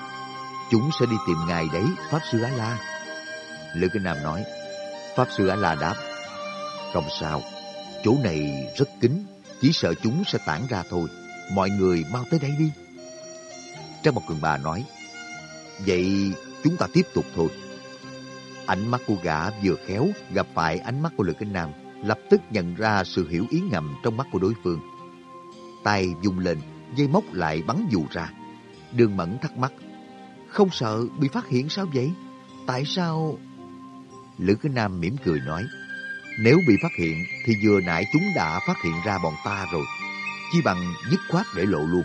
Chúng sẽ đi tìm ngài đấy, Pháp Sư Á-La. Lữ Kinh Nam nói, Pháp Sư A-La đáp, Không sao, chỗ này rất kín, chỉ sợ chúng sẽ tản ra thôi. Mọi người mau tới đây đi. Trang một cường bà nói, Vậy chúng ta tiếp tục thôi. Ánh mắt của gã vừa khéo gặp phải ánh mắt của Lữ Kinh Nam, lập tức nhận ra sự hiểu ý ngầm trong mắt của đối phương. Tay dùng lên, dây móc lại bắn dù ra. Đường Mẫn thắc mắc, không sợ bị phát hiện sao vậy? Tại sao Lữ Cái Nam mỉm cười nói, nếu bị phát hiện thì vừa nãy chúng đã phát hiện ra bọn ta rồi. Chi bằng dứt khoát để lộ luôn.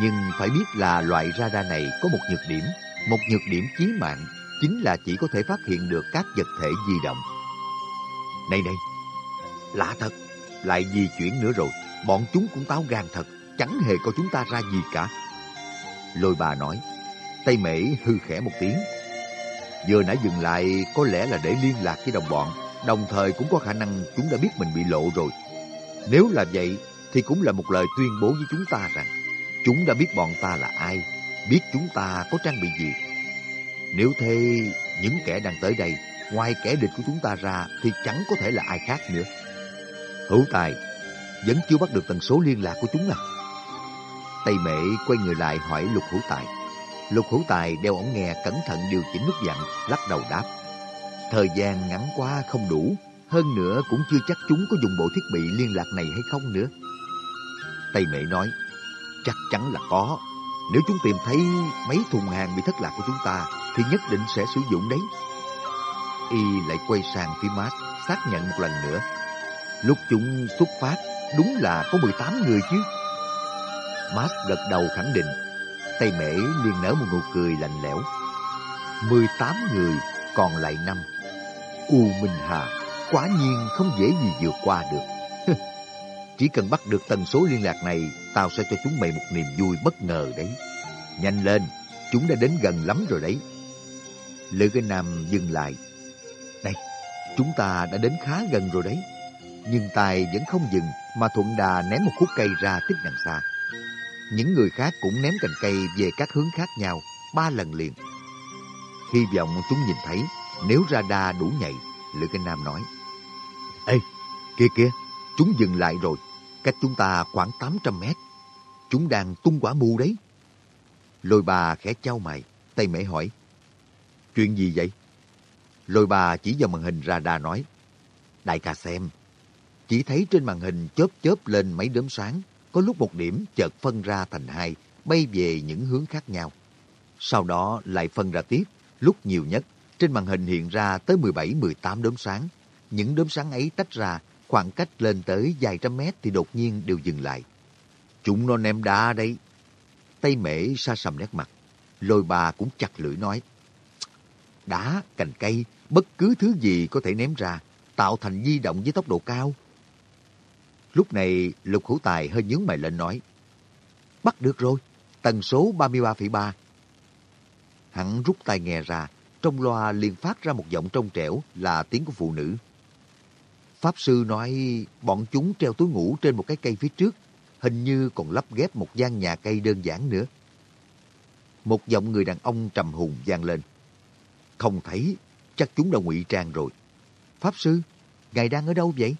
Nhưng phải biết là loại radar này có một nhược điểm. Một nhược điểm chí mạng chính là chỉ có thể phát hiện được các vật thể di động. Này này, lạ thật, lại di chuyển nữa rồi. Bọn chúng cũng táo gan thật, chẳng hề có chúng ta ra gì cả. Lôi bà nói, tay Mễ hư khẽ một tiếng. Vừa nãy dừng lại có lẽ là để liên lạc với đồng bọn, đồng thời cũng có khả năng chúng đã biết mình bị lộ rồi. Nếu là vậy, thì cũng là một lời tuyên bố với chúng ta rằng chúng đã biết bọn ta là ai, biết chúng ta có trang bị gì. Nếu thế, những kẻ đang tới đây, ngoài kẻ địch của chúng ta ra thì chẳng có thể là ai khác nữa. Hữu Tài, vẫn chưa bắt được tần số liên lạc của chúng à? Tây Mễ quay người lại hỏi Lục Hữu Tài. Lục Hữu Tài đeo ống nghe cẩn thận điều chỉnh mức dặn, lắc đầu đáp. Thời gian ngắn quá không đủ, hơn nữa cũng chưa chắc chúng có dùng bộ thiết bị liên lạc này hay không nữa. Tây Mễ nói, chắc chắn là có. Nếu chúng tìm thấy mấy thùng hàng bị thất lạc của chúng ta, thì nhất định sẽ sử dụng đấy. Y lại quay sang phía Mát, xác nhận một lần nữa. Lúc chúng xuất phát, đúng là có 18 người chứ. Mát gật đầu khẳng định. Tây Mễ liền nở một nụ cười lạnh lẽo. 18 người, còn lại năm. U Minh Hà, quả nhiên không dễ gì vượt qua được. Chỉ cần bắt được tần số liên lạc này, tao sẽ cho chúng mày một niềm vui bất ngờ đấy. Nhanh lên, chúng đã đến gần lắm rồi đấy. Lữ cái Nam dừng lại. Này, chúng ta đã đến khá gần rồi đấy. Nhưng Tài vẫn không dừng mà thuận đà ném một khúc cây ra tích đằng xa. Những người khác cũng ném cành cây về các hướng khác nhau, ba lần liền. Hy vọng chúng nhìn thấy, nếu radar đủ nhạy, Lữ Kinh Nam nói. Ê, kia kia, chúng dừng lại rồi, cách chúng ta khoảng 800 mét. Chúng đang tung quả mù đấy. Lôi bà khẽ trao mày, tay mẹ hỏi. Chuyện gì vậy? Lôi bà chỉ vào màn hình radar nói. Đại ca xem, chỉ thấy trên màn hình chớp chớp lên mấy đốm sáng, có lúc một điểm chợt phân ra thành hai, bay về những hướng khác nhau. Sau đó lại phân ra tiếp, lúc nhiều nhất, trên màn hình hiện ra tới 17-18 đốm sáng. Những đốm sáng ấy tách ra, khoảng cách lên tới vài trăm mét thì đột nhiên đều dừng lại. Chúng nó ném đá đấy. Tây mễ xa sầm nét mặt, lôi bà cũng chặt lưỡi nói. Đá, cành cây, bất cứ thứ gì có thể ném ra, tạo thành di động với tốc độ cao. Lúc này, Lục Hữu Tài hơi nhướng mày lên nói. Bắt được rồi, tần số 33,3. Hắn rút tay nghe ra, trong loa liền phát ra một giọng trong trẻo là tiếng của phụ nữ. Pháp sư nói bọn chúng treo túi ngủ trên một cái cây phía trước, hình như còn lắp ghép một gian nhà cây đơn giản nữa. Một giọng người đàn ông trầm hùng vang lên. Không thấy, chắc chúng đã ngụy trang rồi. Pháp sư, ngài đang ở đâu vậy?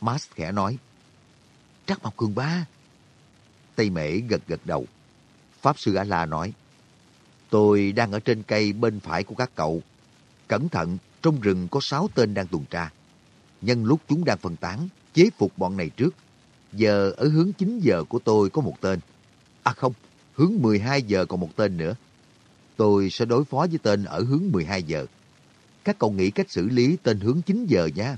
Mas khẽ nói. Trắc Mộc Cường Ba. Tây Mễ gật gật đầu. Pháp sư A-La nói. Tôi đang ở trên cây bên phải của các cậu. Cẩn thận, trong rừng có sáu tên đang tuần tra. Nhân lúc chúng đang phân tán, chế phục bọn này trước. Giờ ở hướng 9 giờ của tôi có một tên. À không, hướng 12 giờ còn một tên nữa. Tôi sẽ đối phó với tên ở hướng 12 giờ. Các cậu nghĩ cách xử lý tên hướng 9 giờ nha.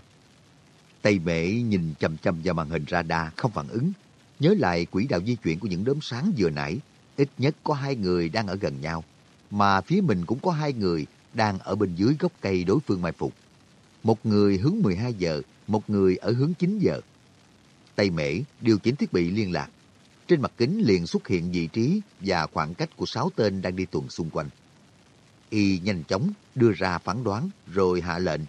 Tây Mễ nhìn chầm chầm vào màn hình radar không phản ứng. Nhớ lại quỹ đạo di chuyển của những đốm sáng vừa nãy. Ít nhất có hai người đang ở gần nhau. Mà phía mình cũng có hai người đang ở bên dưới gốc cây đối phương mai phục. Một người hướng 12 giờ, một người ở hướng 9 giờ. Tây Mễ điều chỉnh thiết bị liên lạc. Trên mặt kính liền xuất hiện vị trí và khoảng cách của sáu tên đang đi tuần xung quanh. Y nhanh chóng đưa ra phán đoán rồi hạ lệnh.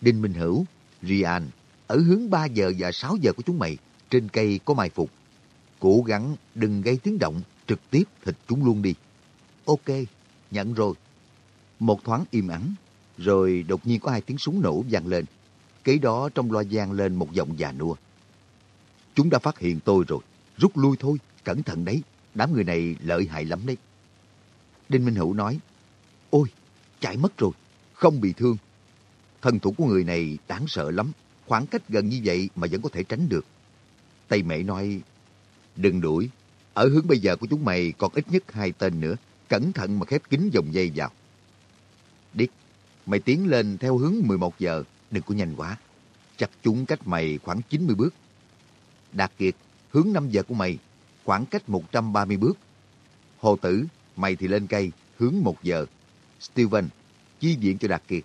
Đinh Minh Hữu, Rian, ở hướng 3 giờ và 6 giờ của chúng mày, trên cây có mai phục. Cố gắng đừng gây tiếng động, trực tiếp thịt chúng luôn đi. Ok, nhận rồi. Một thoáng im ắng, rồi đột nhiên có hai tiếng súng nổ vang lên. Kế đó trong loa vang lên một giọng già nua. Chúng đã phát hiện tôi rồi, rút lui thôi, cẩn thận đấy, đám người này lợi hại lắm đấy. Đinh Minh Hữu nói, ôi, chạy mất rồi, không bị thương. Thân thủ của người này đáng sợ lắm, khoảng cách gần như vậy mà vẫn có thể tránh được. Tây Mễ nói, đừng đuổi, ở hướng bây giờ của chúng mày còn ít nhất hai tên nữa, cẩn thận mà khép kín dòng dây vào. Điếc, Mày tiến lên theo hướng 11 giờ, đừng có nhanh quá. chặt chúng cách mày khoảng 90 bước. Đạt Kiệt, hướng 5 giờ của mày, khoảng cách 130 bước. Hồ Tử, mày thì lên cây, hướng 1 giờ. Steven, chi viện cho Đạt Kiệt.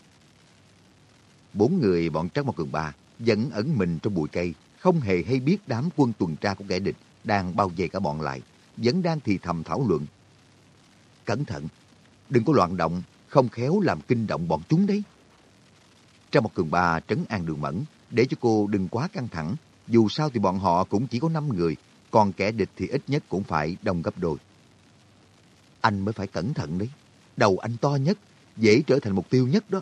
Bốn người bọn Trác Mộc Cường Ba vẫn ẩn mình trong bụi cây, không hề hay biết đám quân tuần tra của kẻ địch đang bao vây cả bọn lại, vẫn đang thì thầm thảo luận. Cẩn thận, đừng có loạn động, không khéo làm kinh động bọn chúng đấy. Trong một cường ba trấn an đường mẫn, để cho cô đừng quá căng thẳng, dù sao thì bọn họ cũng chỉ có 5 người, còn kẻ địch thì ít nhất cũng phải đông gấp đôi. Anh mới phải cẩn thận đấy, đầu anh to nhất, dễ trở thành mục tiêu nhất đó.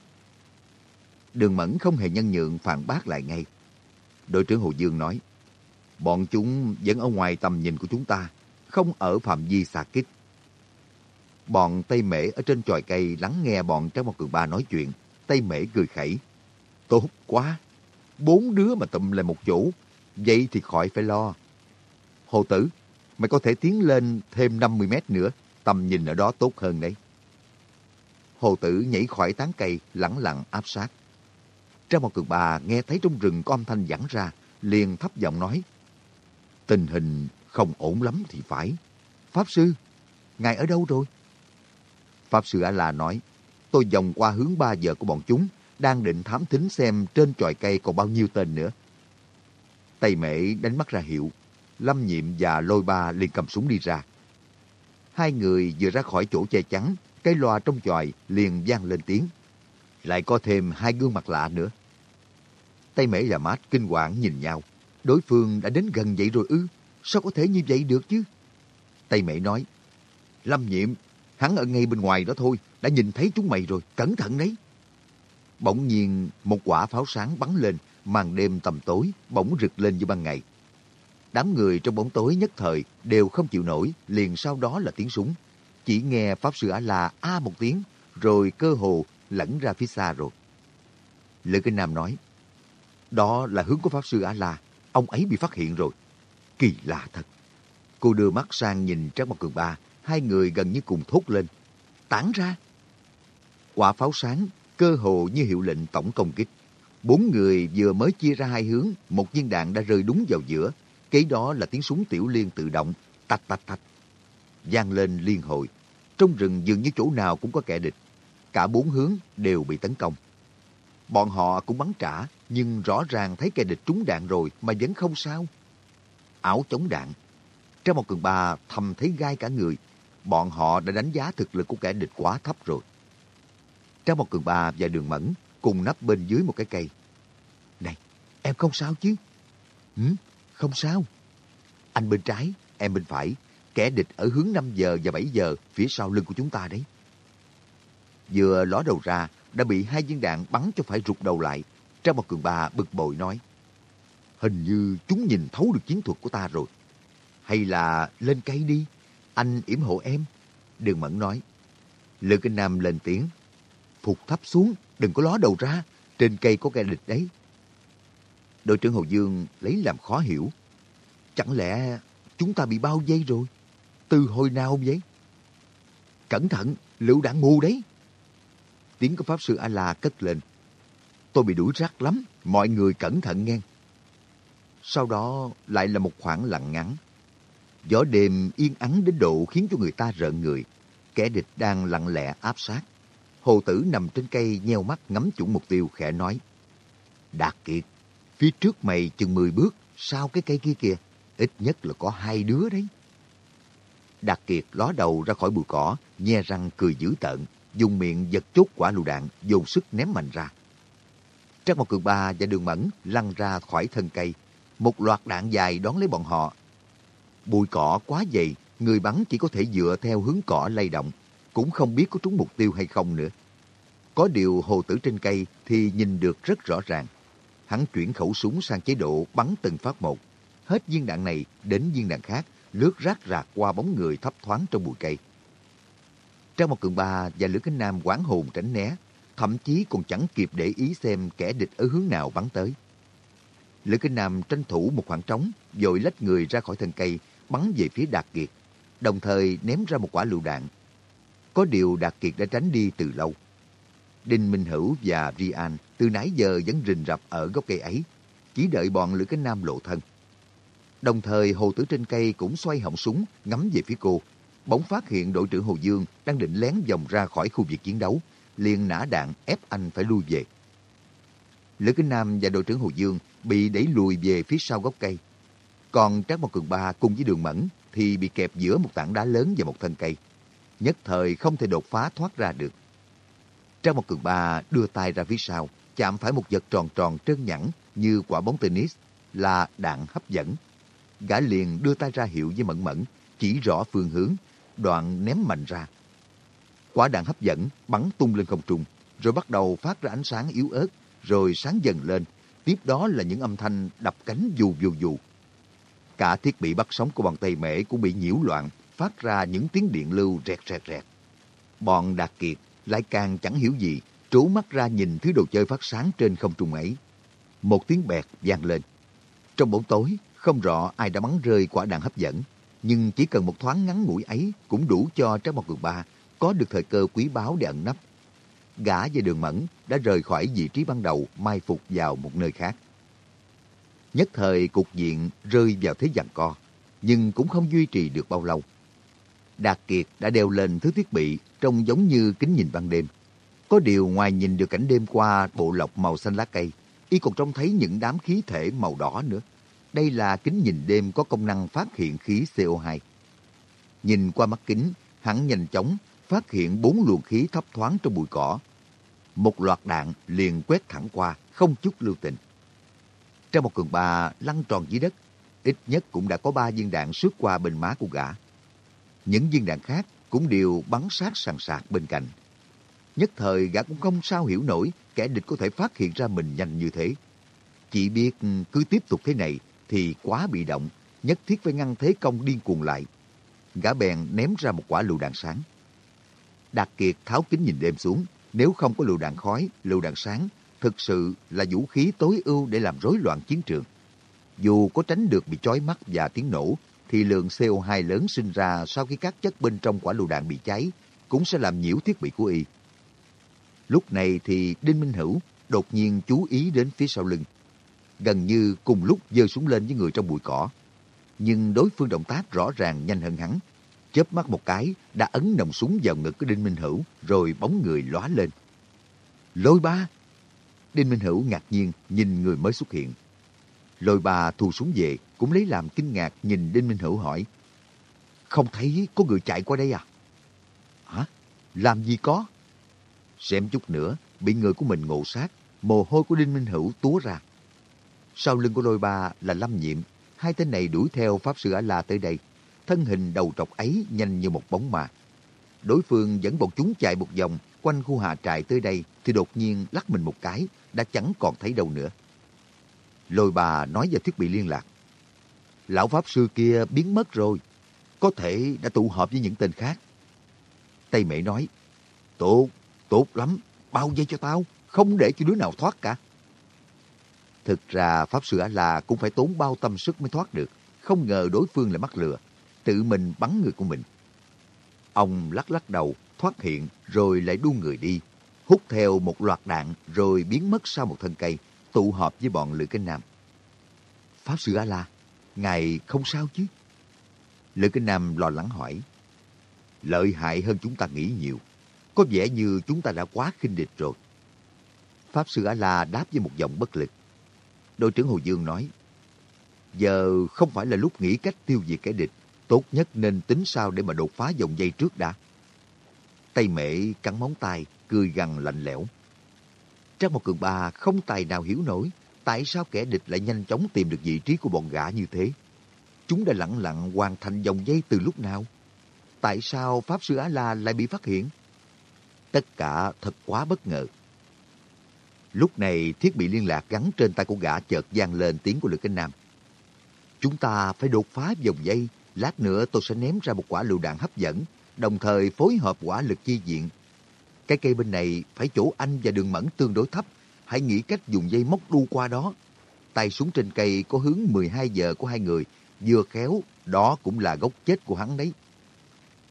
Đường Mẫn không hề nhân nhượng phản bác lại ngay. Đội trưởng Hồ Dương nói, bọn chúng vẫn ở ngoài tầm nhìn của chúng ta, không ở phạm vi xạ kích. Bọn Tây Mễ ở trên tròi cây lắng nghe bọn Trái Một Cường Ba nói chuyện. Tây Mễ cười khẩy. Tốt quá! Bốn đứa mà tụm lại một chỗ, vậy thì khỏi phải lo. Hồ Tử, mày có thể tiến lên thêm 50 mét nữa, tầm nhìn ở đó tốt hơn đấy. Hồ Tử nhảy khỏi tán cây, lẳng lặng áp sát. Trang một cường bà nghe thấy trong rừng có âm thanh vẳng ra, liền thấp giọng nói. Tình hình không ổn lắm thì phải. Pháp Sư, ngài ở đâu rồi? Pháp Sư A-La nói, tôi vòng qua hướng ba giờ của bọn chúng, đang định thám thính xem trên chòi cây còn bao nhiêu tên nữa. Tây mệ đánh mắt ra hiệu, Lâm Nhiệm và Lôi Ba liền cầm súng đi ra. Hai người vừa ra khỏi chỗ che chắn, cây loa trong chòi liền vang lên tiếng. Lại có thêm hai gương mặt lạ nữa. tay Mễ và Mát kinh hoàng nhìn nhau. Đối phương đã đến gần vậy rồi ư? Sao có thể như vậy được chứ? tay Mễ nói, Lâm Nhiệm, hắn ở ngay bên ngoài đó thôi, đã nhìn thấy chúng mày rồi, cẩn thận đấy. Bỗng nhiên, một quả pháo sáng bắn lên, màn đêm tầm tối, bỗng rực lên như ban ngày. Đám người trong bóng tối nhất thời đều không chịu nổi, liền sau đó là tiếng súng. Chỉ nghe Pháp Sư A-La a một tiếng, rồi cơ hồ lẫn ra phía xa rồi. Lữ Kinh Nam nói, đó là hướng của Pháp Sư A-La, ông ấy bị phát hiện rồi. Kỳ lạ thật. Cô đưa mắt sang nhìn Trác Mộc Cường Ba, hai người gần như cùng thốt lên. Tản ra! Quả pháo sáng, cơ hồ như hiệu lệnh tổng công kích. Bốn người vừa mới chia ra hai hướng, một viên đạn đã rơi đúng vào giữa. Kế đó là tiếng súng tiểu liên tự động, tạch tạch tạch. Giang lên liên hồi. Trong rừng dường như chỗ nào cũng có kẻ địch. Cả bốn hướng đều bị tấn công. Bọn họ cũng bắn trả, nhưng rõ ràng thấy kẻ địch trúng đạn rồi mà vẫn không sao. Áo chống đạn. Trong một cường ba thầm thấy gai cả người. Bọn họ đã đánh giá thực lực của kẻ địch quá thấp rồi. Trong một cường ba và đường mẫn cùng nấp bên dưới một cái cây. Này, em không sao chứ? Ừ, không sao. Anh bên trái, em bên phải. Kẻ địch ở hướng 5 giờ và 7 giờ phía sau lưng của chúng ta đấy. Vừa ló đầu ra, đã bị hai viên đạn bắn cho phải rụt đầu lại. Trang một cường ba bực bội nói. Hình như chúng nhìn thấu được chiến thuật của ta rồi. Hay là lên cây đi, anh yểm hộ em. Đường Mẫn nói. Lữ Kinh Nam lên tiếng. Phục thấp xuống, đừng có ló đầu ra. Trên cây có kẻ địch đấy. Đội trưởng Hồ Dương lấy làm khó hiểu. Chẳng lẽ chúng ta bị bao vây rồi? Từ hồi nào vậy? Cẩn thận, lựu đạn mù đấy. Tiếng của Pháp Sư A-La cất lên. Tôi bị đuổi rắc lắm, mọi người cẩn thận nghe. Sau đó lại là một khoảng lặng ngắn. Gió đêm yên ắng đến độ khiến cho người ta rợn người. Kẻ địch đang lặng lẽ áp sát. Hồ tử nằm trên cây nheo mắt ngắm chuẩn mục tiêu khẽ nói. Đạt Kiệt, phía trước mày chừng 10 bước, sau cái cây kia kìa, ít nhất là có hai đứa đấy. Đạt Kiệt ló đầu ra khỏi bụi cỏ, nhe răng cười dữ tợn, dùng miệng giật chốt quả lựu đạn, dồn sức ném mạnh ra. Trác một Cường Ba và Đường Mẫn lăn ra khỏi thân cây, một loạt đạn dài đón lấy bọn họ. Bụi cỏ quá dày, người bắn chỉ có thể dựa theo hướng cỏ lay động, cũng không biết có trúng mục tiêu hay không nữa. Có điều hồ tử trên cây thì nhìn được rất rõ ràng. Hắn chuyển khẩu súng sang chế độ bắn từng phát một. Hết viên đạn này đến viên đạn khác, lướt rác rạc qua bóng người thấp thoáng trong bụi cây. Trang một cường ba và Lữ Cánh Nam quán hồn tránh né, thậm chí còn chẳng kịp để ý xem kẻ địch ở hướng nào bắn tới. Lữ Kinh Nam tranh thủ một khoảng trống, rồi lách người ra khỏi thân cây, bắn về phía Đạt Kiệt, đồng thời ném ra một quả lựu đạn. Có điều Đạt Kiệt đã tránh đi từ lâu. Đinh Minh Hữu và Rian từ nãy giờ vẫn rình rập ở gốc cây ấy, chỉ đợi bọn Lữ Cánh Nam lộ thân. Đồng thời Hồ Tử trên cây cũng xoay họng súng ngắm về phía cô. Bỗng phát hiện đội trưởng Hồ Dương đang định lén vòng ra khỏi khu vực chiến đấu, liền nã đạn ép anh phải lui về. Lữ Kinh Nam và đội trưởng Hồ Dương bị đẩy lùi về phía sau gốc cây. Còn Trác Mộc Cường Ba cùng với Đường Mẫn thì bị kẹp giữa một tảng đá lớn và một thân cây. Nhất thời không thể đột phá thoát ra được. Trác Mộc Cường Ba đưa tay ra phía sau, chạm phải một vật tròn tròn trơn nhẵn như quả bóng tennis là đạn hấp dẫn. Gã liền đưa tay ra hiệu với Mẫn Mẫn, chỉ rõ phương hướng, đoạn ném mạnh ra. Quả đạn hấp dẫn bắn tung lên không trung, rồi bắt đầu phát ra ánh sáng yếu ớt, rồi sáng dần lên. Tiếp đó là những âm thanh đập cánh dù dù dù. Cả thiết bị bắt sóng của bọn Tây Mễ cũng bị nhiễu loạn, phát ra những tiếng điện lưu rẹt rẹt rẹt. Bọn Đạt Kiệt lại càng chẳng hiểu gì, trố mắt ra nhìn thứ đồ chơi phát sáng trên không trung ấy. Một tiếng bẹt vang lên. Trong bóng tối, không rõ ai đã bắn rơi quả đạn hấp dẫn, nhưng chỉ cần một thoáng ngắn ngủi ấy cũng đủ cho Trái một Cường Ba có được thời cơ quý báu để ẩn nấp. Gã và Đường Mẫn đã rời khỏi vị trí ban đầu mai phục vào một nơi khác. Nhất thời cục diện rơi vào thế giằng co, nhưng cũng không duy trì được bao lâu. Đạt Kiệt đã đeo lên thứ thiết bị trông giống như kính nhìn ban đêm. Có điều ngoài nhìn được cảnh đêm qua bộ lọc màu xanh lá cây, y còn trông thấy những đám khí thể màu đỏ nữa. Đây là kính nhìn đêm có công năng phát hiện khí CO2. Nhìn qua mắt kính, hắn nhanh chóng phát hiện bốn luồng khí thấp thoáng trong bụi cỏ. Một loạt đạn liền quét thẳng qua, không chút lưu tình. Trong một cường ba lăn tròn dưới đất, ít nhất cũng đã có ba viên đạn xuất qua bên má của gã. Những viên đạn khác cũng đều bắn sát sàn sạc bên cạnh. Nhất thời gã cũng không sao hiểu nổi kẻ địch có thể phát hiện ra mình nhanh như thế. Chỉ biết cứ tiếp tục thế này thì quá bị động, nhất thiết phải ngăn thế công điên cuồng lại. Gã bèn ném ra một quả lựu đạn sáng. Đạt Kiệt tháo kính nhìn đêm xuống, nếu không có lựu đạn khói, lựu đạn sáng, thực sự là vũ khí tối ưu để làm rối loạn chiến trường. Dù có tránh được bị chói mắt và tiếng nổ, thì lượng CO2 lớn sinh ra sau khi các chất bên trong quả lựu đạn bị cháy cũng sẽ làm nhiễu thiết bị của y. Lúc này thì Đinh Minh Hữu đột nhiên chú ý đến phía sau lưng. Gần như cùng lúc giơ súng lên với người trong bụi cỏ. Nhưng đối phương động tác rõ ràng nhanh hơn hắn. Chớp mắt một cái đã ấn nòng súng vào ngực của Đinh Minh Hữu rồi bóng người lóa lên. Lôi ba! Đinh Minh Hữu ngạc nhiên nhìn người mới xuất hiện. Lôi ba thu súng về cũng lấy làm kinh ngạc nhìn Đinh Minh Hữu hỏi. Không thấy có người chạy qua đây à? Hả? Làm gì có? Xem chút nữa, bị người của mình ngộ sát, mồ hôi của Đinh Minh Hữu túa ra. Sau lưng của lôi ba là Lâm Nhiệm, hai tên này đuổi theo Pháp Sư A-La tới đây. Thân hình đầu trọc ấy nhanh như một bóng ma. Đối phương dẫn bọn chúng chạy một vòng quanh khu hạ trại tới đây thì đột nhiên lắc mình một cái, đã chẳng còn thấy đâu nữa. Lôi bà nói vào thiết bị liên lạc. Lão Pháp Sư kia biến mất rồi, có thể đã tụ họp với những tên khác. Tây Mễ nói, tốt, tốt lắm, bao dây cho tao, không để cho đứa nào thoát cả. Thực ra Pháp Sư A-La cũng phải tốn bao tâm sức mới thoát được, không ngờ đối phương lại mắc lừa, tự mình bắn người của mình. Ông lắc lắc đầu, thoát hiện rồi lại đu người đi, hút theo một loạt đạn rồi biến mất sau một thân cây, tụ họp với bọn Lữ Kinh Nam. Pháp Sư A-La, ngài không sao chứ? Lữ Kinh Nam lo lắng hỏi. Lợi hại hơn chúng ta nghĩ nhiều. Có vẻ như chúng ta đã quá khinh địch rồi. Pháp Sư A-La đáp với một giọng bất lực. Đội trưởng Hồ Dương nói, Giờ không phải là lúc nghĩ cách tiêu diệt kẻ địch, tốt nhất nên tính sao để mà đột phá dòng dây trước đã. tay mẹ cắn móng tay, cười gằn lạnh lẽo. Trang một cường ba không tài nào hiểu nổi tại sao kẻ địch lại nhanh chóng tìm được vị trí của bọn gã như thế. Chúng đã lặng lặng hoàn thành dòng dây từ lúc nào? Tại sao Pháp Sư Á-La lại bị phát hiện? Tất cả thật quá bất ngờ. Lúc này thiết bị liên lạc gắn trên tay của gã chợt vang lên tiếng của Lữ Kinh Nam. Chúng ta phải đột phá vòng dây, lát nữa tôi sẽ ném ra một quả lựu đạn hấp dẫn, đồng thời phối hợp quả lực chi diện. Cái cây bên này phải chỗ anh và đường mẫn tương đối thấp, hãy nghĩ cách dùng dây móc đu qua đó. Tay súng trên cây có hướng 12 giờ của hai người, vừa khéo, đó cũng là gốc chết của hắn đấy.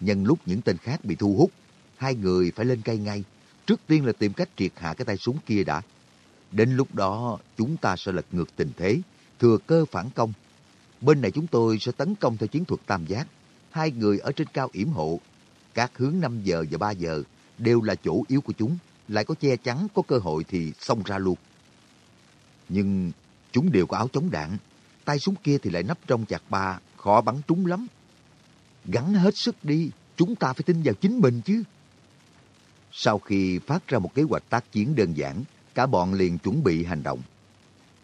Nhân lúc những tên khác bị thu hút, hai người phải lên cây ngay, Trước tiên là tìm cách triệt hạ cái tay súng kia đã. Đến lúc đó, chúng ta sẽ lật ngược tình thế, thừa cơ phản công. Bên này chúng tôi sẽ tấn công theo chiến thuật tam giác. Hai người ở trên cao yểm hộ. Các hướng 5 giờ và 3 giờ đều là chỗ yếu của chúng. Lại có che chắn, có cơ hội thì xông ra luôn. Nhưng chúng đều có áo chống đạn. Tay súng kia thì lại nấp trong chặt ba, khó bắn trúng lắm. Gắn hết sức đi, chúng ta phải tin vào chính mình chứ. Sau khi phát ra một kế hoạch tác chiến đơn giản, cả bọn liền chuẩn bị hành động.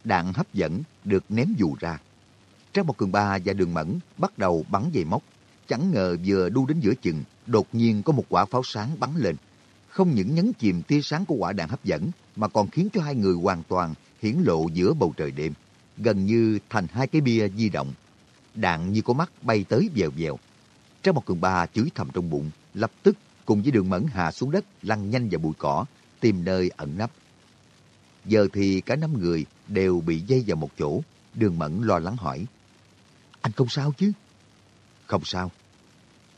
Đạn hấp dẫn được ném dù ra. Trang một cường ba và đường mẫn bắt đầu bắn dây móc. Chẳng ngờ vừa đu đến giữa chừng, đột nhiên có một quả pháo sáng bắn lên. Không những nhấn chìm tia sáng của quả đạn hấp dẫn, mà còn khiến cho hai người hoàn toàn hiển lộ giữa bầu trời đêm, gần như thành hai cái bia di động. Đạn như có mắt bay tới vèo vèo. Trang một cường ba chửi thầm trong bụng, lập tức cùng với đường mẫn hạ xuống đất lăn nhanh vào bụi cỏ, tìm nơi ẩn nấp. Giờ thì cả năm người đều bị dây vào một chỗ. Đường mẫn lo lắng hỏi. Anh không sao chứ? Không sao.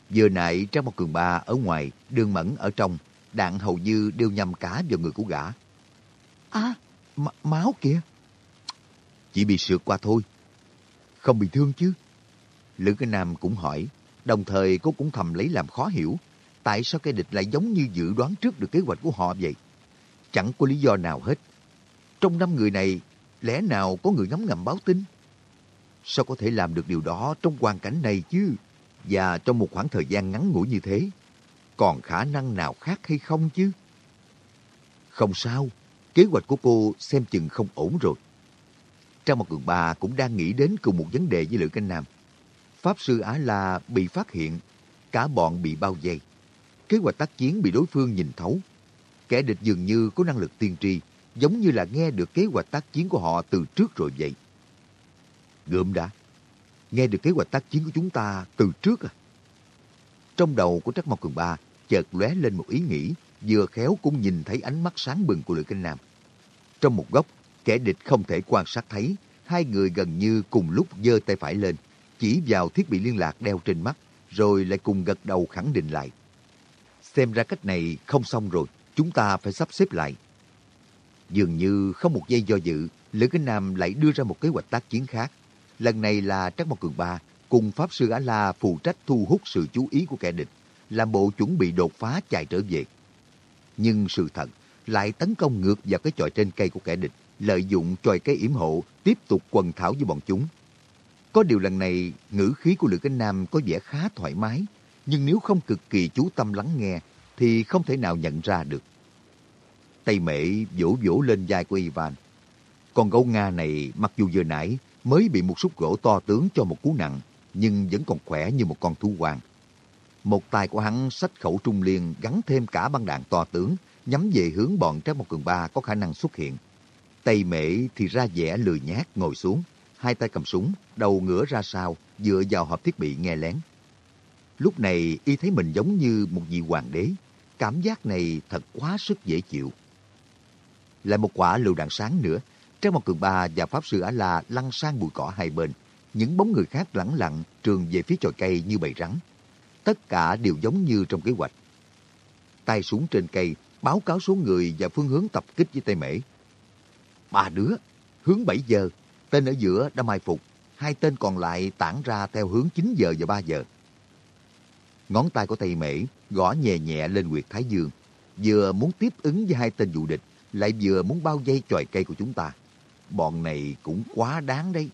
Vừa nãy trong một cường ba ở ngoài, đường mẫn ở trong, đạn hầu như đều nhằm cả vào người của gã. À, máu kìa. Chỉ bị sượt qua thôi. Không bị thương chứ? Lữ cái Nam cũng hỏi, đồng thời cô cũng thầm lấy làm khó hiểu tại sao cái địch lại giống như dự đoán trước được kế hoạch của họ vậy? Chẳng có lý do nào hết. Trong năm người này, lẽ nào có người ngắm ngầm báo tin? Sao có thể làm được điều đó trong hoàn cảnh này chứ? Và trong một khoảng thời gian ngắn ngủi như thế, còn khả năng nào khác hay không chứ? Không sao, kế hoạch của cô xem chừng không ổn rồi. Trang một cường bà cũng đang nghĩ đến cùng một vấn đề với Lữ Canh Nam. Pháp sư Á La bị phát hiện, cả bọn bị bao vây kế hoạch tác chiến bị đối phương nhìn thấu. Kẻ địch dường như có năng lực tiên tri, giống như là nghe được kế hoạch tác chiến của họ từ trước rồi vậy. Gượm đã, nghe được kế hoạch tác chiến của chúng ta từ trước à? Trong đầu của Trắc Mộc Cường Ba chợt lóe lên một ý nghĩ, vừa khéo cũng nhìn thấy ánh mắt sáng bừng của Lữ Kinh Nam. Trong một góc, kẻ địch không thể quan sát thấy, hai người gần như cùng lúc giơ tay phải lên, chỉ vào thiết bị liên lạc đeo trên mắt, rồi lại cùng gật đầu khẳng định lại. Xem ra cách này không xong rồi, chúng ta phải sắp xếp lại. Dường như không một giây do dự, Lữ Kinh Nam lại đưa ra một kế hoạch tác chiến khác. Lần này là Trắc Mộc Cường Ba cùng Pháp Sư Á-La phụ trách thu hút sự chú ý của kẻ địch, làm bộ chuẩn bị đột phá chạy trở về. Nhưng sự thật lại tấn công ngược vào cái chòi trên cây của kẻ địch, lợi dụng chòi cây yểm hộ, tiếp tục quần thảo với bọn chúng. Có điều lần này, ngữ khí của Lữ Kinh Nam có vẻ khá thoải mái, nhưng nếu không cực kỳ chú tâm lắng nghe thì không thể nào nhận ra được. Tay mẹ vỗ vỗ lên vai của Ivan. Con gấu Nga này mặc dù vừa nãy mới bị một xúc gỗ to tướng cho một cú nặng, nhưng vẫn còn khỏe như một con thú hoàng. Một tay của hắn sách khẩu trung liên gắn thêm cả băng đạn to tướng, nhắm về hướng bọn Trác một Cường Ba có khả năng xuất hiện. Tay mễ thì ra vẻ lười nhát ngồi xuống, hai tay cầm súng, đầu ngửa ra sau, dựa vào hộp thiết bị nghe lén. Lúc này y thấy mình giống như một vị hoàng đế. Cảm giác này thật quá sức dễ chịu. Lại một quả lựu đạn sáng nữa. Trang một cường ba và Pháp Sư Á-La lăn sang bụi cỏ hai bên. Những bóng người khác lẳng lặng trường về phía chòi cây như bầy rắn. Tất cả đều giống như trong kế hoạch. Tay xuống trên cây, báo cáo số người và phương hướng tập kích với tay Mễ. Ba đứa, hướng 7 giờ, tên ở giữa đã mai phục, hai tên còn lại tản ra theo hướng 9 giờ và 3 giờ. Ngón tay của tay Mễ gõ nhẹ nhẹ lên Nguyệt Thái Dương, vừa muốn tiếp ứng với hai tên vụ địch, lại vừa muốn bao dây chòi cây của chúng ta. Bọn này cũng quá đáng đấy.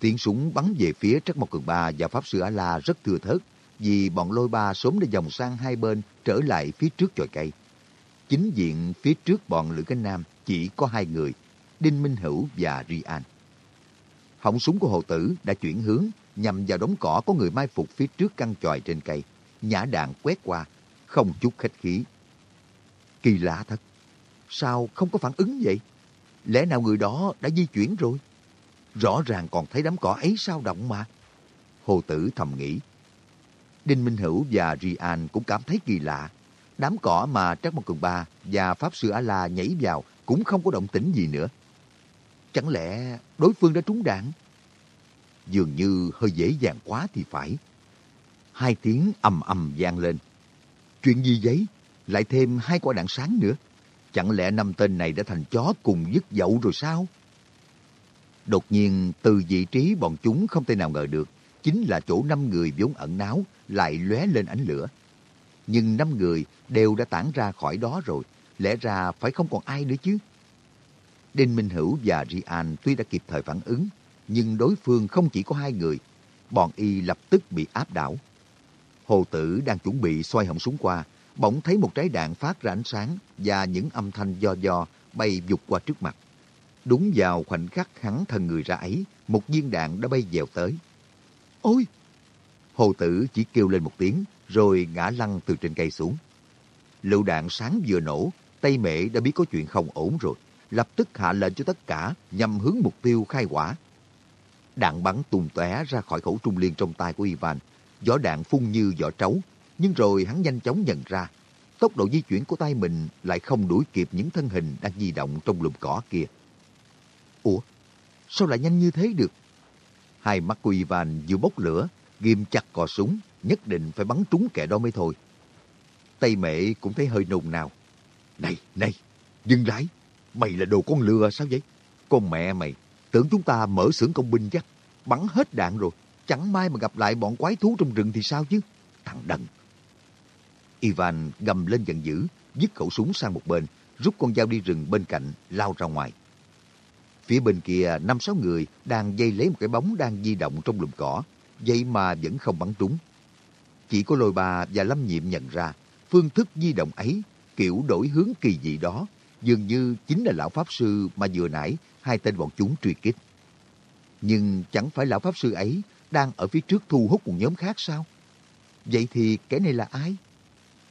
Tiếng súng bắn về phía Trắc Mộc Cường Ba và Pháp Sư A-La rất thừa thớt, vì bọn lôi ba sớm đã dòng sang hai bên trở lại phía trước chòi cây. Chính diện phía trước bọn Lữ Cánh Nam chỉ có hai người, Đinh Minh Hữu và Rian. Họng súng của hồ tử đã chuyển hướng nhằm vào đống cỏ có người mai phục phía trước căn chòi trên cây. Nhã đạn quét qua, không chút khách khí. Kỳ lạ thật, sao không có phản ứng vậy? Lẽ nào người đó đã di chuyển rồi? Rõ ràng còn thấy đám cỏ ấy sao động mà. Hồ Tử thầm nghĩ. Đinh Minh Hữu và Rian cũng cảm thấy kỳ lạ. Đám cỏ mà Trác Mộc Cường Ba và Pháp Sư A-La nhảy vào cũng không có động tĩnh gì nữa. Chẳng lẽ đối phương đã trúng đạn? dường như hơi dễ dàng quá thì phải. Hai tiếng ầm ầm vang lên. Chuyện gì vậy? lại thêm hai quả đạn sáng nữa. Chẳng lẽ năm tên này đã thành chó cùng dứt dậu rồi sao? Đột nhiên, từ vị trí bọn chúng không thể nào ngờ được, chính là chỗ năm người vốn ẩn náu lại lóe lên ánh lửa. Nhưng năm người đều đã tản ra khỏi đó rồi, lẽ ra phải không còn ai nữa chứ. Đinh Minh Hữu và Rian tuy đã kịp thời phản ứng, nhưng đối phương không chỉ có hai người, bọn y lập tức bị áp đảo. Hồ Tử đang chuẩn bị xoay họng súng qua, bỗng thấy một trái đạn phát ra ánh sáng và những âm thanh do do bay vụt qua trước mặt. Đúng vào khoảnh khắc hắn thân người ra ấy, một viên đạn đã bay dèo tới. Ôi! Hồ Tử chỉ kêu lên một tiếng, rồi ngã lăn từ trên cây xuống. Lựu đạn sáng vừa nổ, Tây Mệ đã biết có chuyện không ổn rồi, lập tức hạ lệnh cho tất cả nhằm hướng mục tiêu khai quả Đạn bắn tung tóe ra khỏi khẩu trung liên trong tay của Ivan, vỏ đạn phun như vỏ trấu, nhưng rồi hắn nhanh chóng nhận ra, tốc độ di chuyển của tay mình lại không đuổi kịp những thân hình đang di động trong lùm cỏ kia. Ủa, sao lại nhanh như thế được? Hai mắt của Ivan vừa bốc lửa, ghim chặt cò súng, nhất định phải bắn trúng kẻ đó mới thôi. Tây mẹ cũng thấy hơi nôn nào. Này, này, dừng lại, mày là đồ con lừa sao vậy? Con mẹ mày, tưởng chúng ta mở xưởng công binh chắc, bắn hết đạn rồi. Chẳng may mà gặp lại bọn quái thú trong rừng thì sao chứ? Thằng đần. Ivan gầm lên giận dữ, dứt khẩu súng sang một bên, rút con dao đi rừng bên cạnh, lao ra ngoài. Phía bên kia, năm sáu người đang dây lấy một cái bóng đang di động trong lùm cỏ, vậy mà vẫn không bắn trúng. Chỉ có lôi bà và lâm nhiệm nhận ra, phương thức di động ấy, kiểu đổi hướng kỳ dị đó, dường như chính là lão Pháp Sư mà vừa nãy hai tên bọn chúng truy kích. Nhưng chẳng phải lão Pháp Sư ấy đang ở phía trước thu hút một nhóm khác sao? Vậy thì kẻ này là ai?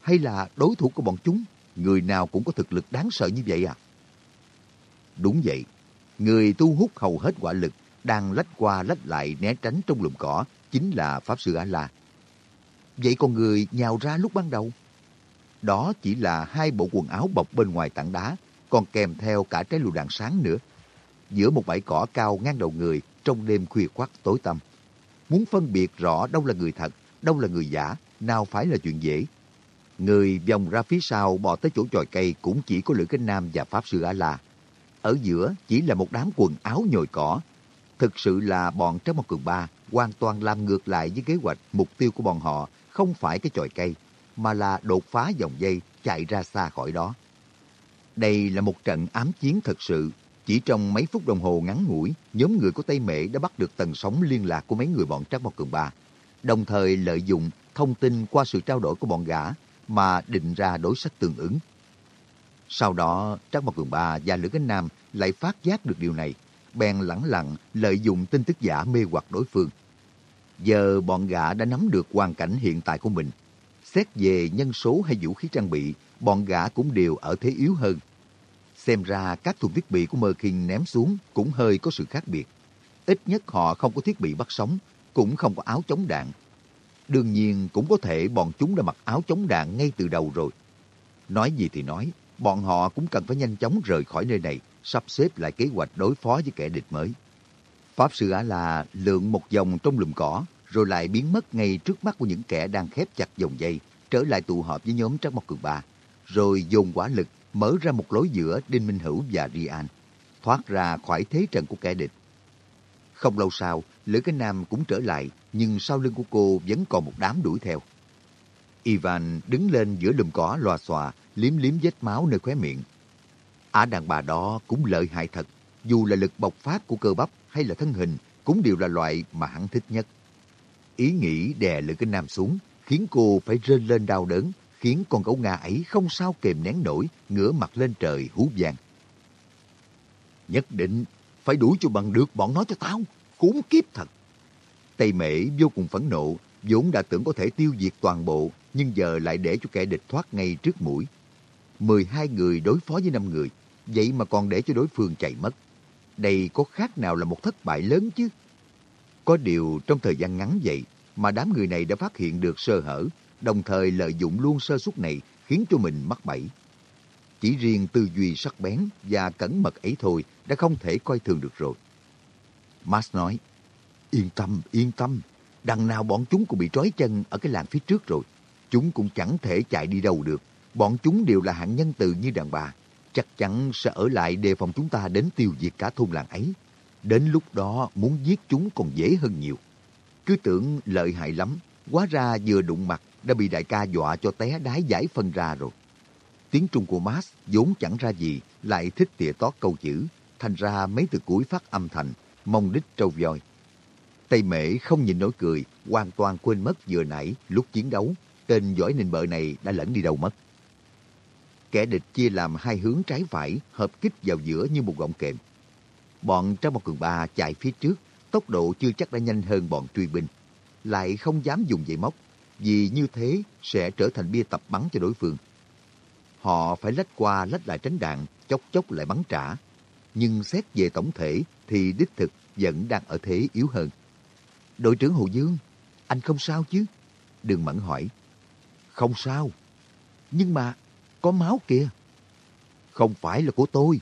Hay là đối thủ của bọn chúng? Người nào cũng có thực lực đáng sợ như vậy à? Đúng vậy. Người tu hút hầu hết quả lực đang lách qua lách lại né tránh trong lùm cỏ chính là Pháp Sư A-La. Vậy còn người nhào ra lúc ban đầu? Đó chỉ là hai bộ quần áo bọc bên ngoài tảng đá, còn kèm theo cả trái lựu đạn sáng nữa. Giữa một bãi cỏ cao ngang đầu người trong đêm khuya khoắt tối tăm. Muốn phân biệt rõ đâu là người thật, đâu là người giả, nào phải là chuyện dễ. Người vòng ra phía sau bò tới chỗ chòi cây cũng chỉ có Lữ Kinh Nam và Pháp Sư A-La. Ở giữa chỉ là một đám quần áo nhồi cỏ. Thực sự là bọn Trác Mộc Cường Ba hoàn toàn làm ngược lại với kế hoạch mục tiêu của bọn họ không phải cái chòi cây, mà là đột phá dòng dây chạy ra xa khỏi đó. Đây là một trận ám chiến thật sự. Chỉ trong mấy phút đồng hồ ngắn ngủi, nhóm người của Tây Mễ đã bắt được tần sóng liên lạc của mấy người bọn Trác Mộc Cường Ba, đồng thời lợi dụng thông tin qua sự trao đổi của bọn gã mà định ra đối sách tương ứng. Sau đó, Trác Mộc Cường Ba và Lữ Cánh Nam lại phát giác được điều này, bèn lẳng lặng lợi dụng tin tức giả mê hoặc đối phương. Giờ bọn gã đã nắm được hoàn cảnh hiện tại của mình. Xét về nhân số hay vũ khí trang bị, bọn gã cũng đều ở thế yếu hơn. Xem ra các thùng thiết bị của Mơ Kinh ném xuống cũng hơi có sự khác biệt. Ít nhất họ không có thiết bị bắt sóng, cũng không có áo chống đạn. Đương nhiên cũng có thể bọn chúng đã mặc áo chống đạn ngay từ đầu rồi. Nói gì thì nói, bọn họ cũng cần phải nhanh chóng rời khỏi nơi này, sắp xếp lại kế hoạch đối phó với kẻ địch mới. Pháp Sư Á La lượn một vòng trong lùm cỏ, rồi lại biến mất ngay trước mắt của những kẻ đang khép chặt dòng dây, trở lại tụ họp với nhóm Trắc Mộc Cường Ba, rồi dồn quả lực mở ra một lối giữa Đinh Minh Hữu và Rian, thoát ra khỏi thế trận của kẻ địch. Không lâu sau, Lữ Cái Nam cũng trở lại, nhưng sau lưng của cô vẫn còn một đám đuổi theo. Ivan đứng lên giữa lùm cỏ loà xòa, liếm liếm vết máu nơi khóe miệng. Ả đàn bà đó cũng lợi hại thật, dù là lực bộc phát của cơ bắp hay là thân hình, cũng đều là loại mà hắn thích nhất. Ý nghĩ đè lưỡi Cái Nam xuống, khiến cô phải rên lên đau đớn, khiến con gấu Nga ấy không sao kềm nén nổi, ngửa mặt lên trời hú vang. Nhất định phải đuổi cho bằng được bọn nó cho tao, khốn kiếp thật. Tây Mễ vô cùng phẫn nộ, vốn đã tưởng có thể tiêu diệt toàn bộ, nhưng giờ lại để cho kẻ địch thoát ngay trước mũi. 12 người đối phó với 5 người, vậy mà còn để cho đối phương chạy mất. Đây có khác nào là một thất bại lớn chứ? Có điều trong thời gian ngắn vậy mà đám người này đã phát hiện được sơ hở, đồng thời lợi dụng luôn sơ suất này khiến cho mình mắc bẫy. Chỉ riêng tư duy sắc bén và cẩn mật ấy thôi đã không thể coi thường được rồi. Max nói, yên tâm, yên tâm, đằng nào bọn chúng cũng bị trói chân ở cái làng phía trước rồi. Chúng cũng chẳng thể chạy đi đâu được. Bọn chúng đều là hạng nhân từ như đàn bà. Chắc chắn sẽ ở lại đề phòng chúng ta đến tiêu diệt cả thôn làng ấy. Đến lúc đó muốn giết chúng còn dễ hơn nhiều. Cứ tưởng lợi hại lắm, hóa ra vừa đụng mặt đã bị đại ca dọa cho té đái giải phân ra rồi. Tiếng Trung của Max vốn chẳng ra gì, lại thích tỉa tót câu chữ, thành ra mấy từ cuối phát âm thành, mong đích trâu voi. Tây Mễ không nhìn nổi cười, hoàn toàn quên mất vừa nãy lúc chiến đấu, tên giỏi nền bợ này đã lẫn đi đâu mất. Kẻ địch chia làm hai hướng trái phải, hợp kích vào giữa như một gọng kềm. Bọn trong một cường ba chạy phía trước, tốc độ chưa chắc đã nhanh hơn bọn truy binh. Lại không dám dùng dây móc, vì như thế sẽ trở thành bia tập bắn cho đối phương. Họ phải lách qua lách lại tránh đạn, chốc chốc lại bắn trả. Nhưng xét về tổng thể thì đích thực vẫn đang ở thế yếu hơn. Đội trưởng Hồ Dương, anh không sao chứ? Đường Mẫn hỏi. Không sao. Nhưng mà có máu kìa. Không phải là của tôi.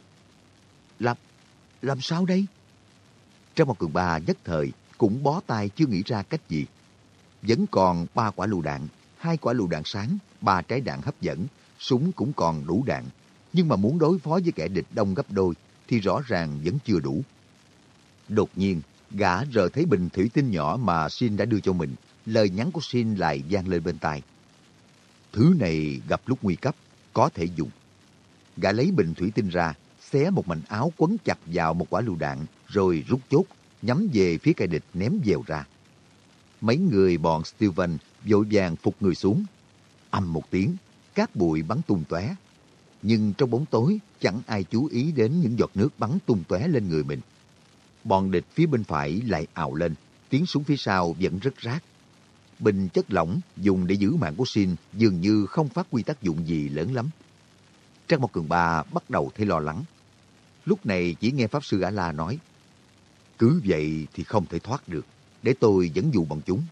Làm, làm sao đây? Trong một cường bà nhất thời cũng bó tay chưa nghĩ ra cách gì. Vẫn còn ba quả lựu đạn, hai quả lựu đạn sáng, ba trái đạn hấp dẫn, súng cũng còn đủ đạn. Nhưng mà muốn đối phó với kẻ địch đông gấp đôi thì rõ ràng vẫn chưa đủ. Đột nhiên, gã rờ thấy bình thủy tinh nhỏ mà Shin đã đưa cho mình. Lời nhắn của Shin lại vang lên bên tai. Thứ này gặp lúc nguy cấp, có thể dùng. Gã lấy bình thủy tinh ra, xé một mảnh áo quấn chặt vào một quả lựu đạn, rồi rút chốt, nhắm về phía kẻ địch ném dèo ra. Mấy người bọn Steven vội vàng phục người xuống. Âm một tiếng, các bụi bắn tung tóe. Nhưng trong bóng tối, chẳng ai chú ý đến những giọt nước bắn tung tóe lên người mình. Bọn địch phía bên phải lại ào lên, tiếng súng phía sau vẫn rất rác. Bình chất lỏng dùng để giữ mạng của Sin dường như không phát huy tác dụng gì lớn lắm. Trang một cường ba bắt đầu thấy lo lắng. Lúc này chỉ nghe Pháp Sư A-La nói, cứ vậy thì không thể thoát được, để tôi dẫn dụ bọn chúng.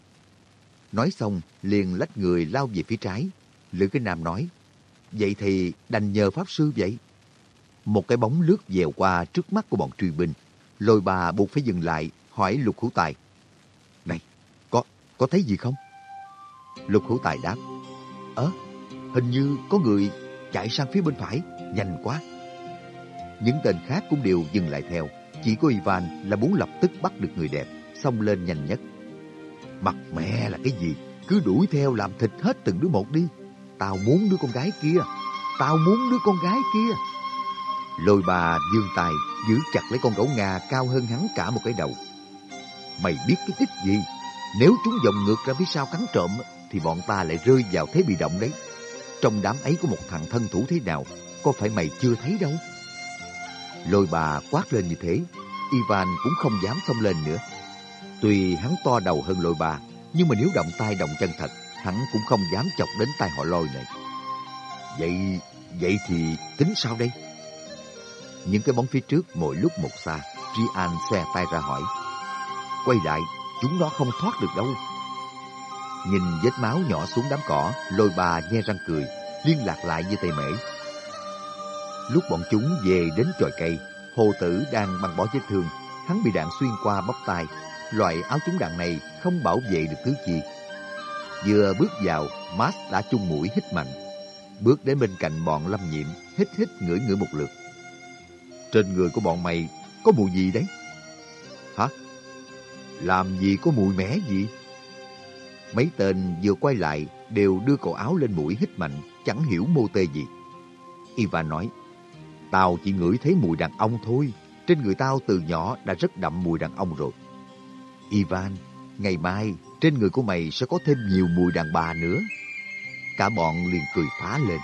Nói xong, liền lách người lao về phía trái. Lữ cái Nam nói, vậy thì đành nhờ Pháp Sư vậy. Một cái bóng lướt dèo qua trước mắt của bọn truy binh, lôi bà buộc phải dừng lại, hỏi lục hữu tài. Này, có, có thấy gì không? Lục hữu tài đáp, Ơ, hình như có người chạy sang phía bên phải, nhanh quá. Những tên khác cũng đều dừng lại theo. Chỉ có Ivan là muốn lập tức bắt được người đẹp, xông lên nhanh nhất. Mặt mẹ là cái gì? Cứ đuổi theo làm thịt hết từng đứa một đi. Tao muốn đứa con gái kia. Tao muốn đứa con gái kia. Lôi bà dương tài giữ chặt lấy con gấu Nga cao hơn hắn cả một cái đầu. Mày biết cái tích gì? Nếu chúng vòng ngược ra phía sau cắn trộm thì bọn ta lại rơi vào thế bị động đấy. Trong đám ấy có một thằng thân thủ thế nào, có phải mày chưa thấy đâu? Lôi bà quát lên như thế, Ivan cũng không dám xông lên nữa. Tuy hắn to đầu hơn lôi bà, nhưng mà nếu động tay động chân thật, hắn cũng không dám chọc đến tay họ lôi này. Vậy, vậy thì tính sao đây? Những cái bóng phía trước mỗi lúc một xa, Rian xe tay ra hỏi. Quay lại, chúng nó không thoát được đâu. Nhìn vết máu nhỏ xuống đám cỏ, lôi bà nhe răng cười, liên lạc lại với tay Mễ. Lúc bọn chúng về đến chòi cây, hồ tử đang băng bó vết thương. Hắn bị đạn xuyên qua bắp tay. Loại áo trúng đạn này không bảo vệ được thứ gì. Vừa bước vào, Max đã chung mũi hít mạnh. Bước đến bên cạnh bọn lâm nhiệm, hít hít ngửi ngửi một lượt. Trên người của bọn mày có mùi gì đấy? Hả? Làm gì có mùi mẻ gì? Mấy tên vừa quay lại đều đưa cổ áo lên mũi hít mạnh, chẳng hiểu mô tê gì. Ivan nói, Tao chỉ ngửi thấy mùi đàn ông thôi. Trên người tao từ nhỏ đã rất đậm mùi đàn ông rồi. Ivan, ngày mai trên người của mày sẽ có thêm nhiều mùi đàn bà nữa. Cả bọn liền cười phá lên.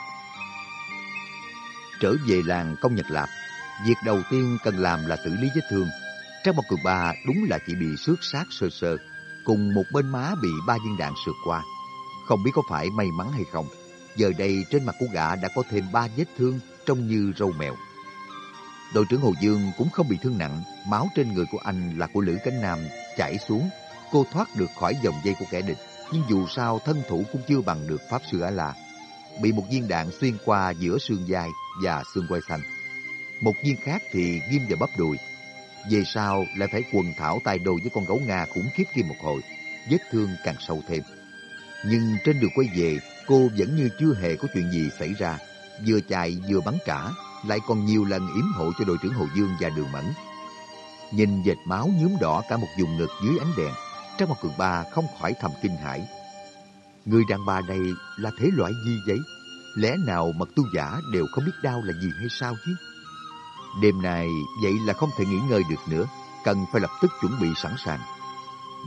Trở về làng công Nhật Lạp, việc đầu tiên cần làm là xử lý vết thương. Trang một cường ba đúng là chỉ bị xước sát sơ sơ, cùng một bên má bị ba viên đạn sượt qua. Không biết có phải may mắn hay không, giờ đây trên mặt của gã đã có thêm ba vết thương trông như râu mèo. Đội trưởng Hồ Dương cũng không bị thương nặng, máu trên người của anh là của Lữ Cánh Nam chảy xuống. Cô thoát được khỏi dòng dây của kẻ địch, nhưng dù sao thân thủ cũng chưa bằng được Pháp Sư Á-La. Bị một viên đạn xuyên qua giữa xương dài và xương quai xanh. Một viên khác thì ghim vào bắp đùi. Về sau lại phải quần thảo tay đồ với con gấu Nga khủng khiếp kia một hồi, vết thương càng sâu thêm. Nhưng trên đường quay về, cô vẫn như chưa hề có chuyện gì xảy ra, vừa chạy vừa bắn trả, lại còn nhiều lần yếm hộ cho đội trưởng Hồ Dương và Đường Mẫn. Nhìn dệt máu nhuốm đỏ cả một vùng ngực dưới ánh đèn, Trang Mặt Cường Ba không khỏi thầm kinh hãi. Người đàn bà này là thế loại gì vậy? Lẽ nào mật tu giả đều không biết đau là gì hay sao chứ? Đêm nay vậy là không thể nghỉ ngơi được nữa, cần phải lập tức chuẩn bị sẵn sàng.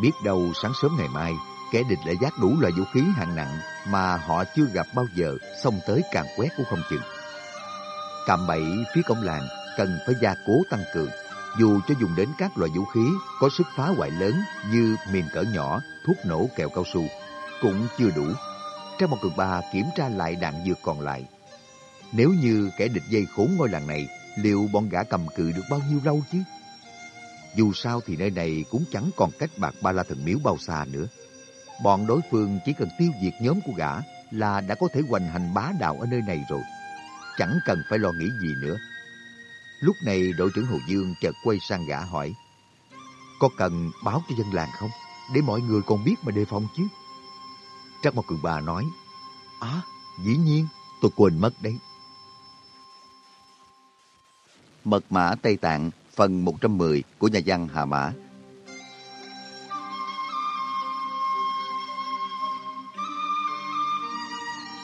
Biết đâu sáng sớm ngày mai, kẻ địch lại giác đủ loại vũ khí hạng nặng mà họ chưa gặp bao giờ, xông tới càng quét cũng không chừng. Cạm bẫy phía cổng làng cần phải gia cố tăng cường, dù cho dùng đến các loại vũ khí có sức phá hoại lớn như mìn cỡ nhỏ, thuốc nổ kẹo cao su, cũng chưa đủ. Trong một cường ba kiểm tra lại đạn dược còn lại. Nếu như kẻ địch dây khốn ngôi làng này, liệu bọn gã cầm cự được bao nhiêu lâu chứ? Dù sao thì nơi này cũng chẳng còn cách bạc ba la thần miếu bao xa nữa. Bọn đối phương chỉ cần tiêu diệt nhóm của gã là đã có thể hoành hành bá đạo ở nơi này rồi. Chẳng cần phải lo nghĩ gì nữa. Lúc này đội trưởng Hồ Dương chợt quay sang gã hỏi. Có cần báo cho dân làng không? Để mọi người còn biết mà đề phòng chứ. Trắc Mộc Cường Bà nói. À, dĩ nhiên, tôi quên mất đấy. Mật mã Tây Tạng phần 110 của nhà văn Hà Mã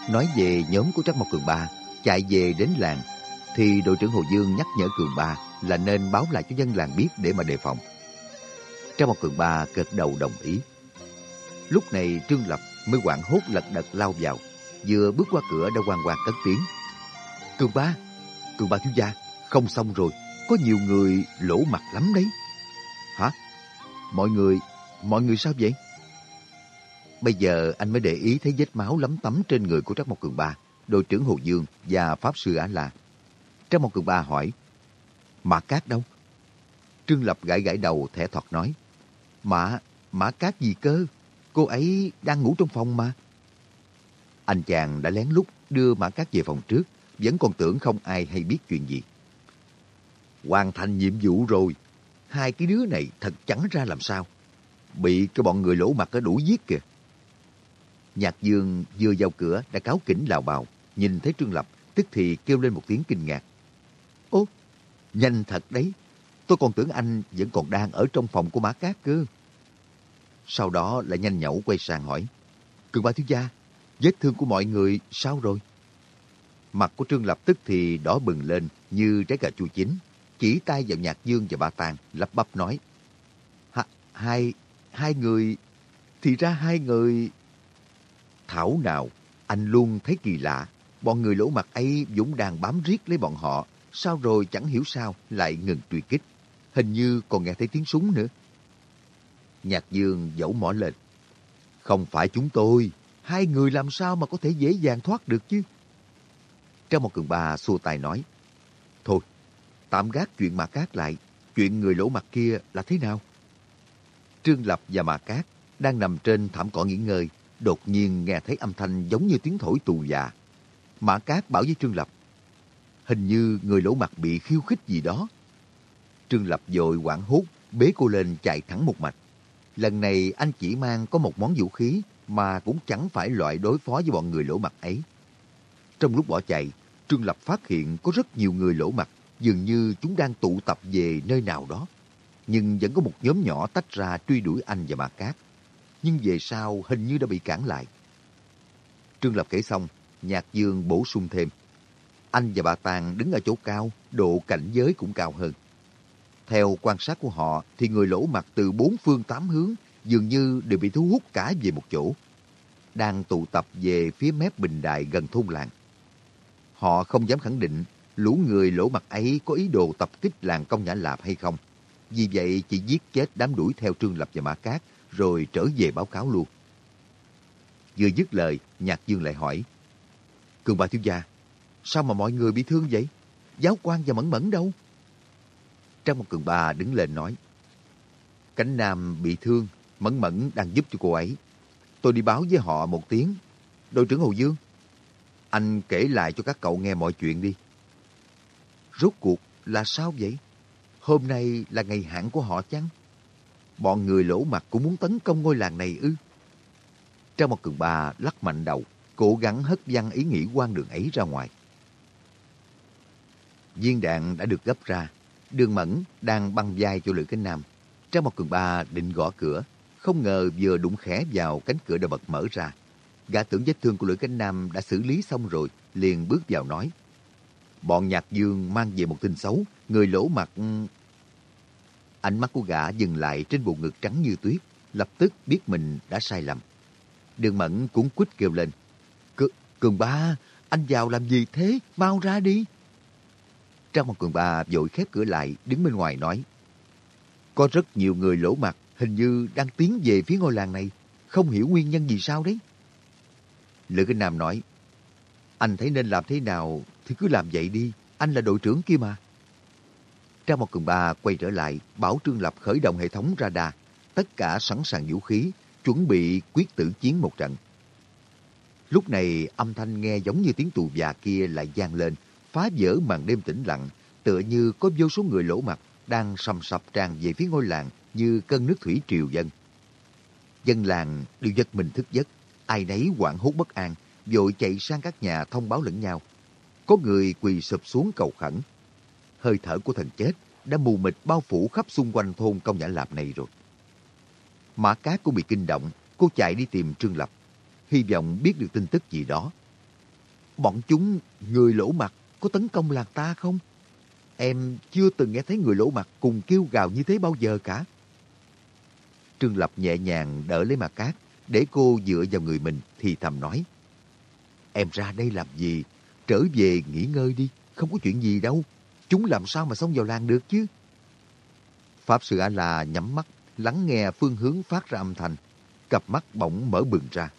Nói về nhóm của Trắc Mộc Cường Ba chạy về đến làng, thì đội trưởng Hồ Dương nhắc nhở Cường Ba là nên báo lại cho dân làng biết để mà đề phòng. Trắc Mộc Cường Ba gật đầu đồng ý. Lúc này Trương Lập mới quảng hốt lật đật lao vào, vừa bước qua cửa đã quan hoàng cất tiếng. Cường Ba, Cường Ba thiếu gia, không xong rồi, có nhiều người lỗ mặt lắm đấy. Hả? Mọi người, mọi người sao vậy? Bây giờ anh mới để ý thấy vết máu lấm tấm trên người của Trắc Mộc Cường Ba, đội trưởng Hồ Dương và Pháp Sư Á La. Trắc Mộc Cường Ba hỏi, Mã Cát đâu? Trương Lập gãi gãi đầu thẻ thọt nói, Mã, Mã Cát gì cơ? Cô ấy đang ngủ trong phòng mà. Anh chàng đã lén lút đưa Mã Cát về phòng trước, vẫn còn tưởng không ai hay biết chuyện gì. Hoàn thành nhiệm vụ rồi. Hai cái đứa này thật chẳng ra làm sao. Bị cái bọn người lỗ mặt ở đuổi giết kìa. Nhạc Dương vừa vào cửa đã cáo kỉnh lào bào, nhìn thấy Trương Lập, tức thì kêu lên một tiếng kinh ngạc. Ô, nhanh thật đấy. Tôi còn tưởng anh vẫn còn đang ở trong phòng của Mã Cát cơ. Sau đó lại nhanh nhẩu quay sang hỏi. Cường ba thiếu gia, vết thương của mọi người sao rồi? Mặt của Trương Lập tức thì đỏ bừng lên như trái cà chua chín. Chỉ tay vào Nhạc Dương và bà Tàng lắp bắp nói. hai, hai người, thì ra hai người... Thảo nào, anh luôn thấy kỳ lạ. Bọn người lỗ mặt ấy dũng đàn bám riết lấy bọn họ. Sao rồi chẳng hiểu sao lại ngừng truy kích. Hình như còn nghe thấy tiếng súng nữa. Nhạc Dương dẫu mỏ lên. Không phải chúng tôi. Hai người làm sao mà có thể dễ dàng thoát được chứ? Trong một cường bà xua tay nói. Thôi, tạm gác chuyện Mạc Cát lại. Chuyện người lỗ mặt kia là thế nào? Trương Lập và Mạc Cát đang nằm trên thảm cỏ nghỉ ngơi. Đột nhiên nghe thấy âm thanh giống như tiếng thổi tù già. Mã Cát bảo với Trương Lập. Hình như người lỗ mặt bị khiêu khích gì đó. Trương Lập dội quảng hốt, bế cô lên chạy thẳng một mạch. Lần này anh chỉ mang có một món vũ khí mà cũng chẳng phải loại đối phó với bọn người lỗ mặt ấy. Trong lúc bỏ chạy, Trương Lập phát hiện có rất nhiều người lỗ mặt, dường như chúng đang tụ tập về nơi nào đó. Nhưng vẫn có một nhóm nhỏ tách ra truy đuổi anh và Mạc Cát. Nhưng về sau hình như đã bị cản lại. Trương Lập kể xong, Nhạc Dương bổ sung thêm. Anh và bà Tàng đứng ở chỗ cao, độ cảnh giới cũng cao hơn. Theo quan sát của họ thì người lỗ mặt từ bốn phương tám hướng dường như đều bị thu hút cả về một chỗ. Đang tụ tập về phía mép bình đài gần thôn làng. Họ không dám khẳng định lũ người lỗ mặt ấy có ý đồ tập kích làng công nhã lạp hay không. Vì vậy chỉ giết chết đám đuổi theo Trương Lập và Mã Cát rồi trở về báo cáo luôn. Vừa dứt lời, Nhạc Dương lại hỏi. Cường bà thiếu gia, sao mà mọi người bị thương vậy? Giáo quan và Mẫn Mẫn đâu? Trang một cường bà đứng lên nói. Cánh Nam bị thương, Mẫn Mẫn đang giúp cho cô ấy. Tôi đi báo với họ một tiếng. Đội trưởng Hồ Dương, anh kể lại cho các cậu nghe mọi chuyện đi. Rốt cuộc là sao vậy? Hôm nay là ngày hạn của họ chăng? Bọn người lỗ mặt cũng muốn tấn công ngôi làng này ư? Trang một cường bà lắc mạnh đầu, cố gắng hất văng ý nghĩ quan đường ấy ra ngoài. Viên đạn đã được gấp ra. Đường Mẫn đang băng vai cho Lữ Cánh Nam. Trang một cường ba định gõ cửa, không ngờ vừa đụng khẽ vào cánh cửa đã bật mở ra. Gã tưởng vết thương của Lữ Cánh Nam đã xử lý xong rồi, liền bước vào nói. Bọn nhạc dương mang về một tin xấu, người lỗ mặt... Ừ, ánh mắt của gã dừng lại trên bộ ngực trắng như tuyết, lập tức biết mình đã sai lầm. Đường Mẫn cũng quýt kêu lên. Cường ba, anh vào làm gì thế? Mau ra đi. Trang một cường ba vội khép cửa lại, đứng bên ngoài nói. Có rất nhiều người lỗ mặt, hình như đang tiến về phía ngôi làng này. Không hiểu nguyên nhân gì sao đấy. Lữ Kinh Nam nói. Anh thấy nên làm thế nào thì cứ làm vậy đi. Anh là đội trưởng kia mà. Trang một cường ba quay trở lại, bảo Trương Lập khởi động hệ thống radar. Tất cả sẵn sàng vũ khí, chuẩn bị quyết tử chiến một trận. Lúc này âm thanh nghe giống như tiếng tù già kia lại vang lên, phá vỡ màn đêm tĩnh lặng, tựa như có vô số người lỗ mặt đang sầm sập tràn về phía ngôi làng như cơn nước thủy triều dân. Dân làng đều giật mình thức giấc, ai nấy hoảng hốt bất an, vội chạy sang các nhà thông báo lẫn nhau. Có người quỳ sụp xuống cầu khẩn. Hơi thở của thần chết đã mù mịt bao phủ khắp xung quanh thôn công nhã lạp này rồi. Mã Cát cũng bị kinh động, cô chạy đi tìm Trương Lập, hy vọng biết được tin tức gì đó. Bọn chúng, người lỗ mặt, có tấn công làng ta không? Em chưa từng nghe thấy người lỗ mặt cùng kêu gào như thế bao giờ cả. Trương Lập nhẹ nhàng đỡ lấy Mã Cát, để cô dựa vào người mình thì thầm nói. Em ra đây làm gì? Trở về nghỉ ngơi đi, không có chuyện gì đâu. Chúng làm sao mà xông vào làng được chứ? Pháp Sư A-La nhắm mắt, lắng nghe phương hướng phát ra âm thanh. Cặp mắt bỗng mở bừng ra.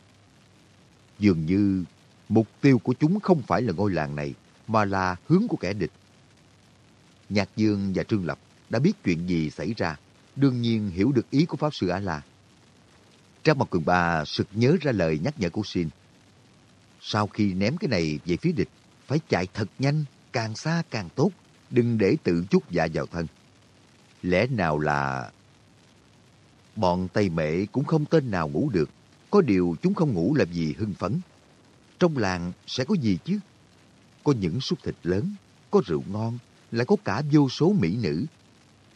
Dường như mục tiêu của chúng không phải là ngôi làng này, mà là hướng của kẻ địch. Nhạc Dương và Trương Lập đã biết chuyện gì xảy ra, đương nhiên hiểu được ý của Pháp Sư A-La. Trang Mộc Cường Ba sực nhớ ra lời nhắc nhở của Xin. Sau khi ném cái này về phía địch, phải chạy thật nhanh, càng xa càng tốt, đừng để tự chút dạ vào thân. Lẽ nào là... Bọn Tây Mệ cũng không tên nào ngủ được, có điều chúng không ngủ là vì hưng phấn. Trong làng sẽ có gì chứ? Có những suất thịt lớn, có rượu ngon, lại có cả vô số mỹ nữ.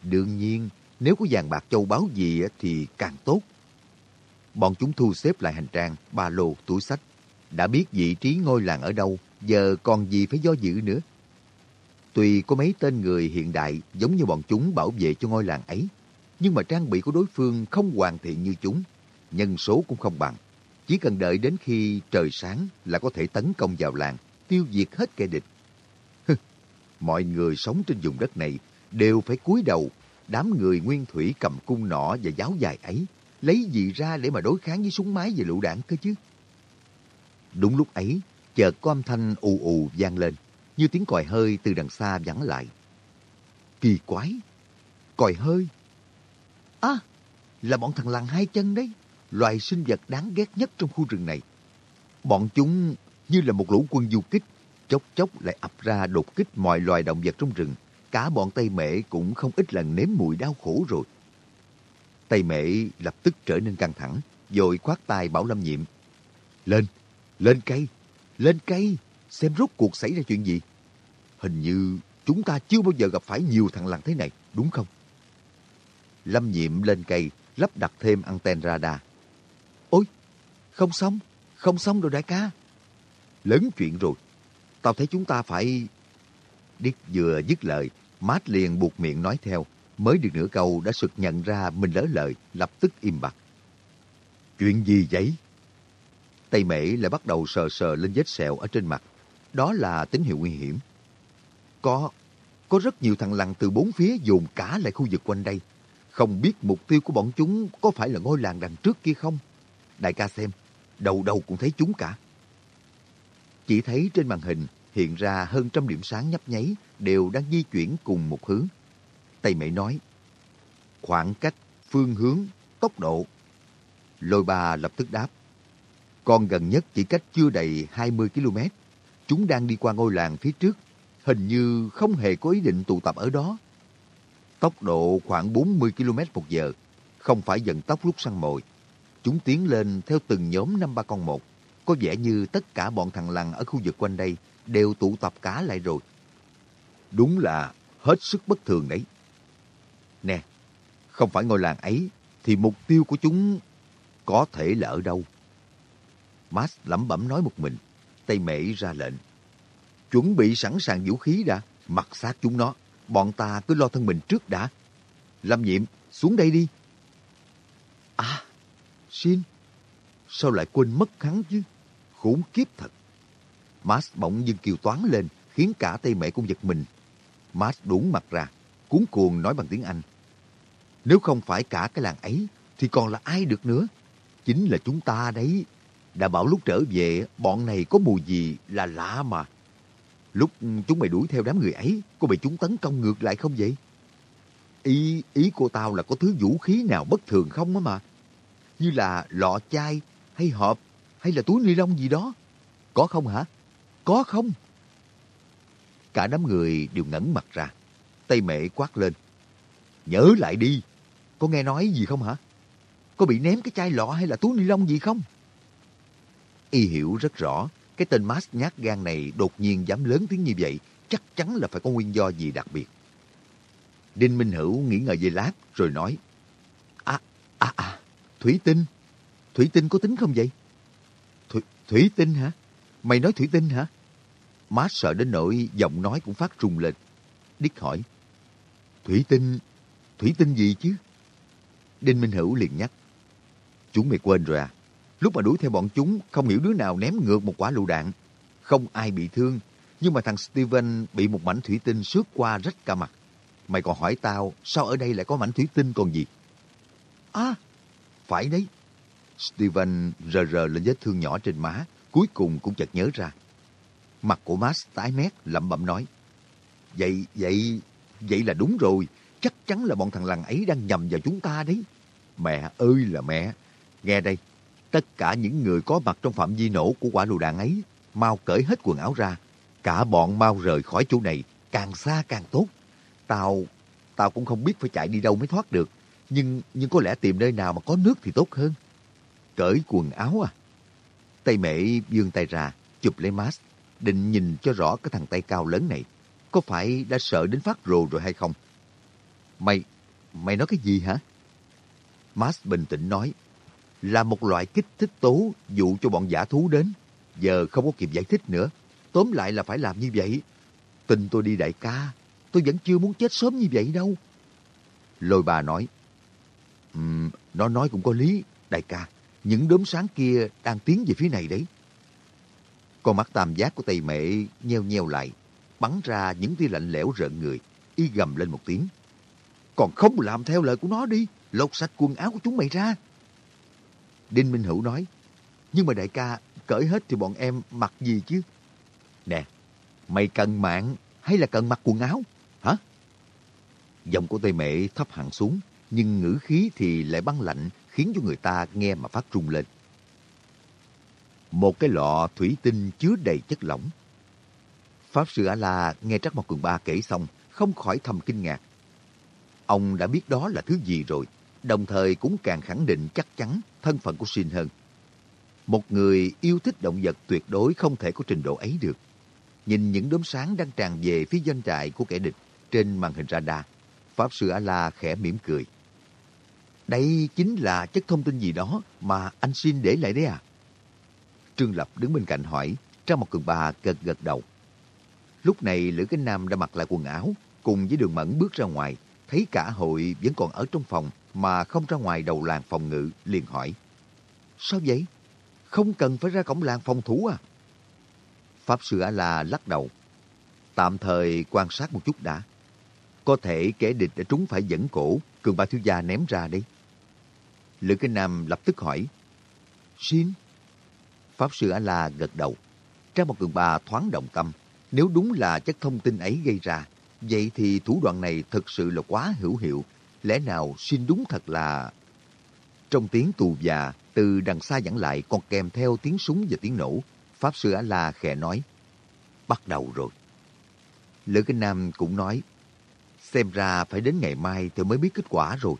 Đương nhiên, nếu có vàng bạc châu báu gì thì càng tốt. Bọn chúng thu xếp lại hành trang, ba lô, túi sách. Đã biết vị trí ngôi làng ở đâu, giờ còn gì phải do dự nữa. Tuy có mấy tên người hiện đại giống như bọn chúng bảo vệ cho ngôi làng ấy, nhưng mà trang bị của đối phương không hoàn thiện như chúng, nhân số cũng không bằng. Chỉ cần đợi đến khi trời sáng là có thể tấn công vào làng, tiêu diệt hết kẻ địch. Mọi người sống trên vùng đất này đều phải cúi đầu, đám người nguyên thủy cầm cung nỏ và giáo dài ấy, lấy gì ra để mà đối kháng với súng máy và lựu đạn cơ chứ? Đúng lúc ấy, chợt có âm thanh ù ù vang lên, như tiếng còi hơi từ đằng xa vẳng lại. Kỳ quái! Còi hơi! À, là bọn thằng lằn hai chân đấy, loài sinh vật đáng ghét nhất trong khu rừng này. Bọn chúng như là một lũ quân du kích, chốc chốc lại ập ra đột kích mọi loài động vật trong rừng. Cả bọn Tây Mễ cũng không ít lần nếm mùi đau khổ rồi. Tây Mễ lập tức trở nên căng thẳng, rồi khoát tay bảo Lâm Nhiệm. Lên, lên cây, lên cây, xem rốt cuộc xảy ra chuyện gì. Hình như chúng ta chưa bao giờ gặp phải nhiều thằng lằn thế này, đúng không? Lâm Nhiệm lên cây, lắp đặt thêm anten radar. Ôi, không xong, không xong rồi đại ca. Lớn chuyện rồi, tao thấy chúng ta phải... điếc vừa dứt lời, Mát liền buộc miệng nói theo. Mới được nửa câu đã sực nhận ra mình lỡ lời, lập tức im bặt. Chuyện gì vậy? Tây Mễ lại bắt đầu sờ sờ lên vết sẹo ở trên mặt. Đó là tín hiệu nguy hiểm. Có, có rất nhiều thằng lằn từ bốn phía dồn cả lại khu vực quanh đây. Không biết mục tiêu của bọn chúng có phải là ngôi làng đằng trước kia không? Đại ca xem, đầu đầu cũng thấy chúng cả. Chỉ thấy trên màn hình hiện ra hơn trăm điểm sáng nhấp nháy đều đang di chuyển cùng một hướng. Tây Mễ nói, khoảng cách, phương hướng, tốc độ. Lôi ba lập tức đáp, con gần nhất chỉ cách chưa đầy 20 km. Chúng đang đi qua ngôi làng phía trước, hình như không hề có ý định tụ tập ở đó. Tốc độ khoảng 40 km một giờ, không phải dần tốc lúc săn mồi. Chúng tiến lên theo từng nhóm năm ba con một, Có vẻ như tất cả bọn thằng lằn ở khu vực quanh đây đều tụ tập cá lại rồi. Đúng là hết sức bất thường đấy. Nè, không phải ngôi làng ấy, thì mục tiêu của chúng có thể là ở đâu? Max lẩm bẩm nói một mình, tay mễ ra lệnh. Chuẩn bị sẵn sàng vũ khí đã, mặc sát chúng nó. Bọn ta cứ lo thân mình trước đã. Lâm nhiệm, xuống đây đi. À, xin. Sao lại quên mất hắn chứ? Khốn kiếp thật. Max bỗng dưng kêu toán lên, khiến cả tay mẹ cũng giật mình. Max đuống mặt ra, cuốn cuồng nói bằng tiếng Anh. Nếu không phải cả cái làng ấy, thì còn là ai được nữa? Chính là chúng ta đấy. Đã bảo lúc trở về, bọn này có mùi gì là lạ mà. Lúc chúng mày đuổi theo đám người ấy, có bị chúng tấn công ngược lại không vậy? Ý, ý của tao là có thứ vũ khí nào bất thường không á mà. Như là lọ chai, hay hộp, hay là túi ni lông gì đó. Có không hả? Có không? Cả đám người đều ngẩn mặt ra. tay mẹ quát lên. Nhớ lại đi. Có nghe nói gì không hả? Có bị ném cái chai lọ hay là túi ni lông gì không? Y hiểu rất rõ, cái tên Max nhát gan này đột nhiên dám lớn tiếng như vậy, chắc chắn là phải có nguyên do gì đặc biệt. Đinh Minh Hữu nghĩ ngợi về lát rồi nói, À, à, à, thủy tinh. Thủy tinh có tính không vậy? Thủy, thủy tinh hả? Mày nói thủy tinh hả? Max sợ đến nỗi giọng nói cũng phát rung lên. Đích hỏi, Thủy tinh, thủy tinh gì chứ? Đinh Minh Hữu liền nhắc, Chúng mày quên rồi à? Lúc mà đuổi theo bọn chúng, không hiểu đứa nào ném ngược một quả lựu đạn. Không ai bị thương, nhưng mà thằng Steven bị một mảnh thủy tinh xước qua rách cả mặt. Mày còn hỏi tao, sao ở đây lại có mảnh thủy tinh còn gì? À, phải đấy. Steven rờ rờ lên vết thương nhỏ trên má, cuối cùng cũng chợt nhớ ra. Mặt của Max tái mét, lẩm bẩm nói. Vậy, vậy, vậy là đúng rồi. Chắc chắn là bọn thằng lằn ấy đang nhầm vào chúng ta đấy. Mẹ ơi là mẹ. Nghe đây, tất cả những người có mặt trong phạm vi nổ của quả lựu đạn ấy, mau cởi hết quần áo ra. Cả bọn mau rời khỏi chỗ này, càng xa càng tốt. Tao, tao cũng không biết phải chạy đi đâu mới thoát được. Nhưng, nhưng có lẽ tìm nơi nào mà có nước thì tốt hơn. Cởi quần áo à? Tay mẹ vươn tay ra, chụp lấy mask, định nhìn cho rõ cái thằng tay cao lớn này. Có phải đã sợ đến phát rồ rồi hay không? Mày, mày nói cái gì hả? Mask bình tĩnh nói, là một loại kích thích tố dụ cho bọn giả thú đến. Giờ không có kịp giải thích nữa. Tóm lại là phải làm như vậy. Tình tôi đi đại ca, tôi vẫn chưa muốn chết sớm như vậy đâu. Lôi bà nói, um, nó nói cũng có lý, đại ca. Những đốm sáng kia đang tiến về phía này đấy. Con mắt tam giác của Tây Mệ nheo nheo lại, bắn ra những tia lạnh lẽo rợn người, y gầm lên một tiếng. Còn không làm theo lời của nó đi, lột sạch quần áo của chúng mày ra. Đinh Minh Hữu nói, nhưng mà đại ca, cởi hết thì bọn em mặc gì chứ? Nè, mày cần mạng hay là cần mặc quần áo? Hả? Giọng của Tây Mệ thấp hẳn xuống, nhưng ngữ khí thì lại băng lạnh, khiến cho người ta nghe mà phát run lên. Một cái lọ thủy tinh chứa đầy chất lỏng. Pháp sư A-la nghe Trắc Mộc Cường Ba kể xong, không khỏi thầm kinh ngạc. Ông đã biết đó là thứ gì rồi, đồng thời cũng càng khẳng định chắc chắn thân phận của Shin hơn. Một người yêu thích động vật tuyệt đối không thể có trình độ ấy được. Nhìn những đốm sáng đang tràn về phía doanh trại của kẻ địch trên màn hình radar, Pháp Sư A-La khẽ mỉm cười. Đây chính là chất thông tin gì đó mà anh Shin để lại đấy à? Trương Lập đứng bên cạnh hỏi, trong một cường bà gật gật đầu. Lúc này Lữ Cánh Nam đã mặc lại quần áo, cùng với đường mẫn bước ra ngoài, thấy cả hội vẫn còn ở trong phòng mà không ra ngoài đầu làng phòng ngự, liền hỏi. Sao vậy? Không cần phải ra cổng làng phòng thủ à? Pháp Sư A-La lắc đầu. Tạm thời quan sát một chút đã. Có thể kẻ địch đã trúng phải dẫn cổ, cường ba thiếu gia ném ra đi. Lữ Kinh Nam lập tức hỏi. Xin? Pháp Sư A-La gật đầu. Trang một cường ba thoáng động tâm. Nếu đúng là chất thông tin ấy gây ra, vậy thì thủ đoạn này thực sự là quá hữu hiệu, Lẽ nào xin đúng thật là... Trong tiếng tù già, từ đằng xa dẫn lại còn kèm theo tiếng súng và tiếng nổ. Pháp Sư A-La khẽ nói, bắt đầu rồi. Lữ Kinh Nam cũng nói, xem ra phải đến ngày mai thì mới biết kết quả rồi.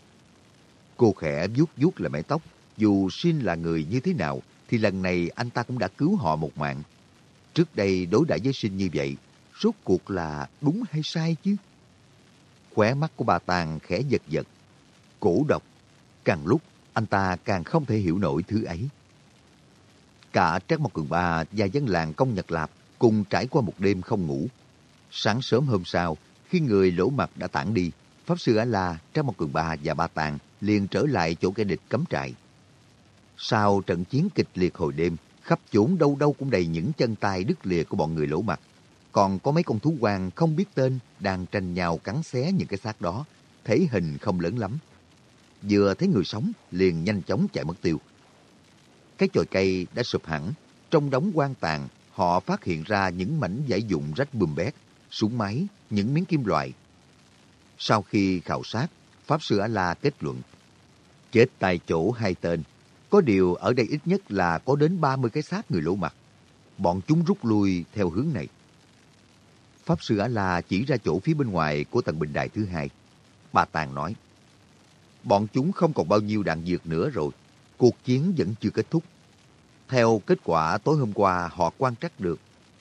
Cô khẽ vuốt vuốt lại mái tóc, dù xin là người như thế nào thì lần này anh ta cũng đã cứu họ một mạng. Trước đây đối đãi với sinh như vậy, rốt cuộc là đúng hay sai chứ? Khóe mắt của bà Tàng khẽ giật giật. Cổ độc, càng lúc anh ta càng không thể hiểu nổi thứ ấy. Cả Trác Mộc Cường Ba và dân làng Công Nhật Lạp cùng trải qua một đêm không ngủ. Sáng sớm hôm sau, khi người lỗ mặt đã tản đi, Pháp Sư Á La, Trác Mộc Cường Ba và Ba Tàng liền trở lại chỗ kẻ địch cấm trại. Sau trận chiến kịch liệt hồi đêm, khắp chốn đâu đâu cũng đầy những chân tay đứt lìa của bọn người lỗ mặt. Còn có mấy con thú quang không biết tên đang tranh nhau cắn xé những cái xác đó, thể hình không lớn lắm. Vừa thấy người sống, liền nhanh chóng chạy mất tiêu. Cái chồi cây đã sụp hẳn, trong đống quan tàn, họ phát hiện ra những mảnh giải dụng rách bùm bét, súng máy, những miếng kim loại. Sau khi khảo sát, Pháp Sư A-La kết luận, chết tại chỗ hai tên, có điều ở đây ít nhất là có đến 30 cái xác người lỗ mặt. Bọn chúng rút lui theo hướng này. Pháp Sư A-La chỉ ra chỗ phía bên ngoài của tầng bình đài thứ hai. Bà Tàng nói, bọn chúng không còn bao nhiêu đạn dược nữa rồi. Cuộc chiến vẫn chưa kết thúc. Theo kết quả tối hôm qua họ quan trắc được,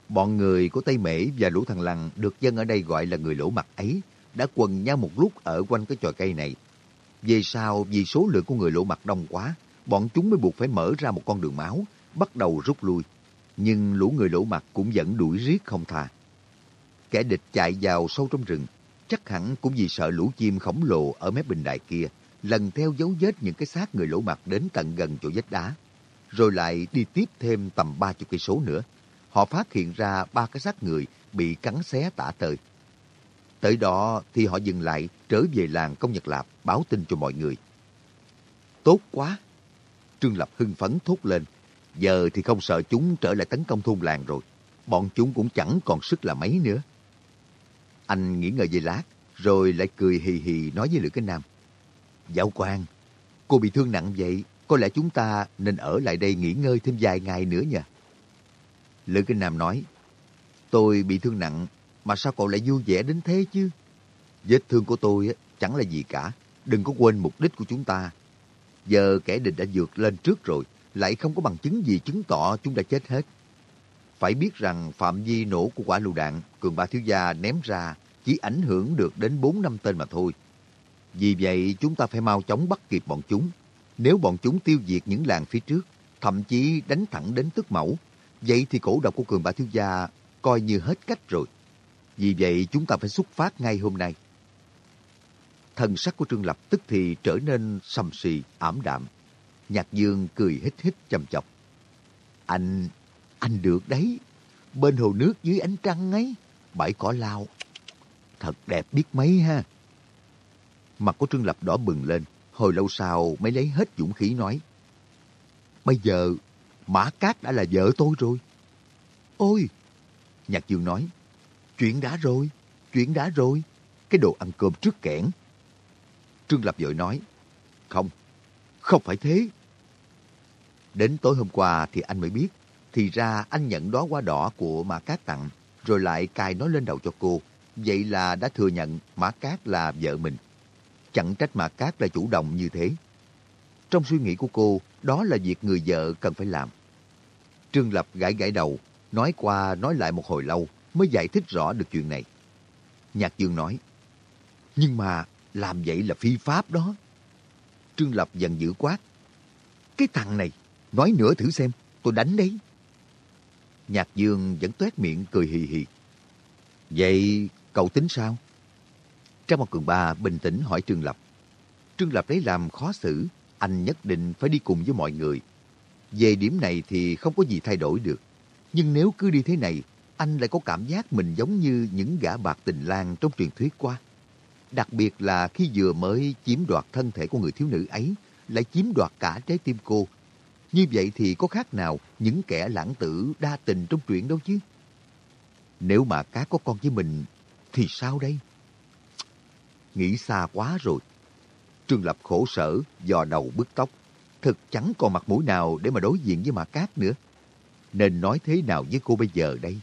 bọn người của Tây Mễ và Lũ Thằng Lằn được dân ở đây gọi là người lỗ mặt ấy đã quần nhau một lúc ở quanh cái tròi cây này. Về sau, vì số lượng của người lỗ mặt đông quá, bọn chúng mới buộc phải mở ra một con đường máu, bắt đầu rút lui. Nhưng lũ người lỗ mặt cũng vẫn đuổi riết không tha. Kẻ địch chạy vào sâu trong rừng, chắc hẳn cũng vì sợ lũ chim khổng lồ ở mép bình đài kia, lần theo dấu vết những cái xác người lỗ mặt đến tận gần chỗ vách đá, rồi lại đi tiếp thêm tầm ba chục cây số nữa. Họ phát hiện ra ba cái xác người bị cắn xé tả tơi. Tới đó thì họ dừng lại trở về làng công nhật lạp báo tin cho mọi người. Tốt quá! Trương Lập hưng phấn thốt lên. Giờ thì không sợ chúng trở lại tấn công thôn làng rồi. Bọn chúng cũng chẳng còn sức là mấy nữa. Anh nghĩ ngợi về lát, rồi lại cười hì hì nói với Lữ cái Nam. Giáo quan, cô bị thương nặng vậy, có lẽ chúng ta nên ở lại đây nghỉ ngơi thêm vài ngày nữa nha. Lữ Kinh Nam nói, tôi bị thương nặng, mà sao cậu lại vui vẻ đến thế chứ? Vết thương của tôi chẳng là gì cả, đừng có quên mục đích của chúng ta. Giờ kẻ địch đã vượt lên trước rồi, lại không có bằng chứng gì chứng tỏ chúng đã chết hết. Phải biết rằng phạm vi nổ của quả lựu đạn cường ba thiếu gia ném ra chỉ ảnh hưởng được đến 4 năm tên mà thôi. Vì vậy chúng ta phải mau chóng bắt kịp bọn chúng. Nếu bọn chúng tiêu diệt những làng phía trước, thậm chí đánh thẳng đến tức mẫu, vậy thì cổ độc của cường ba thiếu gia coi như hết cách rồi. Vì vậy chúng ta phải xuất phát ngay hôm nay. Thần sắc của Trương Lập tức thì trở nên sầm sì, ảm đạm. Nhạc Dương cười hít hít chầm chọc. Anh, anh được đấy. Bên hồ nước dưới ánh trăng ấy, bãi cỏ lao. Thật đẹp biết mấy ha. Mặt của Trương Lập đỏ bừng lên. Hồi lâu sau mới lấy hết dũng khí nói. Bây giờ, Mã Cát đã là vợ tôi rồi. Ôi! Nhạc Dương nói. Chuyện đã rồi, chuyện đã rồi. Cái đồ ăn cơm trước kẽn. Trương Lập vội nói. Không, không phải thế. Đến tối hôm qua thì anh mới biết. Thì ra anh nhận đó hoa đỏ của Mã Cát tặng, rồi lại cài nó lên đầu cho cô. Vậy là đã thừa nhận Mã Cát là vợ mình. Chẳng trách Mã Cát là chủ động như thế. Trong suy nghĩ của cô, đó là việc người vợ cần phải làm. Trương Lập gãi gãi đầu, nói qua nói lại một hồi lâu mới giải thích rõ được chuyện này. Nhạc Dương nói, nhưng mà làm vậy là phi pháp đó. Trương Lập dần dữ quát, cái thằng này, nói nữa thử xem, tôi đánh đấy. Nhạc Dương vẫn tuét miệng cười hì hì. Vậy cậu tính sao? Trang một cường ba bình tĩnh hỏi Trương Lập. Trương Lập lấy làm khó xử, anh nhất định phải đi cùng với mọi người. Về điểm này thì không có gì thay đổi được. Nhưng nếu cứ đi thế này, anh lại có cảm giác mình giống như những gã bạc tình lang trong truyền thuyết qua. Đặc biệt là khi vừa mới chiếm đoạt thân thể của người thiếu nữ ấy, lại chiếm đoạt cả trái tim cô. Như vậy thì có khác nào những kẻ lãng tử đa tình trong chuyện đâu chứ? Nếu mà cá có con với mình, thì sao đây? Nghĩ xa quá rồi. Trương Lập khổ sở, dò đầu bứt tóc. Thật chẳng còn mặt mũi nào để mà đối diện với Mã Cát nữa. Nên nói thế nào với cô bây giờ đây?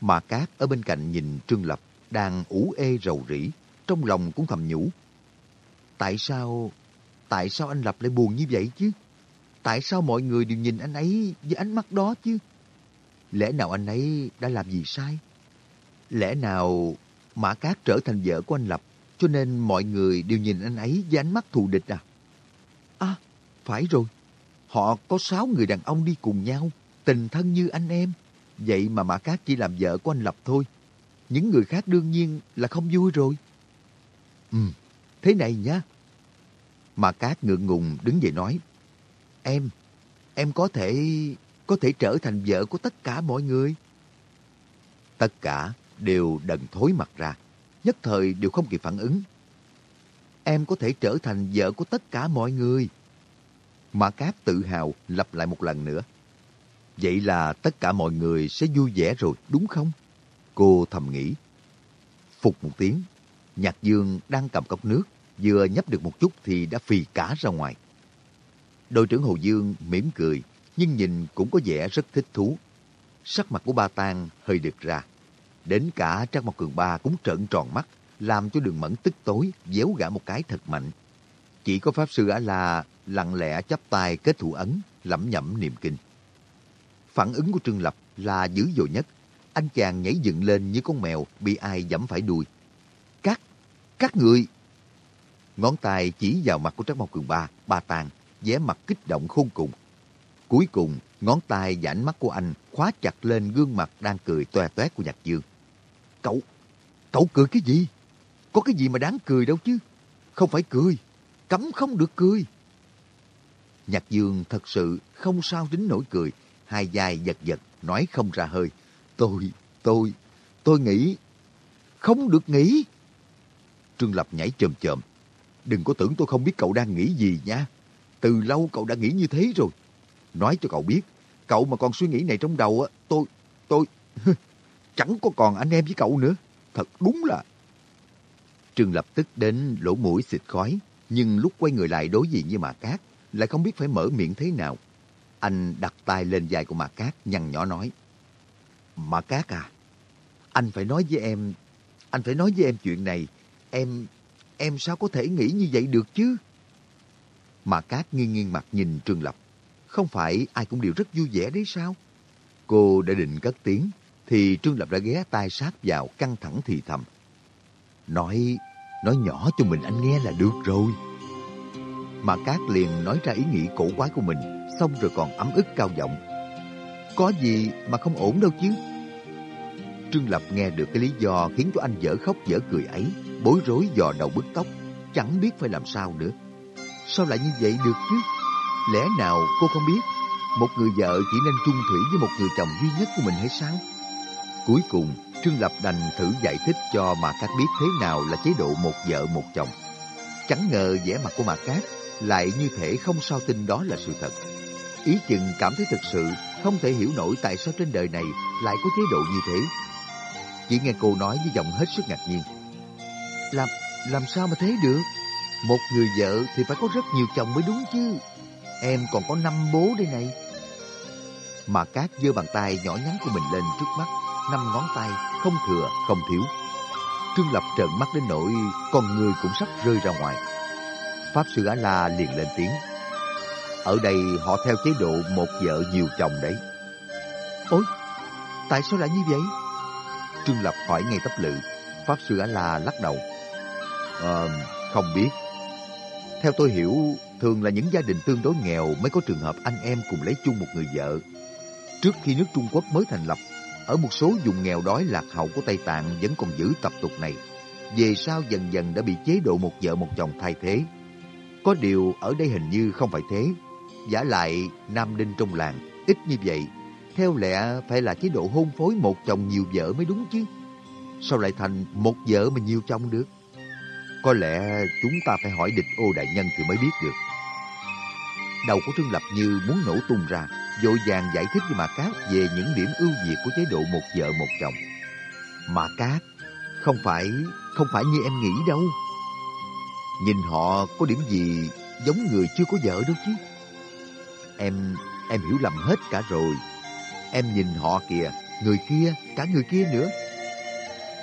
mà Cát ở bên cạnh nhìn Trương Lập đang ủ ê rầu rĩ, trong lòng cũng thầm nhủ. Tại sao, tại sao anh Lập lại buồn như vậy chứ? Tại sao mọi người đều nhìn anh ấy với ánh mắt đó chứ? Lẽ nào anh ấy đã làm gì sai? Lẽ nào Mã Cát trở thành vợ của anh Lập cho nên mọi người đều nhìn anh ấy với ánh mắt thù địch à? À, phải rồi. Họ có sáu người đàn ông đi cùng nhau, tình thân như anh em. Vậy mà Mã Cát chỉ làm vợ của anh Lập thôi. Những người khác đương nhiên là không vui rồi. Ừ, thế này nhá. Mã Cát ngượng ngùng đứng dậy nói. Em, em có thể, có thể trở thành vợ của tất cả mọi người. Tất cả đều đần thối mặt ra, nhất thời đều không kịp phản ứng. Em có thể trở thành vợ của tất cả mọi người. Mã cáp tự hào lặp lại một lần nữa. Vậy là tất cả mọi người sẽ vui vẻ rồi, đúng không? Cô thầm nghĩ. Phục một tiếng, Nhạc Dương đang cầm cốc nước, vừa nhấp được một chút thì đã phì cả ra ngoài. Đội trưởng Hồ Dương mỉm cười, nhưng nhìn cũng có vẻ rất thích thú. Sắc mặt của ba Tang hơi đực ra. Đến cả Trang Mộc Cường Ba cũng trợn tròn mắt, làm cho đường mẫn tức tối, déo gã một cái thật mạnh. Chỉ có Pháp Sư A-La lặng lẽ chắp tay kết thủ ấn, lẩm nhẩm niệm kinh. Phản ứng của Trương Lập là dữ dội nhất. Anh chàng nhảy dựng lên như con mèo bị ai dẫm phải đuôi. Các, các người... Ngón tay chỉ vào mặt của Trác Mộc Cường Ba, ba tàn, vẻ mặt kích động khôn cùng. Cuối cùng, ngón tay và ánh mắt của anh khóa chặt lên gương mặt đang cười toe toét của Nhạc Dương. Cậu, cậu cười cái gì? Có cái gì mà đáng cười đâu chứ? Không phải cười, cấm không được cười. Nhạc Dương thật sự không sao đến nổi cười, hai vai giật giật, nói không ra hơi. Tôi, tôi, tôi nghĩ, không được nghĩ. Trương Lập nhảy chồm chồm. Đừng có tưởng tôi không biết cậu đang nghĩ gì nha. Từ lâu cậu đã nghĩ như thế rồi. Nói cho cậu biết, cậu mà còn suy nghĩ này trong đầu, á, tôi, tôi, chẳng có còn anh em với cậu nữa. Thật đúng là... trường Lập tức đến lỗ mũi xịt khói, nhưng lúc quay người lại đối diện với Mạc Cát, lại không biết phải mở miệng thế nào. Anh đặt tay lên vai của Mạc Cát, nhăn nhỏ nói. Mạc Cát à, anh phải nói với em, anh phải nói với em chuyện này. Em, em sao có thể nghĩ như vậy được chứ? Mà Cát nghiêng nghiêng mặt nhìn Trương Lập. Không phải ai cũng đều rất vui vẻ đấy sao? Cô đã định cất tiếng, thì Trương Lập đã ghé tai sát vào căng thẳng thì thầm. Nói, nói nhỏ cho mình anh nghe là được rồi. Mà Cát liền nói ra ý nghĩ cổ quái của mình, xong rồi còn ấm ức cao giọng. Có gì mà không ổn đâu chứ? Trương Lập nghe được cái lý do khiến cho anh dở khóc dở cười ấy, bối rối dò đầu bứt tóc, chẳng biết phải làm sao nữa. Sao lại như vậy được chứ? Lẽ nào cô không biết một người vợ chỉ nên chung thủy với một người chồng duy nhất của mình hay sao? Cuối cùng, Trương Lập đành thử giải thích cho Mạc Cát biết thế nào là chế độ một vợ một chồng. Chẳng ngờ vẻ mặt của Mạc Cát lại như thể không sao tin đó là sự thật. Ý chừng cảm thấy thực sự không thể hiểu nổi tại sao trên đời này lại có chế độ như thế. Chỉ nghe cô nói với giọng hết sức ngạc nhiên. Làm, làm sao mà thế được? Một người vợ thì phải có rất nhiều chồng mới đúng chứ. Em còn có năm bố đây này. Mà Cát giơ bàn tay nhỏ nhắn của mình lên trước mắt, năm ngón tay, không thừa, không thiếu. Trương Lập trợn mắt đến nỗi con người cũng sắp rơi ra ngoài. Pháp Sư Á La liền lên tiếng. Ở đây họ theo chế độ một vợ nhiều chồng đấy. Ôi, tại sao lại như vậy? Trương Lập hỏi ngay tấp lự. Pháp Sư Á La lắc đầu. Ờ, không biết. Theo tôi hiểu, thường là những gia đình tương đối nghèo mới có trường hợp anh em cùng lấy chung một người vợ. Trước khi nước Trung Quốc mới thành lập, ở một số vùng nghèo đói lạc hậu của Tây Tạng vẫn còn giữ tập tục này. Về sau dần dần đã bị chế độ một vợ một chồng thay thế. Có điều ở đây hình như không phải thế. Giả lại Nam Đinh trong làng, ít như vậy. Theo lẽ phải là chế độ hôn phối một chồng nhiều vợ mới đúng chứ. Sao lại thành một vợ mà nhiều chồng được? Có lẽ chúng ta phải hỏi địch ô đại nhân thì mới biết được. Đầu của Trương Lập như muốn nổ tung ra, vội vàng giải thích với Mã Cát về những điểm ưu việt của chế độ một vợ một chồng. Mã Cát, không phải, không phải như em nghĩ đâu. Nhìn họ có điểm gì giống người chưa có vợ đâu chứ. Em, em hiểu lầm hết cả rồi. Em nhìn họ kìa, người kia, cả người kia nữa.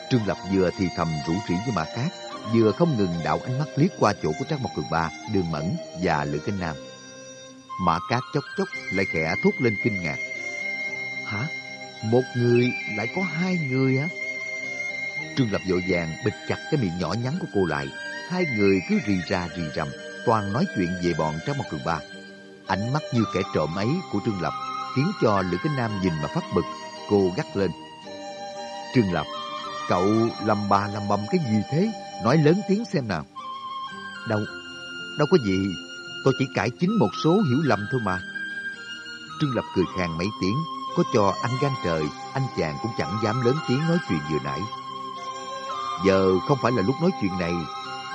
Trương Lập vừa thì thầm rủ rỉ với Mã Cát, vừa không ngừng đạo ánh mắt liếc qua chỗ của Trác Mộc Cường Ba, Đường Mẫn và Lữ Kinh Nam. Mã Cát chốc chốc lại khẽ thốt lên kinh ngạc. Hả? Một người lại có hai người hả? Trương Lập vội vàng bịt chặt cái miệng nhỏ nhắn của cô lại. Hai người cứ rì ra rì rầm, toàn nói chuyện về bọn Trác Mộc Cường Ba. Ánh mắt như kẻ trộm ấy của Trương Lập khiến cho Lữ Kinh Nam nhìn mà phát bực. Cô gắt lên. Trương Lập, cậu lầm bà lầm bầm cái gì thế? Nói lớn tiếng xem nào. Đâu, đâu có gì. Tôi chỉ cải chính một số hiểu lầm thôi mà. Trương Lập cười khàn mấy tiếng, có cho anh gan trời, anh chàng cũng chẳng dám lớn tiếng nói chuyện vừa nãy. Giờ không phải là lúc nói chuyện này,